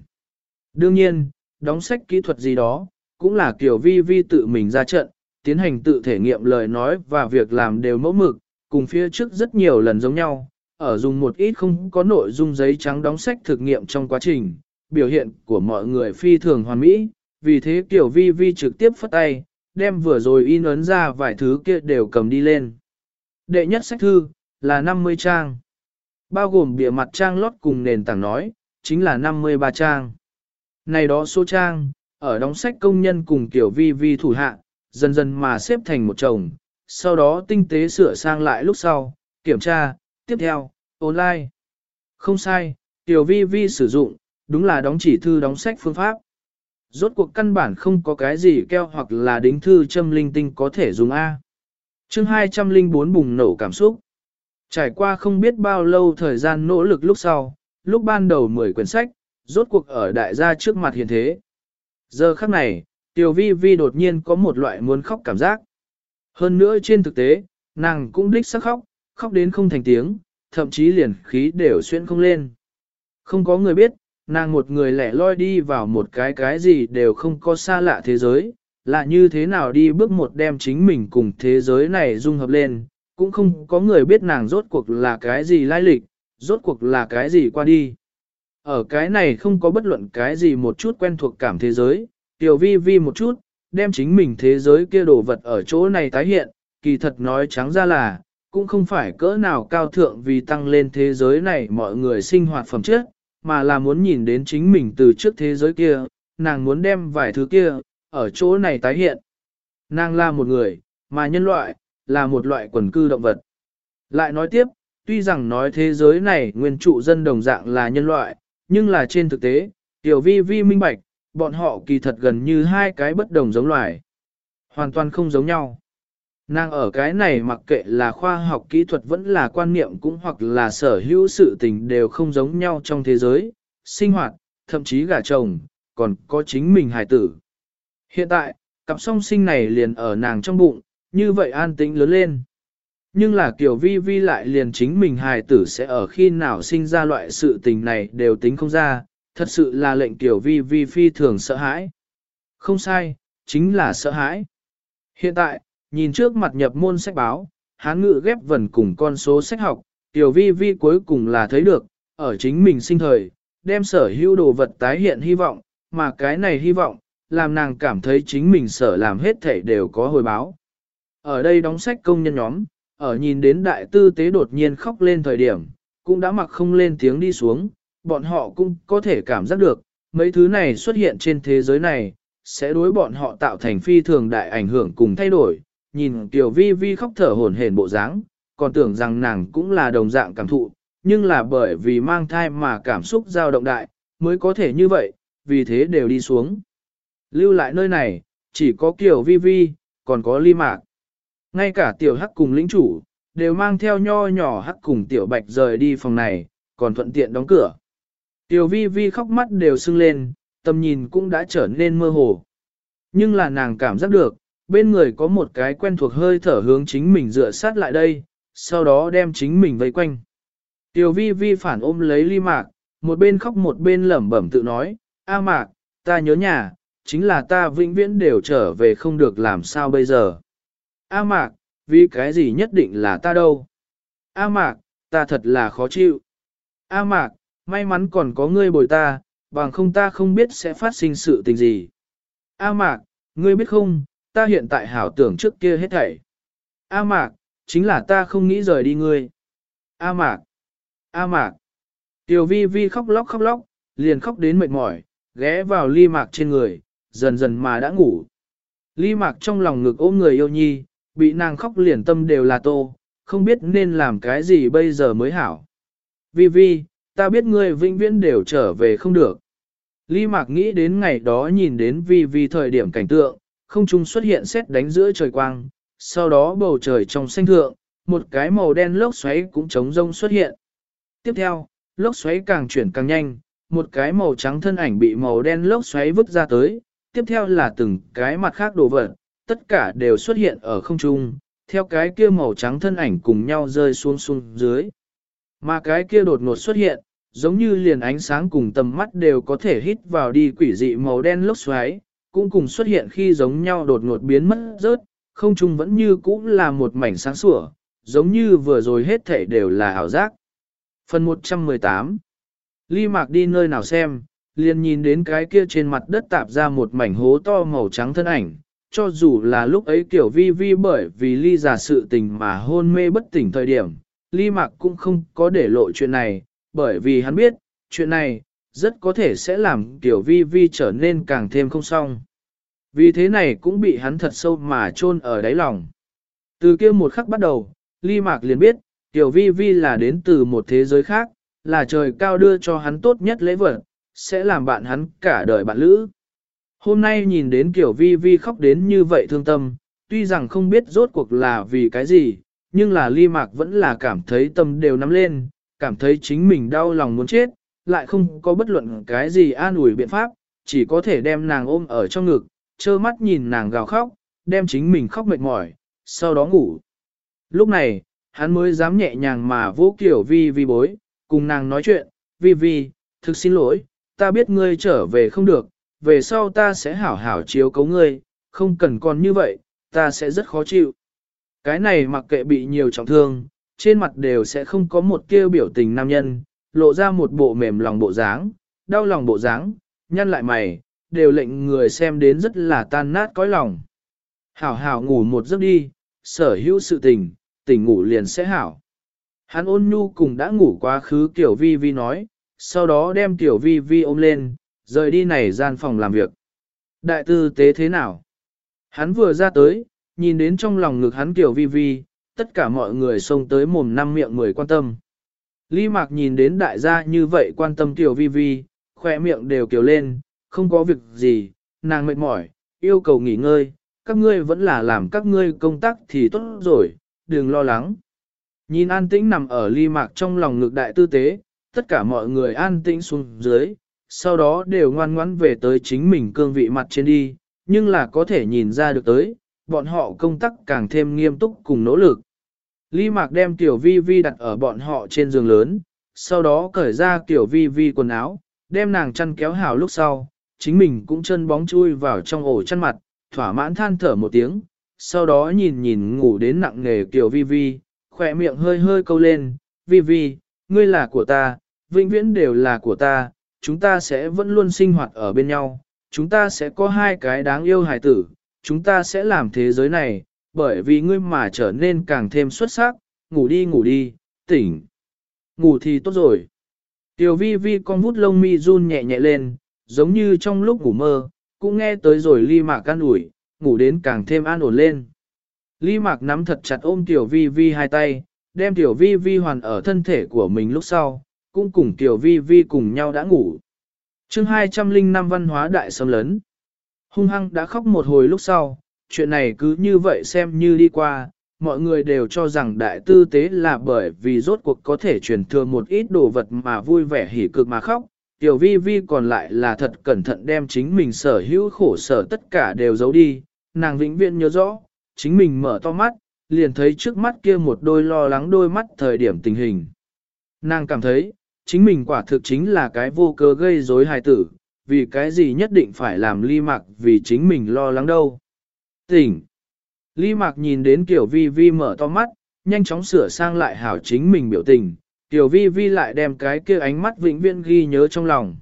Đương nhiên, đóng sách kỹ thuật gì đó, cũng là kiểu vi vi tự mình ra trận, tiến hành tự thể nghiệm lời nói và việc làm đều mẫu mực, cùng phía trước rất nhiều lần giống nhau, ở dùng một ít không có nội dung giấy trắng đóng sách thực nghiệm trong quá trình, biểu hiện của mọi người phi thường hoàn mỹ, vì thế tiểu vi vi trực tiếp phất tay, đem vừa rồi in ấn ra vài thứ kia đều cầm đi lên. Đệ nhất sách thư, là 50 trang. Bao gồm bìa mặt trang lót cùng nền tảng nói, chính là 53 trang. Này đó số trang, ở đóng sách công nhân cùng tiểu vi vi thủ hạ, dần dần mà xếp thành một chồng, sau đó tinh tế sửa sang lại lúc sau, kiểm tra, tiếp theo, online. Không sai, tiểu vi vi sử dụng, đúng là đóng chỉ thư đóng sách phương pháp. Rốt cuộc căn bản không có cái gì keo hoặc là đính thư châm linh tinh có thể dùng A. chương 204 bùng nổ cảm xúc. Trải qua không biết bao lâu thời gian nỗ lực lúc sau, lúc ban đầu 10 quyển sách, rốt cuộc ở đại gia trước mặt hiện thế. Giờ khắc này, Tiểu Vi Vi đột nhiên có một loại muốn khóc cảm giác. Hơn nữa trên thực tế, nàng cũng đích sắc khóc, khóc đến không thành tiếng, thậm chí liền khí đều xuyên không lên. Không có người biết, nàng một người lẻ loi đi vào một cái cái gì đều không có xa lạ thế giới, là như thế nào đi bước một đem chính mình cùng thế giới này dung hợp lên, cũng không có người biết nàng rốt cuộc là cái gì lai lịch, rốt cuộc là cái gì qua đi. Ở cái này không có bất luận cái gì một chút quen thuộc cảm thế giới, tiểu vi vi một chút, đem chính mình thế giới kia đồ vật ở chỗ này tái hiện, kỳ thật nói trắng ra là, cũng không phải cỡ nào cao thượng vì tăng lên thế giới này mọi người sinh hoạt phẩm chất, mà là muốn nhìn đến chính mình từ trước thế giới kia, nàng muốn đem vài thứ kia, ở chỗ này tái hiện. Nàng là một người, mà nhân loại, là một loại quần cư động vật. Lại nói tiếp, tuy rằng nói thế giới này nguyên trụ dân đồng dạng là nhân loại, nhưng là trên thực tế, tiểu vi vi minh bạch, bọn họ kỳ thật gần như hai cái bất đồng giống loài. Hoàn toàn không giống nhau. Nàng ở cái này mặc kệ là khoa học kỹ thuật vẫn là quan niệm cũng hoặc là sở hữu sự tình đều không giống nhau trong thế giới, sinh hoạt, thậm chí gả chồng, còn có chính mình hài tử. Hiện tại, cặp song sinh này liền ở nàng trong bụng, như vậy an tĩnh lớn lên. Nhưng là kiểu vi vi lại liền chính mình hài tử sẽ ở khi nào sinh ra loại sự tình này đều tính không ra, thật sự là lệnh kiểu vi vi phi thường sợ hãi. Không sai, chính là sợ hãi. Hiện tại, nhìn trước mặt nhập môn sách báo, hán ngự ghép vần cùng con số sách học, tiểu vi vi cuối cùng là thấy được, ở chính mình sinh thời, đem sở hữu đồ vật tái hiện hy vọng, mà cái này hy vọng, làm nàng cảm thấy chính mình sở làm hết thể đều có hồi báo. Ở đây đóng sách công nhân nhóm, ở nhìn đến đại tư tế đột nhiên khóc lên thời điểm, cũng đã mặc không lên tiếng đi xuống, bọn họ cũng có thể cảm giác được, mấy thứ này xuất hiện trên thế giới này, sẽ đối bọn họ tạo thành phi thường đại ảnh hưởng cùng thay đổi. Nhìn Tiểu Vi Vi khóc thở hổn hển bộ dáng, còn tưởng rằng nàng cũng là đồng dạng cảm thụ, nhưng là bởi vì mang thai mà cảm xúc dao động đại, mới có thể như vậy, vì thế đều đi xuống. Lưu lại nơi này, chỉ có Kiều Vi Vi, còn có Ly Mạc. Ngay cả Tiểu Hắc cùng lĩnh chủ, đều mang theo nho nhỏ Hắc cùng Tiểu Bạch rời đi phòng này, còn thuận tiện đóng cửa. Tiểu Vi Vi khóc mắt đều sưng lên, tầm nhìn cũng đã trở nên mơ hồ. Nhưng là nàng cảm giác được, bên người có một cái quen thuộc hơi thở hướng chính mình dựa sát lại đây, sau đó đem chính mình vây quanh. Tiểu vi vi phản ôm lấy ly mạc, một bên khóc một bên lẩm bẩm tự nói, A mạc, ta nhớ nhà, chính là ta vĩnh viễn đều trở về không được làm sao bây giờ. A mạc, vì cái gì nhất định là ta đâu. A mạc, ta thật là khó chịu. A mạc, may mắn còn có ngươi bồi ta, bằng không ta không biết sẽ phát sinh sự tình gì. A mạc, ngươi biết không, ta hiện tại hảo tưởng trước kia hết thảy. A mạc, chính là ta không nghĩ rời đi ngươi. A mạc, A mạc. Tiểu vi vi khóc lóc khóc lóc, liền khóc đến mệt mỏi, ghé vào ly mạc trên người, dần dần mà đã ngủ. Ly mạc trong lòng ngực ôm người yêu nhi, bị nàng khóc liền tâm đều là tô, không biết nên làm cái gì bây giờ mới hảo. Vi vi, ta biết ngươi vĩnh viễn đều trở về không được. Ly mạc nghĩ đến ngày đó nhìn đến vi vi thời điểm cảnh tượng, không trung xuất hiện xét đánh giữa trời quang, sau đó bầu trời trong xanh thượng, một cái màu đen lốc xoáy cũng trống rông xuất hiện. Tiếp theo, lốc xoáy càng chuyển càng nhanh, một cái màu trắng thân ảnh bị màu đen lốc xoáy vứt ra tới, tiếp theo là từng cái mặt khác đồ vật, tất cả đều xuất hiện ở không trung, theo cái kia màu trắng thân ảnh cùng nhau rơi xuống xuống dưới. Mà cái kia đột ngột xuất hiện, giống như liền ánh sáng cùng tầm mắt đều có thể hít vào đi quỷ dị màu đen lốc xoáy, cũng cùng xuất hiện khi giống nhau đột ngột biến mất rớt, không trung vẫn như cũ là một mảnh sáng sủa, giống như vừa rồi hết thể đều là ảo giác. Phần 118 Ly Mạc đi nơi nào xem, liền nhìn đến cái kia trên mặt đất tạp ra một mảnh hố to màu trắng thân ảnh, cho dù là lúc ấy kiểu vi vi bởi vì Ly giả sự tình mà hôn mê bất tỉnh thời điểm, Ly Mạc cũng không có để lộ chuyện này, bởi vì hắn biết, chuyện này, rất có thể sẽ làm tiểu vi vi trở nên càng thêm không xong. Vì thế này cũng bị hắn thật sâu mà chôn ở đáy lòng. Từ kia một khắc bắt đầu, Ly Mạc liền biết, tiểu vi vi là đến từ một thế giới khác, là trời cao đưa cho hắn tốt nhất lễ vật, sẽ làm bạn hắn cả đời bạn lữ. Hôm nay nhìn đến Tiểu vi vi khóc đến như vậy thương tâm, tuy rằng không biết rốt cuộc là vì cái gì, nhưng là ly mạc vẫn là cảm thấy tâm đều nắm lên, cảm thấy chính mình đau lòng muốn chết, lại không có bất luận cái gì an ủi biện pháp, chỉ có thể đem nàng ôm ở trong ngực, trơ mắt nhìn nàng gào khóc, đem chính mình khóc mệt mỏi, sau đó ngủ. Lúc này, hắn mới dám nhẹ nhàng mà vô kiểu vi vi bối, cùng nàng nói chuyện, vi vi, thực xin lỗi, ta biết ngươi trở về không được, về sau ta sẽ hảo hảo chiếu cấu ngươi, không cần còn như vậy, ta sẽ rất khó chịu. Cái này mặc kệ bị nhiều trọng thương, trên mặt đều sẽ không có một kêu biểu tình nam nhân, lộ ra một bộ mềm lòng bộ dáng, đau lòng bộ dáng, nhăn lại mày, đều lệnh người xem đến rất là tan nát cõi lòng. Hảo hảo ngủ một giấc đi, sở hữu sự tình, tỉnh ngủ liền sẽ hảo. Hắn ôn nhu cùng đã ngủ quá khứ Tiểu Vi Vi nói, sau đó đem Tiểu Vi Vi ôm lên, rời đi này gian phòng làm việc. Đại tư tế thế nào? Hắn vừa ra tới, nhìn đến trong lòng ngực hắn Tiểu Vi Vi, tất cả mọi người xông tới mồm năm miệng mười quan tâm. Lý Mạc nhìn đến đại gia như vậy quan tâm Tiểu Vi Vi, khỏe miệng đều kiều lên, không có việc gì, nàng mệt mỏi, yêu cầu nghỉ ngơi, các ngươi vẫn là làm các ngươi công tác thì tốt rồi, đừng lo lắng. Nhìn an tĩnh nằm ở Lý mạc trong lòng ngực đại tư tế, tất cả mọi người an tĩnh xuống dưới, sau đó đều ngoan ngoãn về tới chính mình cương vị mặt trên đi, nhưng là có thể nhìn ra được tới, bọn họ công tác càng thêm nghiêm túc cùng nỗ lực. Lý mạc đem tiểu vi vi đặt ở bọn họ trên giường lớn, sau đó cởi ra tiểu vi vi quần áo, đem nàng chăn kéo hào lúc sau, chính mình cũng chân bóng chui vào trong ổ chăn mặt, thỏa mãn than thở một tiếng, sau đó nhìn nhìn ngủ đến nặng nghề tiểu vi vi, khỏe miệng hơi hơi câu lên, vi vi, ngươi là của ta, vĩnh viễn đều là của ta, chúng ta sẽ vẫn luôn sinh hoạt ở bên nhau, chúng ta sẽ có hai cái đáng yêu hài tử, chúng ta sẽ làm thế giới này, bởi vì ngươi mà trở nên càng thêm xuất sắc, ngủ đi ngủ đi, tỉnh. ngủ thì tốt rồi. Tiểu vi vi con vút lông mi run nhẹ nhẹ lên, giống như trong lúc ngủ mơ, cũng nghe tới rồi ly mạc can ủi, ngủ đến càng thêm an ổn lên. Ly mạc nắm thật chặt ôm tiểu vi vi hai tay, đem tiểu vi vi hoàn ở thân thể của mình lúc sau, cũng cùng tiểu vi vi cùng nhau đã ngủ. chương 205 văn hóa đại sâm lớn, Hung hăng đã khóc một hồi lúc sau, chuyện này cứ như vậy xem như đi qua, mọi người đều cho rằng đại tư tế là bởi vì rốt cuộc có thể truyền thừa một ít đồ vật mà vui vẻ hỉ cực mà khóc. Tiểu vi vi còn lại là thật cẩn thận đem chính mình sở hữu khổ sở tất cả đều giấu đi, nàng vĩnh viễn nhớ rõ, chính mình mở to mắt, liền thấy trước mắt kia một đôi lo lắng đôi mắt thời điểm tình hình. Nàng cảm thấy, chính mình quả thực chính là cái vô cớ gây rối hài tử, vì cái gì nhất định phải làm ly mạc vì chính mình lo lắng đâu. Tỉnh! Ly mạc nhìn đến tiểu vi vi mở to mắt, nhanh chóng sửa sang lại hảo chính mình biểu tình, tiểu vi vi lại đem cái kia ánh mắt vĩnh viễn ghi nhớ trong lòng.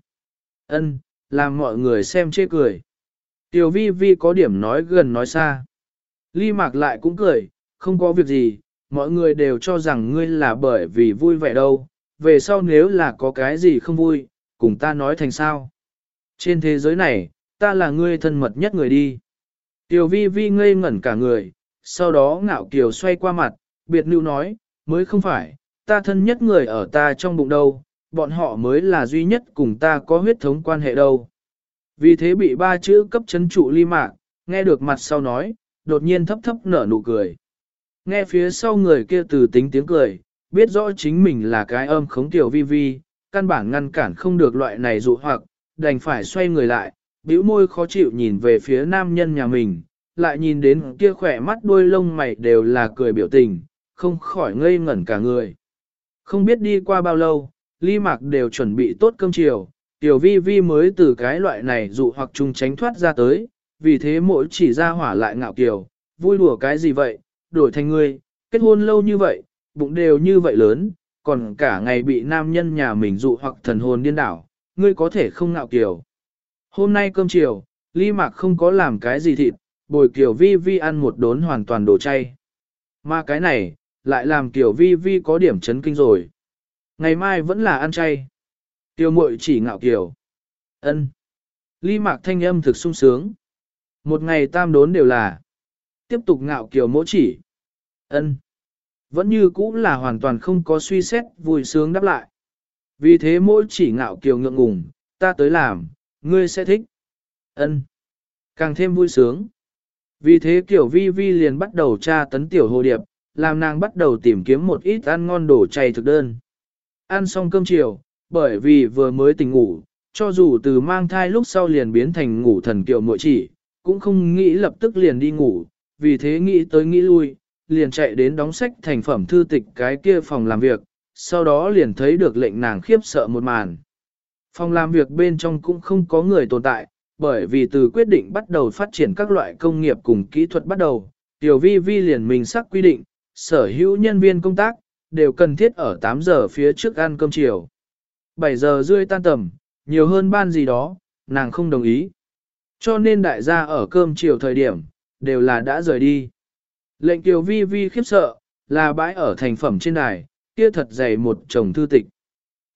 Ân, làm mọi người xem chê cười. Tiểu vi vi có điểm nói gần nói xa. Ly mạc lại cũng cười, không có việc gì, mọi người đều cho rằng ngươi là bởi vì vui vẻ đâu, về sau nếu là có cái gì không vui, cùng ta nói thành sao. Trên thế giới này, ta là ngươi thân mật nhất người đi. Tiểu vi vi ngây ngẩn cả người, sau đó ngạo kiều xoay qua mặt, biệt nữ nói, mới không phải, ta thân nhất người ở ta trong bụng đâu, bọn họ mới là duy nhất cùng ta có huyết thống quan hệ đâu. Vì thế bị ba chữ cấp chấn trụ ly mạc, nghe được mặt sau nói, đột nhiên thấp thấp nở nụ cười. Nghe phía sau người kia từ tính tiếng cười, biết rõ chính mình là cái âm khống tiểu vi vi, căn bản ngăn cản không được loại này dụ hoặc, đành phải xoay người lại, bĩu môi khó chịu nhìn về phía nam nhân nhà mình, lại nhìn đến kia khỏe mắt đuôi lông mày đều là cười biểu tình, không khỏi ngây ngẩn cả người. Không biết đi qua bao lâu, ly mạc đều chuẩn bị tốt cơm chiều, tiểu vi vi mới từ cái loại này dụ hoặc chung tránh thoát ra tới, vì thế mỗi chỉ ra hỏa lại ngạo kiều, vui đùa cái gì vậy, đổi thành ngươi, kết hôn lâu như vậy, bụng đều như vậy lớn, còn cả ngày bị nam nhân nhà mình dụ hoặc thần hồn điên đảo, ngươi có thể không ngạo kiều. Hôm nay cơm chiều, ly mạc không có làm cái gì thịt, bồi kiều vi vi ăn một đốn hoàn toàn đồ chay. Mà cái này, lại làm kiều vi vi có điểm chấn kinh rồi. Ngày mai vẫn là ăn chay. Tiêu muội chỉ ngạo kiều. ân Ly mạc thanh âm thực sung sướng. Một ngày tam đốn đều là. Tiếp tục ngạo kiều mỗ chỉ. ân Vẫn như cũ là hoàn toàn không có suy xét vui sướng đáp lại. Vì thế mỗi chỉ ngạo kiều ngượng ngùng, ta tới làm, ngươi sẽ thích. ân Càng thêm vui sướng. Vì thế tiểu vi vi liền bắt đầu tra tấn tiểu hồ điệp, làm nàng bắt đầu tìm kiếm một ít ăn ngon đồ chay thực đơn. Ăn xong cơm chiều, bởi vì vừa mới tỉnh ngủ, cho dù từ mang thai lúc sau liền biến thành ngủ thần kiểu muội chỉ, cũng không nghĩ lập tức liền đi ngủ, vì thế nghĩ tới nghĩ lui, liền chạy đến đóng sách thành phẩm thư tịch cái kia phòng làm việc, sau đó liền thấy được lệnh nàng khiếp sợ một màn. Phòng làm việc bên trong cũng không có người tồn tại, bởi vì từ quyết định bắt đầu phát triển các loại công nghiệp cùng kỹ thuật bắt đầu, tiểu vi vi liền mình sắc quy định, sở hữu nhân viên công tác, đều cần thiết ở 8 giờ phía trước ăn cơm chiều. 7 giờ rưỡi tan tầm, nhiều hơn ban gì đó, nàng không đồng ý. Cho nên đại gia ở cơm chiều thời điểm, đều là đã rời đi. Lệnh tiểu vi vi khiếp sợ, là bãi ở thành phẩm trên đài, kia thật dày một chồng thư tịch.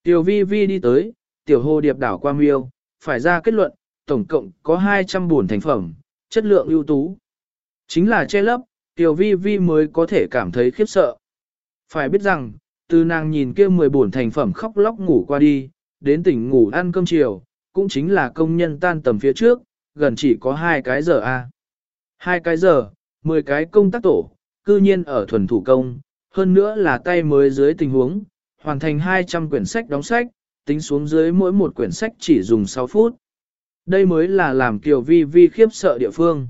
Tiểu vi vi đi tới, tiểu hồ điệp đảo qua miêu, phải ra kết luận, tổng cộng có 200 buồn thành phẩm, chất lượng ưu tú. Chính là che lấp, tiểu vi vi mới có thể cảm thấy khiếp sợ. Phải biết rằng, từ nàng nhìn kia 10 buồn thành phẩm khóc lóc ngủ qua đi, đến tỉnh ngủ ăn cơm chiều, cũng chính là công nhân tan tầm phía trước, gần chỉ có hai cái giờ a. Hai cái giờ, 10 cái công tác tổ, cư nhiên ở thuần thủ công, hơn nữa là tay mới dưới tình huống, hoàn thành 200 quyển sách đóng sách, tính xuống dưới mỗi một quyển sách chỉ dùng 6 phút. Đây mới là làm Kiều Vi Vi khiếp sợ địa phương.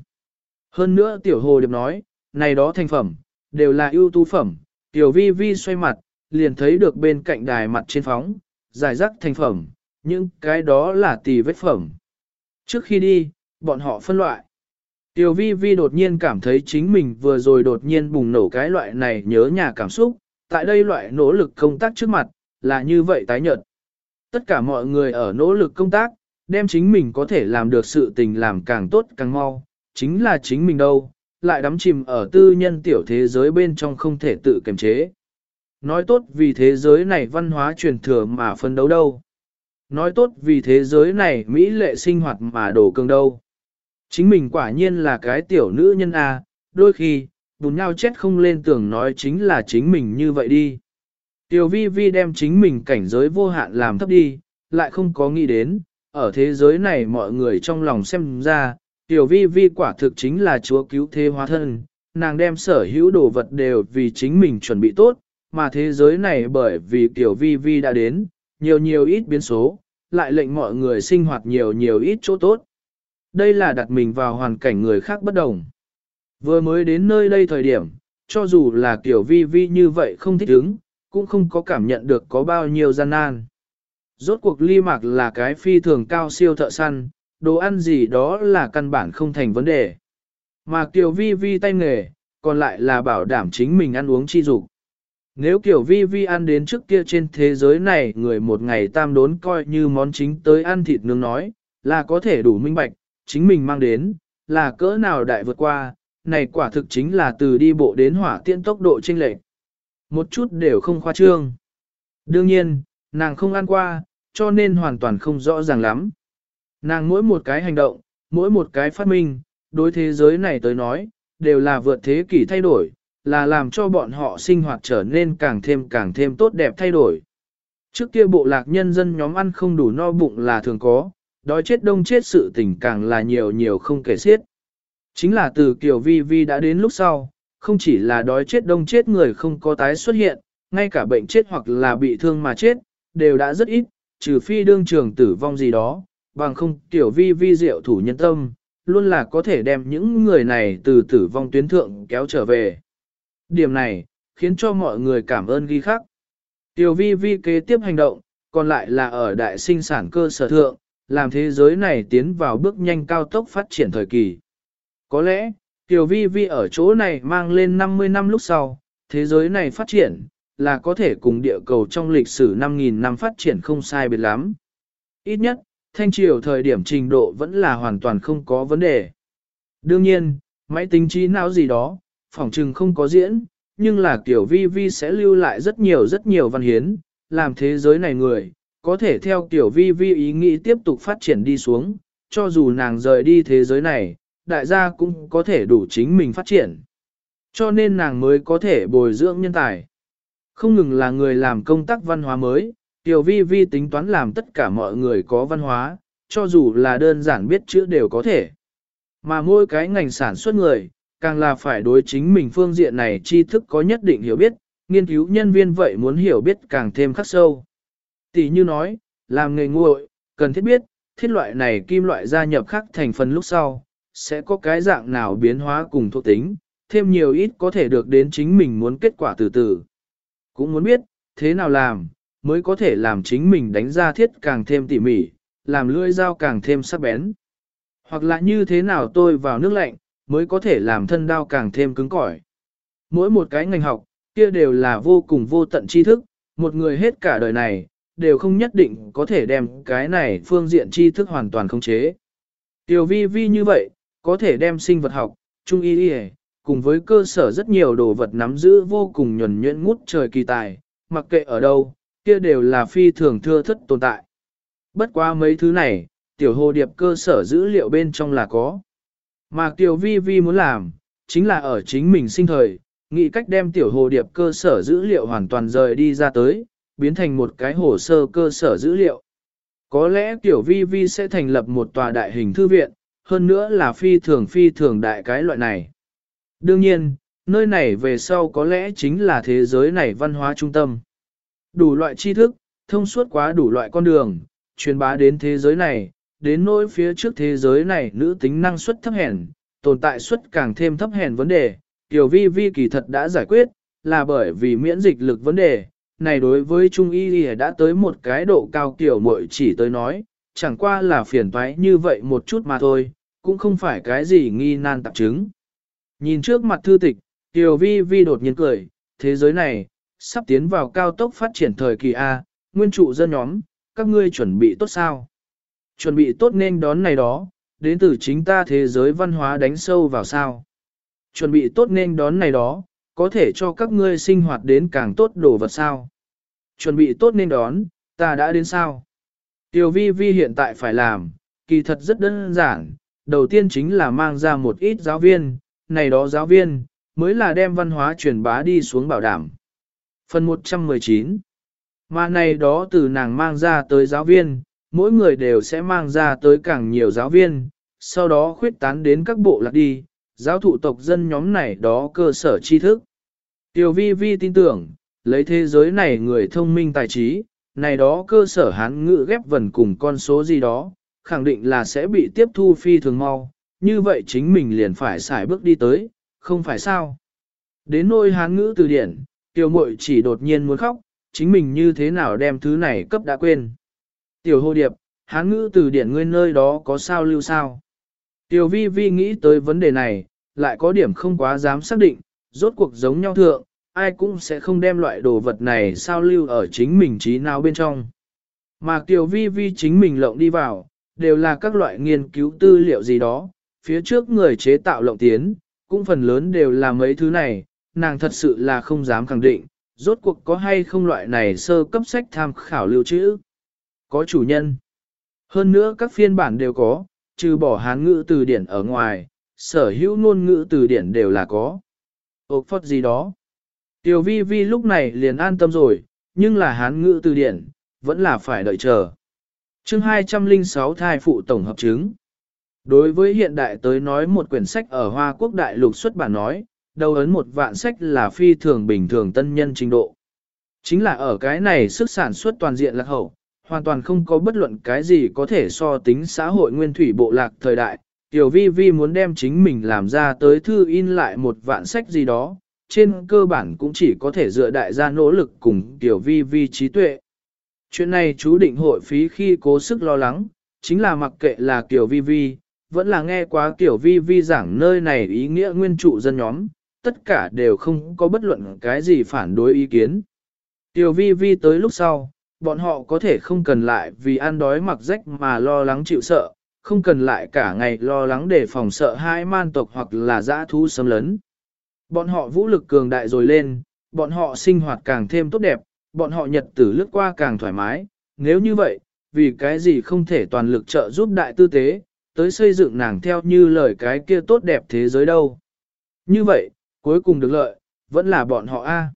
Hơn nữa Tiểu Hồ Điệp nói, này đó thành phẩm, đều là ưu tú phẩm. Tiểu Vi Vi xoay mặt, liền thấy được bên cạnh đài mặt trên phóng, giải rắc thành phẩm, nhưng cái đó là tì vết phẩm. Trước khi đi, bọn họ phân loại. Tiểu vi vi đột nhiên cảm thấy chính mình vừa rồi đột nhiên bùng nổ cái loại này nhớ nhà cảm xúc, tại đây loại nỗ lực công tác trước mặt, là như vậy tái nhợt. Tất cả mọi người ở nỗ lực công tác, đem chính mình có thể làm được sự tình làm càng tốt càng mau, chính là chính mình đâu, lại đắm chìm ở tư nhân tiểu thế giới bên trong không thể tự kiềm chế. nói tốt vì thế giới này văn hóa truyền thừa mà phân đấu đâu. Nói tốt vì thế giới này Mỹ lệ sinh hoạt mà đổ cường đâu. Chính mình quả nhiên là cái tiểu nữ nhân A, đôi khi, bùn nhau chết không lên tưởng nói chính là chính mình như vậy đi. Tiểu vi vi đem chính mình cảnh giới vô hạn làm thấp đi, lại không có nghĩ đến, ở thế giới này mọi người trong lòng xem ra, tiểu vi vi quả thực chính là chúa cứu thế hóa thân, nàng đem sở hữu đồ vật đều vì chính mình chuẩn bị tốt, mà thế giới này bởi vì tiểu vi vi đã đến, nhiều nhiều ít biến số, lại lệnh mọi người sinh hoạt nhiều nhiều ít chỗ tốt. Đây là đặt mình vào hoàn cảnh người khác bất đồng. Vừa mới đến nơi đây thời điểm, cho dù là Tiểu vi vi như vậy không thích ứng, cũng không có cảm nhận được có bao nhiêu gian nan. Rốt cuộc ly mạc là cái phi thường cao siêu thợ săn, đồ ăn gì đó là căn bản không thành vấn đề. Mà Kiều Vi Vi tay nghề, còn lại là bảo đảm chính mình ăn uống chi dục. Nếu Kiều Vi Vi ăn đến trước kia trên thế giới này người một ngày tam đốn coi như món chính tới ăn thịt nướng nói, là có thể đủ minh bạch, chính mình mang đến, là cỡ nào đại vượt qua, này quả thực chính là từ đi bộ đến hỏa tiễn tốc độ chênh lệch. Một chút đều không khoa trương. Đương nhiên, nàng không ăn qua, cho nên hoàn toàn không rõ ràng lắm. Nàng mỗi một cái hành động, mỗi một cái phát minh, đối thế giới này tới nói, đều là vượt thế kỷ thay đổi, là làm cho bọn họ sinh hoạt trở nên càng thêm càng thêm tốt đẹp thay đổi. Trước kia bộ lạc nhân dân nhóm ăn không đủ no bụng là thường có, đói chết đông chết sự tình càng là nhiều nhiều không kể xiết. Chính là từ kiểu vi vi đã đến lúc sau, không chỉ là đói chết đông chết người không có tái xuất hiện, ngay cả bệnh chết hoặc là bị thương mà chết, đều đã rất ít, trừ phi đương trường tử vong gì đó, bằng không tiểu vi vi diệu thủ nhân tâm, luôn là có thể đem những người này từ tử vong tuyến thượng kéo trở về. Điểm này, khiến cho mọi người cảm ơn ghi khắc. Tiểu vi vi kế tiếp hành động, còn lại là ở đại sinh sản cơ sở thượng, làm thế giới này tiến vào bước nhanh cao tốc phát triển thời kỳ. Có lẽ, Tiểu vi vi ở chỗ này mang lên 50 năm lúc sau, thế giới này phát triển, là có thể cùng địa cầu trong lịch sử 5.000 năm phát triển không sai biệt lắm. Ít nhất, thanh triều thời điểm trình độ vẫn là hoàn toàn không có vấn đề. Đương nhiên, máy tính trí não gì đó, phỏng trừng không có diễn, nhưng là kiểu vi vi sẽ lưu lại rất nhiều rất nhiều văn hiến, làm thế giới này người, có thể theo kiểu vi vi ý nghĩ tiếp tục phát triển đi xuống, cho dù nàng rời đi thế giới này, đại gia cũng có thể đủ chính mình phát triển. Cho nên nàng mới có thể bồi dưỡng nhân tài. Không ngừng là người làm công tác văn hóa mới, Tiểu vi vi tính toán làm tất cả mọi người có văn hóa, cho dù là đơn giản biết chữ đều có thể. Mà mỗi cái ngành sản xuất người, càng là phải đối chính mình phương diện này tri thức có nhất định hiểu biết, nghiên cứu nhân viên vậy muốn hiểu biết càng thêm khắc sâu. Tỷ như nói, làm nghề nguội, cần thiết biết, thiết loại này kim loại gia nhập khác thành phần lúc sau, sẽ có cái dạng nào biến hóa cùng thuộc tính, thêm nhiều ít có thể được đến chính mình muốn kết quả từ từ. Cũng muốn biết, thế nào làm, mới có thể làm chính mình đánh ra thiết càng thêm tỉ mỉ, làm lưỡi dao càng thêm sắc bén. Hoặc là như thế nào tôi vào nước lạnh, mới có thể làm thân đao càng thêm cứng cỏi. Mỗi một cái ngành học, kia đều là vô cùng vô tận tri thức, một người hết cả đời này, đều không nhất định có thể đem cái này phương diện tri thức hoàn toàn khống chế. Tiểu vi vi như vậy, có thể đem sinh vật học, trung y y, cùng với cơ sở rất nhiều đồ vật nắm giữ vô cùng nhuần nhuyễn ngút trời kỳ tài, mặc kệ ở đâu, kia đều là phi thường thưa thất tồn tại. Bất qua mấy thứ này, tiểu hồ điệp cơ sở dữ liệu bên trong là có. Mà tiểu vi vi muốn làm, chính là ở chính mình sinh thời, nghĩ cách đem tiểu hồ điệp cơ sở dữ liệu hoàn toàn rời đi ra tới, biến thành một cái hồ sơ cơ sở dữ liệu. Có lẽ tiểu vi vi sẽ thành lập một tòa đại hình thư viện, hơn nữa là phi thường phi thường đại cái loại này. Đương nhiên, nơi này về sau có lẽ chính là thế giới này văn hóa trung tâm. Đủ loại tri thức, thông suốt quá đủ loại con đường, truyền bá đến thế giới này, đến nỗi phía trước thế giới này nữ tính năng suất thấp hèn, tồn tại suất càng thêm thấp hèn vấn đề, tiểu vi vi kỳ thật đã giải quyết, là bởi vì miễn dịch lực vấn đề, này đối với Trung Y đã tới một cái độ cao kiểu muội chỉ tới nói, chẳng qua là phiền toái như vậy một chút mà thôi, cũng không phải cái gì nghi nan tạp chứng. Nhìn trước mặt thư tịch, Tiểu Vi Vi đột nhiên cười, thế giới này, sắp tiến vào cao tốc phát triển thời kỳ A, nguyên trụ dân nhóm, các ngươi chuẩn bị tốt sao? Chuẩn bị tốt nên đón này đó, đến từ chính ta thế giới văn hóa đánh sâu vào sao? Chuẩn bị tốt nên đón này đó, có thể cho các ngươi sinh hoạt đến càng tốt đồ vật sao. Chuẩn bị tốt nên đón, ta đã đến sao. Tiểu vi vi hiện tại phải làm, kỳ thật rất đơn giản, đầu tiên chính là mang ra một ít giáo viên, này đó giáo viên, mới là đem văn hóa truyền bá đi xuống bảo đảm. Phần 119 Mà này đó từ nàng mang ra tới giáo viên, mỗi người đều sẽ mang ra tới càng nhiều giáo viên, sau đó khuyết tán đến các bộ lạc đi, giáo thụ tộc dân nhóm này đó cơ sở tri thức. Tiểu vi vi tin tưởng, lấy thế giới này người thông minh tài trí, này đó cơ sở hán ngữ ghép vần cùng con số gì đó, khẳng định là sẽ bị tiếp thu phi thường mau, như vậy chính mình liền phải xài bước đi tới, không phải sao. Đến nôi hán ngữ từ điển, tiểu muội chỉ đột nhiên muốn khóc, chính mình như thế nào đem thứ này cấp đã quên. Tiểu hô điệp, hán ngữ từ điển ngươi nơi đó có sao lưu sao. Tiểu vi vi nghĩ tới vấn đề này, lại có điểm không quá dám xác định, rốt cuộc giống nhau thượng, ai cũng sẽ không đem loại đồ vật này sao lưu ở chính mình trí nào bên trong. Mà Tiểu vi vi chính mình lộng đi vào, đều là các loại nghiên cứu tư liệu gì đó, phía trước người chế tạo lộng tiến, cũng phần lớn đều là mấy thứ này, nàng thật sự là không dám khẳng định, rốt cuộc có hay không loại này sơ cấp sách tham khảo lưu trữ. Có chủ nhân. Hơn nữa các phiên bản đều có, trừ bỏ hán ngữ từ điển ở ngoài, sở hữu ngôn ngữ từ điển đều là có. Ốc phật gì đó. Tiểu vi vi lúc này liền an tâm rồi, nhưng là hán ngữ từ điển, vẫn là phải đợi chờ chương 206 thai phụ tổng hợp chứng. Đối với hiện đại tới nói một quyển sách ở Hoa Quốc Đại lục xuất bản nói, đầu ấn một vạn sách là phi thường bình thường tân nhân trình độ. Chính là ở cái này sức sản xuất toàn diện lạc hậu, hoàn toàn không có bất luận cái gì có thể so tính xã hội nguyên thủy bộ lạc thời đại. Tiểu vi vi muốn đem chính mình làm ra tới thư in lại một vạn sách gì đó, trên cơ bản cũng chỉ có thể dựa đại gia nỗ lực cùng tiểu vi vi trí tuệ. Chuyện này chú định hội phí khi cố sức lo lắng, chính là mặc kệ là kiểu vi vi, vẫn là nghe quá kiểu vi vi giảng nơi này ý nghĩa nguyên trụ dân nhóm, tất cả đều không có bất luận cái gì phản đối ý kiến. Tiểu vi vi tới lúc sau, bọn họ có thể không cần lại vì ăn đói mặc rách mà lo lắng chịu sợ, không cần lại cả ngày lo lắng để phòng sợ hai man tộc hoặc là dã thú xâm lấn. Bọn họ vũ lực cường đại rồi lên, bọn họ sinh hoạt càng thêm tốt đẹp, bọn họ nhật tử lướt qua càng thoải mái, nếu như vậy, vì cái gì không thể toàn lực trợ giúp đại tư tế, tới xây dựng nàng theo như lời cái kia tốt đẹp thế giới đâu. Như vậy, cuối cùng được lợi, vẫn là bọn họ A.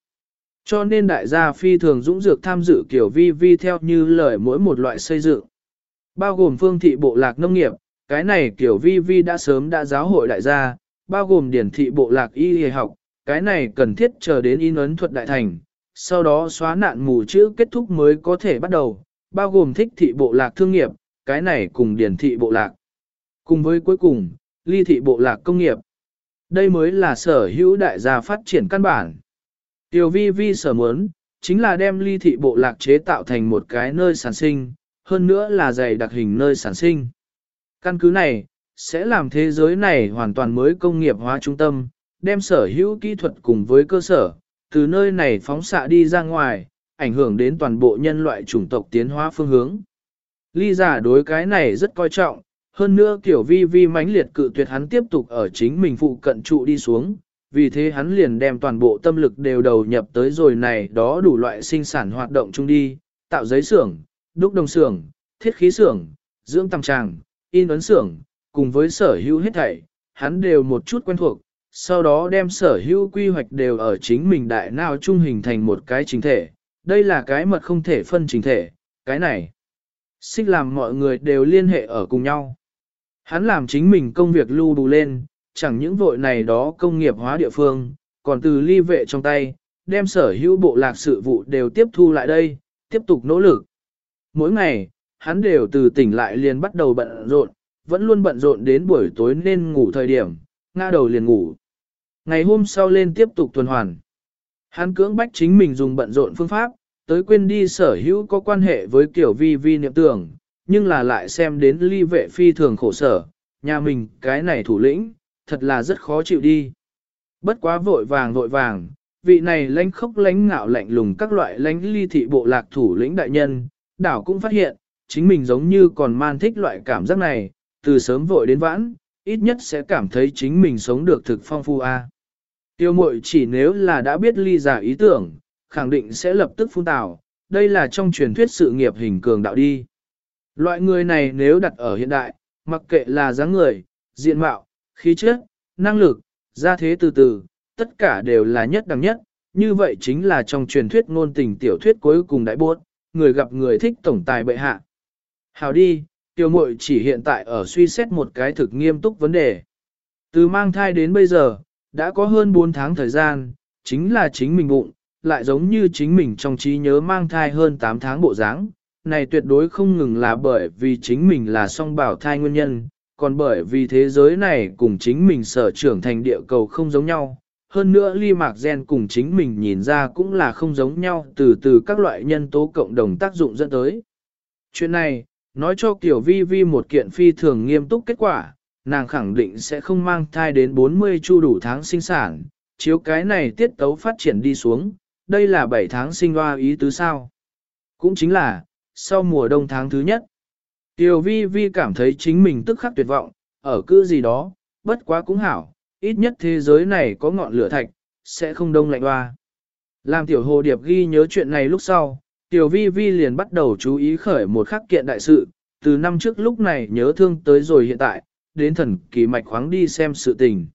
Cho nên đại gia phi thường dũng dược tham dự kiểu vi vi theo như lời mỗi một loại xây dựng. Bao gồm phương thị bộ lạc nông nghiệp, cái này kiểu vi vi đã sớm đã giáo hội đại gia, bao gồm điển thị bộ lạc y y học, cái này cần thiết chờ đến in ấn thuật đại thành, sau đó xóa nạn mù chữ kết thúc mới có thể bắt đầu, bao gồm thích thị bộ lạc thương nghiệp, cái này cùng điển thị bộ lạc. Cùng với cuối cùng, ly thị bộ lạc công nghiệp. Đây mới là sở hữu đại gia phát triển căn bản. Tiểu vi vi sở muốn, chính là đem ly thị bộ lạc chế tạo thành một cái nơi sản sinh, hơn nữa là dày đặc hình nơi sản sinh. Căn cứ này, sẽ làm thế giới này hoàn toàn mới công nghiệp hóa trung tâm, đem sở hữu kỹ thuật cùng với cơ sở, từ nơi này phóng xạ đi ra ngoài, ảnh hưởng đến toàn bộ nhân loại chủng tộc tiến hóa phương hướng. Ly giả đối cái này rất coi trọng, hơn nữa kiểu vi vi mãnh liệt cự tuyệt hắn tiếp tục ở chính mình phụ cận trụ đi xuống, vì thế hắn liền đem toàn bộ tâm lực đều đầu nhập tới rồi này đó đủ loại sinh sản hoạt động chung đi, tạo giấy xưởng, đúc đồng xưởng, thiết khí xưởng, dưỡng tầm tràng, in ấn xưởng, cùng với sở hữu hết thảy, hắn đều một chút quen thuộc, sau đó đem sở hữu quy hoạch đều ở chính mình đại nào trung hình thành một cái chính thể, đây là cái mật không thể phân chính thể, cái này. Xích làm mọi người đều liên hệ ở cùng nhau. Hắn làm chính mình công việc lưu đủ lên, chẳng những vội này đó công nghiệp hóa địa phương, còn từ ly vệ trong tay, đem sở hữu bộ lạc sự vụ đều tiếp thu lại đây, tiếp tục nỗ lực. Mỗi ngày, hắn đều từ tỉnh lại liền bắt đầu bận rộn, vẫn luôn bận rộn đến buổi tối nên ngủ thời điểm, ngã đầu liền ngủ. Ngày hôm sau lên tiếp tục tuần hoàn. Hắn cưỡng bách chính mình dùng bận rộn phương pháp, tới quên đi sở hữu có quan hệ với kiểu vi vi niệm tưởng, nhưng là lại xem đến ly vệ phi thường khổ sở, nhà mình cái này thủ lĩnh, thật là rất khó chịu đi. Bất quá vội vàng vội vàng, vị này lánh khốc lánh ngạo lạnh lùng các loại lánh ly thị bộ lạc thủ lĩnh đại nhân, đảo cũng phát hiện, chính mình giống như còn man thích loại cảm giác này, từ sớm vội đến vãn, ít nhất sẽ cảm thấy chính mình sống được thực phong phu a. Tiêu mội chỉ nếu là đã biết ly giả ý tưởng, khẳng định sẽ lập tức phun tào, đây là trong truyền thuyết sự nghiệp hình cường đạo đi. Loại người này nếu đặt ở hiện đại, mặc kệ là dáng người, diện mạo, khí chất, năng lực, gia thế từ từ, tất cả đều là nhất đẳng nhất, như vậy chính là trong truyền thuyết ngôn tình tiểu thuyết cuối cùng đại buốt, người gặp người thích tổng tài bệ hạ. Hào đi, tiểu muội chỉ hiện tại ở suy xét một cái thực nghiêm túc vấn đề. Từ mang thai đến bây giờ, đã có hơn 4 tháng thời gian, chính là chính mình bụng, lại giống như chính mình trong trí nhớ mang thai hơn 8 tháng bộ dáng. Này tuyệt đối không ngừng là bởi vì chính mình là song bảo thai nguyên nhân, còn bởi vì thế giới này cùng chính mình sở trưởng thành địa cầu không giống nhau. Hơn nữa ly mạc gen cùng chính mình nhìn ra cũng là không giống nhau từ từ các loại nhân tố cộng đồng tác dụng dẫn tới. Chuyện này, nói cho Kiều Vi Vi một kiện phi thường nghiêm túc kết quả, nàng khẳng định sẽ không mang thai đến 40 chu đủ tháng sinh sản, chiếu cái này tiết tấu phát triển đi xuống, đây là 7 tháng sinh hoa ý tứ sao. Cũng chính là, sau mùa đông tháng thứ nhất, Tiểu vi vi cảm thấy chính mình tức khắc tuyệt vọng, ở cư gì đó, bất quá cũng hảo, ít nhất thế giới này có ngọn lửa thạch, sẽ không đông lạnh hoa. Làm tiểu hồ điệp ghi nhớ chuyện này lúc sau, tiểu vi vi liền bắt đầu chú ý khởi một khắc kiện đại sự, từ năm trước lúc này nhớ thương tới rồi hiện tại, đến thần kỳ mạch khoáng đi xem sự tình.